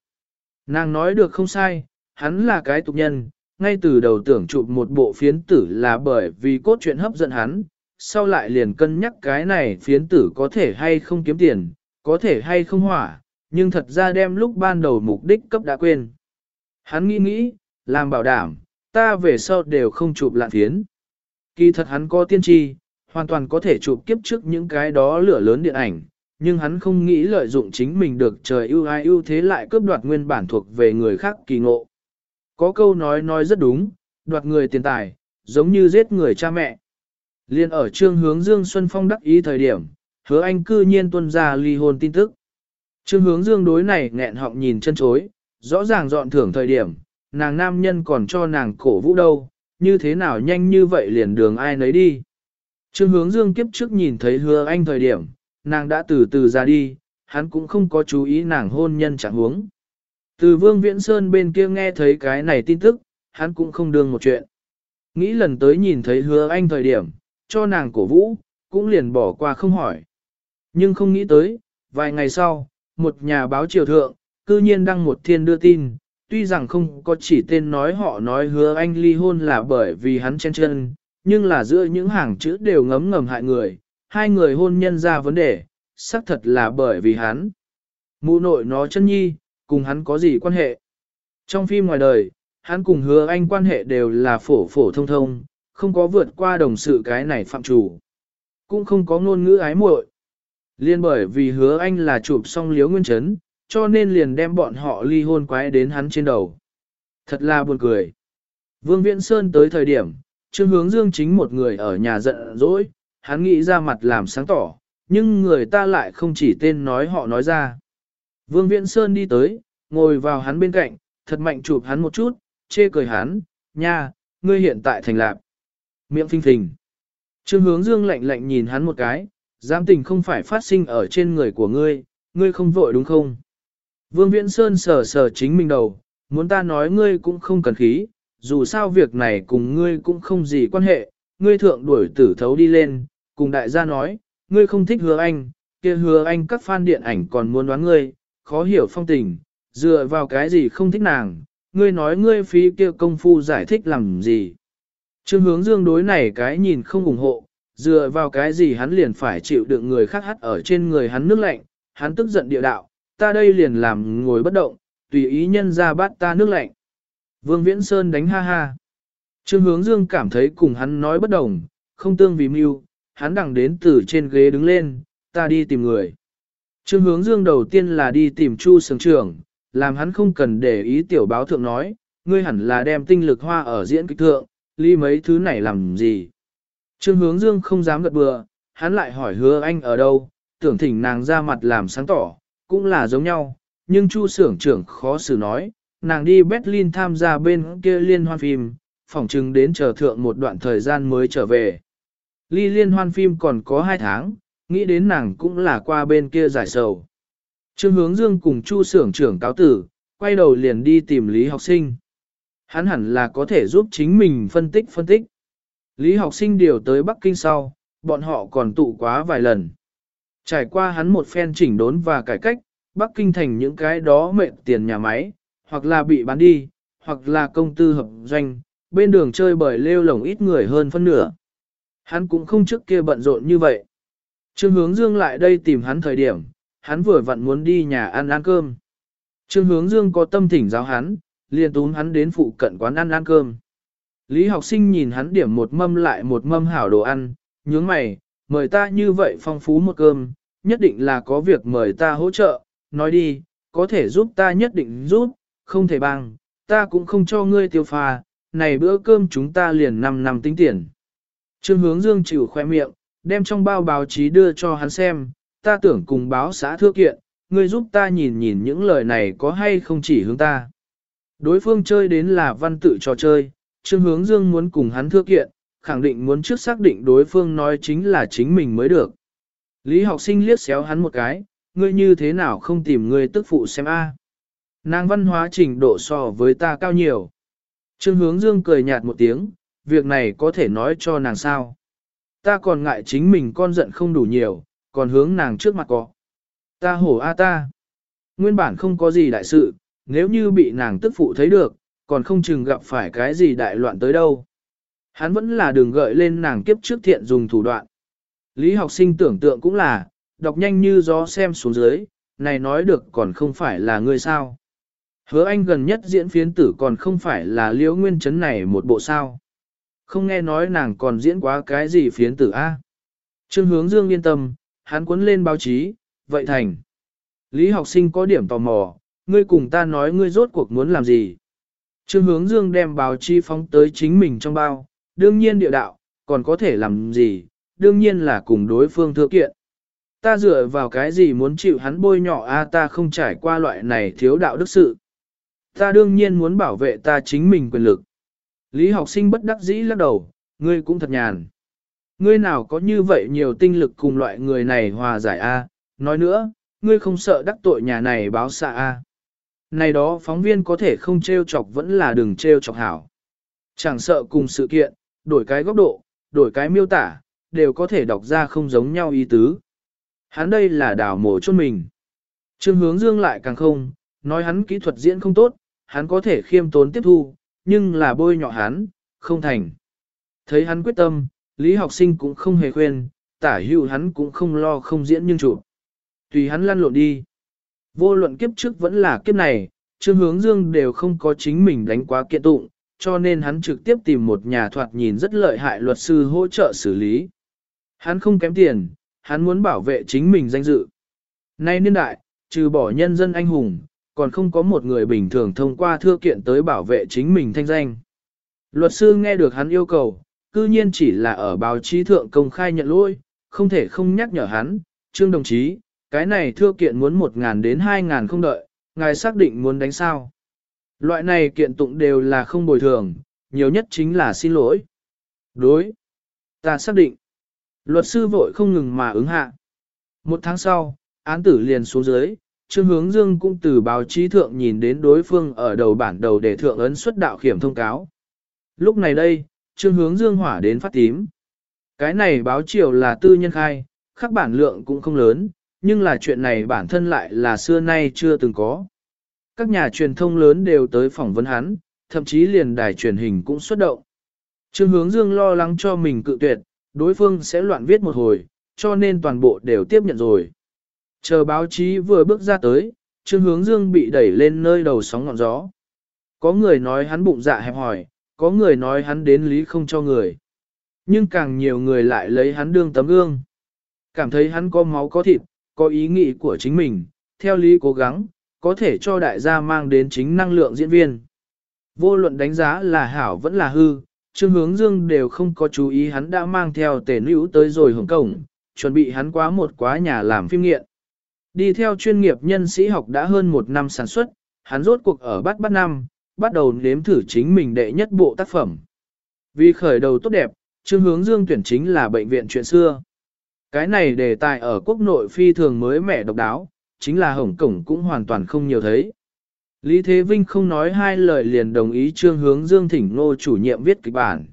Nàng nói được không sai, hắn là cái tục nhân, ngay từ đầu tưởng chụp một bộ phiến tử là bởi vì cốt truyện hấp dẫn hắn, sau lại liền cân nhắc cái này phiến tử có thể hay không kiếm tiền, có thể hay không hỏa, nhưng thật ra đem lúc ban đầu mục đích cấp đã quên. Hắn nghĩ nghĩ, làm bảo đảm, ta về sau đều không chụp lạn phiến. Kỳ thật hắn có tiên tri, hoàn toàn có thể chụp kiếp trước những cái đó lửa lớn điện ảnh, nhưng hắn không nghĩ lợi dụng chính mình được trời ưu ai ưu thế lại cướp đoạt nguyên bản thuộc về người khác kỳ ngộ. Có câu nói nói rất đúng, đoạt người tiền tài, giống như giết người cha mẹ. Liên ở trương hướng Dương Xuân Phong đắc ý thời điểm, hứa anh cư nhiên tuân ra ly hôn tin tức. Trương hướng Dương đối này nghẹn họng nhìn chân chối, rõ ràng dọn thưởng thời điểm, nàng nam nhân còn cho nàng cổ vũ đâu, như thế nào nhanh như vậy liền đường ai nấy đi. Trương hướng Dương kiếp trước nhìn thấy hứa anh thời điểm, nàng đã từ từ ra đi, hắn cũng không có chú ý nàng hôn nhân chẳng huống. Từ Vương Viễn Sơn bên kia nghe thấy cái này tin tức, hắn cũng không đương một chuyện. Nghĩ lần tới nhìn thấy hứa anh thời điểm, cho nàng cổ vũ, cũng liền bỏ qua không hỏi. Nhưng không nghĩ tới, vài ngày sau, một nhà báo triều thượng, cư nhiên đăng một thiên đưa tin, tuy rằng không có chỉ tên nói họ nói hứa anh ly hôn là bởi vì hắn chen chân, nhưng là giữa những hàng chữ đều ngấm ngầm hại người, hai người hôn nhân ra vấn đề, xác thật là bởi vì hắn. Mụ nội nó chân nhi, cùng hắn có gì quan hệ? Trong phim ngoài đời, hắn cùng hứa anh quan hệ đều là phổ phổ thông thông, không có vượt qua đồng sự cái này phạm chủ. Cũng không có ngôn ngữ ái muội. Liên bởi vì hứa anh là chụp xong liếu nguyên chấn, cho nên liền đem bọn họ ly hôn quái đến hắn trên đầu. Thật là buồn cười. Vương Viễn Sơn tới thời điểm, Trương Hướng Dương chính một người ở nhà giận dỗi, hắn nghĩ ra mặt làm sáng tỏ, nhưng người ta lại không chỉ tên nói họ nói ra. Vương Viễn Sơn đi tới, ngồi vào hắn bên cạnh, thật mạnh chụp hắn một chút, chê cười hắn, nha, ngươi hiện tại thành lạc. Miệng phinh phình. Trương hướng dương lạnh lạnh nhìn hắn một cái, giám tình không phải phát sinh ở trên người của ngươi, ngươi không vội đúng không? Vương Viễn Sơn sờ sờ chính mình đầu, muốn ta nói ngươi cũng không cần khí, dù sao việc này cùng ngươi cũng không gì quan hệ, ngươi thượng đuổi tử thấu đi lên, cùng đại gia nói, ngươi không thích hứa anh, kia hứa anh các fan điện ảnh còn muốn đoán ngươi, khó hiểu phong tình, dựa vào cái gì không thích nàng, ngươi nói ngươi phí kia công phu giải thích làm gì. Trương hướng dương đối này cái nhìn không ủng hộ, dựa vào cái gì hắn liền phải chịu đựng người khác hắt ở trên người hắn nước lạnh, hắn tức giận địa đạo, ta đây liền làm ngồi bất động, tùy ý nhân ra bắt ta nước lạnh. Vương Viễn Sơn đánh ha ha. Trương hướng dương cảm thấy cùng hắn nói bất đồng, không tương vì mưu, hắn đằng đến từ trên ghế đứng lên, ta đi tìm người. Trương hướng dương đầu tiên là đi tìm Chu Sướng trưởng, làm hắn không cần để ý tiểu báo thượng nói, ngươi hẳn là đem tinh lực hoa ở diễn kịch thượng, ly mấy thứ này làm gì. Trương hướng dương không dám gật bừa, hắn lại hỏi hứa anh ở đâu, tưởng thỉnh nàng ra mặt làm sáng tỏ, cũng là giống nhau, nhưng Chu Sưởng trưởng khó xử nói, nàng đi Berlin tham gia bên kia liên hoan phim, phỏng chừng đến chờ thượng một đoạn thời gian mới trở về. Ly liên hoan phim còn có hai tháng, nghĩ đến nàng cũng là qua bên kia giải sầu. Trương hướng dương cùng Chu Sưởng trưởng cáo tử, quay đầu liền đi tìm Lý học sinh. Hắn hẳn là có thể giúp chính mình phân tích phân tích. Lý học sinh điều tới Bắc Kinh sau, bọn họ còn tụ quá vài lần. Trải qua hắn một phen chỉnh đốn và cải cách, Bắc Kinh thành những cái đó mệt tiền nhà máy, hoặc là bị bán đi, hoặc là công tư hợp doanh, bên đường chơi bời lêu lồng ít người hơn phân nửa. Hắn cũng không trước kia bận rộn như vậy. Trương hướng dương lại đây tìm hắn thời điểm, hắn vừa vặn muốn đi nhà ăn ăn cơm. Trương hướng dương có tâm thỉnh giáo hắn, liền túm hắn đến phụ cận quán ăn ăn cơm. Lý học sinh nhìn hắn điểm một mâm lại một mâm hảo đồ ăn, nhướng mày, mời ta như vậy phong phú một cơm, nhất định là có việc mời ta hỗ trợ, nói đi, có thể giúp ta nhất định giúp, không thể bằng, ta cũng không cho ngươi tiêu pha, này bữa cơm chúng ta liền 5 năm tính tiền. Trương hướng dương chịu khoe miệng, đem trong bao báo chí đưa cho hắn xem, ta tưởng cùng báo xã thưa kiện, ngươi giúp ta nhìn nhìn những lời này có hay không chỉ hướng ta. Đối phương chơi đến là văn tự trò chơi, Trương Hướng Dương muốn cùng hắn thưa kiện, khẳng định muốn trước xác định đối phương nói chính là chính mình mới được. Lý học sinh liếc xéo hắn một cái, ngươi như thế nào không tìm ngươi tức phụ xem a? Nàng văn hóa trình độ so với ta cao nhiều. Trương Hướng Dương cười nhạt một tiếng, việc này có thể nói cho nàng sao. Ta còn ngại chính mình con giận không đủ nhiều, còn hướng nàng trước mặt có. Ta hổ a ta. Nguyên bản không có gì đại sự, nếu như bị nàng tức phụ thấy được, còn không chừng gặp phải cái gì đại loạn tới đâu. Hắn vẫn là đường gợi lên nàng kiếp trước thiện dùng thủ đoạn. Lý học sinh tưởng tượng cũng là, đọc nhanh như gió xem xuống dưới, này nói được còn không phải là ngươi sao. Hứa anh gần nhất diễn phiến tử còn không phải là liễu nguyên chấn này một bộ sao. Không nghe nói nàng còn diễn quá cái gì phiến tử A. Trương hướng dương yên tâm, hắn cuốn lên báo chí, vậy thành. Lý học sinh có điểm tò mò, ngươi cùng ta nói ngươi rốt cuộc muốn làm gì. Trương hướng dương đem báo chí phóng tới chính mình trong bao, đương nhiên địa đạo, còn có thể làm gì, đương nhiên là cùng đối phương thừa kiện. Ta dựa vào cái gì muốn chịu hắn bôi nhỏ a ta không trải qua loại này thiếu đạo đức sự. Ta đương nhiên muốn bảo vệ ta chính mình quyền lực. Lý học sinh bất đắc dĩ lắc đầu, ngươi cũng thật nhàn. Ngươi nào có như vậy nhiều tinh lực cùng loại người này hòa giải a? nói nữa, ngươi không sợ đắc tội nhà này báo xạ a. Này đó phóng viên có thể không trêu chọc vẫn là đừng trêu chọc hảo. Chẳng sợ cùng sự kiện, đổi cái góc độ, đổi cái miêu tả, đều có thể đọc ra không giống nhau ý tứ. Hắn đây là đảo mổ chôn mình. Trương hướng dương lại càng không, nói hắn kỹ thuật diễn không tốt, hắn có thể khiêm tốn tiếp thu, nhưng là bôi nhọ hắn, không thành. Thấy hắn quyết tâm, Lý học sinh cũng không hề khuyên, tả hữu hắn cũng không lo không diễn nhưng chủ. Tùy hắn lăn lộn đi. Vô luận kiếp trước vẫn là kiếp này, Trương Hướng Dương đều không có chính mình đánh quá kiện tụng, cho nên hắn trực tiếp tìm một nhà thoạt nhìn rất lợi hại luật sư hỗ trợ xử lý. Hắn không kém tiền, hắn muốn bảo vệ chính mình danh dự. Nay niên đại, trừ bỏ nhân dân anh hùng, còn không có một người bình thường thông qua thưa kiện tới bảo vệ chính mình thanh danh. Luật sư nghe được hắn yêu cầu, cư nhiên chỉ là ở báo chí thượng công khai nhận lỗi, không thể không nhắc nhở hắn, trương đồng chí, cái này thưa kiện muốn 1.000 đến 2.000 không đợi, ngài xác định muốn đánh sao. Loại này kiện tụng đều là không bồi thường, nhiều nhất chính là xin lỗi. Đối. Ta xác định. Luật sư vội không ngừng mà ứng hạ. Một tháng sau, án tử liền xuống dưới, Trương Hướng Dương cũng từ báo chí thượng nhìn đến đối phương ở đầu bản đầu để thượng ấn xuất đạo khiểm thông cáo. Lúc này đây, Trương Hướng Dương hỏa đến phát tím. Cái này báo chiều là tư nhân khai, khắc bản lượng cũng không lớn, nhưng là chuyện này bản thân lại là xưa nay chưa từng có. Các nhà truyền thông lớn đều tới phỏng vấn hắn, thậm chí liền đài truyền hình cũng xuất động. Trương hướng dương lo lắng cho mình cự tuyệt, đối phương sẽ loạn viết một hồi, cho nên toàn bộ đều tiếp nhận rồi. Chờ báo chí vừa bước ra tới, Trương hướng dương bị đẩy lên nơi đầu sóng ngọn gió. Có người nói hắn bụng dạ hẹp hỏi, có người nói hắn đến lý không cho người. Nhưng càng nhiều người lại lấy hắn đương tấm gương. Cảm thấy hắn có máu có thịt, có ý nghĩ của chính mình, theo lý cố gắng, có thể cho đại gia mang đến chính năng lượng diễn viên. Vô luận đánh giá là hảo vẫn là hư, Trương Hướng Dương đều không có chú ý hắn đã mang theo tề nữ tới rồi hưởng cổng, chuẩn bị hắn quá một quá nhà làm phim nghiện. Đi theo chuyên nghiệp nhân sĩ học đã hơn một năm sản xuất, hắn rốt cuộc ở bắt bắt năm, bắt đầu nếm thử chính mình đệ nhất bộ tác phẩm. Vì khởi đầu tốt đẹp, chương Hướng Dương tuyển chính là bệnh viện chuyện xưa. Cái này đề tài ở quốc nội phi thường mới mẻ độc đáo, chính là Hồng Cổng cũng hoàn toàn không nhiều thấy. Lý Thế Vinh không nói hai lời liền đồng ý trương hướng Dương Thỉnh Nô chủ nhiệm viết kịch bản.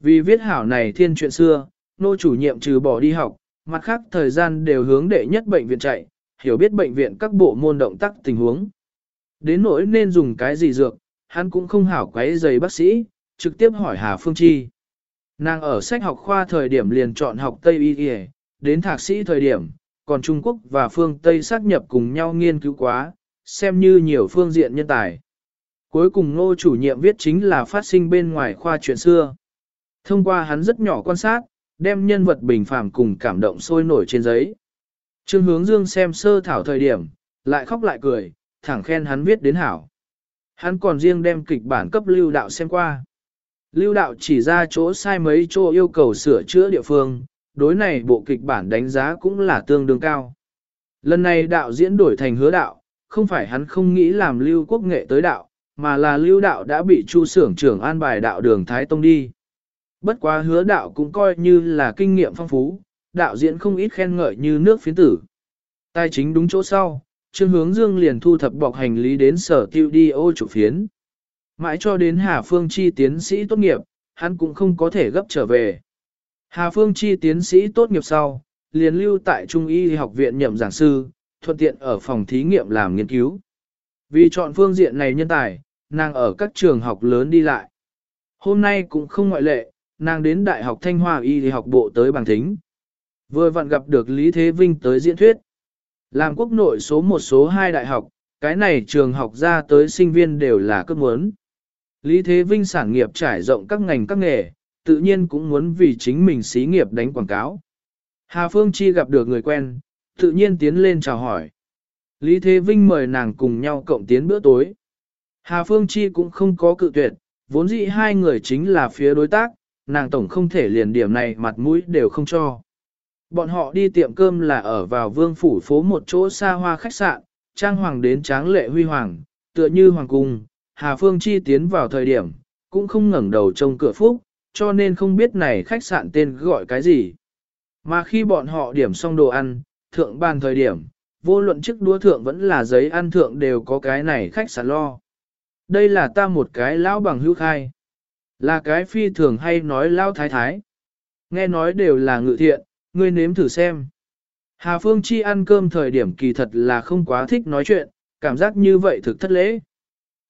Vì viết hảo này thiên chuyện xưa, Nô chủ nhiệm trừ bỏ đi học, mặt khác thời gian đều hướng đệ nhất bệnh viện chạy, hiểu biết bệnh viện các bộ môn động tác tình huống. Đến nỗi nên dùng cái gì dược, hắn cũng không hảo quấy giày bác sĩ, trực tiếp hỏi Hà Phương Chi. Nàng ở sách học khoa thời điểm liền chọn học Tây Y Y, đến thạc sĩ thời điểm, còn Trung Quốc và phương Tây xác nhập cùng nhau nghiên cứu quá, xem như nhiều phương diện nhân tài. Cuối cùng ngô chủ nhiệm viết chính là phát sinh bên ngoài khoa chuyện xưa. Thông qua hắn rất nhỏ quan sát, đem nhân vật bình phàm cùng cảm động sôi nổi trên giấy. Trương hướng dương xem sơ thảo thời điểm, lại khóc lại cười, thẳng khen hắn viết đến hảo. Hắn còn riêng đem kịch bản cấp lưu đạo xem qua. Lưu đạo chỉ ra chỗ sai mấy chỗ yêu cầu sửa chữa địa phương, đối này bộ kịch bản đánh giá cũng là tương đương cao. Lần này đạo diễn đổi thành hứa đạo, không phải hắn không nghĩ làm lưu quốc nghệ tới đạo, mà là lưu đạo đã bị chu sưởng trưởng an bài đạo đường Thái Tông đi. Bất quá hứa đạo cũng coi như là kinh nghiệm phong phú, đạo diễn không ít khen ngợi như nước phiến tử. Tài chính đúng chỗ sau, Trương Hướng Dương liền thu thập bọc hành lý đến sở tiêu đi ô chủ phiến. Mãi cho đến Hà Phương Chi tiến sĩ tốt nghiệp, hắn cũng không có thể gấp trở về. Hà Phương Chi tiến sĩ tốt nghiệp sau, liền lưu tại Trung y học viện nhậm giảng sư, thuận tiện ở phòng thí nghiệm làm nghiên cứu. Vì chọn phương diện này nhân tài, nàng ở các trường học lớn đi lại. Hôm nay cũng không ngoại lệ, nàng đến Đại học Thanh Hoa Y thì học bộ tới bằng thính. Vừa vặn gặp được Lý Thế Vinh tới diễn thuyết. Làm quốc nội số một số hai đại học, cái này trường học ra tới sinh viên đều là cơn muốn. Lý Thế Vinh sản nghiệp trải rộng các ngành các nghề, tự nhiên cũng muốn vì chính mình xí nghiệp đánh quảng cáo. Hà Phương Chi gặp được người quen, tự nhiên tiến lên chào hỏi. Lý Thế Vinh mời nàng cùng nhau cộng tiến bữa tối. Hà Phương Chi cũng không có cự tuyệt, vốn dĩ hai người chính là phía đối tác, nàng tổng không thể liền điểm này mặt mũi đều không cho. Bọn họ đi tiệm cơm là ở vào vương phủ phố một chỗ xa hoa khách sạn, trang hoàng đến tráng lệ huy hoàng, tựa như hoàng cung. Hà Phương Chi tiến vào thời điểm, cũng không ngẩng đầu trông cửa phúc, cho nên không biết này khách sạn tên gọi cái gì. Mà khi bọn họ điểm xong đồ ăn, thượng bàn thời điểm, vô luận chiếc đũa thượng vẫn là giấy ăn thượng đều có cái này khách sạn lo. Đây là ta một cái lão bằng hữu khai. Là cái phi thường hay nói lão thái thái. Nghe nói đều là ngự thiện, ngươi nếm thử xem. Hà Phương Chi ăn cơm thời điểm kỳ thật là không quá thích nói chuyện, cảm giác như vậy thực thất lễ.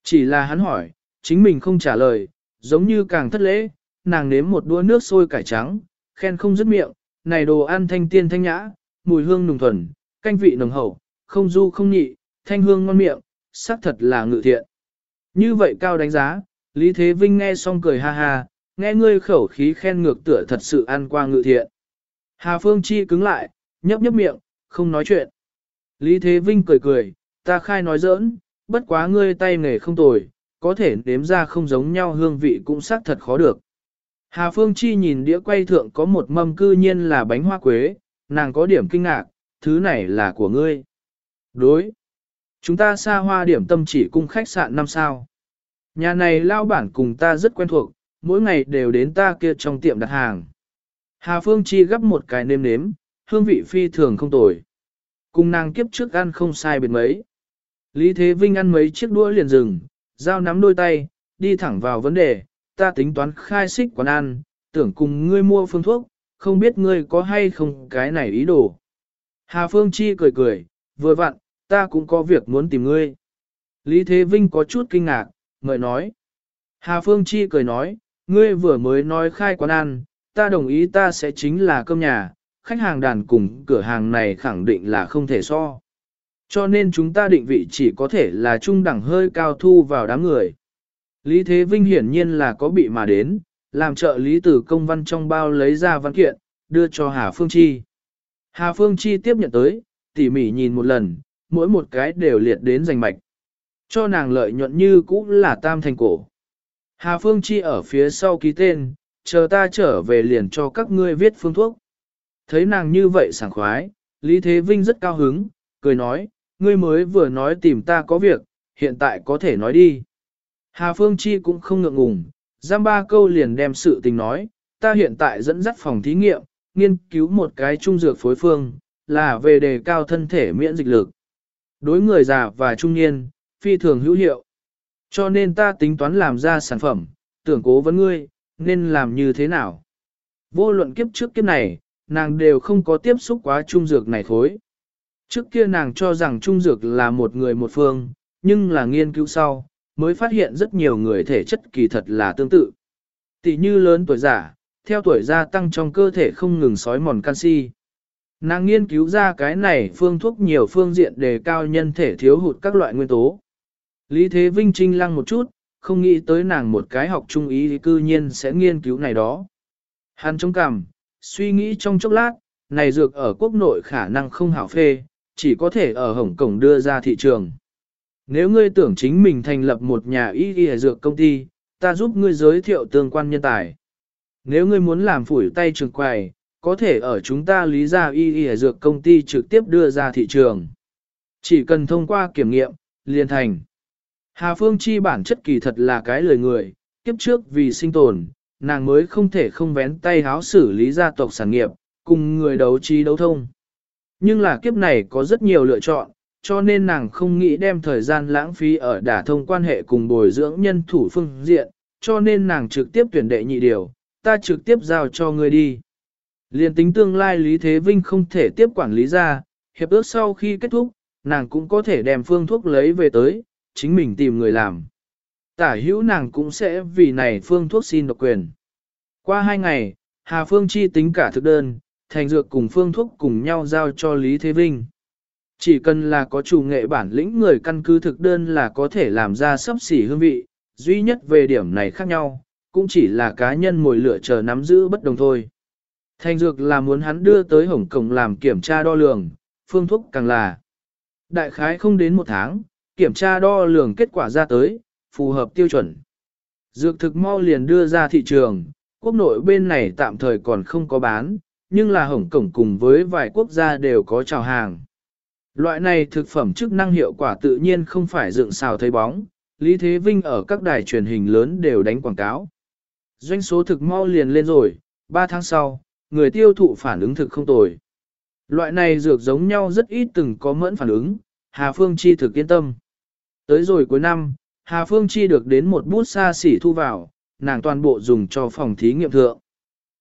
Chỉ là hắn hỏi, chính mình không trả lời, giống như càng thất lễ, nàng nếm một đũa nước sôi cải trắng, khen không dứt miệng, này đồ ăn thanh tiên thanh nhã, mùi hương nùng thuần, canh vị nồng hậu, không du không nhị, thanh hương ngon miệng, xác thật là ngự thiện. Như vậy cao đánh giá, Lý Thế Vinh nghe xong cười ha ha, nghe ngươi khẩu khí khen ngược tựa thật sự ăn qua ngự thiện. Hà Phương Chi cứng lại, nhấp nhấp miệng, không nói chuyện. Lý Thế Vinh cười cười, ta khai nói giỡn, bất quá ngươi tay nghề không tồi, có thể nếm ra không giống nhau hương vị cũng xác thật khó được. Hà Phương Chi nhìn đĩa quay thượng có một mâm cư nhiên là bánh hoa quế, nàng có điểm kinh ngạc, thứ này là của ngươi. Đối. Chúng ta xa hoa điểm tâm chỉ cung khách sạn năm sao. Nhà này lao bản cùng ta rất quen thuộc, mỗi ngày đều đến ta kia trong tiệm đặt hàng. Hà Phương Chi gấp một cái nêm nếm, hương vị phi thường không tồi. Cùng nàng kiếp trước ăn không sai biệt mấy. Lý Thế Vinh ăn mấy chiếc đũa liền dừng, dao nắm đôi tay, đi thẳng vào vấn đề, ta tính toán khai xích quán ăn, tưởng cùng ngươi mua phương thuốc, không biết ngươi có hay không cái này ý đồ. Hà Phương Chi cười cười, vừa vặn, ta cũng có việc muốn tìm ngươi. Lý Thế Vinh có chút kinh ngạc, ngợi nói. Hà Phương Chi cười nói, ngươi vừa mới nói khai quán ăn, ta đồng ý ta sẽ chính là cơm nhà, khách hàng đàn cùng cửa hàng này khẳng định là không thể so. Cho nên chúng ta định vị chỉ có thể là trung đẳng hơi cao thu vào đám người. Lý Thế Vinh hiển nhiên là có bị mà đến, làm trợ lý từ công văn trong bao lấy ra văn kiện, đưa cho Hà Phương Chi. Hà Phương Chi tiếp nhận tới, tỉ mỉ nhìn một lần, mỗi một cái đều liệt đến giành mạch. Cho nàng lợi nhuận như cũ là tam thành cổ. Hà Phương Chi ở phía sau ký tên, chờ ta trở về liền cho các ngươi viết phương thuốc. Thấy nàng như vậy sảng khoái, Lý Thế Vinh rất cao hứng, cười nói, ngươi mới vừa nói tìm ta có việc, hiện tại có thể nói đi. Hà Phương Chi cũng không ngượng ngùng, giam ba câu liền đem sự tình nói, ta hiện tại dẫn dắt phòng thí nghiệm, nghiên cứu một cái trung dược phối phương, là về đề cao thân thể miễn dịch lực. Đối người già và trung niên, phi thường hữu hiệu. Cho nên ta tính toán làm ra sản phẩm, tưởng cố vấn ngươi, nên làm như thế nào. Vô luận kiếp trước kiếp này, nàng đều không có tiếp xúc quá trung dược này thối. Trước kia nàng cho rằng trung dược là một người một phương, nhưng là nghiên cứu sau, mới phát hiện rất nhiều người thể chất kỳ thật là tương tự. Tỷ như lớn tuổi giả, theo tuổi gia tăng trong cơ thể không ngừng sói mòn canxi. Nàng nghiên cứu ra cái này phương thuốc nhiều phương diện đề cao nhân thể thiếu hụt các loại nguyên tố. Lý Thế Vinh trinh lăng một chút, không nghĩ tới nàng một cái học trung ý thì cư nhiên sẽ nghiên cứu này đó. Hắn trông cảm, suy nghĩ trong chốc lát, này dược ở quốc nội khả năng không hảo phê, chỉ có thể ở Hồng Kông đưa ra thị trường. Nếu ngươi tưởng chính mình thành lập một nhà y y dược công ty, ta giúp ngươi giới thiệu tương quan nhân tài. Nếu ngươi muốn làm phủi tay trường quầy, có thể ở chúng ta lý ra y y dược công ty trực tiếp đưa ra thị trường. Chỉ cần thông qua kiểm nghiệm, liền thành. Hà Phương Chi bản chất kỳ thật là cái lời người, kiếp trước vì sinh tồn, nàng mới không thể không vén tay háo xử lý gia tộc sản nghiệp, cùng người đấu trí đấu thông. Nhưng là kiếp này có rất nhiều lựa chọn, cho nên nàng không nghĩ đem thời gian lãng phí ở đả thông quan hệ cùng bồi dưỡng nhân thủ phương diện, cho nên nàng trực tiếp tuyển đệ nhị điều, ta trực tiếp giao cho ngươi đi. Liên tính tương lai Lý Thế Vinh không thể tiếp quản lý ra, hiệp ước sau khi kết thúc, nàng cũng có thể đem phương thuốc lấy về tới, chính mình tìm người làm. Tả hữu nàng cũng sẽ vì này phương thuốc xin độc quyền. Qua hai ngày, Hà Phương chi tính cả thực đơn, thành dược cùng phương thuốc cùng nhau giao cho Lý Thế Vinh. Chỉ cần là có chủ nghệ bản lĩnh người căn cứ thực đơn là có thể làm ra sấp xỉ hương vị, duy nhất về điểm này khác nhau, cũng chỉ là cá nhân mồi lựa chờ nắm giữ bất đồng thôi. Thành dược là muốn hắn đưa tới Hồng Kông làm kiểm tra đo lường, phương thuốc càng là. Đại khái không đến một tháng, kiểm tra đo lường kết quả ra tới, phù hợp tiêu chuẩn. Dược thực mau liền đưa ra thị trường, quốc nội bên này tạm thời còn không có bán, nhưng là Hồng Kông cùng với vài quốc gia đều có chào hàng. Loại này thực phẩm chức năng hiệu quả tự nhiên không phải dựng xào thấy bóng, Lý Thế Vinh ở các đài truyền hình lớn đều đánh quảng cáo. Doanh số thực mau liền lên rồi, 3 tháng sau, người tiêu thụ phản ứng thực không tồi. Loại này dược giống nhau rất ít từng có mẫn phản ứng, Hà Phương Chi thực yên tâm. Tới rồi cuối năm, Hà Phương Chi được đến một bút xa xỉ thu vào, nàng toàn bộ dùng cho phòng thí nghiệm thượng.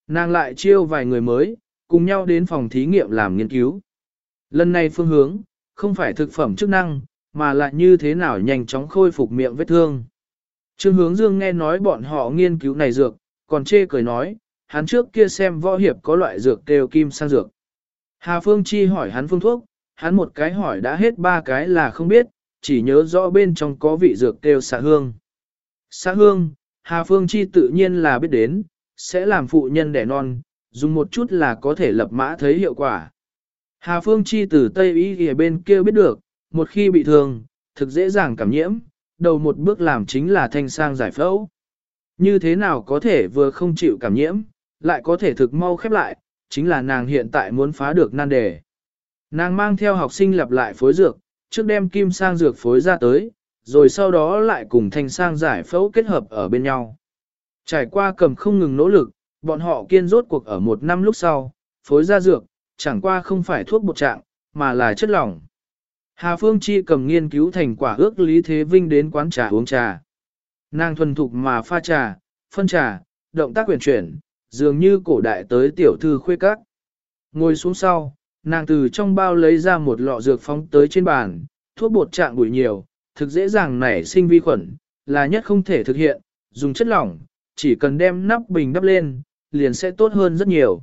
Nàng lại chiêu vài người mới, cùng nhau đến phòng thí nghiệm làm nghiên cứu. Lần này phương hướng, không phải thực phẩm chức năng, mà là như thế nào nhanh chóng khôi phục miệng vết thương. Trương hướng dương nghe nói bọn họ nghiên cứu này dược, còn chê cười nói, hắn trước kia xem võ hiệp có loại dược kêu kim sang dược. Hà Phương Chi hỏi hắn phương thuốc, hắn một cái hỏi đã hết ba cái là không biết, chỉ nhớ rõ bên trong có vị dược kêu xạ hương. Xạ hương, Hà Phương Chi tự nhiên là biết đến, sẽ làm phụ nhân đẻ non, dùng một chút là có thể lập mã thấy hiệu quả. Hà Phương Chi từ Tây Y ở bên kia biết được, một khi bị thương, thực dễ dàng cảm nhiễm, đầu một bước làm chính là thanh sang giải phẫu. Như thế nào có thể vừa không chịu cảm nhiễm, lại có thể thực mau khép lại, chính là nàng hiện tại muốn phá được nan đề. Nàng mang theo học sinh lặp lại phối dược, trước đem kim sang dược phối ra tới, rồi sau đó lại cùng thanh sang giải phẫu kết hợp ở bên nhau. Trải qua cầm không ngừng nỗ lực, bọn họ kiên rốt cuộc ở một năm lúc sau, phối ra dược, chẳng qua không phải thuốc bột trạng, mà là chất lỏng. Hà Phương Chi cầm nghiên cứu thành quả ước Lý Thế Vinh đến quán trà uống trà. Nàng thuần thục mà pha trà, phân trà, động tác quyền chuyển, dường như cổ đại tới tiểu thư khuê các. Ngồi xuống sau, nàng từ trong bao lấy ra một lọ dược phóng tới trên bàn, thuốc bột trạng bụi nhiều, thực dễ dàng nảy sinh vi khuẩn, là nhất không thể thực hiện, dùng chất lỏng, chỉ cần đem nắp bình đắp lên, liền sẽ tốt hơn rất nhiều.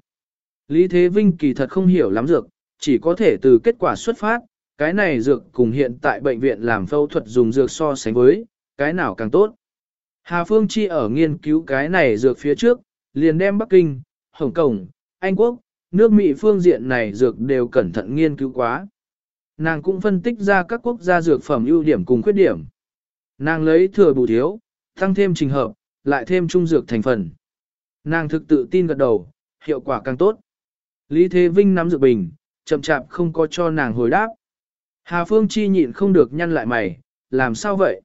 Lý Thế Vinh kỳ thật không hiểu lắm dược, chỉ có thể từ kết quả xuất phát, cái này dược cùng hiện tại bệnh viện làm phẫu thuật dùng dược so sánh với, cái nào càng tốt. Hà Phương Chi ở nghiên cứu cái này dược phía trước, liền đem Bắc Kinh, Hồng Kông, Anh Quốc, nước Mỹ phương diện này dược đều cẩn thận nghiên cứu quá. Nàng cũng phân tích ra các quốc gia dược phẩm ưu điểm cùng khuyết điểm. Nàng lấy thừa bù thiếu, tăng thêm trình hợp, lại thêm trung dược thành phần. Nàng thực tự tin gật đầu, hiệu quả càng tốt. Lý Thế Vinh nắm dược bình, chậm chạp không có cho nàng hồi đáp. Hà Phương Chi nhịn không được nhăn lại mày, làm sao vậy?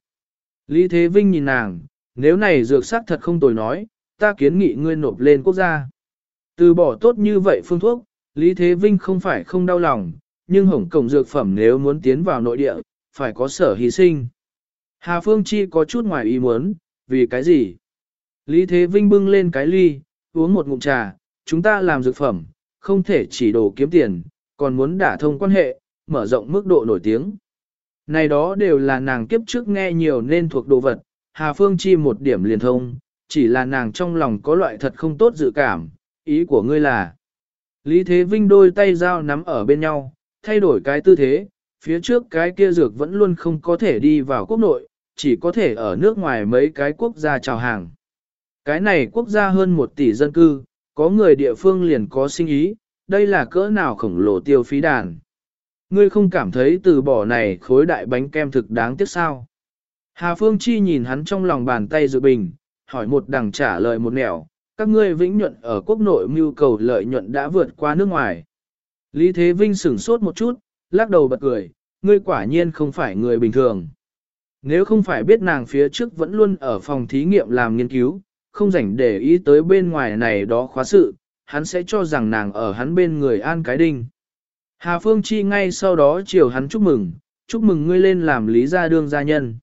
Lý Thế Vinh nhìn nàng, nếu này dược sắc thật không tồi nói, ta kiến nghị ngươi nộp lên quốc gia. Từ bỏ tốt như vậy phương thuốc, Lý Thế Vinh không phải không đau lòng, nhưng hổng cổng dược phẩm nếu muốn tiến vào nội địa, phải có sở hy sinh. Hà Phương Chi có chút ngoài ý muốn, vì cái gì? Lý Thế Vinh bưng lên cái ly, uống một ngụm trà, chúng ta làm dược phẩm, không thể chỉ đồ kiếm tiền, còn muốn đả thông quan hệ, mở rộng mức độ nổi tiếng. Này đó đều là nàng kiếp trước nghe nhiều nên thuộc đồ vật, Hà Phương Chi một điểm liền thông, chỉ là nàng trong lòng có loại thật không tốt dự cảm, ý của ngươi là. Lý Thế Vinh đôi tay dao nắm ở bên nhau, thay đổi cái tư thế, phía trước cái kia dược vẫn luôn không có thể đi vào quốc nội, chỉ có thể ở nước ngoài mấy cái quốc gia chào hàng. Cái này quốc gia hơn một tỷ dân cư, có người địa phương liền có sinh ý, đây là cỡ nào khổng lồ tiêu phí đàn. Ngươi không cảm thấy từ bỏ này khối đại bánh kem thực đáng tiếc sao? Hà Phương Chi nhìn hắn trong lòng bàn tay dự bình, hỏi một đằng trả lời một nẻo, các ngươi vĩnh nhuận ở quốc nội mưu cầu lợi nhuận đã vượt qua nước ngoài. Lý Thế Vinh sửng sốt một chút, lắc đầu bật cười, ngươi quả nhiên không phải người bình thường. Nếu không phải biết nàng phía trước vẫn luôn ở phòng thí nghiệm làm nghiên cứu, không rảnh để ý tới bên ngoài này đó khóa sự, hắn sẽ cho rằng nàng ở hắn bên người an cái đinh. Hà Phương Chi ngay sau đó chiều hắn chúc mừng, chúc mừng ngươi lên làm lý gia đương gia nhân.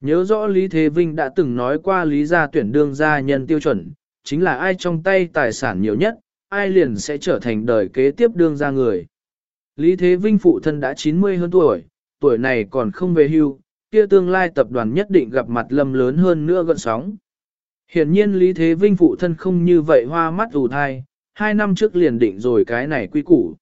Nhớ rõ Lý Thế Vinh đã từng nói qua lý gia tuyển đương gia nhân tiêu chuẩn, chính là ai trong tay tài sản nhiều nhất, ai liền sẽ trở thành đời kế tiếp đương ra người. Lý Thế Vinh phụ thân đã 90 hơn tuổi, tuổi này còn không về hưu, kia tương lai tập đoàn nhất định gặp mặt lâm lớn hơn nữa gọn sóng. Hiển nhiên Lý Thế Vinh phụ thân không như vậy hoa mắt ủ thai, hai năm trước liền định rồi cái này quy củ.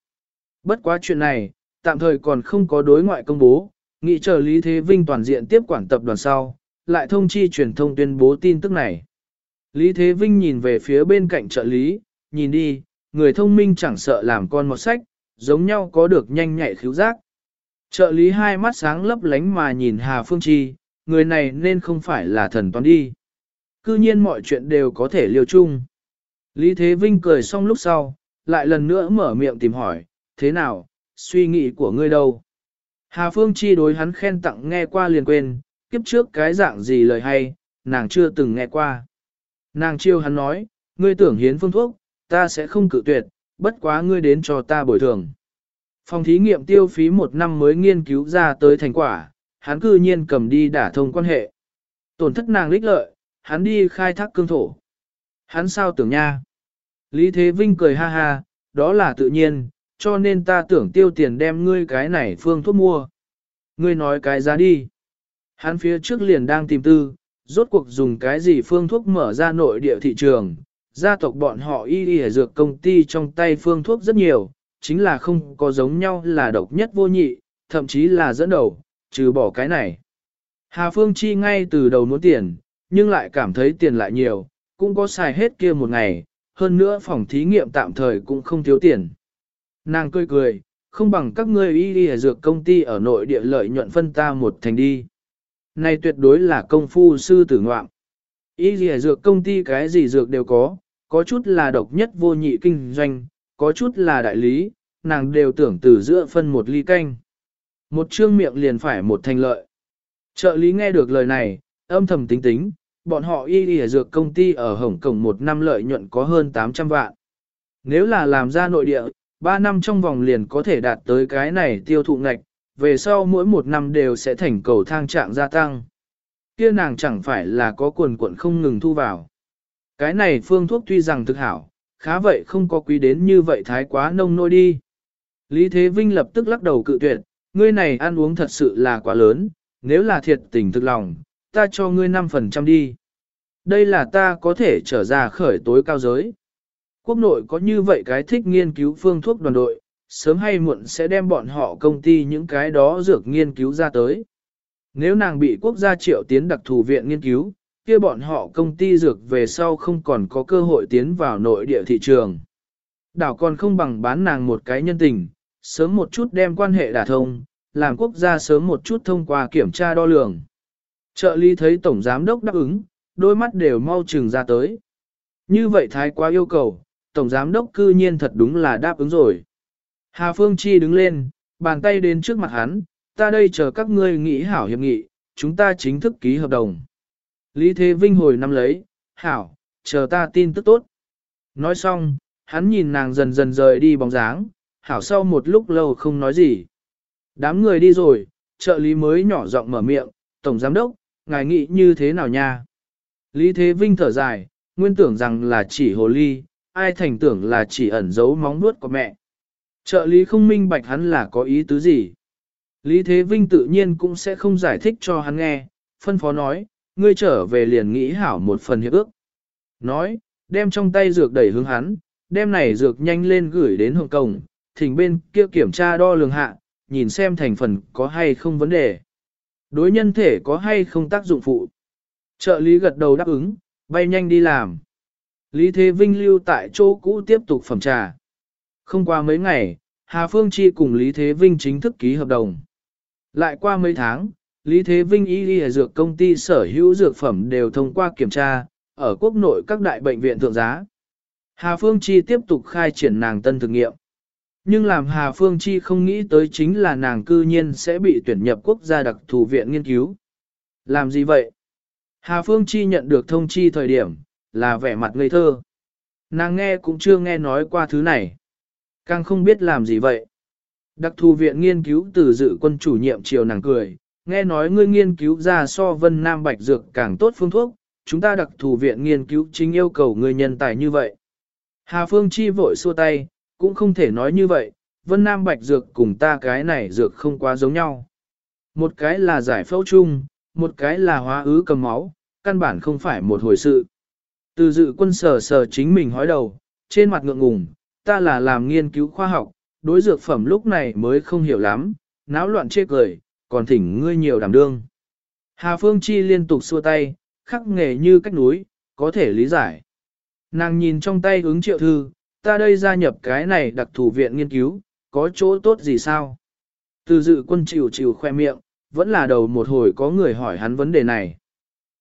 Bất quá chuyện này, tạm thời còn không có đối ngoại công bố, nghĩ chờ Lý Thế Vinh toàn diện tiếp quản tập đoàn sau, lại thông chi truyền thông tuyên bố tin tức này. Lý Thế Vinh nhìn về phía bên cạnh trợ lý, nhìn đi, người thông minh chẳng sợ làm con một sách, giống nhau có được nhanh nhạy khíu giác. Trợ lý hai mắt sáng lấp lánh mà nhìn Hà Phương Chi, người này nên không phải là thần toán đi. Cư nhiên mọi chuyện đều có thể liều chung. Lý Thế Vinh cười xong lúc sau, lại lần nữa mở miệng tìm hỏi, thế nào, suy nghĩ của ngươi đâu? Hà Phương Chi đối hắn khen tặng nghe qua liền quên, kiếp trước cái dạng gì lời hay, nàng chưa từng nghe qua. Nàng chiêu hắn nói, ngươi tưởng hiến phương thuốc, ta sẽ không cự tuyệt, bất quá ngươi đến cho ta bồi thường. Phòng thí nghiệm tiêu phí một năm mới nghiên cứu ra tới thành quả, hắn cư nhiên cầm đi đả thông quan hệ. Tổn thất nàng lích lợi, hắn đi khai thác cương thổ. Hắn sao tưởng nha? Lý Thế Vinh cười ha ha, đó là tự nhiên, cho nên ta tưởng tiêu tiền đem ngươi cái này phương thuốc mua. Ngươi nói cái giá đi. Hắn phía trước liền đang tìm tư, rốt cuộc dùng cái gì phương thuốc mở ra nội địa thị trường. Gia tộc bọn họ y y dược công ty trong tay phương thuốc rất nhiều, chính là không có giống nhau là độc nhất vô nhị, thậm chí là dẫn đầu, trừ bỏ cái này. Hà Phương Chi ngay từ đầu muốn tiền, nhưng lại cảm thấy tiền lại nhiều, cũng có xài hết kia một ngày, hơn nữa phòng thí nghiệm tạm thời cũng không thiếu tiền. Nàng cười cười, không bằng các ngươi y y dược công ty ở nội địa lợi nhuận phân ta một thành đi. Này tuyệt đối là công phu sư tử ngoạm. Y gì dược công ty cái gì dược đều có, có chút là độc nhất vô nhị kinh doanh, có chút là đại lý, nàng đều tưởng từ giữa phân một ly canh. Một trương miệng liền phải một thành lợi. Trợ lý nghe được lời này, âm thầm tính tính, bọn họ y y dược công ty ở Hồng Kông một năm lợi nhuận có hơn 800 vạn. Nếu là làm ra nội địa, 3 năm trong vòng liền có thể đạt tới cái này tiêu thụ ngạch, về sau mỗi một năm đều sẽ thành cầu thang trạng gia tăng. Kia nàng chẳng phải là có quần quận không ngừng thu vào. Cái này phương thuốc tuy rằng thực hảo, khá vậy không có quý đến như vậy thái quá nông nôi đi. Lý Thế Vinh lập tức lắc đầu cự tuyệt, ngươi này ăn uống thật sự là quá lớn, nếu là thiệt tình thực lòng, ta cho ngươi 5% đi. Đây là ta có thể trở ra khởi tối cao giới. Quốc nội có như vậy cái thích nghiên cứu phương thuốc đoàn đội, sớm hay muộn sẽ đem bọn họ công ty những cái đó dược nghiên cứu ra tới. Nếu nàng bị quốc gia triệu tiến đặc thù viện nghiên cứu, kia bọn họ công ty dược về sau không còn có cơ hội tiến vào nội địa thị trường. Đảo còn không bằng bán nàng một cái nhân tình, sớm một chút đem quan hệ đả thông, làm quốc gia sớm một chút thông qua kiểm tra đo lường. Trợ lý thấy Tổng Giám Đốc đáp ứng, đôi mắt đều mau chừng ra tới. Như vậy thái quá yêu cầu, Tổng Giám Đốc cư nhiên thật đúng là đáp ứng rồi. Hà Phương Chi đứng lên, bàn tay đến trước mặt hắn, ta đây chờ các ngươi nghĩ hảo hiệp nghị, chúng ta chính thức ký hợp đồng. Lý Thế Vinh hồi năm lấy, hảo, chờ ta tin tức tốt. Nói xong, hắn nhìn nàng dần dần rời đi bóng dáng, hảo sau một lúc lâu không nói gì. Đám người đi rồi, trợ lý mới nhỏ giọng mở miệng, Tổng Giám Đốc, ngài nghĩ như thế nào nha? Lý Thế Vinh thở dài, nguyên tưởng rằng là chỉ hồ ly, ai thành tưởng là chỉ ẩn giấu móng nuốt của mẹ. Trợ lý không minh bạch hắn là có ý tứ gì. Lý Thế Vinh tự nhiên cũng sẽ không giải thích cho hắn nghe, phân phó nói, ngươi trở về liền nghĩ hảo một phần hiệp ước. Nói, đem trong tay dược đẩy hướng hắn, đem này dược nhanh lên gửi đến Hồng Kông, thỉnh bên kia kiểm tra đo lường hạ, nhìn xem thành phần có hay không vấn đề. Đối nhân thể có hay không tác dụng phụ. Trợ lý gật đầu đáp ứng, bay nhanh đi làm. Lý Thế Vinh lưu tại chỗ cũ tiếp tục phẩm trà. Không qua mấy ngày, Hà Phương Chi cùng Lý Thế Vinh chính thức ký hợp đồng. Lại qua mấy tháng, Lý Thế Vinh y y dược công ty sở hữu dược phẩm đều thông qua kiểm tra, ở quốc nội các đại bệnh viện thượng giá. Hà Phương Chi tiếp tục khai triển nàng tân thực nghiệm. Nhưng làm Hà Phương Chi không nghĩ tới chính là nàng cư nhiên sẽ bị tuyển nhập quốc gia đặc thù viện nghiên cứu. Làm gì vậy? Hà Phương Chi nhận được thông chi thời điểm, là vẻ mặt ngây thơ. Nàng nghe cũng chưa nghe nói qua thứ này. Càng không biết làm gì vậy. Đặc thù viện nghiên cứu từ dự quân chủ nhiệm chiều nàng cười, nghe nói ngươi nghiên cứu ra so vân nam bạch dược càng tốt phương thuốc, chúng ta đặc thù viện nghiên cứu chính yêu cầu người nhân tài như vậy. Hà Phương Chi vội xua tay, cũng không thể nói như vậy, vân nam bạch dược cùng ta cái này dược không quá giống nhau. Một cái là giải phẫu chung, một cái là hóa ứ cầm máu, căn bản không phải một hồi sự. Từ dự quân sở sở chính mình hói đầu, trên mặt ngượng ngùng, ta là làm nghiên cứu khoa học, đối dược phẩm lúc này mới không hiểu lắm, náo loạn chê cười, còn thỉnh ngươi nhiều đảm đương. Hà Phương Chi liên tục xua tay, khắc nghề như cách núi, có thể lý giải. Nàng nhìn trong tay ứng triệu thư, ta đây gia nhập cái này đặc thù viện nghiên cứu, có chỗ tốt gì sao? Từ dự quân chịu chịu khoe miệng, vẫn là đầu một hồi có người hỏi hắn vấn đề này.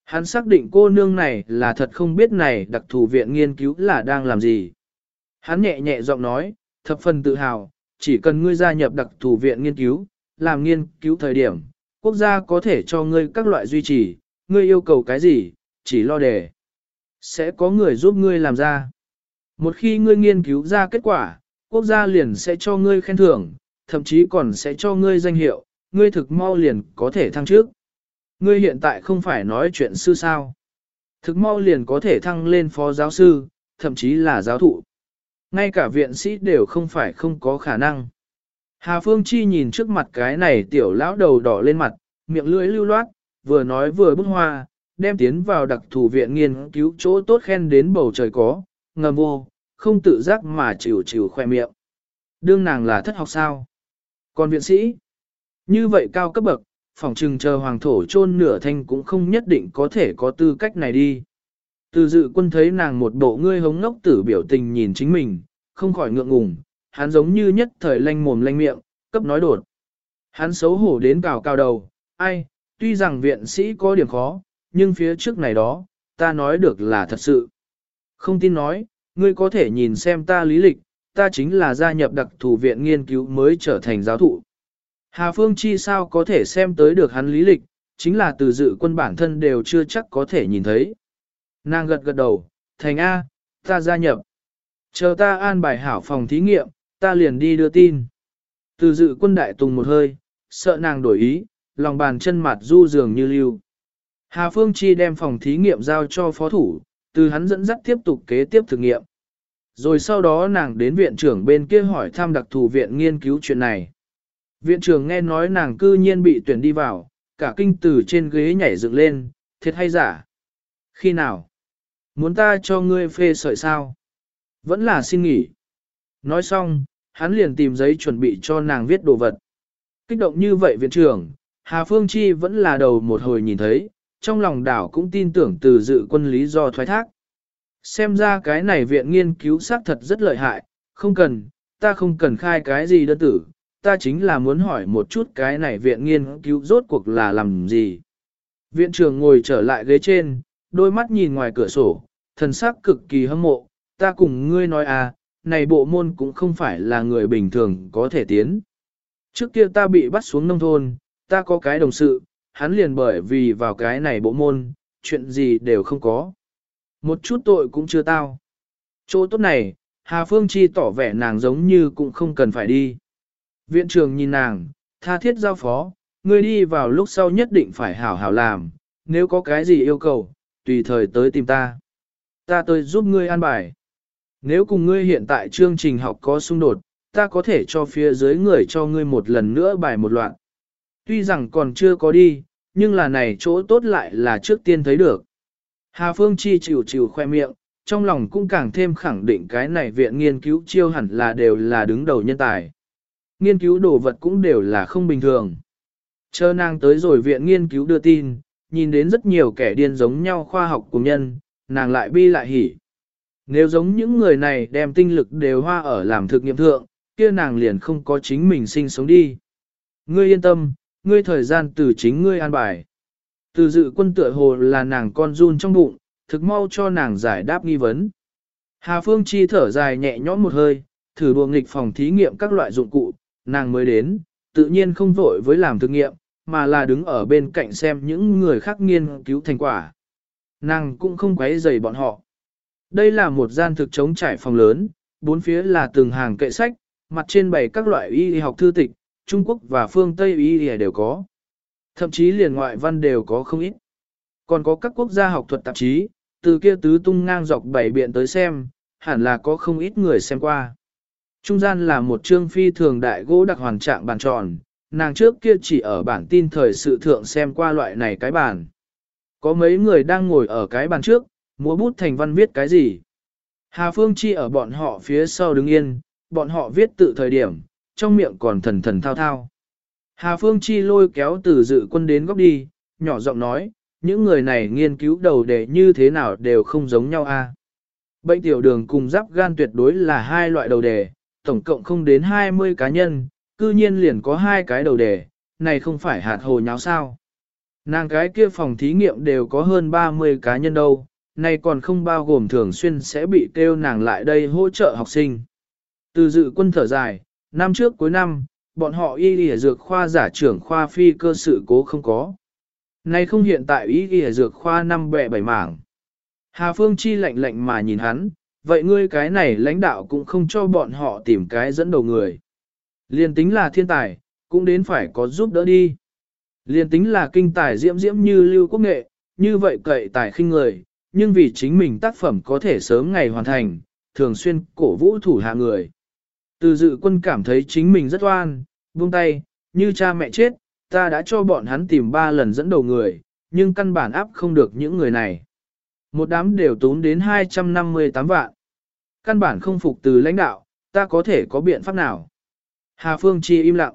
Hắn xác định cô nương này là thật không biết này đặc thù viện nghiên cứu là đang làm gì. Hắn nhẹ nhẹ giọng nói, thập phần tự hào, chỉ cần ngươi gia nhập đặc thù viện nghiên cứu, làm nghiên cứu thời điểm, quốc gia có thể cho ngươi các loại duy trì, ngươi yêu cầu cái gì, chỉ lo đề. Sẽ có người giúp ngươi làm ra. Một khi ngươi nghiên cứu ra kết quả, quốc gia liền sẽ cho ngươi khen thưởng, thậm chí còn sẽ cho ngươi danh hiệu, ngươi thực mau liền có thể thăng trước. Ngươi hiện tại không phải nói chuyện sư sao. Thực mau liền có thể thăng lên phó giáo sư, thậm chí là giáo thụ. Ngay cả viện sĩ đều không phải không có khả năng. Hà Phương Chi nhìn trước mặt cái này tiểu lão đầu đỏ lên mặt, miệng lưỡi lưu loát, vừa nói vừa bức hoa, đem tiến vào đặc thù viện nghiên cứu chỗ tốt khen đến bầu trời có, ngầm vô, không tự giác mà chịu chịu khoe miệng. Đương nàng là thất học sao? Còn viện sĩ? Như vậy cao cấp bậc, phòng trừng chờ hoàng thổ chôn nửa thanh cũng không nhất định có thể có tư cách này đi. Từ dự quân thấy nàng một bộ ngươi hống ngốc tử biểu tình nhìn chính mình, không khỏi ngượng ngùng, hắn giống như nhất thời lanh mồm lanh miệng, cấp nói đột. Hắn xấu hổ đến cào cao đầu, ai, tuy rằng viện sĩ có điểm khó, nhưng phía trước này đó, ta nói được là thật sự. Không tin nói, ngươi có thể nhìn xem ta lý lịch, ta chính là gia nhập đặc thù viện nghiên cứu mới trở thành giáo thụ. Hà Phương Chi sao có thể xem tới được hắn lý lịch, chính là từ dự quân bản thân đều chưa chắc có thể nhìn thấy. Nàng gật gật đầu, thành A, ta gia nhập. Chờ ta an bài hảo phòng thí nghiệm, ta liền đi đưa tin. Từ dự quân đại tùng một hơi, sợ nàng đổi ý, lòng bàn chân mặt du dường như lưu. Hà Phương Chi đem phòng thí nghiệm giao cho phó thủ, từ hắn dẫn dắt tiếp tục kế tiếp thực nghiệm. Rồi sau đó nàng đến viện trưởng bên kia hỏi thăm đặc thù viện nghiên cứu chuyện này. Viện trưởng nghe nói nàng cư nhiên bị tuyển đi vào, cả kinh từ trên ghế nhảy dựng lên, thiệt hay giả? Khi nào? Muốn ta cho ngươi phê sợi sao? Vẫn là xin nghỉ. Nói xong, hắn liền tìm giấy chuẩn bị cho nàng viết đồ vật. Kích động như vậy viện trưởng, Hà Phương Chi vẫn là đầu một hồi nhìn thấy, trong lòng đảo cũng tin tưởng từ dự quân lý do thoái thác. Xem ra cái này viện nghiên cứu xác thật rất lợi hại, không cần, ta không cần khai cái gì đơn tử, ta chính là muốn hỏi một chút cái này viện nghiên cứu rốt cuộc là làm gì. Viện trưởng ngồi trở lại ghế trên, đôi mắt nhìn ngoài cửa sổ, thần sắc cực kỳ hâm mộ, ta cùng ngươi nói à, này bộ môn cũng không phải là người bình thường có thể tiến. Trước kia ta bị bắt xuống nông thôn, ta có cái đồng sự, hắn liền bởi vì vào cái này bộ môn, chuyện gì đều không có. Một chút tội cũng chưa tao. Chỗ tốt này, Hà Phương Chi tỏ vẻ nàng giống như cũng không cần phải đi. Viện trường nhìn nàng, tha thiết giao phó, ngươi đi vào lúc sau nhất định phải hảo hảo làm, nếu có cái gì yêu cầu, tùy thời tới tìm ta. Ta tới giúp ngươi an bài. Nếu cùng ngươi hiện tại chương trình học có xung đột, ta có thể cho phía dưới người cho ngươi một lần nữa bài một loạt. Tuy rằng còn chưa có đi, nhưng là này chỗ tốt lại là trước tiên thấy được. Hà Phương Chi chịu chịu khoe miệng, trong lòng cũng càng thêm khẳng định cái này viện nghiên cứu chiêu hẳn là đều là đứng đầu nhân tài. Nghiên cứu đồ vật cũng đều là không bình thường. Chờ nàng tới rồi viện nghiên cứu đưa tin, nhìn đến rất nhiều kẻ điên giống nhau khoa học cùng nhân, nàng lại bi lại hỉ. Nếu giống những người này đem tinh lực đều hoa ở làm thực nghiệm thượng, kia nàng liền không có chính mình sinh sống đi. Ngươi yên tâm, ngươi thời gian từ chính ngươi an bài. Từ dự quân tựa hồ là nàng con run trong bụng, thực mau cho nàng giải đáp nghi vấn. Hà Phương Chi thở dài nhẹ nhõm một hơi, thử đùa nghịch phòng thí nghiệm các loại dụng cụ, nàng mới đến, tự nhiên không vội với làm thực nghiệm, mà là đứng ở bên cạnh xem những người khác nghiên cứu thành quả. Nàng cũng không quấy rầy bọn họ. Đây là một gian thực chống trải phòng lớn, bốn phía là từng hàng kệ sách, mặt trên bày các loại y học thư tịch, Trung Quốc và phương Tây y đều có. Thậm chí liền ngoại văn đều có không ít. Còn có các quốc gia học thuật tạp chí, từ kia tứ tung ngang dọc bảy biện tới xem, hẳn là có không ít người xem qua. Trung gian là một trương phi thường đại gỗ đặc hoàn trạng bàn tròn, nàng trước kia chỉ ở bản tin thời sự thượng xem qua loại này cái bàn. Có mấy người đang ngồi ở cái bàn trước, múa bút thành văn viết cái gì. Hà Phương Chi ở bọn họ phía sau đứng yên, bọn họ viết tự thời điểm, trong miệng còn thần thần thao thao. Hà Phương Chi lôi kéo từ dự quân đến góc đi, nhỏ giọng nói, những người này nghiên cứu đầu đề như thế nào đều không giống nhau a. Bệnh tiểu đường cùng giáp gan tuyệt đối là hai loại đầu đề, tổng cộng không đến 20 cá nhân, cư nhiên liền có hai cái đầu đề, này không phải hạt hồ nháo sao. Nàng cái kia phòng thí nghiệm đều có hơn 30 cá nhân đâu, này còn không bao gồm thường xuyên sẽ bị kêu nàng lại đây hỗ trợ học sinh. Từ dự quân thở dài, năm trước cuối năm, bọn họ y y dược khoa giả trưởng khoa phi cơ sự cố không có. Nay không hiện tại y y dược khoa năm bẹ bảy mảng. Hà Phương Chi lạnh lạnh mà nhìn hắn, vậy ngươi cái này lãnh đạo cũng không cho bọn họ tìm cái dẫn đầu người. Liên tính là thiên tài, cũng đến phải có giúp đỡ đi. Liên tính là kinh tài diễm diễm như lưu quốc nghệ, như vậy cậy tài khinh người, nhưng vì chính mình tác phẩm có thể sớm ngày hoàn thành, thường xuyên cổ vũ thủ hạ người. Từ dự quân cảm thấy chính mình rất oan, buông tay, như cha mẹ chết, ta đã cho bọn hắn tìm ba lần dẫn đầu người, nhưng căn bản áp không được những người này. Một đám đều tốn đến 258 vạn. Căn bản không phục từ lãnh đạo, ta có thể có biện pháp nào? Hà Phương Chi im lặng.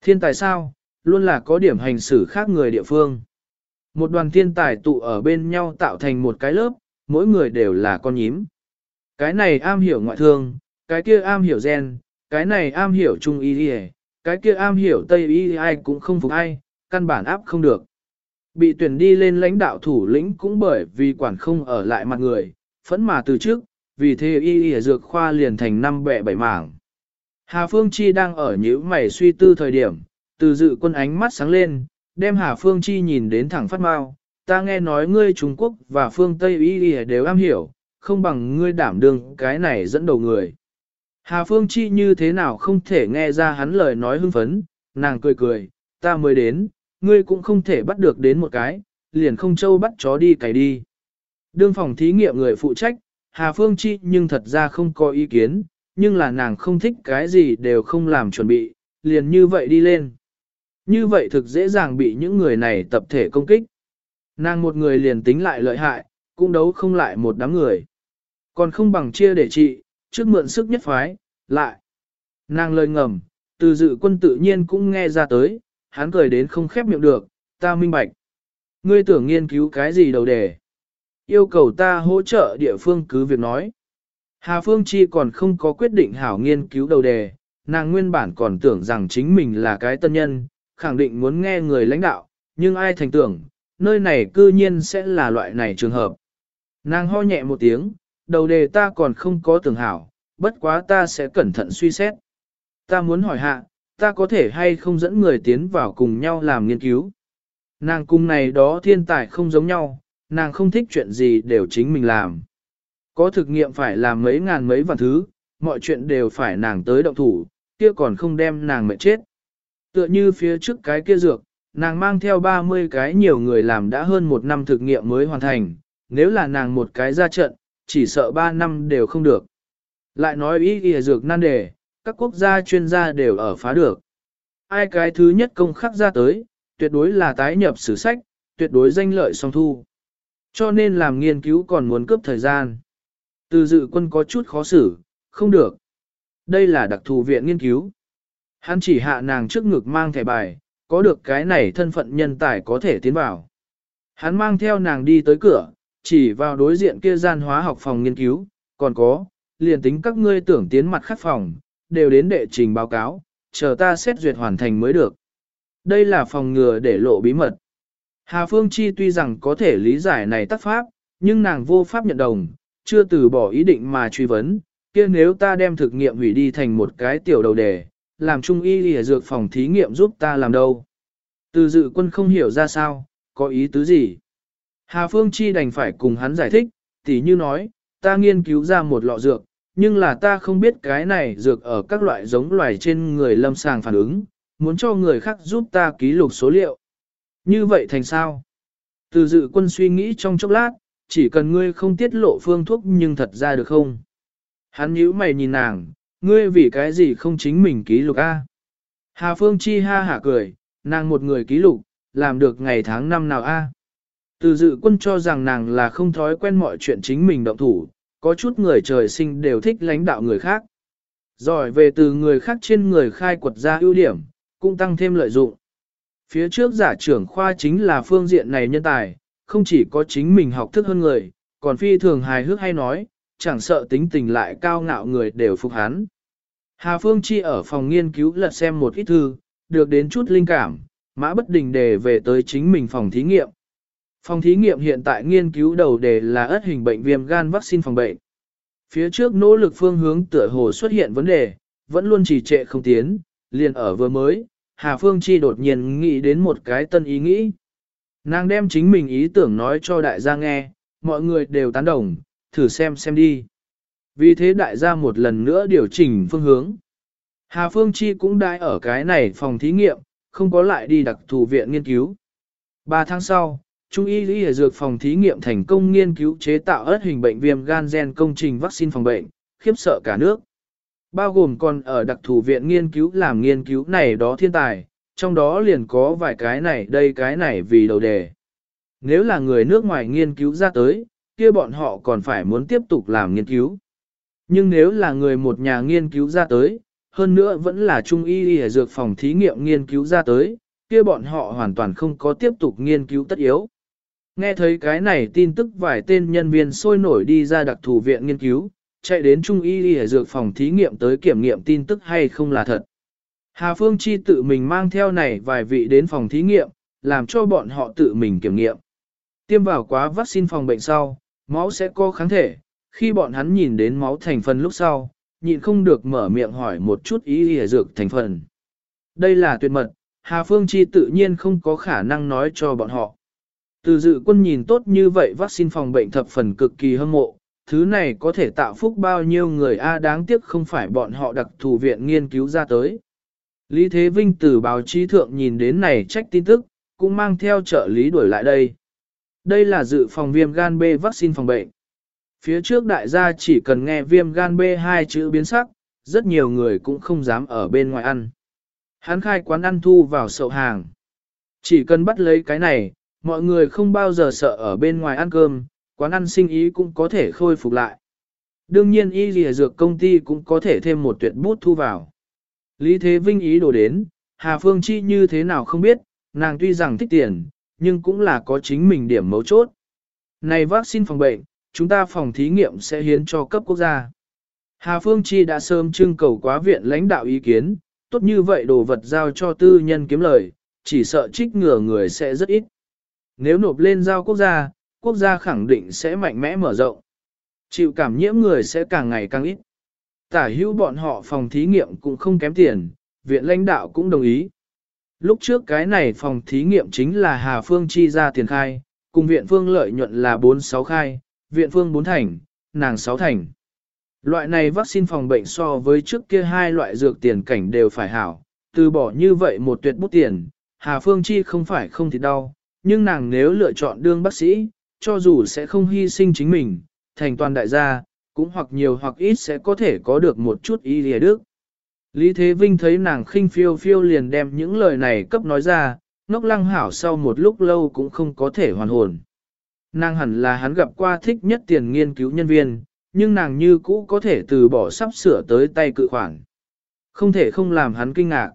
Thiên tài sao, luôn là có điểm hành xử khác người địa phương. Một đoàn thiên tài tụ ở bên nhau tạo thành một cái lớp, mỗi người đều là con nhím. Cái này am hiểu ngoại thương, cái kia am hiểu gen, cái này am hiểu trung y đi cái kia am hiểu tây y ai cũng không phục ai, căn bản áp không được. Bị tuyển đi lên lãnh đạo thủ lĩnh cũng bởi vì quản không ở lại mặt người, phẫn mà từ trước, vì thế y y dược khoa liền thành năm bẹ bảy mảng. Hà Phương Chi đang ở nhíu mày suy tư thời điểm, từ dự quân ánh mắt sáng lên, đem Hà Phương Chi nhìn đến thẳng phát mau, ta nghe nói ngươi Trung Quốc và phương Tây y đều am hiểu, không bằng ngươi đảm đương cái này dẫn đầu người. Hà Phương Chi như thế nào không thể nghe ra hắn lời nói hưng phấn, nàng cười cười, ta mới đến, ngươi cũng không thể bắt được đến một cái, liền không châu bắt chó đi cày đi. Đương phòng thí nghiệm người phụ trách, Hà Phương Chi nhưng thật ra không có ý kiến, nhưng là nàng không thích cái gì đều không làm chuẩn bị, liền như vậy đi lên. Như vậy thực dễ dàng bị những người này tập thể công kích. Nàng một người liền tính lại lợi hại, cũng đấu không lại một đám người. Còn không bằng chia để trị, trước mượn sức nhất phái, lại. Nàng lời ngầm, từ dự quân tự nhiên cũng nghe ra tới, hắn cười đến không khép miệng được, ta minh bạch. Ngươi tưởng nghiên cứu cái gì đầu đề? Yêu cầu ta hỗ trợ địa phương cứ việc nói. Hà Phương Chi còn không có quyết định hảo nghiên cứu đầu đề, nàng nguyên bản còn tưởng rằng chính mình là cái tân nhân, khẳng định muốn nghe người lãnh đạo, nhưng ai thành tưởng, nơi này cư nhiên sẽ là loại này trường hợp. Nàng ho nhẹ một tiếng, đầu đề ta còn không có tưởng hảo, bất quá ta sẽ cẩn thận suy xét. Ta muốn hỏi hạ, ta có thể hay không dẫn người tiến vào cùng nhau làm nghiên cứu. Nàng cung này đó thiên tài không giống nhau, nàng không thích chuyện gì đều chính mình làm. Có thực nghiệm phải làm mấy ngàn mấy vạn thứ, mọi chuyện đều phải nàng tới động thủ, kia còn không đem nàng mệt chết. Tựa như phía trước cái kia dược, nàng mang theo 30 cái nhiều người làm đã hơn một năm thực nghiệm mới hoàn thành, nếu là nàng một cái ra trận, chỉ sợ 3 năm đều không được. Lại nói ý y dược nan đề, các quốc gia chuyên gia đều ở phá được. Ai cái thứ nhất công khắc ra tới, tuyệt đối là tái nhập sử sách, tuyệt đối danh lợi song thu. Cho nên làm nghiên cứu còn muốn cướp thời gian. Từ dự quân có chút khó xử, không được. Đây là đặc thù viện nghiên cứu. Hắn chỉ hạ nàng trước ngực mang thẻ bài, có được cái này thân phận nhân tài có thể tiến vào. Hắn mang theo nàng đi tới cửa, chỉ vào đối diện kia gian hóa học phòng nghiên cứu, còn có, liền tính các ngươi tưởng tiến mặt khắc phòng, đều đến đệ trình báo cáo, chờ ta xét duyệt hoàn thành mới được. Đây là phòng ngừa để lộ bí mật. Hà Phương Chi tuy rằng có thể lý giải này tác pháp, nhưng nàng vô pháp nhận đồng, chưa từ bỏ ý định mà truy vấn, kia nếu ta đem thực nghiệm hủy đi thành một cái tiểu đầu đề, làm trung y lìa dược phòng thí nghiệm giúp ta làm đâu. Từ dự quân không hiểu ra sao, có ý tứ gì. Hà Phương Chi đành phải cùng hắn giải thích, tỉ như nói, ta nghiên cứu ra một lọ dược, nhưng là ta không biết cái này dược ở các loại giống loài trên người lâm sàng phản ứng, muốn cho người khác giúp ta ký lục số liệu. Như vậy thành sao? Từ dự quân suy nghĩ trong chốc lát, chỉ cần ngươi không tiết lộ phương thuốc nhưng thật ra được không? Hắn nhíu mày nhìn nàng, ngươi vì cái gì không chính mình ký lục A? Hà Phương Chi ha hả cười, nàng một người ký lục, làm được ngày tháng năm nào A? Từ dự quân cho rằng nàng là không thói quen mọi chuyện chính mình động thủ, có chút người trời sinh đều thích lãnh đạo người khác. Giỏi về từ người khác trên người khai quật ra ưu điểm, cũng tăng thêm lợi dụng. Phía trước giả trưởng khoa chính là phương diện này nhân tài, không chỉ có chính mình học thức hơn người, còn phi thường hài hước hay nói, chẳng sợ tính tình lại cao ngạo người đều phục hắn. Hà Phương Chi ở phòng nghiên cứu lật xem một ít thư, được đến chút linh cảm, mã bất đình đề về tới chính mình phòng thí nghiệm. Phòng thí nghiệm hiện tại nghiên cứu đầu đề là ớt hình bệnh viêm gan vaccine phòng bệnh. Phía trước nỗ lực phương hướng tựa hồ xuất hiện vấn đề, vẫn luôn trì trệ không tiến, liền ở vừa mới, Hà Phương Chi đột nhiên nghĩ đến một cái tân ý nghĩ. Nàng đem chính mình ý tưởng nói cho đại gia nghe, mọi người đều tán đồng, thử xem xem đi. Vì thế đại gia một lần nữa điều chỉnh phương hướng. Hà Phương Chi cũng đã ở cái này phòng thí nghiệm, không có lại đi đặc thù viện nghiên cứu. Ba tháng sau, Trung y lý dược phòng thí nghiệm thành công nghiên cứu chế tạo ớt hình bệnh viêm gan gen công trình vaccine phòng bệnh, khiếp sợ cả nước. Bao gồm còn ở đặc thù viện nghiên cứu làm nghiên cứu này đó thiên tài, trong đó liền có vài cái này đây cái này vì đầu đề. Nếu là người nước ngoài nghiên cứu ra tới, kia bọn họ còn phải muốn tiếp tục làm nghiên cứu. Nhưng nếu là người một nhà nghiên cứu ra tới, hơn nữa vẫn là trung y y dược phòng thí nghiệm nghiên cứu ra tới, kia bọn họ hoàn toàn không có tiếp tục nghiên cứu tất yếu. Nghe thấy cái này tin tức vài tên nhân viên sôi nổi đi ra đặc thù viện nghiên cứu, chạy đến trung y y dược phòng thí nghiệm tới kiểm nghiệm tin tức hay không là thật. Hà Phương Chi tự mình mang theo này vài vị đến phòng thí nghiệm, làm cho bọn họ tự mình kiểm nghiệm. Tiêm vào quá vaccine phòng bệnh sau, máu sẽ có kháng thể, khi bọn hắn nhìn đến máu thành phần lúc sau, nhịn không được mở miệng hỏi một chút ý hề dược thành phần. Đây là tuyệt mật, Hà Phương Chi tự nhiên không có khả năng nói cho bọn họ. Từ dự quân nhìn tốt như vậy vaccine phòng bệnh thập phần cực kỳ hâm mộ, thứ này có thể tạo phúc bao nhiêu người A đáng tiếc không phải bọn họ đặc thù viện nghiên cứu ra tới. Lý Thế Vinh từ báo chí thượng nhìn đến này trách tin tức, cũng mang theo trợ lý đuổi lại đây. Đây là dự phòng viêm gan B vaccine phòng bệnh. Phía trước đại gia chỉ cần nghe viêm gan B hai chữ biến sắc, rất nhiều người cũng không dám ở bên ngoài ăn. Hắn khai quán ăn thu vào sậu hàng. Chỉ cần bắt lấy cái này, mọi người không bao giờ sợ ở bên ngoài ăn cơm, quán ăn sinh ý cũng có thể khôi phục lại. Đương nhiên y lìa dược công ty cũng có thể thêm một tuyệt bút thu vào. Lý Thế Vinh ý đồ đến, Hà Phương Chi như thế nào không biết, nàng tuy rằng thích tiền, nhưng cũng là có chính mình điểm mấu chốt. Này vaccine phòng bệnh, chúng ta phòng thí nghiệm sẽ hiến cho cấp quốc gia. Hà Phương Chi đã sớm trưng cầu quá viện lãnh đạo ý kiến, tốt như vậy đồ vật giao cho tư nhân kiếm lời, chỉ sợ trích ngừa người sẽ rất ít. Nếu nộp lên giao quốc gia, quốc gia khẳng định sẽ mạnh mẽ mở rộng. Chịu cảm nhiễm người sẽ càng ngày càng ít. Tả hữu bọn họ phòng thí nghiệm cũng không kém tiền, viện lãnh đạo cũng đồng ý. Lúc trước cái này phòng thí nghiệm chính là Hà Phương chi ra tiền khai, cùng viện phương lợi nhuận là 46 khai, viện phương 4 thành, nàng 6 thành. Loại này vaccine phòng bệnh so với trước kia hai loại dược tiền cảnh đều phải hảo, từ bỏ như vậy một tuyệt bút tiền, Hà Phương Chi không phải không thì đau, nhưng nàng nếu lựa chọn đương bác sĩ, cho dù sẽ không hy sinh chính mình, thành toàn đại gia, cũng hoặc nhiều hoặc ít sẽ có thể có được một chút ý lìa đức. Lý Thế Vinh thấy nàng khinh phiêu phiêu liền đem những lời này cấp nói ra, ngốc lăng hảo sau một lúc lâu cũng không có thể hoàn hồn. Nàng hẳn là hắn gặp qua thích nhất tiền nghiên cứu nhân viên, nhưng nàng như cũ có thể từ bỏ sắp sửa tới tay cự khoản. Không thể không làm hắn kinh ngạc.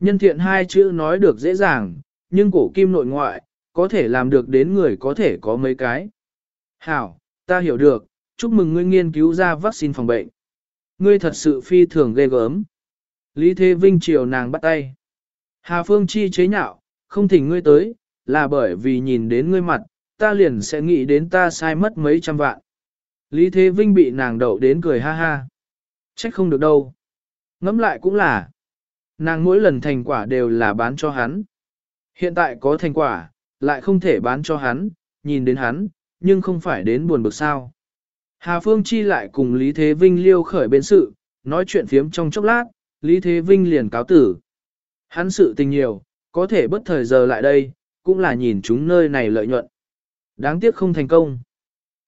Nhân thiện hai chữ nói được dễ dàng, nhưng cổ kim nội ngoại, có thể làm được đến người có thể có mấy cái. Hảo, ta hiểu được, chúc mừng ngươi nghiên cứu ra vaccine phòng bệnh. Ngươi thật sự phi thường ghê gớm. Lý Thế Vinh chiều nàng bắt tay. Hà Phương Chi chế nhạo, không thỉnh ngươi tới, là bởi vì nhìn đến ngươi mặt, ta liền sẽ nghĩ đến ta sai mất mấy trăm vạn. Lý Thế Vinh bị nàng đậu đến cười ha ha. Trách không được đâu. Ngẫm lại cũng là. Nàng mỗi lần thành quả đều là bán cho hắn. Hiện tại có thành quả, lại không thể bán cho hắn, nhìn đến hắn, nhưng không phải đến buồn bực sao. Hà Phương Chi lại cùng Lý Thế Vinh liêu khởi bên sự, nói chuyện phiếm trong chốc lát, Lý Thế Vinh liền cáo tử. Hắn sự tình nhiều, có thể bất thời giờ lại đây, cũng là nhìn chúng nơi này lợi nhuận. Đáng tiếc không thành công.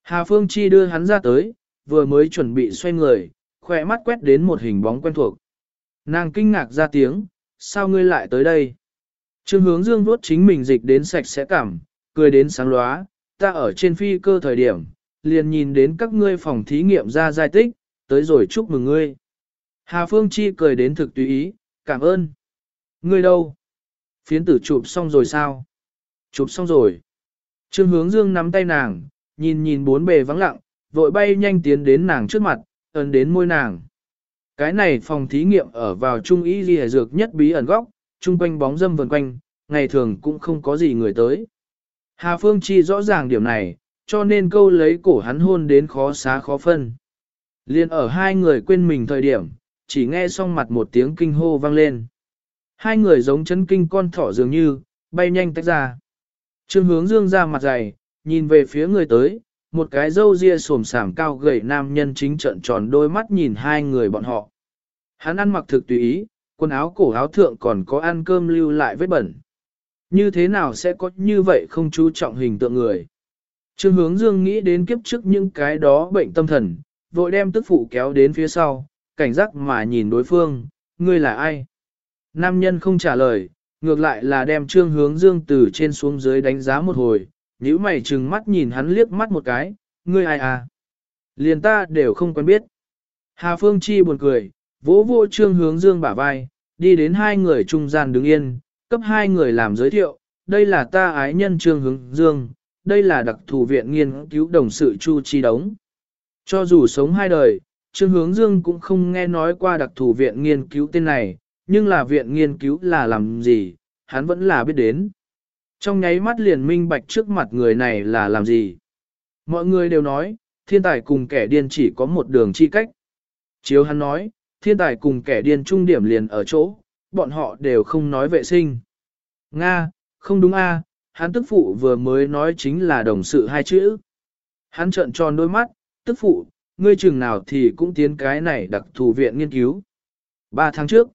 Hà Phương Chi đưa hắn ra tới, vừa mới chuẩn bị xoay người, khỏe mắt quét đến một hình bóng quen thuộc. Nàng kinh ngạc ra tiếng, sao ngươi lại tới đây? Trương hướng dương vuốt chính mình dịch đến sạch sẽ cảm, cười đến sáng lóa, ta ở trên phi cơ thời điểm, liền nhìn đến các ngươi phòng thí nghiệm ra giải tích, tới rồi chúc mừng ngươi. Hà Phương Chi cười đến thực tùy ý, cảm ơn. Ngươi đâu? Phiến tử chụp xong rồi sao? Chụp xong rồi. Trương hướng dương nắm tay nàng, nhìn nhìn bốn bề vắng lặng, vội bay nhanh tiến đến nàng trước mặt, ấn đến môi nàng. Cái này phòng thí nghiệm ở vào trung ý ghi dược nhất bí ẩn góc, trung quanh bóng dâm vần quanh, ngày thường cũng không có gì người tới. Hà Phương Chi rõ ràng điểm này, cho nên câu lấy cổ hắn hôn đến khó xá khó phân. Liên ở hai người quên mình thời điểm, chỉ nghe xong mặt một tiếng kinh hô vang lên. Hai người giống chấn kinh con thỏ dường như, bay nhanh tách ra. Trương hướng dương ra mặt dày, nhìn về phía người tới, một cái râu ria sồm sảm cao gầy nam nhân chính trận tròn đôi mắt nhìn hai người bọn họ. Hắn ăn mặc thực tùy ý, quần áo cổ áo thượng còn có ăn cơm lưu lại vết bẩn. Như thế nào sẽ có như vậy không chú trọng hình tượng người? Trương hướng dương nghĩ đến kiếp trước những cái đó bệnh tâm thần, vội đem tức phụ kéo đến phía sau, cảnh giác mà nhìn đối phương, ngươi là ai? Nam nhân không trả lời, ngược lại là đem trương hướng dương từ trên xuống dưới đánh giá một hồi, nhíu mày trừng mắt nhìn hắn liếc mắt một cái, ngươi ai à? Liền ta đều không quen biết. Hà Phương Chi buồn cười, vỗ vô trương hướng dương bả vai, đi đến hai người trung gian đứng yên, cấp hai người làm giới thiệu, đây là ta ái nhân trương hướng dương, đây là đặc thù viện nghiên cứu đồng sự Chu Chi Đống. Cho dù sống hai đời, Trương Hướng Dương cũng không nghe nói qua đặc thù viện nghiên cứu tên này, nhưng là viện nghiên cứu là làm gì, hắn vẫn là biết đến. Trong nháy mắt liền minh bạch trước mặt người này là làm gì. Mọi người đều nói, thiên tài cùng kẻ điên chỉ có một đường chi cách. Chiếu hắn nói, thiên tài cùng kẻ điên trung điểm liền ở chỗ, bọn họ đều không nói vệ sinh. Nga, không đúng a, hắn tức phụ vừa mới nói chính là đồng sự hai chữ. Hắn trợn tròn đôi mắt, tức phụ, ngươi chừng nào thì cũng tiến cái này đặc thù viện nghiên cứu. Ba tháng trước,